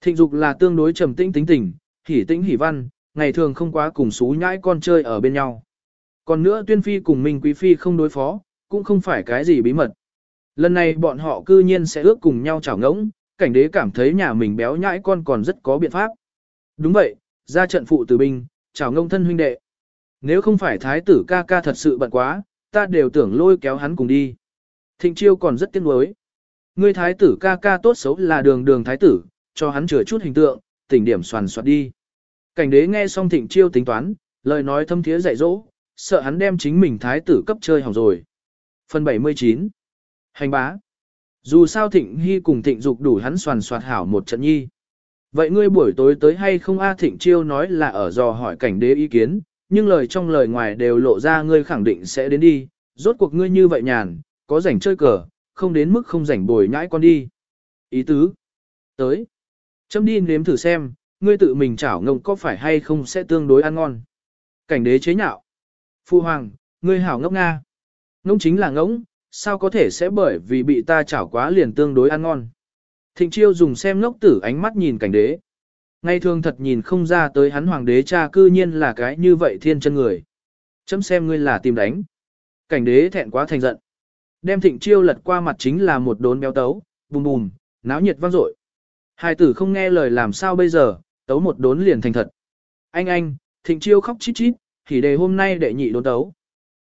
Thịnh dục là tương đối trầm tĩnh tính tình, hỉ tĩnh hỉ văn, ngày thường không quá cùng xú nhãi con chơi ở bên nhau. Còn nữa tuyên phi cùng Minh Quý Phi không đối phó, cũng không phải cái gì bí mật. Lần này bọn họ cư nhiên sẽ ước cùng nhau chảo ngỗng, cảnh đế cảm thấy nhà mình béo nhãi con còn rất có biện pháp. Đúng vậy, ra trận phụ tử binh, chảo ngông thân huynh đệ. Nếu không phải thái tử ca ca thật sự bận quá, ta đều tưởng lôi kéo hắn cùng đi. Thịnh chiêu còn rất tiếc nuối. Ngươi thái tử ca ca tốt xấu là đường đường thái tử, cho hắn chừa chút hình tượng, tỉnh điểm soàn soạt đi. Cảnh đế nghe xong thịnh chiêu tính toán, lời nói thâm thiế dạy dỗ, sợ hắn đem chính mình thái tử cấp chơi hỏng rồi. Phần 79 Hành bá Dù sao thịnh hy cùng thịnh dục đủ hắn soàn soạt hảo một trận nhi. Vậy ngươi buổi tối tới hay không A thịnh chiêu nói là ở dò hỏi cảnh đế ý kiến, nhưng lời trong lời ngoài đều lộ ra ngươi khẳng định sẽ đến đi, rốt cuộc ngươi như vậy nhàn, có rảnh chơi cờ, không đến mức không rảnh bồi nhãi con đi. Ý tứ. Tới. Châm đi nếm thử xem, ngươi tự mình chảo ngông có phải hay không sẽ tương đối ăn ngon. Cảnh đế chế nhạo. Phu hoàng, ngươi hảo ngốc nga. Ngông chính là ngỗng, sao có thể sẽ bởi vì bị ta chảo quá liền tương đối ăn ngon. Thịnh chiêu dùng xem ngốc tử ánh mắt nhìn cảnh đế. Ngay thường thật nhìn không ra tới hắn hoàng đế cha cư nhiên là cái như vậy thiên chân người. Chấm xem ngươi là tìm đánh. Cảnh đế thẹn quá thành giận. Đem thịnh chiêu lật qua mặt chính là một đốn béo tấu, bùm bùm, náo nhiệt vang dội. Hai tử không nghe lời làm sao bây giờ, tấu một đốn liền thành thật. Anh anh, thịnh chiêu khóc chít chít, thì đề hôm nay đệ nhị đốn tấu.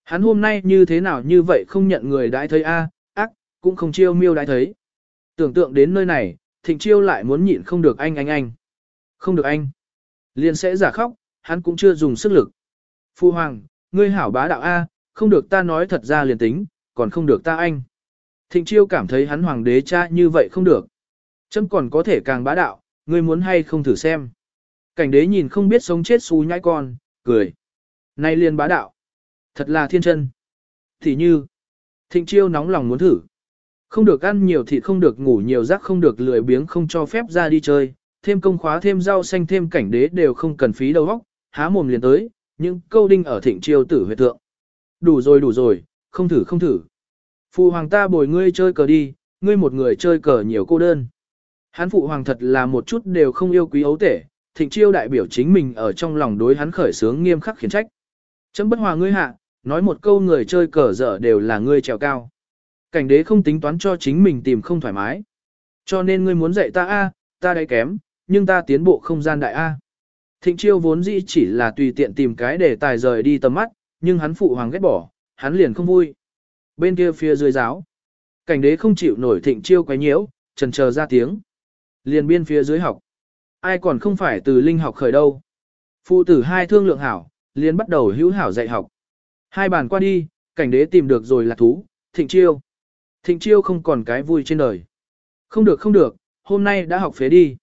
Hắn hôm nay như thế nào như vậy không nhận người đãi thấy a, ác, cũng không chiêu miêu đãi thấy. Tưởng tượng đến nơi này, thịnh chiêu lại muốn nhịn không được anh anh anh. Không được anh. Liền sẽ giả khóc, hắn cũng chưa dùng sức lực. Phu hoàng, ngươi hảo bá đạo A, không được ta nói thật ra liền tính, còn không được ta anh. Thịnh chiêu cảm thấy hắn hoàng đế cha như vậy không được. Chấm còn có thể càng bá đạo, ngươi muốn hay không thử xem. Cảnh đế nhìn không biết sống chết xú nhãi con, cười. Nay liền bá đạo. Thật là thiên chân. Thì như, thịnh chiêu nóng lòng muốn thử. Không được ăn nhiều thịt không được ngủ nhiều giấc không được lười biếng không cho phép ra đi chơi, thêm công khóa thêm rau xanh thêm cảnh đế đều không cần phí đầu óc, há mồm liền tới, những câu đinh ở thịnh chiêu tử huyệt thượng. Đủ rồi đủ rồi, không thử không thử. Phụ hoàng ta bồi ngươi chơi cờ đi, ngươi một người chơi cờ nhiều cô đơn. Hắn phụ hoàng thật là một chút đều không yêu quý ấu tể, thịnh chiêu đại biểu chính mình ở trong lòng đối hắn khởi sướng nghiêm khắc khiển trách. Chấm bất hòa ngươi hạ, nói một câu người chơi cờ dở đều là ngươi trèo cao. Cảnh đế không tính toán cho chính mình tìm không thoải mái. Cho nên ngươi muốn dạy ta a, ta đấy kém, nhưng ta tiến bộ không gian đại a. Thịnh chiêu vốn dĩ chỉ là tùy tiện tìm cái để tài rời đi tầm mắt, nhưng hắn phụ hoàng ghét bỏ, hắn liền không vui. Bên kia phía dưới giáo, cảnh đế không chịu nổi thịnh chiêu quấy nhiễu, trần chờ ra tiếng. Liền biên phía dưới học. Ai còn không phải từ linh học khởi đâu. Phụ tử hai thương lượng hảo, liền bắt đầu hữu hảo dạy học. Hai bàn qua đi, cảnh đế tìm được rồi là thú, thịnh chiêu. Thịnh chiêu không còn cái vui trên đời. Không được không được, hôm nay đã học phế đi.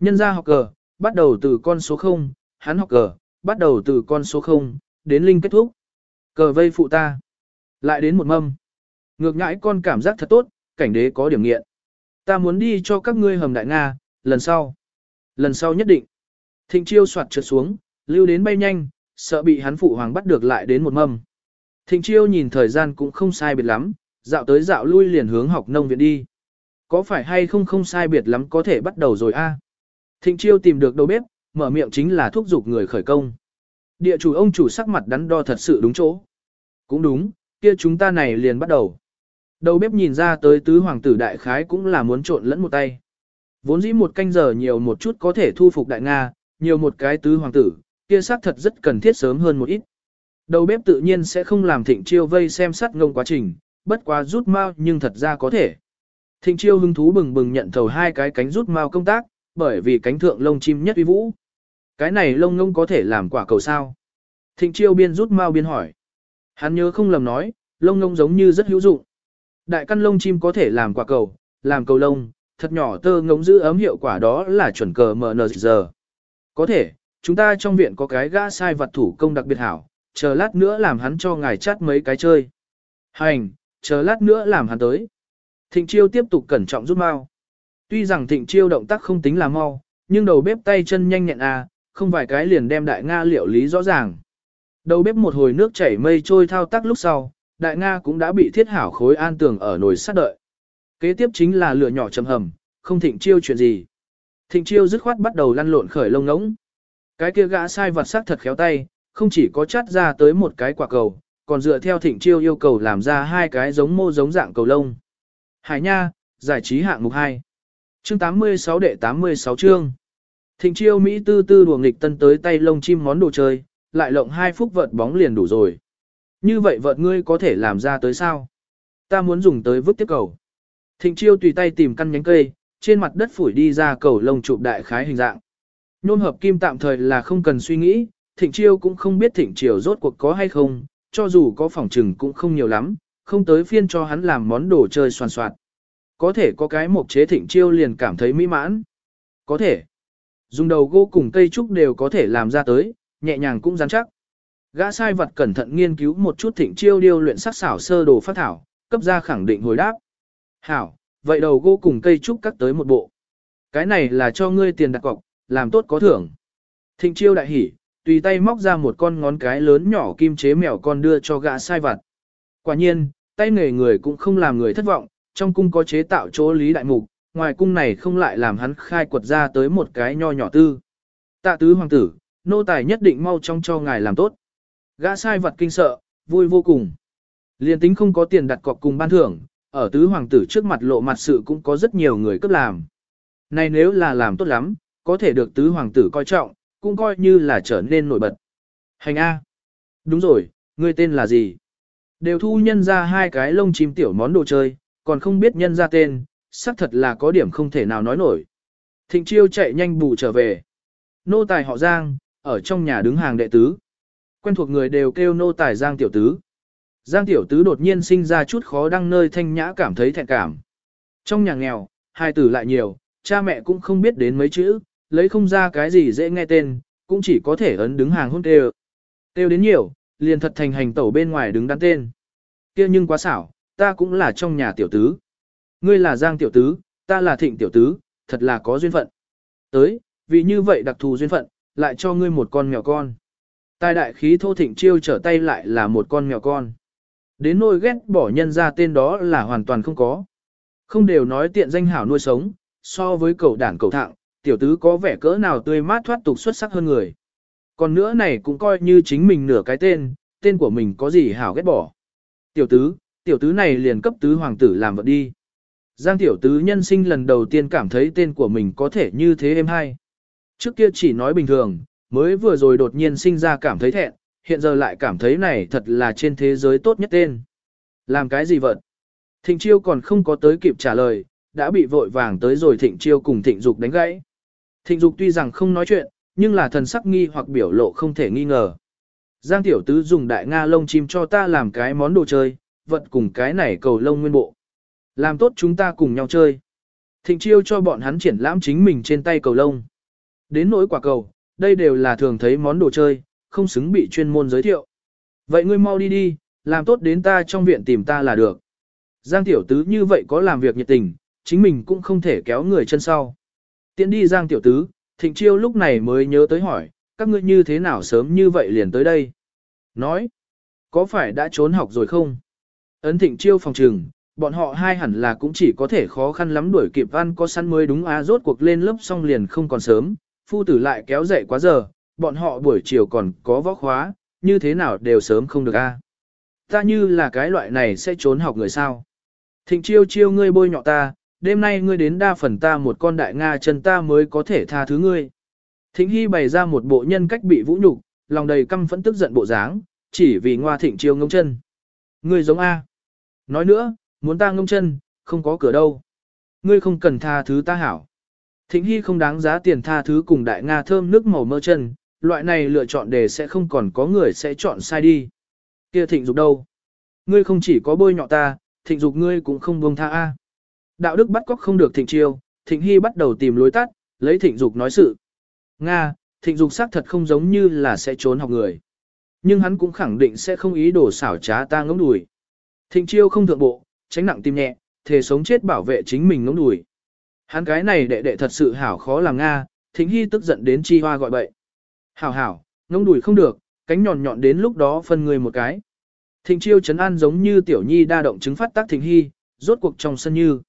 Nhân ra học cờ, bắt đầu từ con số 0, hắn học cờ, bắt đầu từ con số 0, đến linh kết thúc. Cờ vây phụ ta. Lại đến một mâm. Ngược ngãi con cảm giác thật tốt, cảnh đế có điểm nghiện. Ta muốn đi cho các ngươi hầm đại Nga, lần sau. Lần sau nhất định. Thịnh chiêu soạt trượt xuống, lưu đến bay nhanh, sợ bị hắn phụ hoàng bắt được lại đến một mâm. Thịnh chiêu nhìn thời gian cũng không sai biệt lắm, dạo tới dạo lui liền hướng học nông viện đi. Có phải hay không không sai biệt lắm có thể bắt đầu rồi a? Thịnh chiêu tìm được đầu bếp, mở miệng chính là thúc giục người khởi công. Địa chủ ông chủ sắc mặt đắn đo thật sự đúng chỗ. Cũng đúng, kia chúng ta này liền bắt đầu. Đầu bếp nhìn ra tới tứ hoàng tử đại khái cũng là muốn trộn lẫn một tay. Vốn dĩ một canh giờ nhiều một chút có thể thu phục đại Nga, nhiều một cái tứ hoàng tử, kia xác thật rất cần thiết sớm hơn một ít. Đầu bếp tự nhiên sẽ không làm thịnh chiêu vây xem sát ngông quá trình, bất quá rút mau nhưng thật ra có thể. Thịnh chiêu hứng thú bừng bừng nhận thầu hai cái cánh rút mau công tác, bởi vì cánh thượng lông chim nhất uy vũ. Cái này lông ngông có thể làm quả cầu sao? Thịnh chiêu biên rút mau biên hỏi. Hắn nhớ không lầm nói, lông ngông giống như rất hữu dụng. Đại căn lông chim có thể làm quả cầu, làm cầu lông, thật nhỏ tơ ngống giữ ấm hiệu quả đó là chuẩn cờ MNZ. Có thể, chúng ta trong viện có cái gã sai vật thủ công đặc biệt hảo, chờ lát nữa làm hắn cho ngài chát mấy cái chơi. Hành, chờ lát nữa làm hắn tới. Thịnh chiêu tiếp tục cẩn trọng rút mau. Tuy rằng thịnh chiêu động tác không tính là mau, nhưng đầu bếp tay chân nhanh nhẹn à, không vài cái liền đem đại Nga liệu lý rõ ràng. Đầu bếp một hồi nước chảy mây trôi thao tác lúc sau, đại Nga cũng đã bị thiết hảo khối an tường ở nồi sát đợi. Kế tiếp chính là lửa nhỏ chầm hầm, không thịnh chiêu chuyện gì. Thịnh chiêu dứt khoát bắt đầu lăn lộn khởi lông ngỗng. Cái kia gã sai vật sắc thật khéo tay, không chỉ có chắt ra tới một cái quả cầu, còn dựa theo thịnh chiêu yêu cầu làm ra hai cái giống mô giống dạng cầu lông. Hải Nha, giải trí hạng mục 2. Chương 86 đệ 86 chương. Thịnh chiêu Mỹ tư tư đùa nghịch tân tới tay lông chim món đồ chơi, lại lộng hai phút vợt bóng liền đủ rồi. Như vậy vợt ngươi có thể làm ra tới sao? Ta muốn dùng tới vứt tiếp cầu. Thịnh chiêu tùy tay tìm căn nhánh cây, trên mặt đất phủi đi ra cầu lông chụp đại khái hình dạng. Nôn hợp kim tạm thời là không cần suy nghĩ, thịnh chiêu cũng không biết thịnh chiều rốt cuộc có hay không, cho dù có phòng trừng cũng không nhiều lắm, không tới phiên cho hắn làm món đồ chơi soàn soạt. Có thể có cái mộc chế thịnh chiêu liền cảm thấy mỹ mãn. Có thể. Dùng đầu gỗ cùng cây trúc đều có thể làm ra tới, nhẹ nhàng cũng rắn chắc. Gã sai vật cẩn thận nghiên cứu một chút thịnh chiêu điêu luyện sắc xảo sơ đồ phát thảo, cấp ra khẳng định hồi đáp. Hảo, vậy đầu gỗ cùng cây trúc cắt tới một bộ. Cái này là cho ngươi tiền đặt cọc, làm tốt có thưởng. Thịnh chiêu đại hỉ, tùy tay móc ra một con ngón cái lớn nhỏ kim chế mèo con đưa cho gã sai vặt. Quả nhiên, tay nghề người cũng không làm người thất vọng, trong cung có chế tạo chỗ lý đại mục, ngoài cung này không lại làm hắn khai quật ra tới một cái nho nhỏ tư. Tạ tứ hoàng tử, nô tài nhất định mau trong cho ngài làm tốt. Gã sai vật kinh sợ, vui vô cùng. Liên tính không có tiền đặt cọc cùng ban thưởng, ở tứ hoàng tử trước mặt lộ mặt sự cũng có rất nhiều người cấp làm. Này nếu là làm tốt lắm, có thể được tứ hoàng tử coi trọng, cũng coi như là trở nên nổi bật. Hành A. Đúng rồi, ngươi tên là gì? Đều thu nhân ra hai cái lông chim tiểu món đồ chơi, còn không biết nhân ra tên, xác thật là có điểm không thể nào nói nổi. Thịnh chiêu chạy nhanh bù trở về. Nô tài họ Giang, ở trong nhà đứng hàng đệ tứ. Quen thuộc người đều kêu nô tài Giang tiểu tứ. Giang tiểu tứ đột nhiên sinh ra chút khó đăng nơi thanh nhã cảm thấy thẹn cảm. Trong nhà nghèo, hai tử lại nhiều, cha mẹ cũng không biết đến mấy chữ, lấy không ra cái gì dễ nghe tên, cũng chỉ có thể ấn đứng hàng hôn kêu. Kêu đến nhiều, liền thật thành hành tẩu bên ngoài đứng đắn tên. kia nhưng quá xảo, ta cũng là trong nhà tiểu tứ. Ngươi là Giang tiểu tứ, ta là Thịnh tiểu tứ, thật là có duyên phận. Tới, vì như vậy đặc thù duyên phận, lại cho ngươi một con mèo con. Tài đại khí thô thịnh chiêu trở tay lại là một con mèo con. Đến nôi ghét bỏ nhân ra tên đó là hoàn toàn không có. Không đều nói tiện danh hảo nuôi sống, so với cầu đảng cầu thạng, tiểu tứ có vẻ cỡ nào tươi mát thoát tục xuất sắc hơn người. Còn nữa này cũng coi như chính mình nửa cái tên, tên của mình có gì hảo ghét bỏ. Tiểu tứ, tiểu tứ này liền cấp tứ hoàng tử làm vật đi. Giang tiểu tứ nhân sinh lần đầu tiên cảm thấy tên của mình có thể như thế em hay. Trước kia chỉ nói bình thường, mới vừa rồi đột nhiên sinh ra cảm thấy thẹn, hiện giờ lại cảm thấy này thật là trên thế giới tốt nhất tên. Làm cái gì vậy? Thịnh chiêu còn không có tới kịp trả lời, đã bị vội vàng tới rồi thịnh chiêu cùng thịnh dục đánh gãy. Thịnh dục tuy rằng không nói chuyện, nhưng là thần sắc nghi hoặc biểu lộ không thể nghi ngờ. Giang tiểu tứ dùng đại nga lông chim cho ta làm cái món đồ chơi, vật cùng cái này cầu lông nguyên bộ. Làm tốt chúng ta cùng nhau chơi. Thịnh chiêu cho bọn hắn triển lãm chính mình trên tay cầu lông. Đến nỗi quả cầu, đây đều là thường thấy món đồ chơi, không xứng bị chuyên môn giới thiệu. Vậy ngươi mau đi đi, làm tốt đến ta trong viện tìm ta là được. Giang tiểu tứ như vậy có làm việc nhiệt tình, chính mình cũng không thể kéo người chân sau. Tiến đi Giang tiểu tứ, thịnh chiêu lúc này mới nhớ tới hỏi, các ngươi như thế nào sớm như vậy liền tới đây. Nói, có phải đã trốn học rồi không? Ấn thịnh chiêu phòng trừng, bọn họ hai hẳn là cũng chỉ có thể khó khăn lắm đuổi kịp ăn có săn mới đúng á rốt cuộc lên lớp xong liền không còn sớm, phu tử lại kéo dậy quá giờ, bọn họ buổi chiều còn có võ khóa, như thế nào đều sớm không được a. Ta như là cái loại này sẽ trốn học người sao. Thịnh chiêu chiêu ngươi bôi nhọ ta, đêm nay ngươi đến đa phần ta một con đại Nga chân ta mới có thể tha thứ ngươi. Thịnh Hy bày ra một bộ nhân cách bị vũ nhục, lòng đầy căm phẫn tức giận bộ dáng, chỉ vì ngoa thịnh chiêu ngông chân. Ngươi giống A. Nói nữa, muốn ta ngông chân, không có cửa đâu. Ngươi không cần tha thứ ta hảo. Thịnh Hy không đáng giá tiền tha thứ cùng đại Nga thơm nước màu mơ chân, loại này lựa chọn để sẽ không còn có người sẽ chọn sai đi. Kia thịnh dục đâu? Ngươi không chỉ có bôi nhọ ta, thịnh dục ngươi cũng không buông tha A. Đạo đức bắt cóc không được thịnh chiêu, thịnh hy bắt đầu tìm lối tắt, lấy thịnh dục nói sự. Nga, thịnh dục xác thật không giống như là sẽ trốn học người. Nhưng hắn cũng khẳng định sẽ không ý đồ xảo trá ta ngỗng đùi. Thịnh chiêu không thượng bộ, tránh nặng tim nhẹ, thề sống chết bảo vệ chính mình ngỗng đùi. Hắn cái này đệ đệ thật sự hảo khó làm Nga, thính hy tức giận đến chi hoa gọi bậy. Hảo hảo, ngông đùi không được, cánh nhọn nhọn đến lúc đó phân người một cái. Thịnh chiêu chấn an giống như tiểu nhi đa động chứng phát tác thịnh hy, rốt cuộc trong sân như.